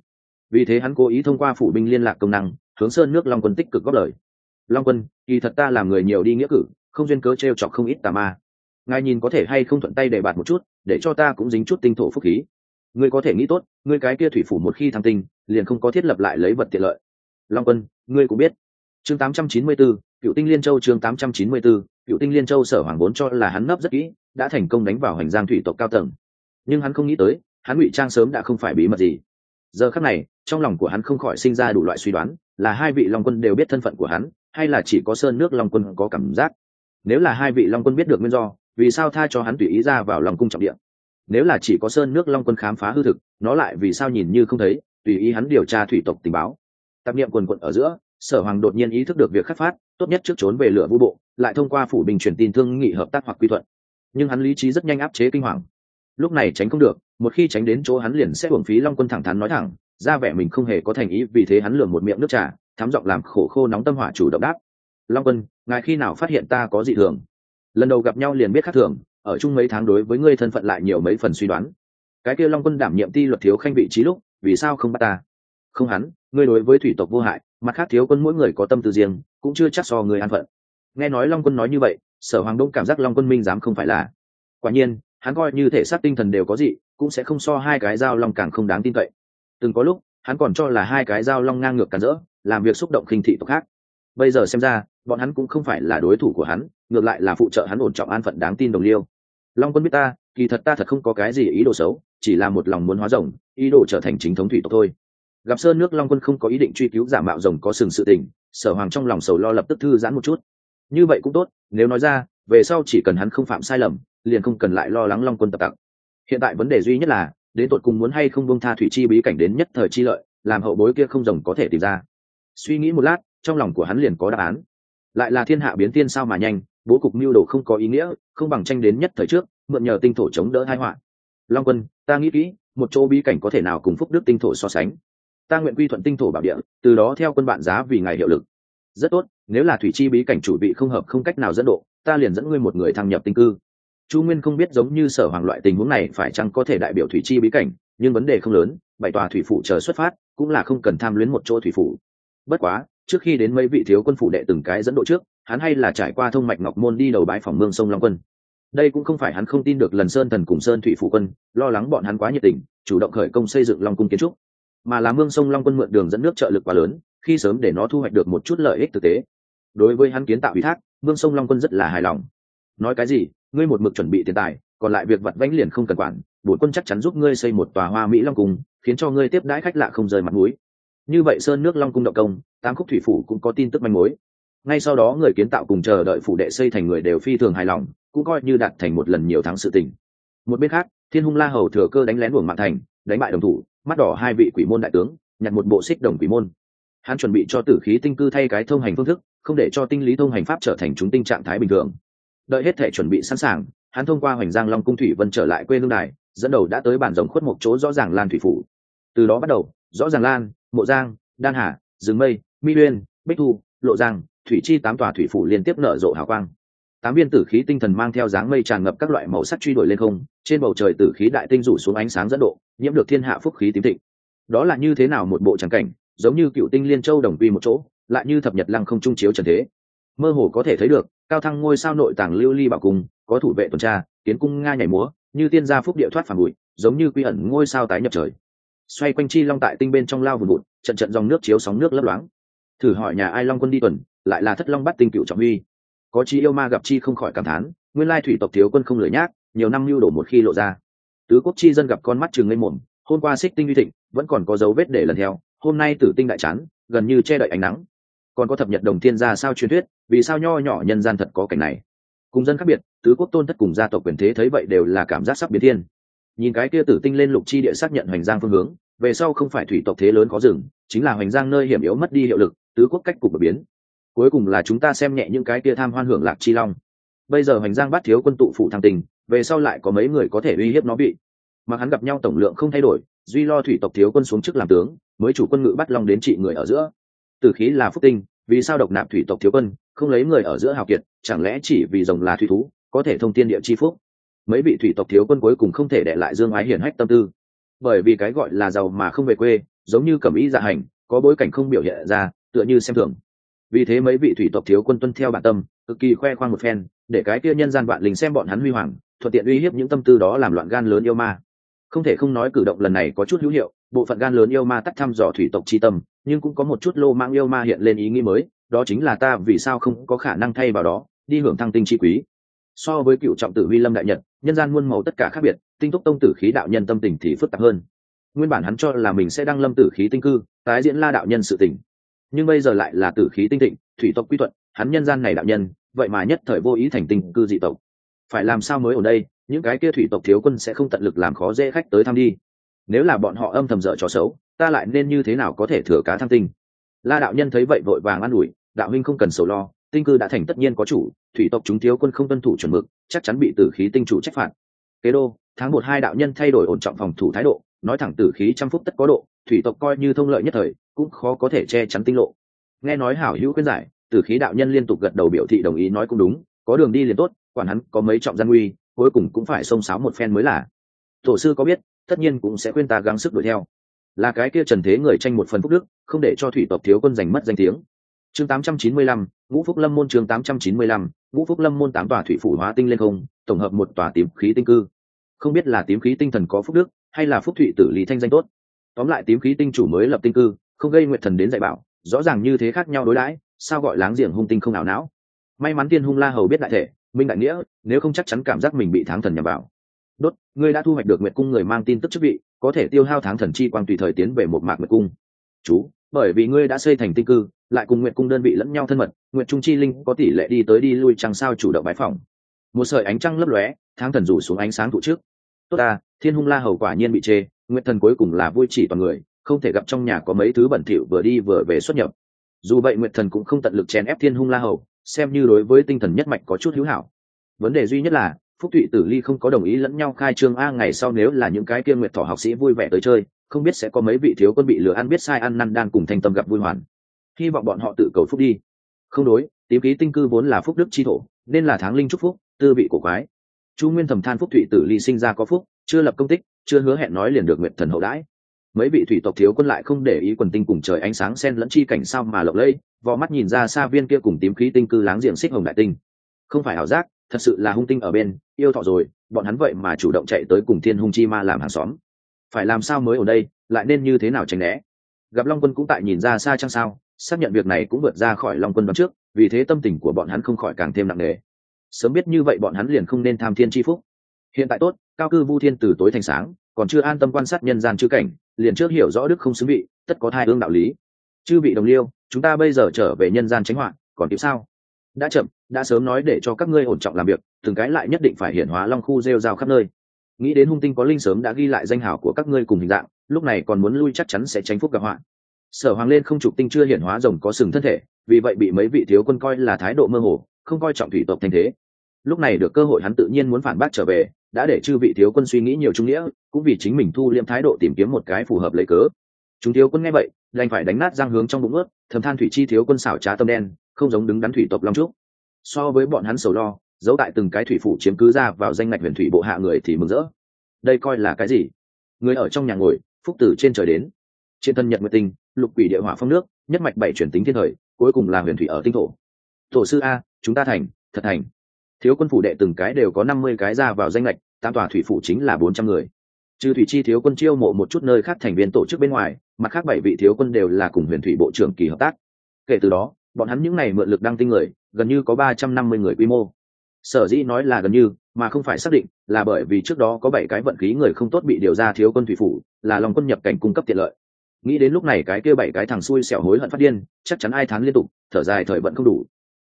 [SPEAKER 1] vì thế hắn cố ý thông qua phủ binh liên lạc công năng hướng sơn nước long quân tích cực góp lời. Long quân kỳ thật ta làm người nhiều đi nghĩa cử không duyên cớ t r e o chọc không ít tà ma. Ngài nhìn có thể hay không thuận tay để bạt một chút để cho ta cũng dính chút tinh thổ phúc khí. Ngươi có thể nghĩ tốt ngươi cái kia thủy phủ một khi thăng tinh liền không có thiết lập lại lấy vật tiện lợi. Long quân ngươi cũng biết. Chương 894, cựu tinh liên châu chương 894, cựu tinh liên châu sở hoàng vốn cho là hắn nấp rất kỹ đã thành công đánh vào hành giang thủy tộc cao tầng. Nhưng hắn không nghĩ tới hắn ngụy trang sớm đã không phải bí mật gì giờ khắc này, trong lòng của hắn không khỏi sinh ra đủ loại suy đoán, là hai vị long quân đều biết thân phận của hắn, hay là chỉ có sơn nước long quân có cảm giác. Nếu là hai vị long quân biết được nguyên do, vì sao tha cho hắn tùy ý ra vào lòng cung trọng địa? Nếu là chỉ có sơn nước long quân khám phá hư thực, nó lại vì sao nhìn như không thấy, tùy ý hắn điều tra thủy tộc tình báo? Tạp niệm quần quận ở giữa, sở hoàng đột nhiên ý thức được việc khắc phát, tốt nhất trước trốn về lửa vũ bộ, lại thông qua phủ bình truyền tin thương nghị hợp tác hoặc quy thuận. Nhưng hắn lý trí rất nhanh áp chế kinh hoàng lúc này tránh không được, một khi tránh đến chỗ hắn liền sẽ hưởng phí long quân thẳng thắn nói thẳng, ra vẻ mình không hề có thành ý, vì thế hắn lường một miệng nước trà thám giọng làm khổ khô nóng tâm hỏa chủ động đáp. Long quân, ngài khi nào phát hiện ta có dị thường? Lần đầu gặp nhau liền biết khác thường, ở chung mấy tháng đối với ngươi thân phận lại nhiều mấy phần suy đoán. Cái kia long quân đảm nhiệm ti luật thiếu khanh vị trí lúc, vì sao không bắt ta? Không hắn, ngươi đối với thủy tộc vô hại, mặt khác thiếu quân mỗi người có tâm tư riêng, cũng chưa chắc so người an phận. Nghe nói long quân nói như vậy, sở hoàng đông cảm giác long quân minh dám không phải là. Quả nhiên hắn coi như thể xác tinh thần đều có gì cũng sẽ không so hai cái dao long càng không đáng tin cậy. Từng có lúc, hắn còn cho là hai cái dao long ngang ngược cản rỡ, làm việc xúc động khinh thị tộc khác. Bây giờ xem ra, bọn hắn cũng không phải là đối thủ của hắn, ngược lại là phụ trợ hắn ổn trọng an phận đáng tin đồng liêu. Long quân biết ta, kỳ thật ta thật không có cái gì ý đồ xấu, chỉ là một lòng muốn hóa rồng, ý đồ trở thành chính thống thủy tộc thôi. Gặp sơn nước long quân không có ý định truy cứu giả mạo rồng có sừng sự tình, sở hoàng trong lòng sầu lo lập tức thư giãn một chút. Như vậy cũng tốt, nếu nói ra về sau chỉ cần hắn không phạm sai lầm, liền không cần lại lo lắng long quân tập tặng hiện tại vấn đề duy nhất là đến tột cùng muốn hay không buông tha thủy chi bí cảnh đến nhất thời chi lợi, làm hậu bối kia không rồng có thể tìm ra. Suy nghĩ một lát, trong lòng của hắn liền có đáp án. Lại là thiên hạ biến tiên sao mà nhanh, bố cục mưu đồ không có ý nghĩa, không bằng tranh đến nhất thời trước, mượn nhờ tinh thổ chống đỡ hai họa. Long quân, ta nghĩ kỹ, một chỗ bí cảnh có thể nào cùng phúc đức tinh thổ so sánh? Ta nguyện quy thuận tinh thổ bảo địa, từ đó theo quân bạn giá vì ngày hiệu lực. Rất tốt, nếu là thủy chi bí cảnh chủ bị không hợp không cách nào dẫn độ ta liền dẫn ngươi một người thăng nhập tinh cư. Chu nguyên không biết giống như sở hoàng loại tình huống này phải chăng có thể đại biểu thủy chi bí cảnh, nhưng vấn đề không lớn, bảy tòa thủy phủ chờ xuất phát, cũng là không cần tham luyến một chỗ thủy phủ. Bất quá, trước khi đến mấy vị thiếu quân phủ đệ từng cái dẫn độ trước, hắn hay là trải qua thông mạch ngọc môn đi đầu bãi phòng mương sông long quân. Đây cũng không phải hắn không tin được lần sơn thần cùng sơn thủy phủ quân, lo lắng bọn hắn quá nhiệt tình, chủ động khởi công xây dựng long cung kiến trúc. Mà là mương sông long quân mượn đường dẫn nước trợ lực quá lớn, khi sớm để nó thu hoạch được một chút lợi ích thực tế đối với hắn kiến tạo ủy thác, vương sông long quân rất là hài lòng. Nói cái gì, ngươi một mực chuẩn bị tiền tài, còn lại việc vặt vãnh liền không cần quản, bổn quân chắc chắn giúp ngươi xây một tòa hoa mỹ long cung, khiến cho ngươi tiếp đãi khách lạ không rời mặt mũi. Như vậy sơn nước long cung động công, tám khúc thủy phủ cũng có tin tức manh mối. Ngay sau đó người kiến tạo cùng chờ đợi phủ đệ xây thành người đều phi thường hài lòng, cũng coi như đạt thành một lần nhiều tháng sự tình. Một bên khác, thiên hung la hầu thừa cơ đánh lén buồng mạng thành, đánh bại đồng thủ, mắt đỏ hai vị quỷ môn đại tướng, nhặt một bộ xích đồng quỷ môn. Hắn chuẩn bị cho tử khí tinh cư thay cái thông hành phương thức không để cho tinh lý thông hành pháp trở thành chúng tinh trạng thái bình thường. Đợi hết thể chuẩn bị sẵn sàng, hắn thông qua hoành giang long cung thủy vân trở lại quê hương đài, dẫn đầu đã tới bản rồng khuất một chỗ rõ ràng lan thủy phủ. Từ đó bắt đầu, rõ ràng lan, mộ giang, đan hà, rừng mây, mi uyên, bích thu, lộ giang, thủy chi tám tòa thủy phủ liên tiếp nở rộ hào quang. Tám viên tử khí tinh thần mang theo dáng mây tràn ngập các loại màu sắc truy đuổi lên không, trên bầu trời tử khí đại tinh rủ xuống ánh sáng dẫn độ, nhiễm được thiên hạ phúc khí tím thịnh. Đó là như thế nào một bộ tràng cảnh, giống như cựu tinh liên châu đồng quy một chỗ lại như thập nhật lăng không trung chiếu trần thế. Mơ hồ có thể thấy được, cao thăng ngôi sao nội tàng lưu ly bảo cung, có thủ vệ tuần tra, kiến cung nga nhảy múa, như tiên gia phúc địa thoát phản bụi, giống như quy ẩn ngôi sao tái nhập trời. Xoay quanh chi long tại tinh bên trong lao vùn vụt, trận trận dòng nước chiếu sóng nước lấp loáng. Thử hỏi nhà ai long quân đi tuần, lại là thất long bắt tinh cựu trọng uy. Có chi yêu ma gặp chi không khỏi cảm thán, nguyên lai thủy tộc thiếu quân không lười nhác, nhiều năm lưu đổ một khi lộ ra. Tứ quốc chi dân gặp con mắt chừng lên mồm, hôm qua xích tinh uy thịnh, vẫn còn có dấu vết để lần theo, hôm nay tử tinh đại chán, gần như che đậy ánh nắng còn có thập nhật đồng thiên gia sao truyền thuyết, vì sao nho nhỏ nhân gian thật có cảnh này? Cùng dân khác biệt, tứ quốc tôn thất cùng gia tộc quyền thế thấy vậy đều là cảm giác sắp biến thiên. Nhìn cái kia tử tinh lên lục chi địa xác nhận hoành giang phương hướng, về sau không phải thủy tộc thế lớn có rừng, chính là hoành giang nơi hiểm yếu mất đi hiệu lực, tứ quốc cách cục đột biến. Cuối cùng là chúng ta xem nhẹ những cái kia tham hoan hưởng lạc chi long. Bây giờ hoành giang bắt thiếu quân tụ phụ thăng tình, về sau lại có mấy người có thể uy hiếp nó bị. Mà hắn gặp nhau tổng lượng không thay đổi, duy lo thủy tộc thiếu quân xuống chức làm tướng, mới chủ quân ngự bắt long đến trị người ở giữa từ khí là phúc tinh, vì sao độc nạp thủy tộc thiếu quân, không lấy người ở giữa hào kiệt, chẳng lẽ chỉ vì rồng là thủy thú, có thể thông tiên địa chi phúc? Mấy vị thủy tộc thiếu quân cuối cùng không thể để lại dương ái hiển hách tâm tư. Bởi vì cái gọi là giàu mà không về quê, giống như cẩm ý dạ hành, có bối cảnh không biểu hiện ra, tựa như xem thường. Vì thế mấy vị thủy tộc thiếu quân tuân theo bản tâm, cực kỳ khoe khoang một phen, để cái kia nhân gian vạn lính xem bọn hắn huy hoàng, thuận tiện uy hiếp những tâm tư đó làm loạn gan lớn yêu ma. Không thể không nói cử động lần này có chút hữu hiệu bộ phận gan lớn yêu ma tắt thăm dò thủy tộc c tâm, nhưng cũng có một chút lô mang yêu ma hiện lên ý nghĩ mới, đó chính là ta vì sao không có khả năng thay vào đó, đi hưởng thăng tinh chi quý. So với cựu trọng tử huy lâm đại nhật, nhân gian muôn màu tất cả khác biệt, tinh túc tông tử khí đạo nhân tâm tình thì phức tạp hơn. Nguyên bản hắn cho là mình sẽ đăng lâm tử khí tinh cư, tái diễn la đạo nhân sự tình. Nhưng bây giờ lại là tử khí tinh thịnh, thủy tộc quy thuận, hắn nhân gian này đạo nhân, vậy mà nhất thời vô ý thành tinh cư dị tộc. Phải làm sao mới ở đây, những cái kia thủy tộc thiếu quân sẽ không tận lực làm khó dễ khách tới thăm đi nếu là bọn họ âm thầm dở trò xấu, ta lại nên như thế nào có thể thừa cá thăng tinh? La đạo nhân thấy vậy vội vàng an ủi, đạo huynh không cần sầu lo, tinh cư đã thành tất nhiên có chủ, thủy tộc chúng thiếu quân không tuân thủ chuẩn mực, chắc chắn bị tử khí tinh chủ trách phạt. Kế đô, tháng một hai đạo nhân thay đổi ổn trọng phòng thủ thái độ, nói thẳng tử khí trăm phúc tất có độ, thủy tộc coi như thông lợi nhất thời, cũng khó có thể che chắn tinh lộ. Nghe nói hảo hữu khuyên giải, tử khí đạo nhân liên tục gật đầu biểu thị đồng ý nói cũng đúng, có đường đi liền tốt, quản hắn có mấy trọng gian nguy, cuối cùng cũng phải xông xáo một phen mới là. Tổ sư có biết tất nhiên cũng sẽ khuyên ta gắng sức đuổi theo. Là cái kia trần thế người tranh một phần phúc đức không để cho thủy tộc thiếu quân giành mất danh tiếng. Chương 895, ngũ phúc lâm môn chương 895, ngũ phúc lâm môn tám tòa thủy phủ hóa tinh lên không tổng hợp một tòa tím khí tinh cư. Không biết là tím khí tinh thần có phúc đức hay là phúc thụy tử lý thanh danh tốt. Tóm lại tím khí tinh chủ mới lập tinh cư không gây nguyện thần đến dạy bảo rõ ràng như thế khác nhau đối đãi sao gọi láng giềng hung tinh không ảo não? May mắn tiên hung la hầu biết đại thể minh đại nghĩa nếu không chắc chắn cảm giác mình bị tháng thần nhằm vào đốt, ngươi đã thu hoạch được nguyệt cung người mang tin tức chức vị, có thể tiêu hao tháng thần chi quang tùy thời tiến về một mạc nguyệt cung. Chú, bởi vì ngươi đã xây thành tinh cư, lại cùng nguyệt cung đơn vị lẫn nhau thân mật, nguyệt trung chi linh có tỷ lệ đi tới đi lui chẳng sao chủ động bái phòng một sợi ánh trăng lấp lóe, tháng thần rủ xuống ánh sáng thụ trước. Tốt ta, thiên hung la hầu quả nhiên bị chê, nguyệt thần cuối cùng là vui chỉ toàn người, không thể gặp trong nhà có mấy thứ bẩn thỉu vừa đi vừa về xuất nhập. Dù vậy nguyệt thần cũng không tận lực chèn ép thiên hung la hầu, xem như đối với tinh thần nhất mạch có chút hữu hảo. Vấn đề duy nhất là phúc thụy tử ly không có đồng ý lẫn nhau khai trương a ngày sau nếu là những cái kia nguyệt thỏ học sĩ vui vẻ tới chơi, không biết sẽ có mấy vị thiếu quân bị lừa ăn biết sai ăn năn đang cùng thanh tâm gặp vui hoàn hy vọng bọn họ tự cầu phúc đi. Không đối, tím ký tinh cư vốn là phúc đức chi thổ, nên là tháng linh chúc phúc, tư vị của quái. Chu nguyên thầm than phúc thụy tử ly sinh ra có phúc, chưa lập công tích, chưa hứa hẹn nói liền được nguyện thần hậu đãi. Mấy vị thủy tộc thiếu quân lại không để ý quần tinh cùng trời ánh sáng sen lẫn chi cảnh sao mà lộng lẫy, vò mắt nhìn ra xa viên kia cùng tím khí tinh cư láng diện xích hồng đại tinh. Không phải ảo giác thật sự là hung tinh ở bên, yêu thọ rồi, bọn hắn vậy mà chủ động chạy tới cùng thiên hung chi ma làm hàng xóm. Phải làm sao mới ở đây, lại nên như thế nào tránh né? Gặp long quân cũng tại nhìn ra xa chăng sao, xác nhận việc này cũng vượt ra khỏi long quân đoán trước, vì thế tâm tình của bọn hắn không khỏi càng thêm nặng nề. Sớm biết như vậy bọn hắn liền không nên tham thiên chi phúc. Hiện tại tốt, cao cư vu thiên từ tối thành sáng, còn chưa an tâm quan sát nhân gian chư cảnh, liền trước hiểu rõ đức không xứng vị, tất có thai ương đạo lý. Chư vị đồng liêu, chúng ta bây giờ trở về nhân gian tránh họa còn kịp sao? Đã chậm, đã sớm nói để cho các ngươi ổn trọng làm việc, từng cái lại nhất định phải hiển hóa long khu rêu rao khắp nơi. Nghĩ đến hung tinh có linh sớm đã ghi lại danh hảo của các ngươi cùng hình dạng, lúc này còn muốn lui chắc chắn sẽ tránh phúc gặp họa. Sở hoàng lên không trục tinh chưa hiển hóa rồng có sừng thân thể, vì vậy bị mấy vị thiếu quân coi là thái độ mơ hồ, không coi trọng thủy tộc thành thế. Lúc này được cơ hội hắn tự nhiên muốn phản bác trở về, đã để chư vị thiếu quân suy nghĩ nhiều trung nghĩa, cũng vì chính mình thu liêm thái độ tìm kiếm một cái phù hợp lấy cớ. Chúng thiếu quân nghe vậy, đành phải đánh nát giang hướng trong bụng ướt, thầm than thủy chi thiếu quân xảo trá tâm đen không giống đứng đắn thủy tộc long trúc. So với bọn hắn sầu lo, giấu tại từng cái thủy phủ chiếm cứ ra vào danh ngạch huyền thủy bộ hạ người thì mừng rỡ. Đây coi là cái gì? Người ở trong nhà ngồi, phúc tử trên trời đến. Trên thân nhật nguyệt tinh, lục quỷ địa hỏa phong nước, nhất mạch bảy chuyển tính thiên thời, cuối cùng là huyền thủy ở tinh thổ. Tổ sư a, chúng ta thành, thật thành. Thiếu quân phủ đệ từng cái đều có năm mươi cái ra vào danh lệch tam tòa thủy phủ chính là bốn trăm người. Trừ thủy chi thiếu quân chiêu mộ một chút nơi khác thành viên tổ chức bên ngoài, mặt khác bảy vị thiếu quân đều là cùng huyền thủy bộ trưởng kỳ hợp tác. Kể từ đó bọn hắn những này mượn lực đăng tinh người, gần như có ba trăm năm mươi người quy mô. Sở dĩ nói là gần như, mà không phải xác định, là bởi vì trước đó có bảy cái vận khí người không tốt bị điều ra thiếu quân thủy phủ, là lòng quân nhập cảnh cung cấp tiện lợi. Nghĩ đến lúc này cái kia bảy cái thằng xui xẻo hối hận phát điên, chắc chắn ai thán liên tục, thở dài thời vận không đủ.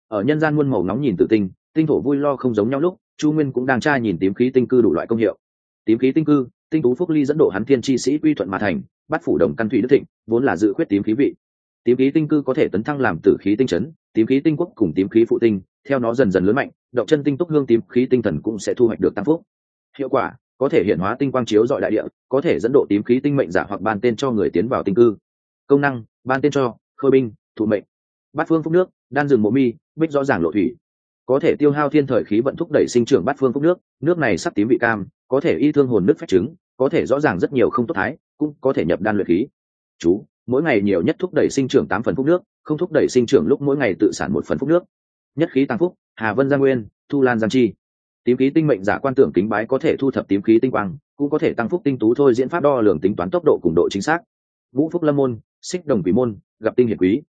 [SPEAKER 1] Ở nhân gian muôn màu nóng nhìn tự tinh tinh thổ vui lo không giống nhau lúc, chu nguyên cũng đang tra nhìn tím khí tinh cư đủ loại công hiệu. Tím khí tinh cư, tinh tú phúc ly dẫn độ hắn thiên chi sĩ quy thuận mà thành, bắt phủ đồng căn thủy đức thịnh, vốn là dự khuyết tím khí vị tím khí tinh cư có thể tấn thăng làm tử khí tinh chấn, tím khí tinh quốc cùng tím khí phụ tinh, theo nó dần dần lớn mạnh động chân tinh túc hương tím khí tinh thần cũng sẽ thu hoạch được tăng phúc. Hiệu quả, có thể hiện hóa tinh quang chiếu dọi đại địa, có thể dẫn độ tím khí tinh mệnh giả hoặc ban tên cho người tiến vào tinh cư. Công năng, ban tên cho, khôi binh, thụ mệnh. Bát phương phúc nước, đan rừng mộ mi, bích rõ ràng lộ thủy. Có thể tiêu hao thiên thời khí vận thúc đẩy sinh trưởng bát phương phúc nước nước này sắc tím vị cam, có thể y thương hồn nước phép trứng, có thể rõ ràng rất nhiều không tốt thái, cũng có thể nhập đan luyện khí chú, mỗi ngày nhiều nhất thúc đẩy sinh trưởng tám phần phúc nước, không thúc đẩy sinh trưởng lúc mỗi ngày tự sản một phần phúc nước. Nhất khí tăng phúc, hà vân gia nguyên, thu lan giang chi. Tím khí tinh mệnh giả quan tưởng kính bái có thể thu thập tím khí tinh quang, cũng có thể tăng phúc tinh tú thôi diễn pháp đo lường tính toán tốc độ cùng độ chính xác. Vũ phúc lâm môn, xích đồng quỷ môn, gặp tinh hiển quý.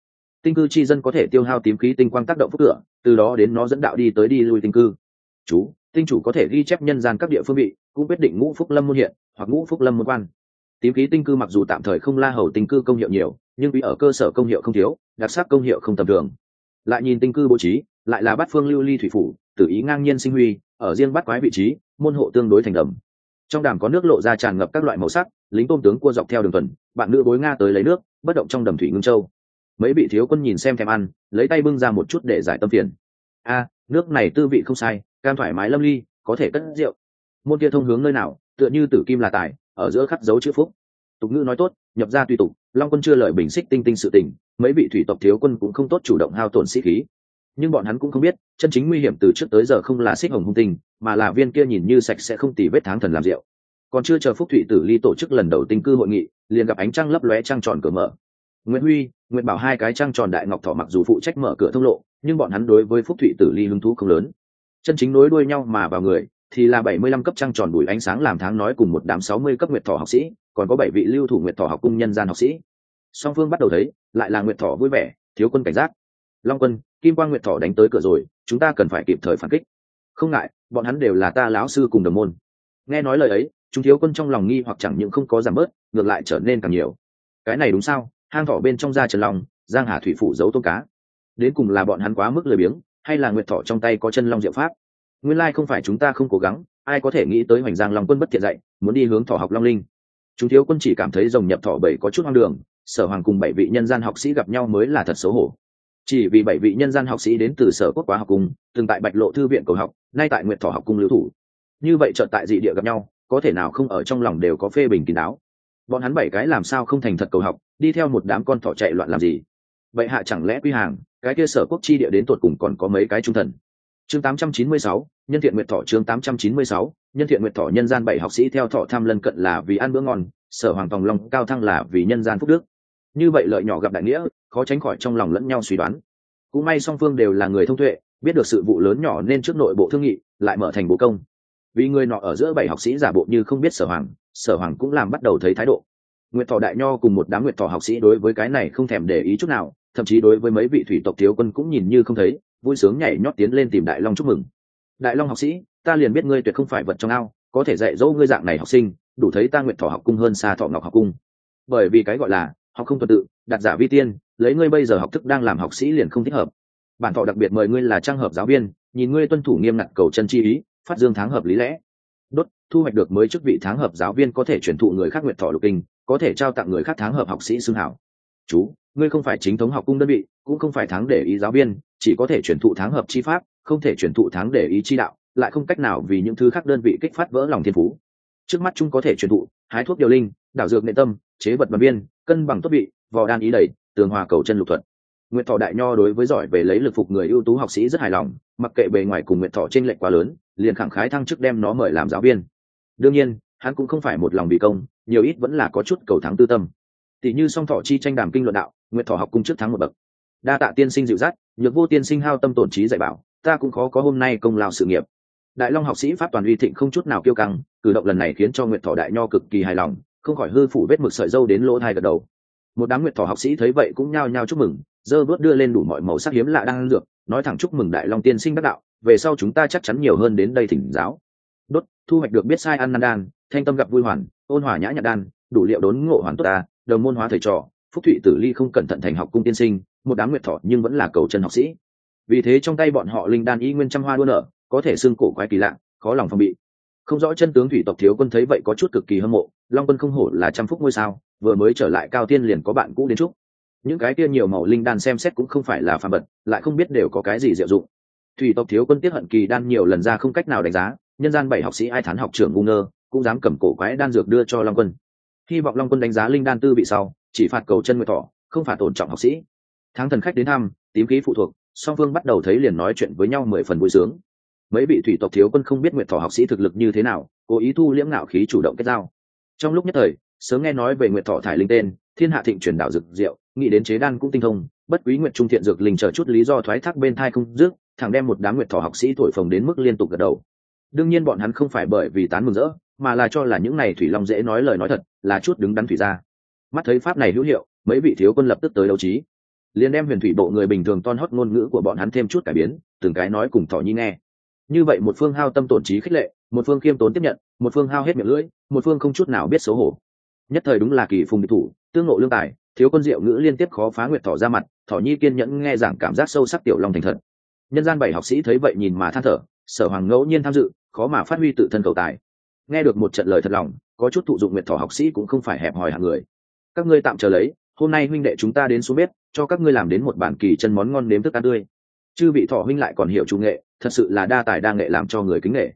[SPEAKER 1] Tinh cư chi dân có thể tiêu hao tím khí tinh quang tác động phúc cửa từ đó đến nó dẫn đạo đi tới đi lui tinh cư. Chú, tinh chủ có thể ghi chép nhân gian các địa phương vị cũng quyết định ngũ phúc lâm môn hiện, hoặc ngũ phúc lâm môn quan tím khí tinh cư mặc dù tạm thời không la hầu tinh cư công hiệu nhiều, nhưng vì ở cơ sở công hiệu không thiếu, đặc sắc công hiệu không tầm thường. Lại nhìn tinh cư bố trí, lại là bát phương lưu ly thủy phủ tự ý ngang nhiên sinh huy, ở riêng bắt quái vị trí, môn hộ tương đối thành đầm. Trong đàm có nước lộ ra tràn ngập các loại màu sắc, lính tôm tướng cua dọc theo đường tuần, bạn nữ bối nga tới lấy nước, bất động trong đầm thủy ngưng châu. Mấy vị thiếu quân nhìn xem thèm ăn, lấy tay bưng ra một chút để giải tâm phiền. A, nước này tư vị không sai, cam thoải mái lâm ly, có thể cất rượu. Môn kia thông hướng nơi nào, tựa như tử kim là tài ở giữa khắc dấu chữ phúc. Tục ngữ nói tốt, nhập ra tùy tục, long quân chưa lời bình xích tinh tinh sự tình, mấy vị thủy tộc thiếu quân cũng không tốt chủ động hao tổn sĩ khí. Nhưng bọn hắn cũng không biết, chân chính nguy hiểm từ trước tới giờ không là xích hồng hung tinh, mà là viên kia nhìn như sạch sẽ không tì vết tháng thần làm rượu. Còn chưa chờ phúc thụy tử ly tổ chức lần đầu tinh cư hội nghị, liền gặp ánh trăng lấp lóe trăng tròn cửa mở. Nguyễn huy nguyễn bảo hai cái trăng tròn đại ngọc thọ mặc dù phụ trách mở cửa thông lộ, nhưng bọn hắn đối với phúc thụy tử ly hứng thú không lớn. Chân chính nối đuôi nhau mà vào người thì là bảy mươi lăm cấp trăng tròn bùi ánh sáng làm tháng nói cùng một đám sáu mươi cấp nguyệt thọ học sĩ, còn có bảy vị lưu thủ nguyệt thọ học cung nhân gian học sĩ. Song phương bắt đầu thấy, lại là nguyệt thọ vui vẻ, thiếu quân cảnh giác. Long quân, kim quang nguyệt thọ đánh tới cửa rồi, chúng ta cần phải kịp thời phản kích. Không ngại, bọn hắn đều là ta lão sư cùng đồng môn. Nghe nói lời ấy, chúng thiếu quân trong lòng nghi hoặc chẳng những không có giảm bớt, ngược lại trở nên càng nhiều. Cái này đúng sao? Hang thọ bên trong ra trần long, giang hà thủy phủ giấu tôm cá. Đến cùng là bọn hắn quá mức lười biếng, hay là nguyệt thọ trong tay có chân long diệu pháp? Nguyên lai không phải chúng ta không cố gắng, ai có thể nghĩ tới hoành giang long quân bất thiện dạy, muốn đi hướng Thỏ học long linh. Chúng thiếu quân chỉ cảm thấy rồng nhập thỏ bảy có chút hoang đường, sở hoàng cùng bảy vị nhân gian học sĩ gặp nhau mới là thật xấu hổ. Chỉ vì bảy vị nhân gian học sĩ đến từ sở quốc quá học cung từng tại bạch lộ thư viện cầu học, nay tại nguyện thỏ học cung lưu thủ. Như vậy chợt tại dị địa gặp nhau, có thể nào không ở trong lòng đều có phê bình kín đáo. Bọn hắn bảy cái làm sao không thành thật cầu học, đi theo một đám con thỏ chạy loạn làm gì? Vậy hạ chẳng lẽ quy hàng, cái kia sở quốc chi địa đến tột cùng còn có mấy cái trung thần? Chương 896, nhân thiện nguyệt thọ chương 896, nhân thiện nguyệt thọ nhân gian bảy học sĩ theo thọ tham lân cận là vì ăn bữa ngon sở hoàng tòng long cao thăng là vì nhân gian phúc đức. Như vậy lợi nhỏ gặp đại nghĩa khó tránh khỏi trong lòng lẫn nhau suy đoán. Cũng may song phương đều là người thông tuệ biết được sự vụ lớn nhỏ nên trước nội bộ thương nghị lại mở thành bố công. Vì người nọ ở giữa bảy học sĩ giả bộ như không biết sở hoàng sở hoàng cũng làm bắt đầu thấy thái độ. Nguyệt thọ đại nho cùng một đám nguyệt thọ học sĩ đối với cái này không thèm để ý chút nào thậm chí đối với mấy vị thủy tộc thiếu quân cũng nhìn như không thấy vui sướng nhảy nhót tiến lên tìm đại long chúc mừng. Đại long học sĩ, ta liền biết ngươi tuyệt không phải vật trong ao, có thể dạy dỗ ngươi dạng này học sinh, đủ thấy ta nguyện thọ học cung hơn xa thọ ngọc học cung. Bởi vì cái gọi là, học không tuần tự đặt giả vi tiên, lấy ngươi bây giờ học thức đang làm học sĩ liền không thích hợp. Bản thọ đặc biệt mời ngươi là trang hợp giáo viên, nhìn ngươi tuân thủ nghiêm ngặt cầu chân chi ý, phát dương tháng hợp lý lẽ. Đốt, thu hoạch được mới chức vị tháng hợp giáo viên có thể chuyển thụ người khác nguyện thọ lục kinh, có thể trao tặng người khác tháng hợp học sĩ xương hảo. Chú, ngươi không phải chính thống học cung đơn vị, cũng không phải tháng để ý giáo viên chỉ có thể chuyển thụ tháng hợp chi pháp, không thể chuyển thụ tháng để ý chi đạo, lại không cách nào vì những thứ khác đơn vị kích phát vỡ lòng thiên phú. Trước mắt chúng có thể truyền thụ hái thuốc điều linh, đảo dược nệ tâm, chế vật bằng biên, cân bằng tốt vị, vò đan ý đầy, tường hòa cầu chân lục thuật. Nguyện thọ đại nho đối với giỏi về lấy lực phục người ưu tú học sĩ rất hài lòng, mặc kệ bề ngoài cùng nguyện thọ t r ê n lệch quá lớn, liền khẳng khái thăng chức đem nó mời làm giáo viên. Đương nhiên, hắn cũng không phải một lòng bị công, nhiều ít vẫn là có chút cầu thắng tư tâm. Tỷ như song thọ chi tranh đàm kinh luận đạo nguyện thọ học cung trước thắng một bậc đa tạ tiên sinh dịu dắt, nhược vô tiên sinh hao tâm tổn trí dạy bảo, ta cũng khó có hôm nay công lao sự nghiệp. Đại long học sĩ pháp toàn uy thịnh không chút nào kiêu căng, cử động lần này khiến cho nguyệt thọ đại nho cực kỳ hài lòng, không khỏi hư phủ vết mực sợi dâu đến lỗ thai gật đầu. Một đám nguyệt thọ học sĩ thấy vậy cũng nhao nhao chúc mừng dơ bước đưa lên đủ mọi màu sắc hiếm lạ đang lược nói thẳng chúc mừng đại long tiên sinh đắc đạo, về sau chúng ta chắc chắn nhiều hơn đến đây thỉnh giáo. Đốt, thu hoạch được biết sai ăn nan đan, thanh tâm gặp vui hoàn, ôn hòa nhã nhạc đan, đủ liệu đốn ngộ hoàn tốt ta, đồng môn hóa thầy trò, phúc thụy tử ly không cẩn thận thành học cung tiên sinh một đám nguyệt thọ nhưng vẫn là cầu chân học sĩ. Vì thế trong tay bọn họ linh đan y nguyên trăm hoa đua nở, có thể xương cổ quái kỳ lạ, khó lòng phòng bị. Không rõ chân tướng thủy tộc thiếu quân thấy vậy có chút cực kỳ hâm mộ, long quân không hổ là trăm phúc ngôi sao, vừa mới trở lại cao tiên liền có bạn cũ đến chúc. Những cái kia nhiều màu linh đan xem xét cũng không phải là phàm bật lại không biết đều có cái gì diệu dụng. Thủy tộc thiếu quân tiếp hận kỳ đan nhiều lần ra không cách nào đánh giá, nhân gian bảy học sĩ ai thán học trưởng ngu ngơ, cũng dám cầm cổ quái đan dược đưa cho long quân. Hy vọng long quân đánh giá linh đan tư bị sau, chỉ phạt cầu chân nguyệt thọ, không phạt tổn trọng học sĩ tháng thần khách đến thăm, tím khí phụ thuộc, song phương bắt đầu thấy liền nói chuyện với nhau mười phần vui sướng. Mấy vị thủy tộc thiếu quân không biết nguyệt thọ học sĩ thực lực như thế nào, cố ý thu liễm ngạo khí chủ động kết giao. Trong lúc nhất thời, sớm nghe nói về nguyệt thọ thải linh tên, thiên hạ thịnh truyền đạo dược diệu, nghĩ đến chế đan cũng tinh thông, bất quý nguyện trung thiện dược linh chờ chút lý do thoái thác bên thai không dứt thẳng đem một đám nguyệt thọ học sĩ thổi phồng đến mức liên tục gật đầu. Đương nhiên bọn hắn không phải bởi vì tán mừng rỡ, mà là cho là những này thủy long dễ nói lời nói thật, là chút đứng đắn thủy ra. Mắt thấy pháp này hữu hiệu, mấy vị thiếu quân lập tức tới đấu trí liền đem huyền thủy bộ người bình thường ton hót ngôn ngữ của bọn hắn thêm chút cải biến, từng cái nói cùng thọ nhi nghe. Như vậy một phương hao tâm tổn trí khích lệ, một phương khiêm tốn tiếp nhận, một phương hao hết miệng lưỡi, một phương không chút nào biết xấu hổ. Nhất thời đúng là kỳ phùng địch thủ, tương ngộ lương tài, thiếu quân diệu ngữ liên tiếp khó phá nguyệt thỏ ra mặt, thỏ nhi kiên nhẫn nghe giảng cảm giác sâu sắc tiểu long thành thật. Nhân gian bảy học sĩ thấy vậy nhìn mà than thở, sở hoàng ngẫu nhiên tham dự, khó mà phát huy tự thân cầu tài. Nghe được một trận lời thật lòng, có chút thụ dụng nguyệt thỏ học sĩ cũng không phải hẹp hòi hạng người. Các ngươi tạm chờ lấy hôm nay huynh đệ chúng ta đến xuống bếp, cho các ngươi làm đến một bản kỳ chân món ngon nếm thức ăn tươi. Chư vị thọ huynh lại còn hiểu chủ nghệ, thật sự là đa tài đa nghệ làm cho người kính nghệ.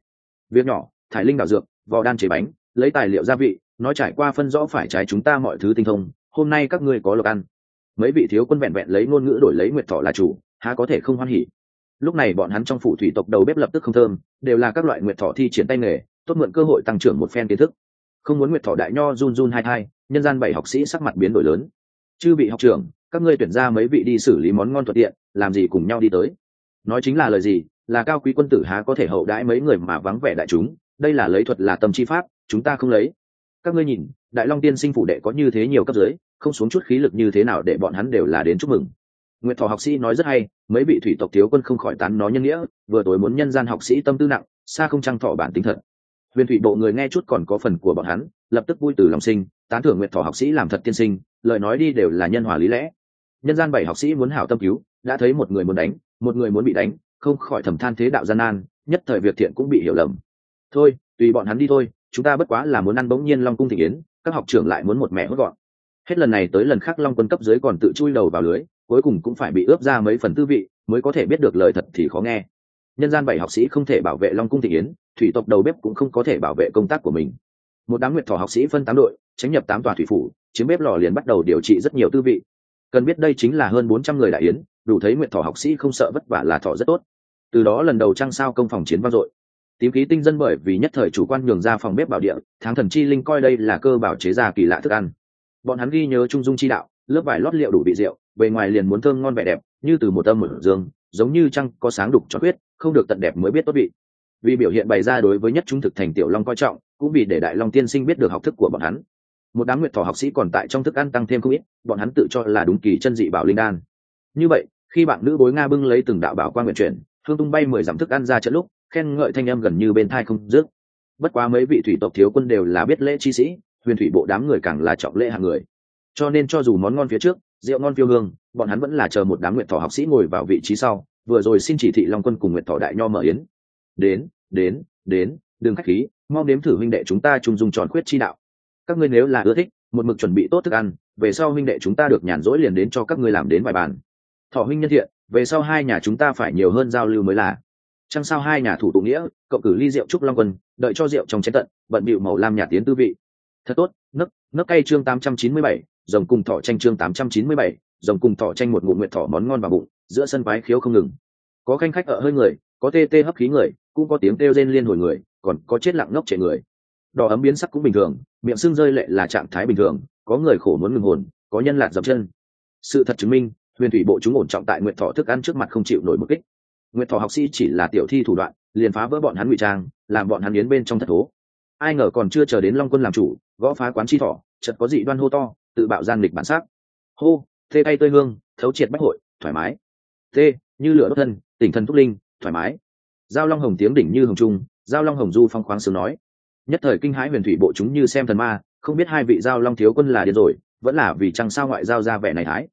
[SPEAKER 1] Việc nhỏ, thải linh đảo dược, vò đan chế bánh, lấy tài liệu gia vị, nói trải qua phân rõ phải trái chúng ta mọi thứ tinh thông, hôm nay các ngươi có lộc ăn. Mấy vị thiếu quân vẹn vẹn lấy ngôn ngữ đổi lấy nguyệt thọ là chủ, há có thể không hoan hỉ. Lúc này bọn hắn trong phủ thủy tộc đầu bếp lập tức không thơm, đều là các loại nguyệt thọ thi triển tay nghề, tốt mượn cơ hội tăng trưởng một phen kiến thức. Không muốn nguyệt thọ đại nho run run hai hai nhân gian bảy học sĩ sắc mặt biến đổi lớn chư vị học trưởng, các ngươi tuyển ra mấy vị đi xử lý món ngon thuận tiện, làm gì cùng nhau đi tới. Nói chính là lời gì, là cao quý quân tử há có thể hậu đãi mấy người mà vắng vẻ đại chúng, đây là lấy thuật là tâm chi pháp, chúng ta không lấy. Các ngươi nhìn, đại long tiên sinh phủ đệ có như thế nhiều cấp dưới, không xuống chút khí lực như thế nào để bọn hắn đều là đến chúc mừng. Nguyệt thọ học sĩ nói rất hay, mấy vị thủy tộc thiếu quân không khỏi tán nó nhân nghĩa, vừa tối muốn nhân gian học sĩ tâm tư nặng, xa không trăng thọ bản tính thật. Huyền thủy bộ người nghe chút còn có phần của bọn hắn, lập tức vui từ lòng sinh, tán thưởng nguyệt thọ học sĩ làm thật tiên sinh lời nói đi đều là nhân hòa lý lẽ. Nhân gian bảy học sĩ muốn hảo tâm cứu, đã thấy một người muốn đánh, một người muốn bị đánh, không khỏi thầm than thế đạo gian nan, nhất thời việc thiện cũng bị hiểu lầm. Thôi, tùy bọn hắn đi thôi, chúng ta bất quá là muốn ăn bỗng nhiên long cung thị yến các học trưởng lại muốn một mẹ hốt gọn. Hết lần này tới lần khác long quân cấp dưới còn tự chui đầu vào lưới, cuối cùng cũng phải bị ướp ra mấy phần tư vị, mới có thể biết được lời thật thì khó nghe. Nhân gian bảy học sĩ không thể bảo vệ long cung thị yến thủy tộc đầu bếp cũng không có thể bảo vệ công tác của mình. Một đám nguyệt thỏ học sĩ phân tám đội, tránh nhập tám tòa thủy phủ chiếm bếp lò liền bắt đầu điều trị rất nhiều tư vị. Cần biết đây chính là hơn bốn trăm người đại yến, đủ thấy nguyện thọ học sĩ không sợ vất vả là thọ rất tốt. Từ đó lần đầu trăng sao công phòng chiến vang dội. Tím khí tinh dân bởi vì nhất thời chủ quan nhường ra phòng bếp bảo địa, tháng thần chi linh coi đây là cơ bảo chế ra kỳ lạ thức ăn. Bọn hắn ghi nhớ trung dung chi đạo, lớp vải lót liệu đủ vị rượu, bề ngoài liền muốn thơm ngon vẻ đẹp, như từ một âm một dương, giống như trăng có sáng đục cho huyết, không được tận đẹp mới biết tốt vị. Vì biểu hiện bày ra đối với nhất trung thực thành tiểu long coi trọng, cũng vì để đại long tiên sinh biết được học thức của bọn hắn một đám nguyệt thỏ học sĩ còn tại trong thức ăn tăng thêm không ít, bọn hắn tự cho là đúng kỳ chân dị bảo linh đan. Như vậy, khi bạn nữ bối nga bưng lấy từng đạo bảo quan nguyện chuyển hương tung bay mười dặm thức ăn ra trận lúc, khen ngợi thanh âm gần như bên thai không dứt. Bất quá mấy vị thủy tộc thiếu quân đều là biết lễ chi sĩ, huyền thủy bộ đám người càng là trọng lễ hàng người. Cho nên cho dù món ngon phía trước, rượu ngon phiêu hương, bọn hắn vẫn là chờ một đám nguyện thỏ học sĩ ngồi vào vị trí sau, vừa rồi xin chỉ thị long quân cùng nguyện thỏ đại nho mở yến. Đến đến đến, đừng khách khí mong đếm thử huynh đệ chúng ta chung dung tròn khuyết chi đạo các ngươi nếu là ưa thích, một mực chuẩn bị tốt thức ăn, về sau huynh đệ chúng ta được nhàn rỗi liền đến cho các ngươi làm đến vài bàn. Thọ huynh nhân thiện, về sau hai nhà chúng ta phải nhiều hơn giao lưu mới là. Chăng sao hai nhà thủ tụ nghĩa, cậu cử ly rượu trúc long quân, đợi cho rượu trong chén tận, bận bịu màu lam nhà tiến tư vị. Thật tốt, nấc nấc cay chương tám trăm chín mươi bảy, rồng cùng thọ tranh chương tám trăm chín mươi bảy, rồng cùng thọ tranh một ngụm nguyện thọ món ngon vào bụng, giữa sân quái khiếu không ngừng. Có khanh khách ở hơi người, có tê tê hấp khí người, cũng có tiếng kêu rên liên hồi người, còn có chết lặng ngốc trẻ người đỏ ấm biến sắc cũng bình thường, miệng xương rơi lệ là trạng thái bình thường, có người khổ muốn ngừng hồn, có nhân lạc dập chân. Sự thật chứng minh, huyền thủy bộ chúng ổn trọng tại nguyện thọ thức ăn trước mặt không chịu nổi mức kích. Nguyện thọ học sĩ chỉ là tiểu thi thủ đoạn, liền phá vỡ bọn hắn ngụy trang, làm bọn hắn yến bên trong thất thố. Ai ngờ còn chưa chờ đến long quân làm chủ, gõ phá quán chi thọ chật có dị đoan hô to, tự bạo gian lịch bản sắc. Hô, thê tay tơi hương, thấu triệt bách hội, thoải mái. Tê như lửa đốt thân, tỉnh thần thúc linh, thoải mái. Giao long hồng tiếng đỉnh như hồng trung, giao long hồng du phong khoáng sướng nói nhất thời kinh hãi huyền thủy bộ chúng như xem thần ma, không biết hai vị giao long thiếu quân là điên rồi, vẫn là vì chăng sao ngoại giao ra vẻ này thái.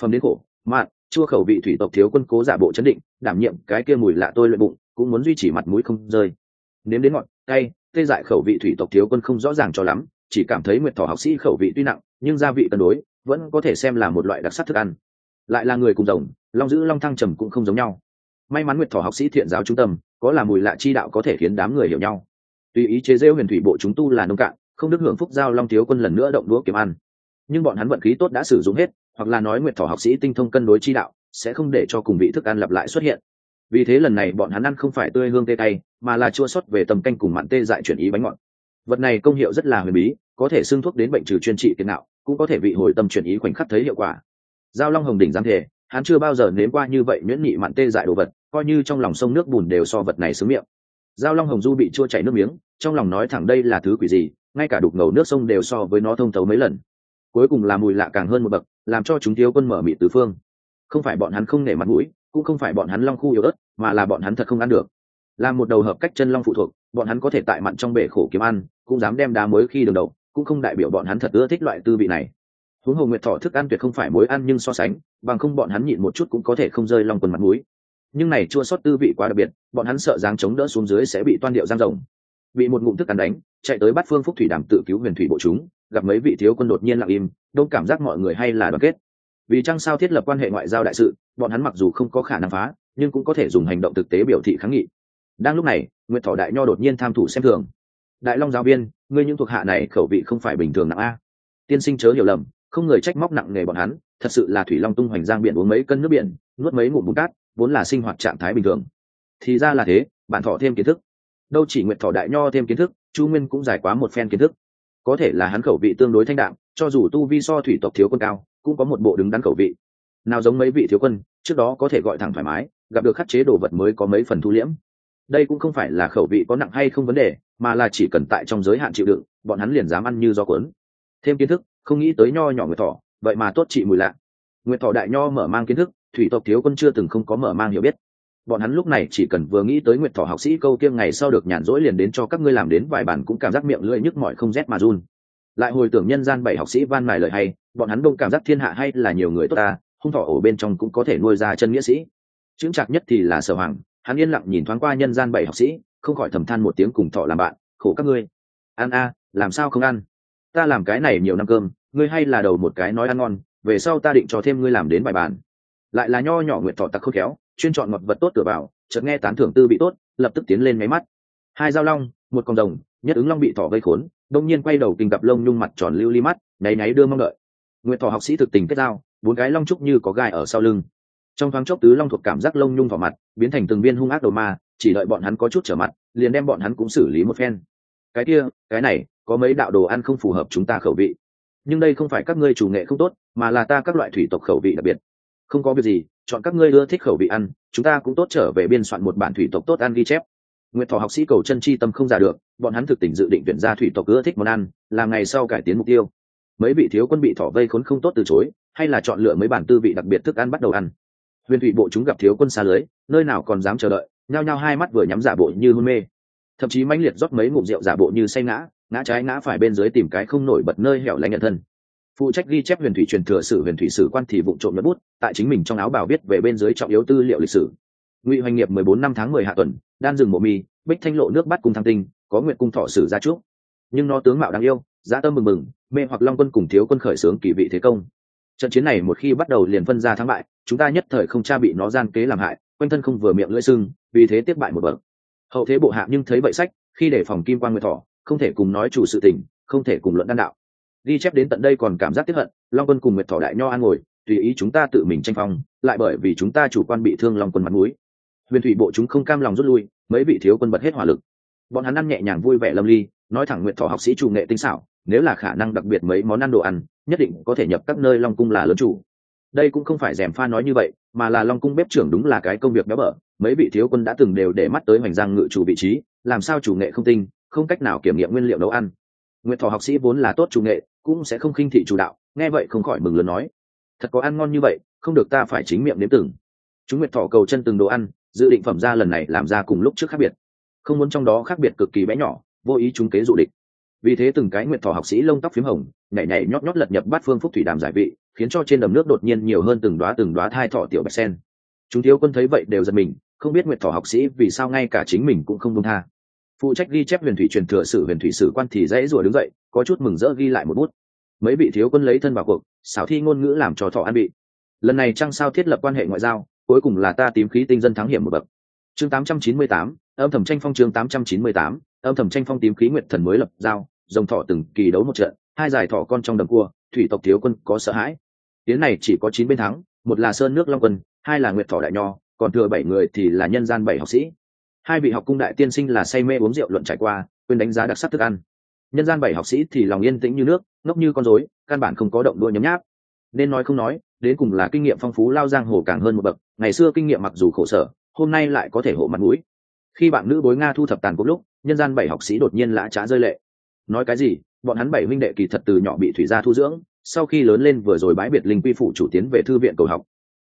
[SPEAKER 1] Phẩm đến khổ, mạn, chua khẩu vị thủy tộc thiếu quân cố giả bộ chấn định, đảm nhiệm cái kia mùi lạ tôi luyện bụng, cũng muốn duy trì mặt mũi không rơi. Nếm đến ngọn, cay, tê dại khẩu vị thủy tộc thiếu quân không rõ ràng cho lắm, chỉ cảm thấy nguyệt thỏ học sĩ khẩu vị tuy nặng, nhưng gia vị cân đối, vẫn có thể xem là một loại đặc sắc thức ăn. Lại là người cùng rồng, long giữ long thăng trầm cũng không giống nhau. May mắn nguyệt thỏ học sĩ thiện giáo trung tâm, có là mùi lạ chi đạo có thể khiến đám người hiểu nhau tùy ý chế rêu huyền thủy bộ chúng tu là nông cạn, không đức hưởng phúc giao long thiếu quân lần nữa động đũa kiếm ăn. Nhưng bọn hắn vận khí tốt đã sử dụng hết, hoặc là nói nguyệt thỏ học sĩ tinh thông cân đối chi đạo, sẽ không để cho cùng vị thức ăn lặp lại xuất hiện. Vì thế lần này bọn hắn ăn không phải tươi hương tê tay mà là chua sót về tầm canh cùng mặn tê dại chuyển ý bánh ngọt. Vật này công hiệu rất là huyền bí, có thể xưng thuốc đến bệnh trừ chuyên trị tiền nào cũng có thể vị hồi tâm chuyển ý khoảnh khắc thấy hiệu quả. Giao long hồng đỉnh giáng thể, hắn chưa bao giờ nếm qua như vậy nhuyễn nhị mặn tê dại đồ vật, coi như trong lòng sông nước bùn đều so vật này xứng miệng giao long hồng du bị chua chảy nước miếng, trong lòng nói thẳng đây là thứ quỷ gì, ngay cả đục ngầu nước sông đều so với nó thông thấu mấy lần. Cuối cùng là mùi lạ càng hơn một bậc, làm cho chúng thiếu quân mở mị tứ phương. Không phải bọn hắn không nể mặt mũi, cũng không phải bọn hắn long khu yếu ớt, mà là bọn hắn thật không ăn được. Là một đầu hợp cách chân long phụ thuộc, bọn hắn có thể tại mặn trong bể khổ kiếm ăn, cũng dám đem đá mới khi đường đầu, cũng không đại biểu bọn hắn thật ưa thích loại tư vị này. Huống hồ nguyệt thọ thức ăn tuyệt không phải mối ăn nhưng so sánh, bằng không bọn hắn nhịn một chút cũng có thể không rơi long quần mặt mũi nhưng này chua sót tư vị quá đặc biệt, bọn hắn sợ dáng chống đỡ xuống dưới sẽ bị toan điệu giang rồng. Bị một ngụm thức ăn đánh, chạy tới bắt phương phúc thủy đàm tự cứu huyền thủy bộ chúng, gặp mấy vị thiếu quân đột nhiên lặng im, đông cảm giác mọi người hay là đoàn kết. Vì chăng sao thiết lập quan hệ ngoại giao đại sự, bọn hắn mặc dù không có khả năng phá, nhưng cũng có thể dùng hành động thực tế biểu thị kháng nghị. Đang lúc này, nguyệt thọ đại nho đột nhiên tham thủ xem thường. Đại long giáo viên, ngươi những thuộc hạ này khẩu vị không phải bình thường nặng a. Tiên sinh chớ hiểu lầm, không người trách móc nặng nề bọn hắn, thật sự là thủy long tung hoành giang biển uống mấy cân nước biển, nuốt mấy ngụm bùn cát vốn là sinh hoạt trạng thái bình thường. Thì ra là thế bạn thọ thêm kiến thức. Đâu chỉ nguyện thọ đại nho thêm kiến thức, chu nguyên cũng giải quá một phen kiến thức. Có thể là hắn khẩu vị tương đối thanh đạm, cho dù tu vi so thủy tộc thiếu quân cao, cũng có một bộ đứng đắn khẩu vị. Nào giống mấy vị thiếu quân, trước đó có thể gọi thẳng thoải mái, gặp được khắc chế đồ vật mới có mấy phần thu liễm. Đây cũng không phải là khẩu vị có nặng hay không vấn đề, mà là chỉ cần tại trong giới hạn chịu đựng, bọn hắn liền dám ăn như do cuốn. Thêm kiến thức, không nghĩ tới nho nhỏ người thọ, vậy mà tốt trị mùi lạ. Nguyệt thọ đại nho mở mang kiến thức thủy tộc thiếu quân chưa từng không có mở mang hiểu biết. Bọn hắn lúc này chỉ cần vừa nghĩ tới nguyệt thọ học sĩ câu kiêng ngày sau được nhàn rỗi liền đến cho các ngươi làm đến vài bản cũng cảm giác miệng lưỡi nhức mỏi không rét mà run. Lại hồi tưởng nhân gian bảy học sĩ van mài lời hay, bọn hắn đông cảm giác thiên hạ hay là nhiều người tốt ta, hung thọ ở bên trong cũng có thể nuôi ra chân nghĩa sĩ. Chững chạc nhất thì là sở hoàng, hắn yên lặng nhìn thoáng qua nhân gian bảy học sĩ, không khỏi thầm than một tiếng cùng thọ làm bạn, khổ các ngươi. Ăn a, làm sao không ăn? Ta làm cái này nhiều năm cơm, ngươi hay là đầu một cái nói ăn ngon, về sau ta định cho thêm ngươi làm đến bài bản lại là nho nhỏ nguyện thọ tặc khôn khéo, chuyên chọn ngọt vật tốt cửa vào, chợt nghe tán thưởng tư bị tốt, lập tức tiến lên máy mắt. Hai dao long, một con rồng, nhất ứng long bị thỏ vây khốn, đông nhiên quay đầu kinh gặp lông nhung mặt tròn lưu ly mắt, nháy náy đưa mong đợi. Nguyện thọ học sĩ thực tình kết giao, bốn cái long trúc như có gai ở sau lưng. Trong thoáng chốc tứ long thuộc cảm giác lông nhung vào mặt, biến thành từng viên hung ác đầu ma, chỉ đợi bọn hắn có chút trở mặt, liền đem bọn hắn cũng xử lý một phen. Cái kia, cái này, có mấy đạo đồ ăn không phù hợp chúng ta khẩu vị. Nhưng đây không phải các ngươi chủ nghệ không tốt, mà là ta các loại thủy tộc khẩu vị đặc biệt không có việc gì, chọn các ngươi ưa thích khẩu vị ăn, chúng ta cũng tốt trở về biên soạn một bản thủy tộc tốt ăn ghi chép. Nguyện thọ học sĩ cầu chân chi tâm không giả được, bọn hắn thực tình dự định tuyển ra thủy tộc ưa thích món ăn, làm ngày sau cải tiến mục tiêu. Mấy vị thiếu quân bị thỏ vây khốn không tốt từ chối, hay là chọn lựa mấy bản tư vị đặc biệt thức ăn bắt đầu ăn. Huyền thủy bộ chúng gặp thiếu quân xa lưới, nơi nào còn dám chờ đợi, nhao nhao hai mắt vừa nhắm giả bộ như hôn mê. Thậm chí mãnh liệt rót mấy ngụm rượu giả bộ như say ngã ngã trái ngã phải bên dưới tìm cái không nổi bật nơi hẻo lánh nhận thân phụ trách ghi chép huyền thủy truyền thừa sử huyền thủy sử quan thì vụ trộm lẫn bút, tại chính mình trong áo bào viết về bên dưới trọng yếu tư liệu lịch sử. Ngụy hoành nghiệp mười bốn năm tháng mười hạ tuần, đan rừng mộ mi, bích thanh lộ nước bắt cung tham tinh, có nguyện cung thọ sử ra trước nhưng nó tướng mạo đáng yêu giá tâm mừng mừng, mê hoặc long quân cùng thiếu quân khởi xướng kỳ vị thế công. Trận chiến này một khi bắt đầu liền phân ra thắng bại, chúng ta nhất thời không cha bị nó gian kế làm hại, quanh thân không vừa miệng lưỡi sưng, vì thế tiếp bại một bậc. Hậu thế bộ hạ nhưng thấy vậy sách, khi để phòng kim quan nguyệt thọ, không thể cùng nói chủ sự tình, không thể cùng luận đan đạo ghi chép đến tận đây còn cảm giác tiếp hận, long quân cùng nguyệt thọ đại nho an ngồi, tùy ý chúng ta tự mình tranh phong, lại bởi vì chúng ta chủ quan bị thương long quân mặt mũi. Huyền thủy bộ chúng không cam lòng rút lui, mấy vị thiếu quân bật hết hỏa lực. Bọn hắn ăn nhẹ nhàng vui vẻ lâm ly, nói thẳng nguyệt thọ học sĩ chủ nghệ tinh xảo, nếu là khả năng đặc biệt mấy món ăn đồ ăn, nhất định có thể nhập các nơi long cung là lớn chủ. Đây cũng không phải rèm pha nói như vậy, mà là long cung bếp trưởng đúng là cái công việc béo bở, mấy vị thiếu quân đã từng đều để mắt tới hoành giang ngự chủ vị trí, làm sao chủ nghệ không tinh, không cách nào kiểm nghiệm nguyên liệu nấu ăn nguyện thọ học sĩ vốn là tốt chủ nghệ, cũng sẽ không khinh thị chủ đạo, nghe vậy không khỏi mừng lớn nói, thật có ăn ngon như vậy, không được ta phải chính miệng nếm từng. Chúng nguyện thọ cầu chân từng đồ ăn, dự định phẩm ra lần này làm ra cùng lúc trước khác biệt. Không muốn trong đó khác biệt cực kỳ bé nhỏ, vô ý chúng kế dụ địch. Vì thế từng cái nguyện thọ học sĩ lông tóc p h í m hồng, nhảy nhảy nhót nhót lật nhập bát phương phúc thủy đàm giải vị, khiến cho trên đầm nước đột nhiên nhiều hơn từng đoá từng đoá thai thọ tiểu bạch sen. Chúng thiếu quân thấy vậy đều giật mình, không biết nguyện thọ học sĩ vì sao ngay cả chính mình cũng không đông tha phụ trách ghi chép huyền thủy truyền thừa sử huyền thủy sử quan thì dễ rủa đứng dậy có chút mừng rỡ ghi lại một bút. Mấy vị thiếu quân lấy thân vào cuộc xảo thi ngôn ngữ làm cho thọ an bị. Lần này trăng sao thiết lập quan hệ ngoại giao cuối cùng là ta tím khí tinh dân thắng hiểm một bậc. Chương 898, âm thầm tranh phong chương 898, âm thầm tranh phong tím khí nguyệt thần mới lập giao dòng thọ từng kỳ đấu một trận hai giải thọ con trong đầm cua thủy tộc thiếu quân có sợ hãi. Tiếng này chỉ có chín bên thắng một là sơn nước long quân hai là nguyệt thọ đại nho còn thừa bảy người thì là nhân gian bảy học sĩ hai vị học cung đại tiên sinh là say mê uống rượu luận trải qua, quên đánh giá đặc sắc thức ăn. Nhân gian bảy học sĩ thì lòng yên tĩnh như nước, ngốc như con rối, căn bản không có động đua nhấm nháp. Nên nói không nói, đến cùng là kinh nghiệm phong phú lao giang hồ càng hơn một bậc, ngày xưa kinh nghiệm mặc dù khổ sở, hôm nay lại có thể hộ mặt mũi. Khi bạn nữ bối nga thu thập tàn cùng lúc, nhân gian bảy học sĩ đột nhiên lã trá rơi lệ. Nói cái gì, bọn hắn bảy minh đệ kỳ thật từ nhỏ bị thủy gia thu dưỡng, sau khi lớn lên vừa rồi bãi biệt linh quy phụ chủ tiến về thư viện cầu học.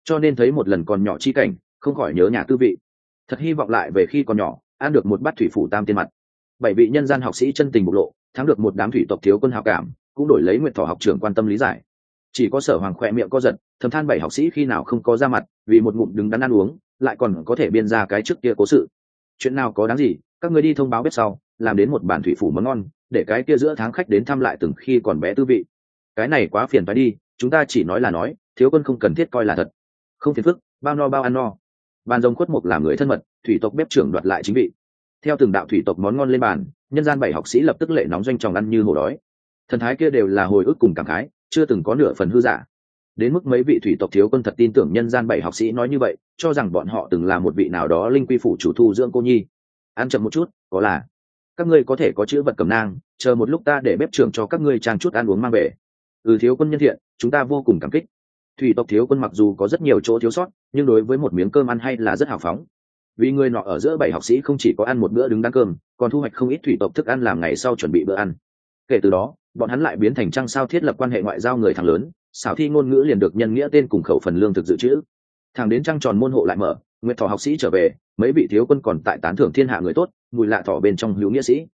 [SPEAKER 1] Cho nên thấy một lần còn nhỏ chi cảnh, không khỏi nhớ nhà tư vị thật hy vọng lại về khi còn nhỏ, ăn được một bát thủy phủ tam tiên mặt. Bảy vị nhân gian học sĩ chân tình bộc lộ, thắng được một đám thủy tộc thiếu quân hào cảm, cũng đổi lấy nguyện thọ học trưởng quan tâm lý giải. Chỉ có sở hoàng khỏe miệng co giật, thầm than bảy học sĩ khi nào không có ra mặt, vì một ngụm đứng đắn ăn uống, lại còn có thể biên ra cái trước kia cố sự. Chuyện nào có đáng gì, các người đi thông báo bếp sau, làm đến một bản thủy phủ món ngon, để cái kia giữa tháng khách đến thăm lại từng khi còn bé tư vị. Cái này quá phiền phải đi, chúng ta chỉ nói là nói, thiếu quân không cần thiết coi là thật. Không phiền phức, bao no bao ăn no bàn rồng khuất mục làm người thân mật, thủy tộc bếp trưởng đoạt lại chính vị. Theo từng đạo thủy tộc món ngon lên bàn, nhân gian bảy học sĩ lập tức lệ nóng doanh tròng ăn như hổ đói. Thần thái kia đều là hồi ức cùng cảm khái, chưa từng có nửa phần hư giả đến mức mấy vị thủy tộc thiếu quân thật tin tưởng nhân gian bảy học sĩ nói như vậy, cho rằng bọn họ từng là một vị nào đó linh quy phủ chủ thu dưỡng cô nhi. Ăn chậm một chút, có là. Các ngươi có thể có chữ vật cầm nang, chờ một lúc ta để bếp trưởng cho các ngươi trang chút ăn uống mang về. Ừ thiếu quân nhân thiện, chúng ta vô cùng cảm kích thủy tộc thiếu quân mặc dù có rất nhiều chỗ thiếu sót, nhưng đối với một miếng cơm ăn hay là rất hào phóng. Vì người nọ ở giữa bảy học sĩ không chỉ có ăn một bữa đứng đăn cơm, còn thu hoạch không ít thủy tộc thức ăn làm ngày sau chuẩn bị bữa ăn. Kể từ đó, bọn hắn lại biến thành trăng sao thiết lập quan hệ ngoại giao người thằng lớn, xảo thi ngôn ngữ liền được nhân nghĩa tên cùng khẩu phần lương thực dự trữ. Thằng đến trăng tròn môn hộ lại mở, nguyệt thọ học sĩ trở về, mấy vị thiếu quân còn tại tán thưởng thiên hạ người tốt mùi lạ thọ bên trong hữu nghĩa sĩ.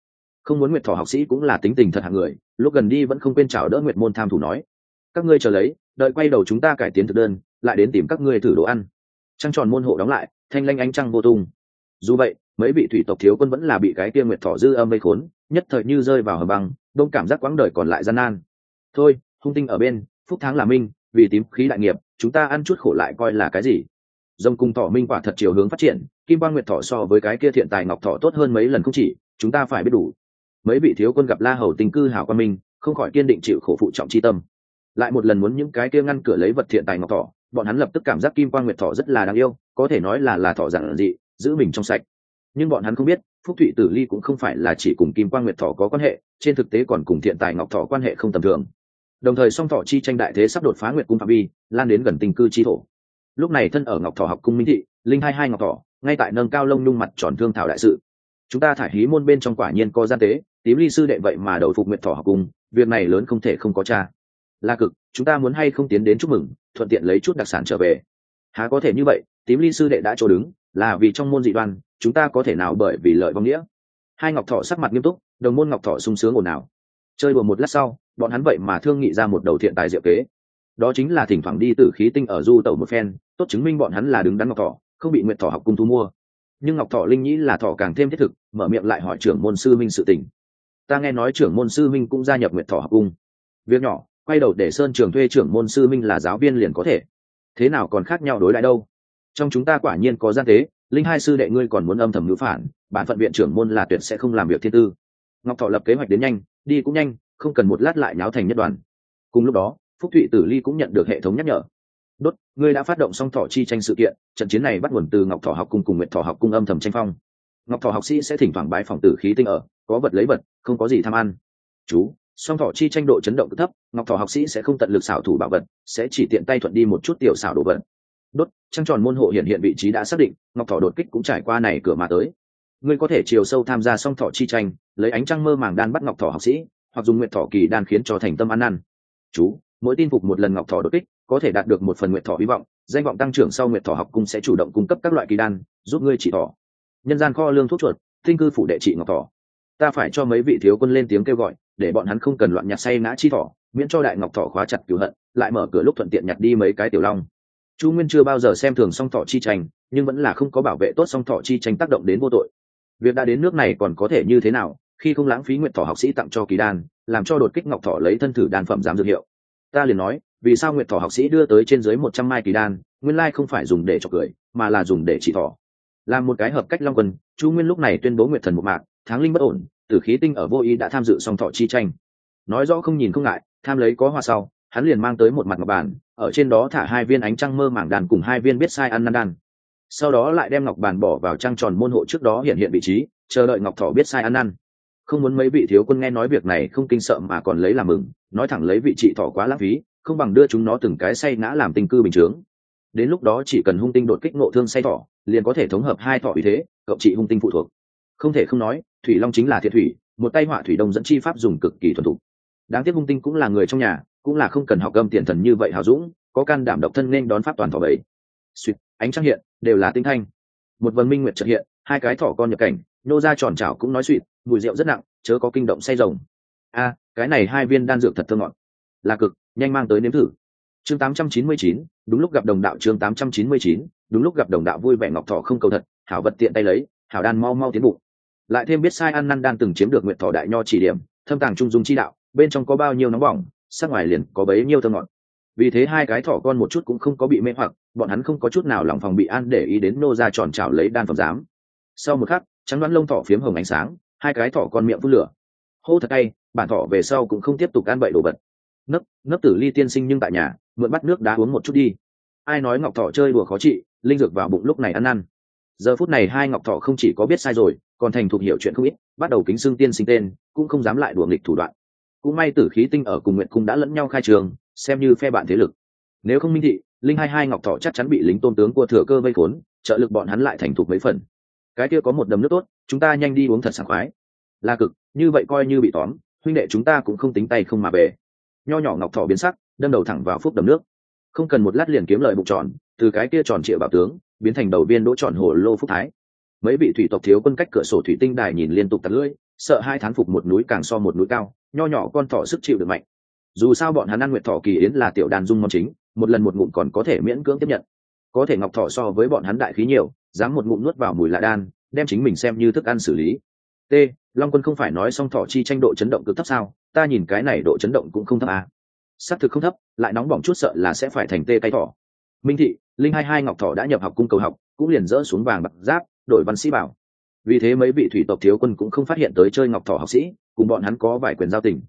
[SPEAKER 1] Không muốn nguyệt thọ học sĩ cũng là tính tình thật hạng người, lúc gần đi vẫn không quên chào đỡ nguyệt môn tham thủ nói, các ngươi chờ lấy đợi quay đầu chúng ta cải tiến thực đơn, lại đến tìm các ngươi thử đồ ăn. Trăng tròn môn hộ đóng lại, thanh lanh ánh trăng vô tung. Dù vậy, mấy vị thủy tộc thiếu quân vẫn là bị cái kia nguyệt thọ dư âm mây khốn, nhất thời như rơi vào hầm băng, đông cảm giác quãng đời còn lại gian nan. Thôi, hung tinh ở bên, phúc tháng là minh, vì tím khí đại nghiệp, chúng ta ăn chút khổ lại coi là cái gì? Dông cung thọ minh quả thật chiều hướng phát triển, kim quan nguyệt thọ so với cái kia thiện tài ngọc thọ tốt hơn mấy lần không chỉ, chúng ta phải biết đủ. Mấy vị thiếu quân gặp la hầu tình cư hảo quan minh, không khỏi kiên định chịu khổ phụ trọng chi tâm lại một lần muốn những cái kia ngăn cửa lấy vật thiện tài ngọc thọ bọn hắn lập tức cảm giác kim quan nguyệt thọ rất là đáng yêu, có thể nói là là thọ giản dị, giữ mình trong sạch. Nhưng bọn hắn không biết, phúc thụy tử ly cũng không phải là chỉ cùng kim quan nguyệt thọ có quan hệ, trên thực tế còn cùng thiện tài ngọc thọ quan hệ không tầm thường. Đồng thời song thọ chi tranh đại thế sắp đột phá nguyệt cung phạm vi, lan đến gần tình cư chi thổ. Lúc này thân ở ngọc thọ học cung minh thị, linh hai hai ngọc thọ ngay tại nâng cao lông nhung mặt tròn thương thảo đại sự. Chúng ta thải hí môn bên trong quả nhiên có gian tế, tím ly sư đệ vậy mà đầu phục nguyệt thọ học cung, việc này lớn không thể không có cha là cực, chúng ta muốn hay không tiến đến chúc mừng, thuận tiện lấy chút đặc sản trở về. Há có thể như vậy, tím ly sư đệ đã chỗ đứng, là vì trong môn dị đoan, chúng ta có thể nào bởi vì lợi vong nghĩa? Hai ngọc thọ sắc mặt nghiêm túc, đồng môn ngọc thọ sung sướng ồn ào. Chơi đùa một lát sau, bọn hắn vậy mà thương nghị ra một đầu thiện tài diệu kế. Đó chính là thỉnh thoảng đi từ khí tinh ở du tẩu một phen, tốt chứng minh bọn hắn là đứng đắn ngọc thọ, không bị nguyện thọ học cung thu mua. Nhưng ngọc thọ linh nhĩ là thọ càng thêm thiết thực, mở miệng lại hỏi trưởng môn sư minh sự tình. Ta nghe nói trưởng môn sư minh cũng gia nhập nguyện thọ học cung. Việc nhỏ quay đầu để sơn trường thuê trưởng môn sư minh là giáo viên liền có thể. Thế nào còn khác nhau đối lại đâu? Trong chúng ta quả nhiên có gian tế, linh hai sư đệ ngươi còn muốn âm thầm ngữ phản, bản phận viện trưởng môn là tuyệt sẽ không làm việc thiên tư. Ngọc thọ lập kế hoạch đến nhanh, đi cũng nhanh, không cần một lát lại nháo thành nhất đoàn. Cùng lúc đó, phúc thụy tử ly cũng nhận được hệ thống nhắc nhở. Đốt, ngươi đã phát động xong thọ chi tranh sự kiện, trận chiến này bắt nguồn từ ngọc thọ học cung cùng nguyện thọ học cung âm thầm tranh phong. Ngọc thọ học sĩ sẽ thỉnh thoảng bái phòng tử khí tinh ở, có vật lấy vật, không có gì tham ăn. Chú song thọ chi tranh độ chấn động thấp, ngọc thọ học sĩ sẽ không tận lực xảo thủ bảo vật, sẽ chỉ tiện tay thuận đi một chút tiểu xảo đồ vật. Đốt, trăng tròn môn hộ hiện hiện vị trí đã xác định, ngọc thọ đột kích cũng trải qua này cửa mà tới. Ngươi có thể chiều sâu tham gia song thọ chi tranh, lấy ánh trăng mơ màng đan bắt ngọc thọ học sĩ, hoặc dùng nguyện thọ kỳ đan khiến cho thành tâm ăn năn. Chú, mỗi tin phục một lần ngọc thọ đột kích, có thể đạt được một phần nguyện thọ hy vọng, danh vọng tăng trưởng sau nguyện thọ học cung sẽ chủ động cung cấp các loại kỳ đan, giúp ngươi trị thọ nhân gian kho lương thuốc chuột, tinh cư phủ đệ trị ngọc thọ ta phải cho mấy vị thiếu quân lên tiếng kêu gọi, để bọn hắn không cần loạn nhặt say ngã chi thỏ, miễn cho đại ngọc thọ khóa chặt cửu hận, lại mở cửa lúc thuận tiện nhặt đi mấy cái tiểu long. Chu nguyên chưa bao giờ xem thường song thọ chi tranh, nhưng vẫn là không có bảo vệ tốt song thọ chi tranh tác động đến vô tội. Việc đã đến nước này còn có thể như thế nào, khi không lãng phí nguyện thọ học sĩ tặng cho kỳ đan, làm cho đột kích ngọc thọ lấy thân thử đan phẩm giám dược hiệu. Ta liền nói, vì sao nguyện thọ học sĩ đưa tới trên dưới một trăm mai kỳ đan, nguyên lai không phải dùng để cho cười, mà là dùng để chỉ thọ làm một cái hợp cách long quân, chu nguyên lúc này tuyên bố nguyện thần một mạc tháng linh bất ổn, tử khí tinh ở vô ý đã tham dự song thọ chi tranh. Nói rõ không nhìn không ngại, tham lấy có hoa sau, hắn liền mang tới một mặt ngọc bàn, ở trên đó thả hai viên ánh trăng mơ mảng đàn cùng hai viên biết sai ăn năn đan. Sau đó lại đem ngọc bàn bỏ vào trăng tròn môn hộ trước đó hiện hiện vị trí, chờ đợi ngọc thọ biết sai ăn năn. Không muốn mấy vị thiếu quân nghe nói việc này không kinh sợ mà còn lấy làm mừng, nói thẳng lấy vị trị thọ quá lãng phí, không bằng đưa chúng nó từng cái say ngã làm tinh cư bình chướng. Đến lúc đó chỉ cần hung tinh đột kích nộ thương say thọ, liền có thể thống hợp hai thọ ý thế, cộng trị hung tinh phụ thuộc. Không thể không nói thủy long chính là thiệt thủy một tay họa thủy đông dẫn chi pháp dùng cực kỳ thuần thục. Đáng tiếc hung tinh cũng là người trong nhà cũng là không cần học gâm tiền thần như vậy hào dũng có can đảm độc thân nên đón pháp toàn thọ bảy suýt ánh trăng hiện đều là tinh thanh. Một vần minh nguyệt trật hiện hai cái thỏ con nhập cảnh nô ra tròn chảo cũng nói suỵt mùi rượu rất nặng chớ có kinh động say rồng. A cái này hai viên đan dược thật thơ ngọt. Là cực nhanh mang tới nếm thử. Chương 899, đúng lúc gặp đồng đạo chương 899, đúng lúc gặp đồng đạo vui vẻ ngọc thọ không cầu thật hảo vật tiện tay lấy hảo đan mau mau tiến bụng lại thêm biết sai ăn năn đan từng chiếm được nguyện thọ đại nho chỉ điểm, thâm tàng trung dung chi đạo, bên trong có bao nhiêu nóng bỏng, sắc ngoài liền có bấy nhiêu thơ ngọt. Vì thế hai cái thỏ con một chút cũng không có bị mê hoặc, bọn hắn không có chút nào lòng phòng bị an để ý đến nô ra tròn trào lấy đan phẩm giám. Sau một khắc, trắng đoán lông thỏ phiếm hồng ánh sáng, hai cái thỏ con miệng phun lửa. Hô thật tay bản thỏ về sau cũng không tiếp tục ăn bậy đồ vật. Nấc nấc tử ly tiên sinh nhưng tại nhà, mượn bắt nước đá uống một chút đi. Ai nói ngọc thỏ chơi đùa khó trị, linh dược vào bụng lúc này ăn ăn giờ phút này hai ngọc thọ không chỉ có biết sai rồi, còn thành thục hiểu chuyện không ít, bắt đầu kính xưng tiên sinh tên, cũng không dám lại đùa nghịch thủ đoạn. Cũng may tử khí tinh ở cùng nguyện cung đã lẫn nhau khai trường, xem như phe bạn thế lực. Nếu không minh thị, linh hai hai ngọc thọ chắc chắn bị lính tôn tướng của thừa cơ vây khốn, trợ lực bọn hắn lại thành thục mấy phần. Cái kia có một đầm nước tốt, chúng ta nhanh đi uống thật sảng khoái. Là cực, như vậy coi như bị tóm, huynh đệ chúng ta cũng không tính tay không mà về. Nho nhỏ ngọc thọ biến sắc, đâm đầu thẳng vào phúc đầm nước. Không cần một lát liền kiếm lời bụng tròn từ cái kia tròn trịa bảo tướng, biến thành đầu viên đỗ tròn hồ lô phúc thái. Mấy vị thủy tộc thiếu quân cách cửa sổ thủy tinh đài nhìn liên tục tạt lưỡi, sợ hai thán phục một núi càng so một núi cao, nho nhỏ con thỏ sức chịu được mạnh. Dù sao bọn hắn ăn nguyệt thỏ kỳ yến là tiểu đàn dung mong chính, một lần một ngụm còn có thể miễn cưỡng tiếp nhận. Có thể ngọc thỏ so với bọn hắn đại khí nhiều, dám một ngụm nuốt vào mùi lạ đan, đem chính mình xem như thức ăn xử lý. T, long quân không phải nói xong thỏ chi tranh độ chấn động cực thấp sao? Ta nhìn cái này độ chấn động cũng không thấp à. xác thực không thấp, lại nóng bỏng chút sợ là sẽ phải thành tê tay thỏ minh thị, linh hai hai ngọc thỏ đã nhập học cung cầu học, cũng liền dỡ xuống vàng bạc giáp, đổi văn sĩ bảo. Vì thế mấy vị thủy tộc thiếu quân cũng không phát hiện tới chơi ngọc thỏ học sĩ, cùng bọn hắn có vài quyền giao tình.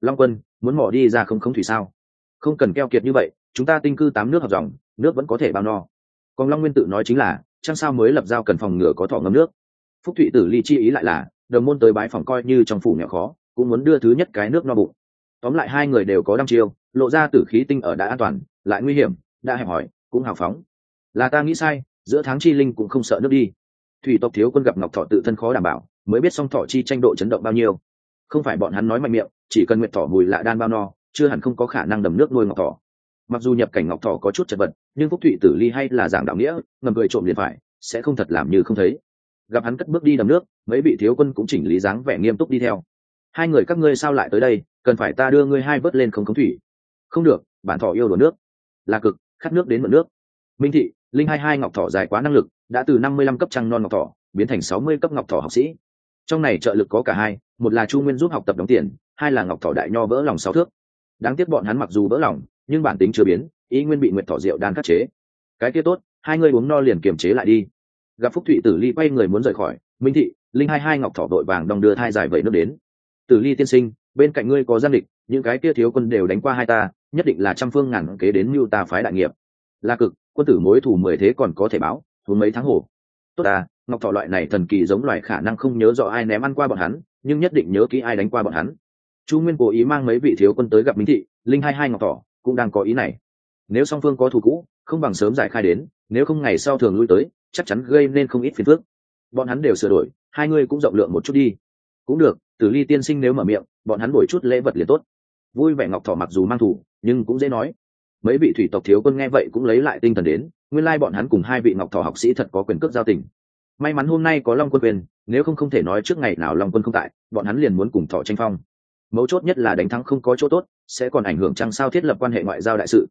[SPEAKER 1] Long quân, muốn mỏ đi ra không không thủy sao? Không cần keo kiệt như vậy, chúng ta tinh cư tám nước học dòng, nước vẫn có thể bao no. Còn long nguyên tự nói chính là, chăng sao mới lập giao cần phòng ngừa có thọ ngâm nước? Phúc thụy tử ly chi ý lại là, đồng môn tới bái phòng coi như trong phủ nghèo khó, cũng muốn đưa thứ nhất cái nước no bụng. Tóm lại hai người đều có đăm chiêu, lộ ra tử khí tinh ở đã an toàn, lại nguy hiểm đã hẹp hỏi cũng hào phóng. Là ta nghĩ sai, giữa tháng chi linh cũng không sợ nước đi. Thủy tộc thiếu quân gặp ngọc thọ tự thân khó đảm bảo, mới biết song thọ chi tranh độ chấn động bao nhiêu. Không phải bọn hắn nói mạnh miệng, chỉ cần nguyện thọ mùi lạ đan bao no, chưa hẳn không có khả năng đầm nước nuôi ngọc thọ. mặc dù nhập cảnh ngọc thọ có chút chật vật, nhưng phúc thụy tử ly hay là giảng đạo nghĩa, ngầm cười trộm liền phải sẽ không thật làm như không thấy. Gặp hắn cất bước đi đầm nước, mấy vị thiếu quân cũng chỉnh lý dáng vẻ nghiêm túc đi theo. Hai người các ngươi sao lại tới đây, cần phải ta đưa ngươi hai vớt lên không cống thủy. Không được, bản thọ yêu đồ nước. Là cực khát nước đến mượn nước. Minh thị, linh hai hai ngọc thỏ dài quá năng lực, đã từ năm mươi lăm cấp trăng non ngọc thỏ, biến thành sáu mươi cấp ngọc thỏ học sĩ. Trong này trợ lực có cả hai, một là chu nguyên giúp học tập đóng tiền, hai là ngọc thỏ đại nho vỡ lòng sáu thước. Đáng tiếc bọn hắn mặc dù vỡ lòng, nhưng bản tính chưa biến, ý nguyên bị nguyệt thỏ rượu đan khắc chế. Cái kia tốt, hai người uống no liền kiềm chế lại đi. Gặp phúc thụy tử ly quay người muốn rời khỏi, minh thị, linh hai hai ngọc thỏ đội vàng đong đưa thai dài vẩy nước đến. Tử ly tiên sinh, bên cạnh ngươi có gian địch những cái kia thiếu quân đều đánh qua hai ta, nhất định là trăm phương ngàn kế đến mưu ta phái đại nghiệp. Là cực, quân tử mối thủ mười thế còn có thể báo thú mấy tháng hồ tốt à ngọc thọ loại này thần kỳ giống loài khả năng không nhớ rõ ai ném ăn qua bọn hắn, nhưng nhất định nhớ kỹ ai đánh qua bọn hắn. Chu nguyên cố ý mang mấy vị thiếu quân tới gặp minh thị, linh hai hai ngọc thọ cũng đang có ý này. Nếu song phương có thù cũ, không bằng sớm giải khai đến, nếu không ngày sau thường lui tới, chắc chắn gây nên không ít phiền phức. Bọn hắn đều sửa đổi, hai ngươi cũng rộng lượng một chút đi. Cũng được, tử ly tiên sinh nếu mở miệng, bọn hắn đổi chút lễ vật liền tốt vui vẻ ngọc thọ mặc dù mang thủ, nhưng cũng dễ nói. Mấy vị thủy tộc thiếu quân nghe vậy cũng lấy lại tinh thần đến, nguyên lai bọn hắn cùng hai vị ngọc thọ học sĩ thật có quyền cước giao tình. May mắn hôm nay có long quân quyền, nếu không không thể nói trước ngày nào long quân không tại, bọn hắn liền muốn cùng thọ tranh phong. Mấu chốt nhất là đánh thắng không có chỗ tốt, sẽ còn ảnh hưởng chăng sao thiết lập quan hệ ngoại giao đại sự.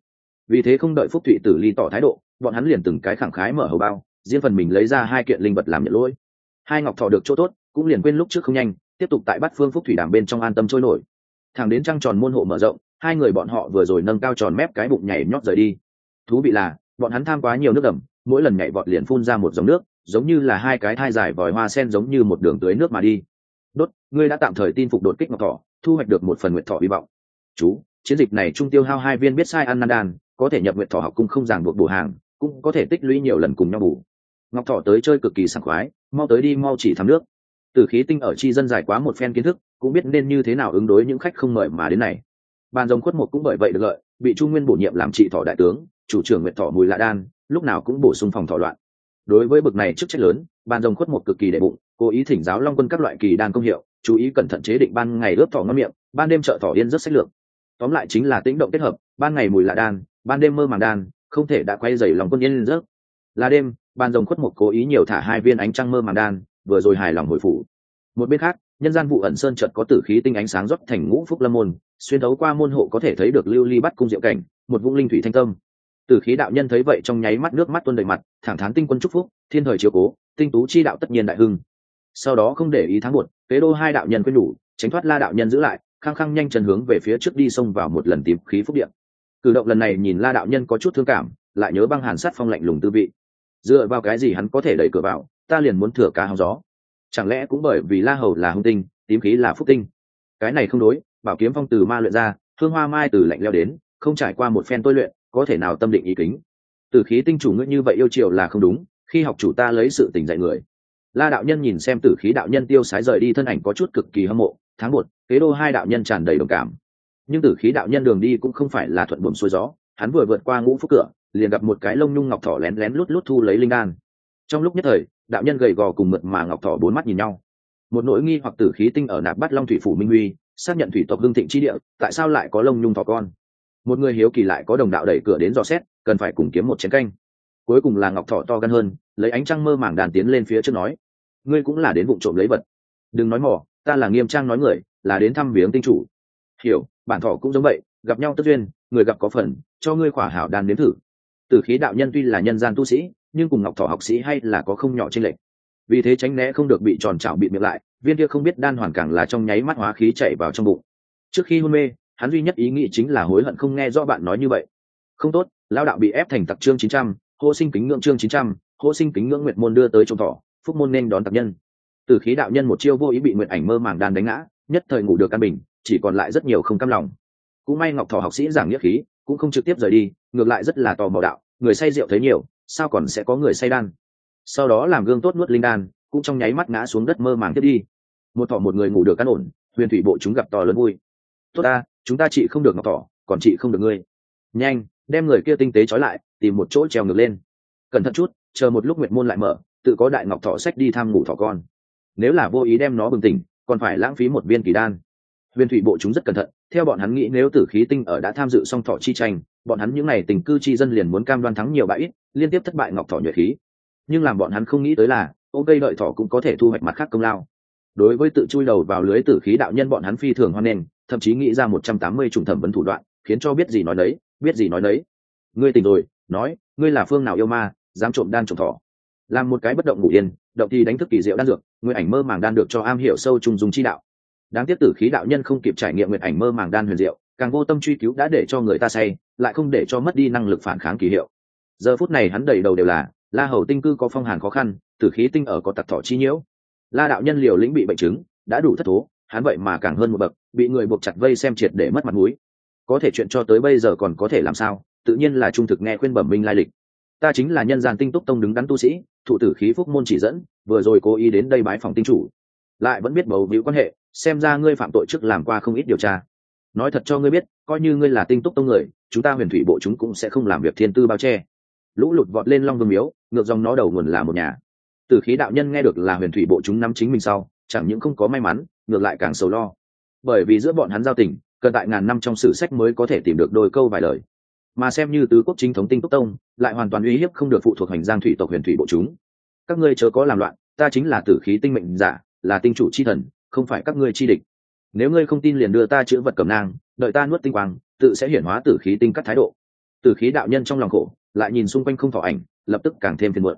[SPEAKER 1] Vì thế không đợi phúc thụy tử ly tỏ thái độ, bọn hắn liền từng cái khẳng khái mở hầu bao, riêng phần mình lấy ra hai kiện linh vật làm nhận lỗi. Hai ngọc thọ được chỗ tốt, cũng liền quên lúc trước không nhanh, tiếp tục tại bát phương phúc thủy đàm bên trong an tâm trôi nổi thẳng đến trăng tròn môn hộ mở rộng, hai người bọn họ vừa rồi nâng cao tròn mép cái bụng nhảy nhót rời đi. Thú vị là, bọn hắn tham quá nhiều nước đầm, mỗi lần nhảy vọt liền phun ra một dòng nước, giống như là hai cái thai dài vòi hoa sen giống như một đường tưới nước mà đi. Đốt, ngươi đã tạm thời tin phục đột kích ngọc thỏ, thu hoạch được một phần nguyện thọ hy vọng. Chú, chiến dịch này trung tiêu hao hai viên biết sai ăn nan đan, có thể nhập nguyện thọ học cung không ràng buộc bổ hàng, cũng có thể tích lũy nhiều lần cùng nhau bù. Ngọc thọ tới chơi cực kỳ sảng khoái, mau tới đi mau chỉ thắm nước. Từ khí tinh ở chi dân dài quá một phen kiến thức cũng biết nên như thế nào ứng đối những khách không mời mà đến này. Bàn rồng khuất một cũng bởi vậy được lợi, bị chu nguyên bổ nhiệm làm trị thọ đại tướng, chủ trưởng nguyện thọ mùi lạ đan, lúc nào cũng bổ sung phòng thọ loạn. Đối với bực này chức trách lớn, ban rồng khuất một cực kỳ đệ bụng, cố ý thỉnh giáo long quân các loại kỳ đan công hiệu, chú ý cẩn thận chế định ban ngày ướp thỏ ngâm miệng, ban đêm trợ thỏ yên rất sách lược. Tóm lại chính là tĩnh động kết hợp, ban ngày mùi lạ đan, ban đêm mơ màng đan, không thể đã quay dày lòng quân yên rớt là đêm, ban rồng khuất một cố ý nhiều thả hai viên ánh trăng mơ màng đan, vừa rồi hài lòng hồi phủ. Một bên khác nhân gian vụ ẩn sơn chợt có tử khí tinh ánh sáng rót thành ngũ phúc lâm môn, xuyên thấu qua môn hộ có thể thấy được lưu ly bắt cung diệu cảnh, một vũng linh thủy thanh tâm. Tử khí đạo nhân thấy vậy trong nháy mắt nước mắt tuôn đầy mặt, thẳng thắn tinh quân chúc phúc, thiên thời chiếu cố, tinh tú chi đạo tất nhiên đại hưng. Sau đó không để ý thắng một, kế đô hai đạo nhân quên đủ, tránh thoát la đạo nhân giữ lại, khăng khăng nhanh chân hướng về phía trước đi xông vào một lần tìm khí phúc điện cử động lần này nhìn la đạo nhân có chút thương cảm, lại nhớ băng hàn sát phong lạnh lùng tư vị. Dựa vào cái gì hắn có thể đẩy cửa vào, ta liền muốn thừa cá hóng gió chẳng lẽ cũng bởi vì la hầu là hung tinh, tím khí là phúc tinh? Cái này không đối, bảo kiếm phong từ ma luyện ra, hương hoa mai từ lạnh leo đến, không trải qua một phen tôi luyện, có thể nào tâm định ý kính? Từ khí tinh chủ ngữ như vậy yêu chiều là không đúng, khi học chủ ta lấy sự tình dạy người. La đạo nhân nhìn xem tử khí đạo nhân tiêu sái rời đi thân ảnh có chút cực kỳ hâm mộ, tháng một, kế đô hai đạo nhân tràn đầy đồng cảm. Nhưng tử khí đạo nhân đường đi cũng không phải là thuận buồm xuôi gió, hắn vừa vượt qua ngũ phúc cửa, liền gặp một cái lông nhung ngọc thỏ lén lén lút lút thu lấy linh đan. Trong lúc nhất thời đạo nhân gầy gò cùng mượt mà ngọc thỏ bốn mắt nhìn nhau. Một nỗi nghi hoặc tử khí tinh ở nạp bắt long thủy phủ minh huy, xác nhận thủy tộc hương thịnh chi địa, tại sao lại có lông nhung thỏ con? Một người hiếu kỳ lại có đồng đạo đẩy cửa đến dò xét, cần phải cùng kiếm một chiến canh. Cuối cùng là ngọc thỏ to gan hơn, lấy ánh trăng mơ màng đàn tiến lên phía trước nói, ngươi cũng là đến vụ trộm lấy vật. Đừng nói mỏ ta là nghiêm trang nói người, là đến thăm viếng tinh chủ. Hiểu, bản thọ cũng giống vậy, gặp nhau tất duyên, người gặp có phần, cho ngươi khỏa hảo đàn đến thử. Từ khí đạo nhân tuy là nhân gian tu sĩ nhưng cùng ngọc thọ học sĩ hay là có không nhỏ trên lệnh vì thế tránh né không được bị tròn trào bị miệng lại, viên kia không biết đan hoàn càng là trong nháy mắt hóa khí chạy vào trong bụng. Trước khi hôn mê, hắn duy nhất ý nghĩ chính là hối hận không nghe do bạn nói như vậy. Không tốt lao đạo bị ép thành tặc trương chín trăm, hô sinh kính ngưỡng trương chín trăm, hô sinh kính ngưỡng nguyệt môn đưa tới trong thọ phúc môn nên đón tập nhân. Từ khí đạo nhân một chiêu vô ý bị nguyện ảnh mơ màng đan đánh ngã, nhất thời ngủ được căn bình, chỉ còn lại rất nhiều không cam lòng. Cũng may ngọc thọ học sĩ giảng nghĩa khí, cũng không trực tiếp rời đi, ngược lại rất là tò mò đạo, người say rượu thấy nhiều sao còn sẽ có người say đan? Sau đó làm gương tốt nuốt linh đan, cũng trong nháy mắt ngã xuống đất mơ màng tiếp đi. Một thọ một người ngủ được căn ổn, huyền thủy bộ chúng gặp to lớn vui. Tốt ta, chúng ta chị không được ngọc thọ, còn chị không được ngươi. Nhanh, đem người kia tinh tế trói lại, tìm một chỗ trèo ngược lên. Cẩn thận chút, chờ một lúc nguyệt môn lại mở, tự có đại ngọc thọ sách đi tham ngủ thọ con. Nếu là vô ý đem nó bừng tỉnh, còn phải lãng phí một viên kỳ đan. Huyền thủy bộ chúng rất cẩn thận, theo bọn hắn nghĩ nếu tử khí tinh ở đã tham dự song thọ chi tranh bọn hắn những n à y tình cư chi dân liền muốn cam đoan thắng nhiều bãi ít, liên tiếp thất bại ngọc thọ nhuệ khí. Nhưng làm bọn hắn không nghĩ tới là, ô cây đợi thọ cũng có thể thu hoạch mặt khác công lao. Đối với tự chui đầu vào lưới tử khí đạo nhân bọn hắn phi thường hoan nghênh, thậm chí nghĩ ra một trăm tám mươi chủng thẩm vấn thủ đoạn, khiến cho biết gì nói đấy biết gì nói đấy ngươi tỉnh rồi, nói, ngươi là phương nào yêu ma, dám trộm đan trộm thọ làm một cái bất động ngủ yên, động thì đánh thức kỳ diệu đan dược, nguyện ảnh mơ màng đan được cho am hiểu sâu trùng dùng chi đạo. Đáng tiếc tử khí đạo nhân không kịp trải nghiệm nguyện ảnh mơ màng đan huyền diệu càng vô tâm truy cứu đã để cho người ta say, lại không để cho mất đi năng lực phản kháng kỳ hiệu. Giờ phút này hắn đầy đầu đều là, la hầu tinh cư có phong hàn khó khăn, tử khí tinh ở có tặc thọ chi nhiễu. La đạo nhân liều lĩnh bị bệnh chứng, đã đủ thất thố, hắn vậy mà càng hơn một bậc, bị người buộc chặt vây xem triệt để mất mặt mũi. Có thể chuyện cho tới bây giờ còn có thể làm sao, tự nhiên là trung thực nghe khuyên bẩm minh lai lịch. Ta chính là nhân gian tinh túc tông đứng đắn tu sĩ, thụ tử khí phúc môn chỉ dẫn, vừa rồi cố ý đến đây bái phòng tinh chủ. Lại vẫn biết bầu víu quan hệ, xem ra ngươi phạm tội trước làm qua không ít điều tra nói thật cho ngươi biết, coi như ngươi là tinh túc tông người, chúng ta huyền thủy bộ chúng cũng sẽ không làm việc thiên tư bao che. Lũ lụt vọt lên long vương miếu, ngược dòng nó đầu nguồn là một nhà. Từ khí đạo nhân nghe được là huyền thủy bộ chúng nắm chính mình sau, chẳng những không có may mắn, ngược lại càng sầu lo. Bởi vì giữa bọn hắn giao tình, cần tại ngàn năm trong sử sách mới có thể tìm được đôi câu vài lời. Mà xem như tứ quốc chính thống tinh túc tông, lại hoàn toàn uy hiếp không được phụ thuộc hành giang thủy tộc huyền thủy bộ chúng. Các ngươi chớ có làm loạn, ta chính là tử khí tinh mệnh giả, là tinh chủ chi thần, không phải các ngươi chi địch nếu ngươi không tin liền đưa ta chữ vật cầm nang, đợi ta nuốt tinh quang, tự sẽ hiển hóa tử khí tinh cắt thái độ. Tử khí đạo nhân trong lòng khổ, lại nhìn xung quanh không thỏ ảnh, lập tức càng thêm phiền muộn.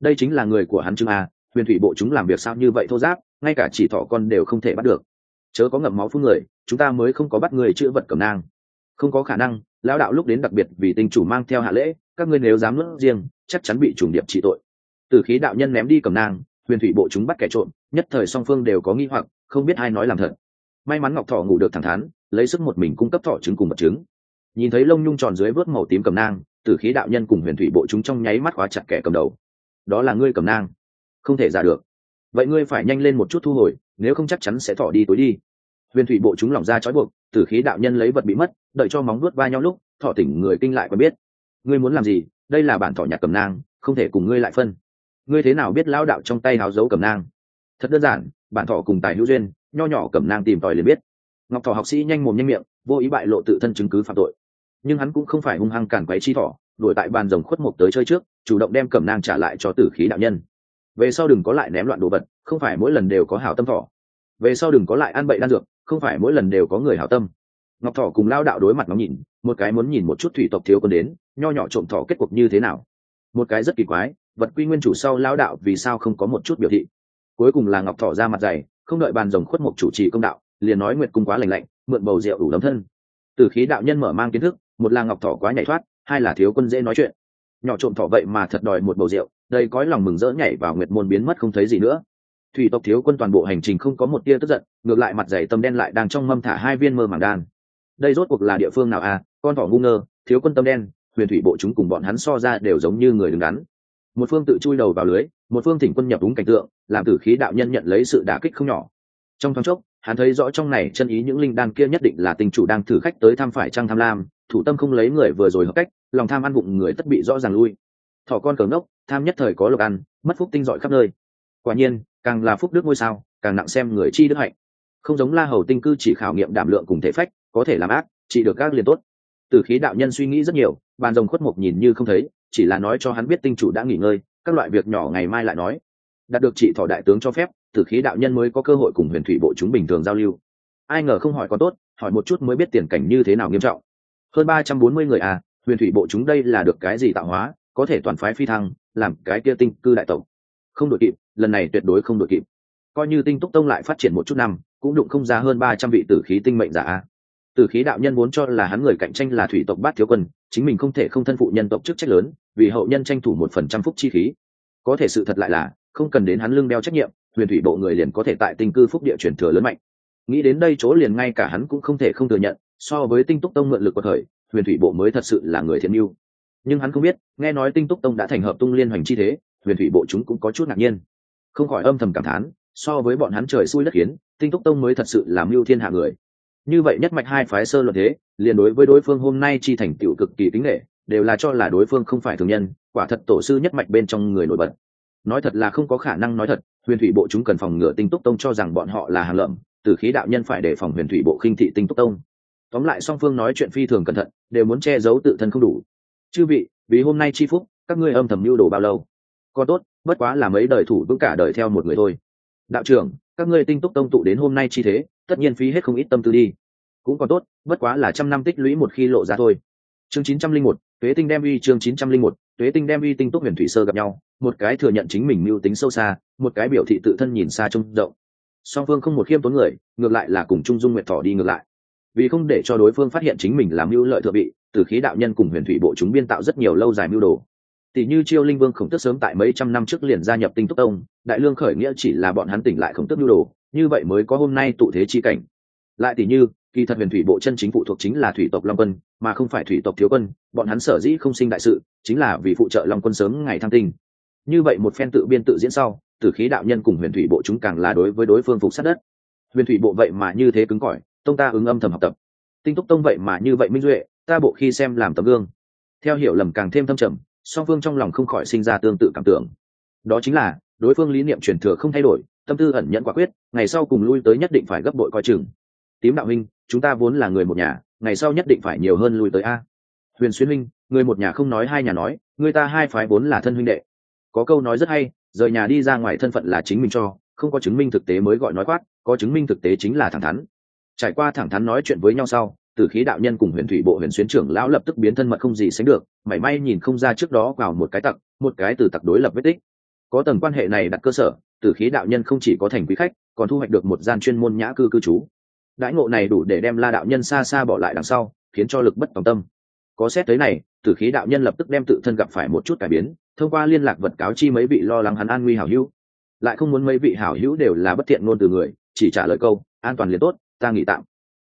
[SPEAKER 1] Đây chính là người của hắn chương a, huyền thủy bộ chúng làm việc sao như vậy thô giáp, ngay cả chỉ thỏ con đều không thể bắt được. Chớ có ngậm máu phun người, chúng ta mới không có bắt người chữ vật cầm nang. Không có khả năng, lão đạo lúc đến đặc biệt vì tinh chủ mang theo hạ lễ, các ngươi nếu dám nuốt riêng, chắc chắn bị trùng điệp trị tội. Từ khí đạo nhân ném đi cầm nang, huyền thủy bộ chúng bắt kẻ trộm, nhất thời song phương đều có nghi hoặc, không biết ai nói làm thật may mắn ngọc thọ ngủ được thẳng thắn, lấy sức một mình cung cấp thọ trứng cùng mật trứng nhìn thấy lông nhung tròn dưới vớt màu tím cầm nang tử khí đạo nhân cùng huyền thủy bộ chúng trong nháy mắt khóa chặt kẻ cầm đầu. Đó là ngươi cầm nang. Không thể giả được. Vậy ngươi phải nhanh lên một chút thu hồi, nếu không chắc chắn sẽ thọ đi tối đi. Huyền thủy bộ chúng lỏng ra trói buộc tử khí đạo nhân lấy vật bị mất, đợi cho móng vuốt va nhau lúc, thọ tỉnh người kinh lại và biết. Ngươi muốn làm gì? Đây là bản thọ nhạc cầm nang, không thể cùng ngươi lại phân. Ngươi thế nào biết lao đạo trong tay háo dấu cầm nang? Thật đơn giản, bản thọ cùng tài hữu duyên, nho nhỏ cầm nang tìm tòi liền biết. Ngọc thọ học sĩ nhanh mồm nhanh miệng, vô ý bại lộ tự thân chứng cứ phạm tội. Nhưng hắn cũng không phải hung hăng cản quấy chi thọ, đuổi tại bàn rồng khuất mục tới chơi trước, chủ động đem cẩm nang trả lại cho tử khí đạo nhân. Về sau đừng có lại ném loạn đồ vật, không phải mỗi lần đều có hảo tâm thọ. về sau đừng có lại ăn bậy đan dược, không phải mỗi lần đều có người hảo tâm. Ngọc thọ cùng lao đạo đối mặt ngóng nhìn, một cái muốn nhìn một chút thủy tộc thiếu quân đến, nho nhỏ trộm thọ kết cuộc như thế nào. Một cái rất kỳ quái, vật quy nguyên chủ sau lao đạo vì sao không có một chút biểu thị? Cuối cùng là ngọc thỏ ra mặt dày, không đợi bàn rồng khuất mục chủ trì công đạo, liền nói nguyệt cung quá lành lạnh, mượn bầu rượu đủ lấm thân. Từ khí đạo nhân mở mang kiến thức, một là ngọc thỏ quá nhảy thoát, hai là thiếu quân dễ nói chuyện. Nhỏ trộm thỏ vậy mà thật đòi một bầu rượu đây cõi lòng mừng rỡ nhảy vào nguyệt môn biến mất không thấy gì nữa. Thủy tộc thiếu quân toàn bộ hành trình không có một tia tức giận, ngược lại mặt dày tâm đen lại đang trong mâm thả hai viên mơ màng đan. Đây rốt cuộc là địa phương nào à? Con thỏ ngu ngơ, thiếu quân tâm đen, huyền thủy bộ chúng cùng bọn hắn so ra đều giống như người đứng đắn. Một phương tự chui đầu vào lưới một phương thỉnh quân nhập đúng cảnh tượng, làm tử khí đạo nhân nhận lấy sự đả kích không nhỏ. Trong thoáng chốc, hắn thấy rõ trong này chân ý những linh đan kia nhất định là tình chủ đang thử khách tới thăm phải trăng tham lam, thủ tâm không lấy người vừa rồi hợp cách, lòng tham ăn bụng người tất bị rõ ràng lui. Thỏ con cờ ngốc, tham nhất thời có lộc ăn, mất phúc tinh giỏi khắp nơi. Quả nhiên, càng là phúc đức ngôi sao, càng nặng xem người chi đức hạnh. Không giống la hầu tinh cư chỉ khảo nghiệm đảm lượng cùng thể phách, có thể làm ác, chỉ được các liền tốt. Từ khí đạo nhân suy nghĩ rất nhiều, bàn rồng khuất mục nhìn như không thấy, chỉ là nói cho hắn biết tinh chủ đã nghỉ ngơi các loại việc nhỏ ngày mai lại nói. Đạt được chị thọ đại tướng cho phép, tử khí đạo nhân mới có cơ hội cùng huyền thủy bộ chúng bình thường giao lưu. Ai ngờ không hỏi có tốt, hỏi một chút mới biết tiền cảnh như thế nào nghiêm trọng. Hơn ba trăm bốn mươi người à huyền thủy bộ chúng đây là được cái gì tạo hóa, có thể toàn phái phi thăng, làm cái kia tinh cư đại tộc. Không đội kịp, lần này tuyệt đối không đội kịp. Coi như tinh túc tông lại phát triển một chút năm, cũng đụng không ra hơn ba trăm vị tử khí tinh mệnh giả à tử khí đạo nhân muốn cho là hắn người cạnh tranh là thủy tộc bát thiếu quân, chính mình không thể không thân phụ nhân tộc chức trách lớn, vì hậu nhân tranh thủ một phần trăm phúc chi khí. Có thể sự thật lại là, không cần đến hắn lưng đeo trách nhiệm, huyền thủy bộ người liền có thể tại tinh cư phúc địa truyền thừa lớn mạnh. Nghĩ đến đây chỗ liền ngay cả hắn cũng không thể không thừa nhận, so với tinh túc tông mượn lực của thời, huyền thủy bộ mới thật sự là người thiện mưu. Nhưng hắn không biết, nghe nói tinh túc tông đã thành hợp tung liên hoành chi thế, huyền thủy bộ chúng cũng có chút ngạc nhiên. Không khỏi âm thầm cảm thán, so với bọn hắn trời xui đất khiến, tinh túc tông mới thật sự làm mưu thiên hạ người như vậy nhất mạch hai phái sơ luận thế, liền đối với đối phương hôm nay chi thành tựu cực kỳ kính nghệ đều là cho là đối phương không phải thường nhân, quả thật tổ sư nhất mạch bên trong người nổi bật. Nói thật là không có khả năng nói thật, huyền thủy bộ chúng cần phòng ngừa tinh túc tông cho rằng bọn họ là hàng lợm, từ khí đạo nhân phải đề phòng huyền thủy bộ khinh thị tinh túc tông. Tóm lại song phương nói chuyện phi thường cẩn thận, đều muốn che giấu tự thân không đủ. Chư vị, vì hôm nay chi phúc, các ngươi âm thầm mưu đồ bao lâu? Có tốt, bất quá là mấy đời thủ vững cả đời theo một người thôi. Đạo trưởng, các ngươi tinh túc tông tụ đến hôm nay chi thế tất nhiên phí hết không ít tâm tư đi. Cũng còn tốt, bất quá là trăm năm tích lũy một khi lộ ra thôi. Chương chín trăm linh một, tuế tinh đem uy chương chín trăm linh một, tuế tinh đem uy tinh túc huyền thủy sơ gặp nhau, một cái thừa nhận chính mình mưu tính sâu xa, một cái biểu thị tự thân nhìn xa trông rộng. Song phương không một khiêm tốn người, ngược lại là cùng trung dung nguyện thỏ đi ngược lại. Vì không để cho đối phương phát hiện chính mình làm mưu lợi thượng vị, từ khí đạo nhân cùng huyền thủy bộ chúng biên tạo rất nhiều lâu dài mưu đồ. Tỷ như chiêu linh vương khổng tước sớm tại mấy trăm năm trước liền gia nhập tinh túc tông, đại lương khởi nghĩa chỉ là bọn hắn tỉnh lại khổng tước mưu đồ như vậy mới có hôm nay tụ thế chi cảnh. Lại tỷ như, kỳ thật huyền thủy bộ chân chính phụ thuộc chính là thủy tộc long quân, mà không phải thủy tộc thiếu quân, bọn hắn sở dĩ không sinh đại sự, chính là vì phụ trợ long quân sớm ngày thăng tinh. Như vậy một phen tự biên tự diễn sau, tử khí đạo nhân cùng huyền thủy bộ chúng càng là đối với đối phương phục sát đất. Huyền thủy bộ vậy mà như thế cứng cỏi, tông ta ứng âm thầm học tập. Tinh túc tông vậy mà như vậy minh duệ, ta bộ khi xem làm tấm gương. Theo hiểu lầm càng thêm thâm trầm, song phương trong lòng không khỏi sinh ra tương tự cảm tưởng. Đó chính là, đối phương lý niệm truyền thừa không thay đổi tâm tư ẩn nhẫn quả quyết, ngày sau cùng lui tới nhất định phải gấp bội coi chừng. Tím đạo huynh, chúng ta vốn là người một nhà, ngày sau nhất định phải nhiều hơn lui tới a. Huyền xuyên huynh, người một nhà không nói hai nhà nói, người ta hai phái vốn là thân huynh đệ. Có câu nói rất hay, rời nhà đi ra ngoài thân phận là chính mình cho, không có chứng minh thực tế mới gọi nói khoát có chứng minh thực tế chính là thẳng thắn. Trải qua thẳng thắn nói chuyện với nhau sau từ khí đạo nhân cùng huyền thủy bộ huyền xuyến trưởng lão lập tức biến thân mật không gì sánh được, mảy may nhìn không ra trước đó vào một cái tặc, một cái từ tặc đối lập vết tích có tầng quan hệ này đặt cơ sở, tử khí đạo nhân không chỉ có thành quý khách, còn thu hoạch được một gian chuyên môn nhã cư cư trú. Đãi ngộ này đủ để đem la đạo nhân xa xa bỏ lại đằng sau, khiến cho lực bất tòng tâm. Có xét tới này, tử khí đạo nhân lập tức đem tự thân gặp phải một chút cải biến, thông qua liên lạc vật cáo chi mấy vị lo lắng hắn an nguy hảo hữu. Lại không muốn mấy vị hảo hữu đều là bất thiện ngôn từ người, chỉ trả lời câu, an toàn liền tốt, ta nghỉ tạm.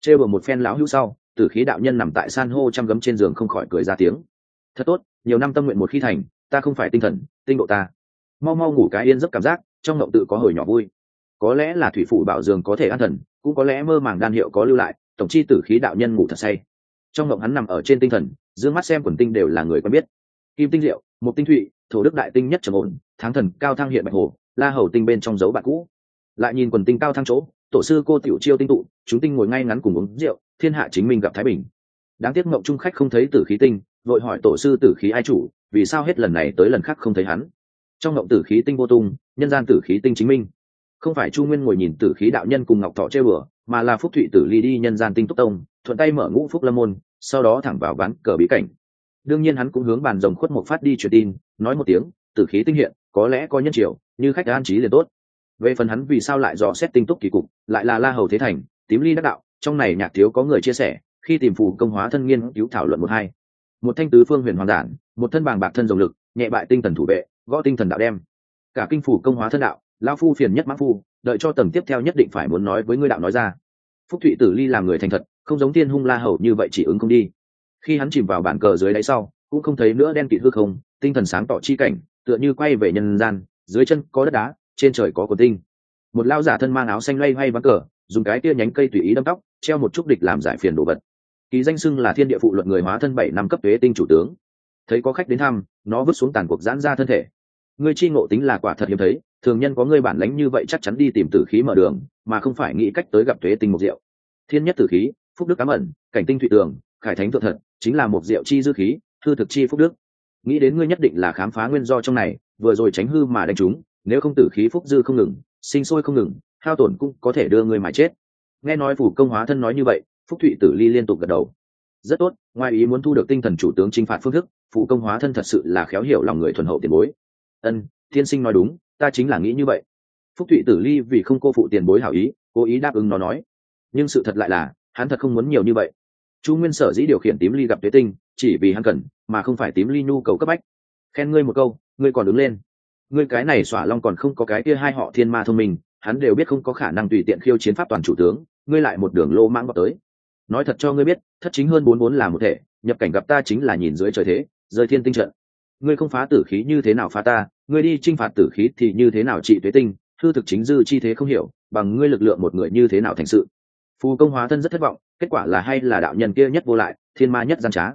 [SPEAKER 1] Trêu bờ một phen lão hữu sau, tử khí đạo nhân nằm tại san hô chăm gấm trên giường không khỏi cười ra tiếng. Thật tốt, nhiều năm tâm nguyện một khi thành, ta không phải tinh thần, tinh độ ta mau mau ngủ cái yên giấc cảm giác, trong ngộng tự có hồi nhỏ vui. Có lẽ là thủy phủ bảo giường có thể an thần, cũng có lẽ mơ màng đan hiệu có lưu lại, tổng chi tử khí đạo nhân ngủ thật say. Trong ngộng hắn nằm ở trên tinh thần d mắt xem quần tinh đều là người quen biết. Kim tinh diệu một tinh thụy, thổ đức đại tinh nhất trầm ổn tháng thần, cao thăng hiện bạch hồ, la hầu tinh bên trong dấu bạn cũ. Lại nhìn quần tinh cao thăng chỗ, tổ sư cô tiểu chiêu tinh tụ, chúng tinh ngồi ngay ngắn cùng uống rượu, thiên hạ chính mình gặp thái bình. Đáng tiếc ngộng trung khách không thấy tử khí tinh, vội hỏi tổ sư tử khí ai chủ, vì sao hết lần này tới lần khác không thấy hắn? Trong ngộng tử khí tinh vô tung, nhân gian tử khí tinh chính minh. Không phải chu nguyên ngồi nhìn tử khí đạo nhân cùng ngọc thọ chơi bừa mà là phúc thụy tử ly đi nhân gian tinh túc tông, thuận tay mở ngũ phúc lâm môn, sau đó thẳng vào ván cờ bí cảnh. Đương nhiên hắn cũng hướng bàn rồng khuất một phát đi truyền tin, nói một tiếng, tử khí tinh hiện, có lẽ có nhân triều, như khách an trí liền tốt. Về phần hắn vì sao lại dò xét tinh túc kỳ cục, lại là la hầu thế thành, tím ly đắc đạo, trong này nhạc thiếu có người chia sẻ, khi tìm phù công hóa thân nghiên cứu thảo luận một hai. Một thanh tứ phương huyền hoàng giản, một thân bàng bạc thân rồng lực, nhẹ bại tinh thần thủ vệ gõ tinh thần đạo đem. Cả kinh phủ công hóa thân đạo lao phu phiền nhất mã phu, đợi cho tầng tiếp theo nhất định phải muốn nói với ngươi đạo nói ra. Phúc thụy tử ly làm người thành thật, không giống tiên hung la hầu như vậy chỉ ứng không đi. Khi hắn chìm vào bản cờ dưới đáy sau, cũng không thấy nữa đen kịt hư không, tinh thần sáng tỏ chi cảnh, tựa như quay về nhân gian, dưới chân có đất đá, trên trời có cột tinh. Một lao giả thân mang áo xanh loay hoay vắng cờ, dùng cái tia nhánh cây tùy ý đâm tóc, treo một chút địch làm giải phiền đồ vật. Ký danh xưng là thiên địa phụ luận người hóa thân bảy năm cấp thuế tinh chủ tướng thấy có khách đến thăm, nó vứt xuống tàn cuộc giãn ra thân thể. Ngươi chi ngộ tính là quả thật hiếm thấy, thường nhân có ngươi bản lánh như vậy chắc chắn đi tìm tử khí mở đường, mà không phải nghĩ cách tới gặp tuế tinh một diệu. thiên nhất tử khí, phúc đức cám ẩn, cảnh tinh thụy tường, khải thánh thượng thật, chính là một diệu chi dư khí thư thực chi phúc đức. Nghĩ đến ngươi nhất định là khám phá nguyên do trong này, vừa rồi tránh hư mà đánh chúng nếu không tử khí phúc dư không ngừng, sinh sôi không ngừng, hao tổn cũng có thể đưa ngươi mà chết. Nghe nói phủ công hóa thân nói như vậy, phúc thụy tử ly liên tục gật đầu rất tốt, ngoài ý muốn thu được tinh thần chủ tướng chinh phạt phương thức, phụ công hóa thân thật sự là khéo hiểu lòng người thuần hậu tiền bối. Ân tiên sinh nói đúng, ta chính là nghĩ như vậy. Phúc thụy tử ly vì không cô phụ tiền bối hảo ý, cố ý đáp ứng nó nói. Nhưng sự thật lại là, hắn thật không muốn nhiều như vậy. Chu nguyên sở dĩ điều khiển tím ly gặp tuế tinh, chỉ vì hắn cần, mà không phải tím ly nhu cầu cấp bách. Khen ngươi một câu, ngươi còn đứng lên. Ngươi cái này xỏa long còn không có cái kia hai họ thiên ma thông minh, hắn đều biết không có khả năng tùy tiện khiêu chiến pháp toàn chủ tướng, ngươi lại một đường lô mãng vào tới nói thật cho ngươi biết, thất chính hơn bốn bốn là một thể, nhập cảnh gặp ta chính là nhìn dưới trời thế, rơi thiên tinh trận. Ngươi không phá tử khí như thế nào phá ta, ngươi đi t r i n h phạt tử khí thì như thế nào trị tuế tinh thư thực chính dư chi thế không hiểu, bằng ngươi lực lượng một người như thế nào thành sự. Phù công hóa thân rất thất vọng, kết quả là hay là đạo nhân kia nhất vô lại, thiên ma nhất gian trá.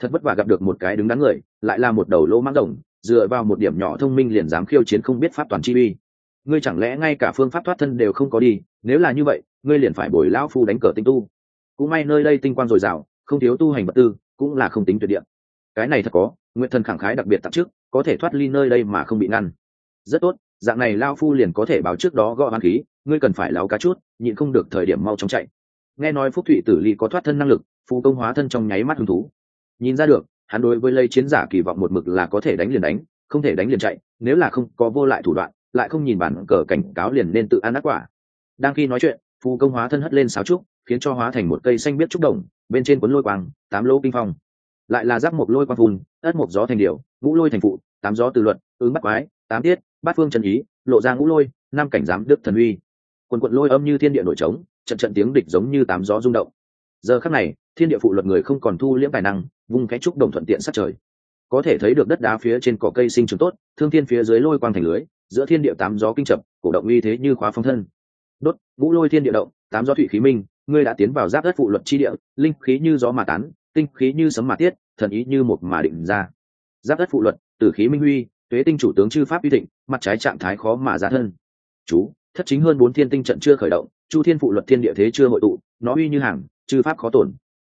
[SPEAKER 1] Thật vất vả gặp được một cái đứng đắn người, lại là một đầu lỗ mãng đồng, dựa vào một điểm nhỏ thông minh liền dám khiêu chiến không biết pháp toàn chi uy. Ngươi chẳng lẽ ngay cả phương pháp thoát thân đều không có đi, nếu là như vậy, ngươi liền phải bồi lão phu đánh cờ tinh tu cũng may nơi đây tinh quang dồi dào, không thiếu tu hành vật tư, cũng là không tính tuyệt địa. Cái này thật có, nguyện thần khẳng khái đặc biệt tặng trước, có thể thoát ly nơi đây mà không bị ngăn. Rất tốt, dạng này lao phu liền có thể báo trước đó gõ hoán khí, ngươi cần phải láo cá chút, nhịn không được thời điểm mau chóng chạy. Nghe nói phúc thụy tử ly có thoát thân năng lực, phù công hóa thân trong nháy mắt hứng thú. Nhìn ra được, hắn đối với lây chiến giả kỳ vọng một mực là có thể đánh liền đánh, không thể đánh liền chạy, nếu là không có vô lại thủ đoạn, lại không nhìn bản cờ cảnh cáo liền nên tự ăn ác quả. Đang khi nói chuyện, phù công hóa thân hất lên sáo trúc khiến cho hóa thành một cây xanh biết trúc đồng bên trên cuốn lôi quang tám lỗ kinh phong. Lại là giáp một lôi quang phun ất một gió thành điều ngũ lôi thành phụ tám gió từ luận, ứng bắt quái tám tiết bát phương trần ý lộ ra ngũ lôi năm cảnh giám đức thần uy. Quần quận lôi âm như thiên địa nổi trống trận trận tiếng địch giống như tám gió rung động. Giờ khắc này thiên địa phụ luật người không còn thu liễm tài năng vung cái trúc đồng thuận tiện sát trời. Có thể thấy được đất đá phía trên cỏ cây sinh trưởng tốt thương thiên phía dưới lôi quang thành lưới giữa thiên địa tám gió kinh chập cổ động uy thế như khóa phong thân. Đốt ngũ lôi thiên địa động tám gió thủy khí minh ngươi đã tiến vào giáp đất phụ luật chi địa, linh khí như gió mà tán, tinh khí như sấm mà tiết, thần ý như một mà định ra. Giáp đất phụ luật, tử khí minh huy, tuế tinh chủ tướng chư pháp uy thịnh, mặt trái trạng thái khó mà ra thân. Chú, thất chính hơn bốn thiên tinh trận chưa khởi động, chu thiên phụ luật thiên địa thế chưa hội tụ, nó uy như hàng, chư pháp khó tổn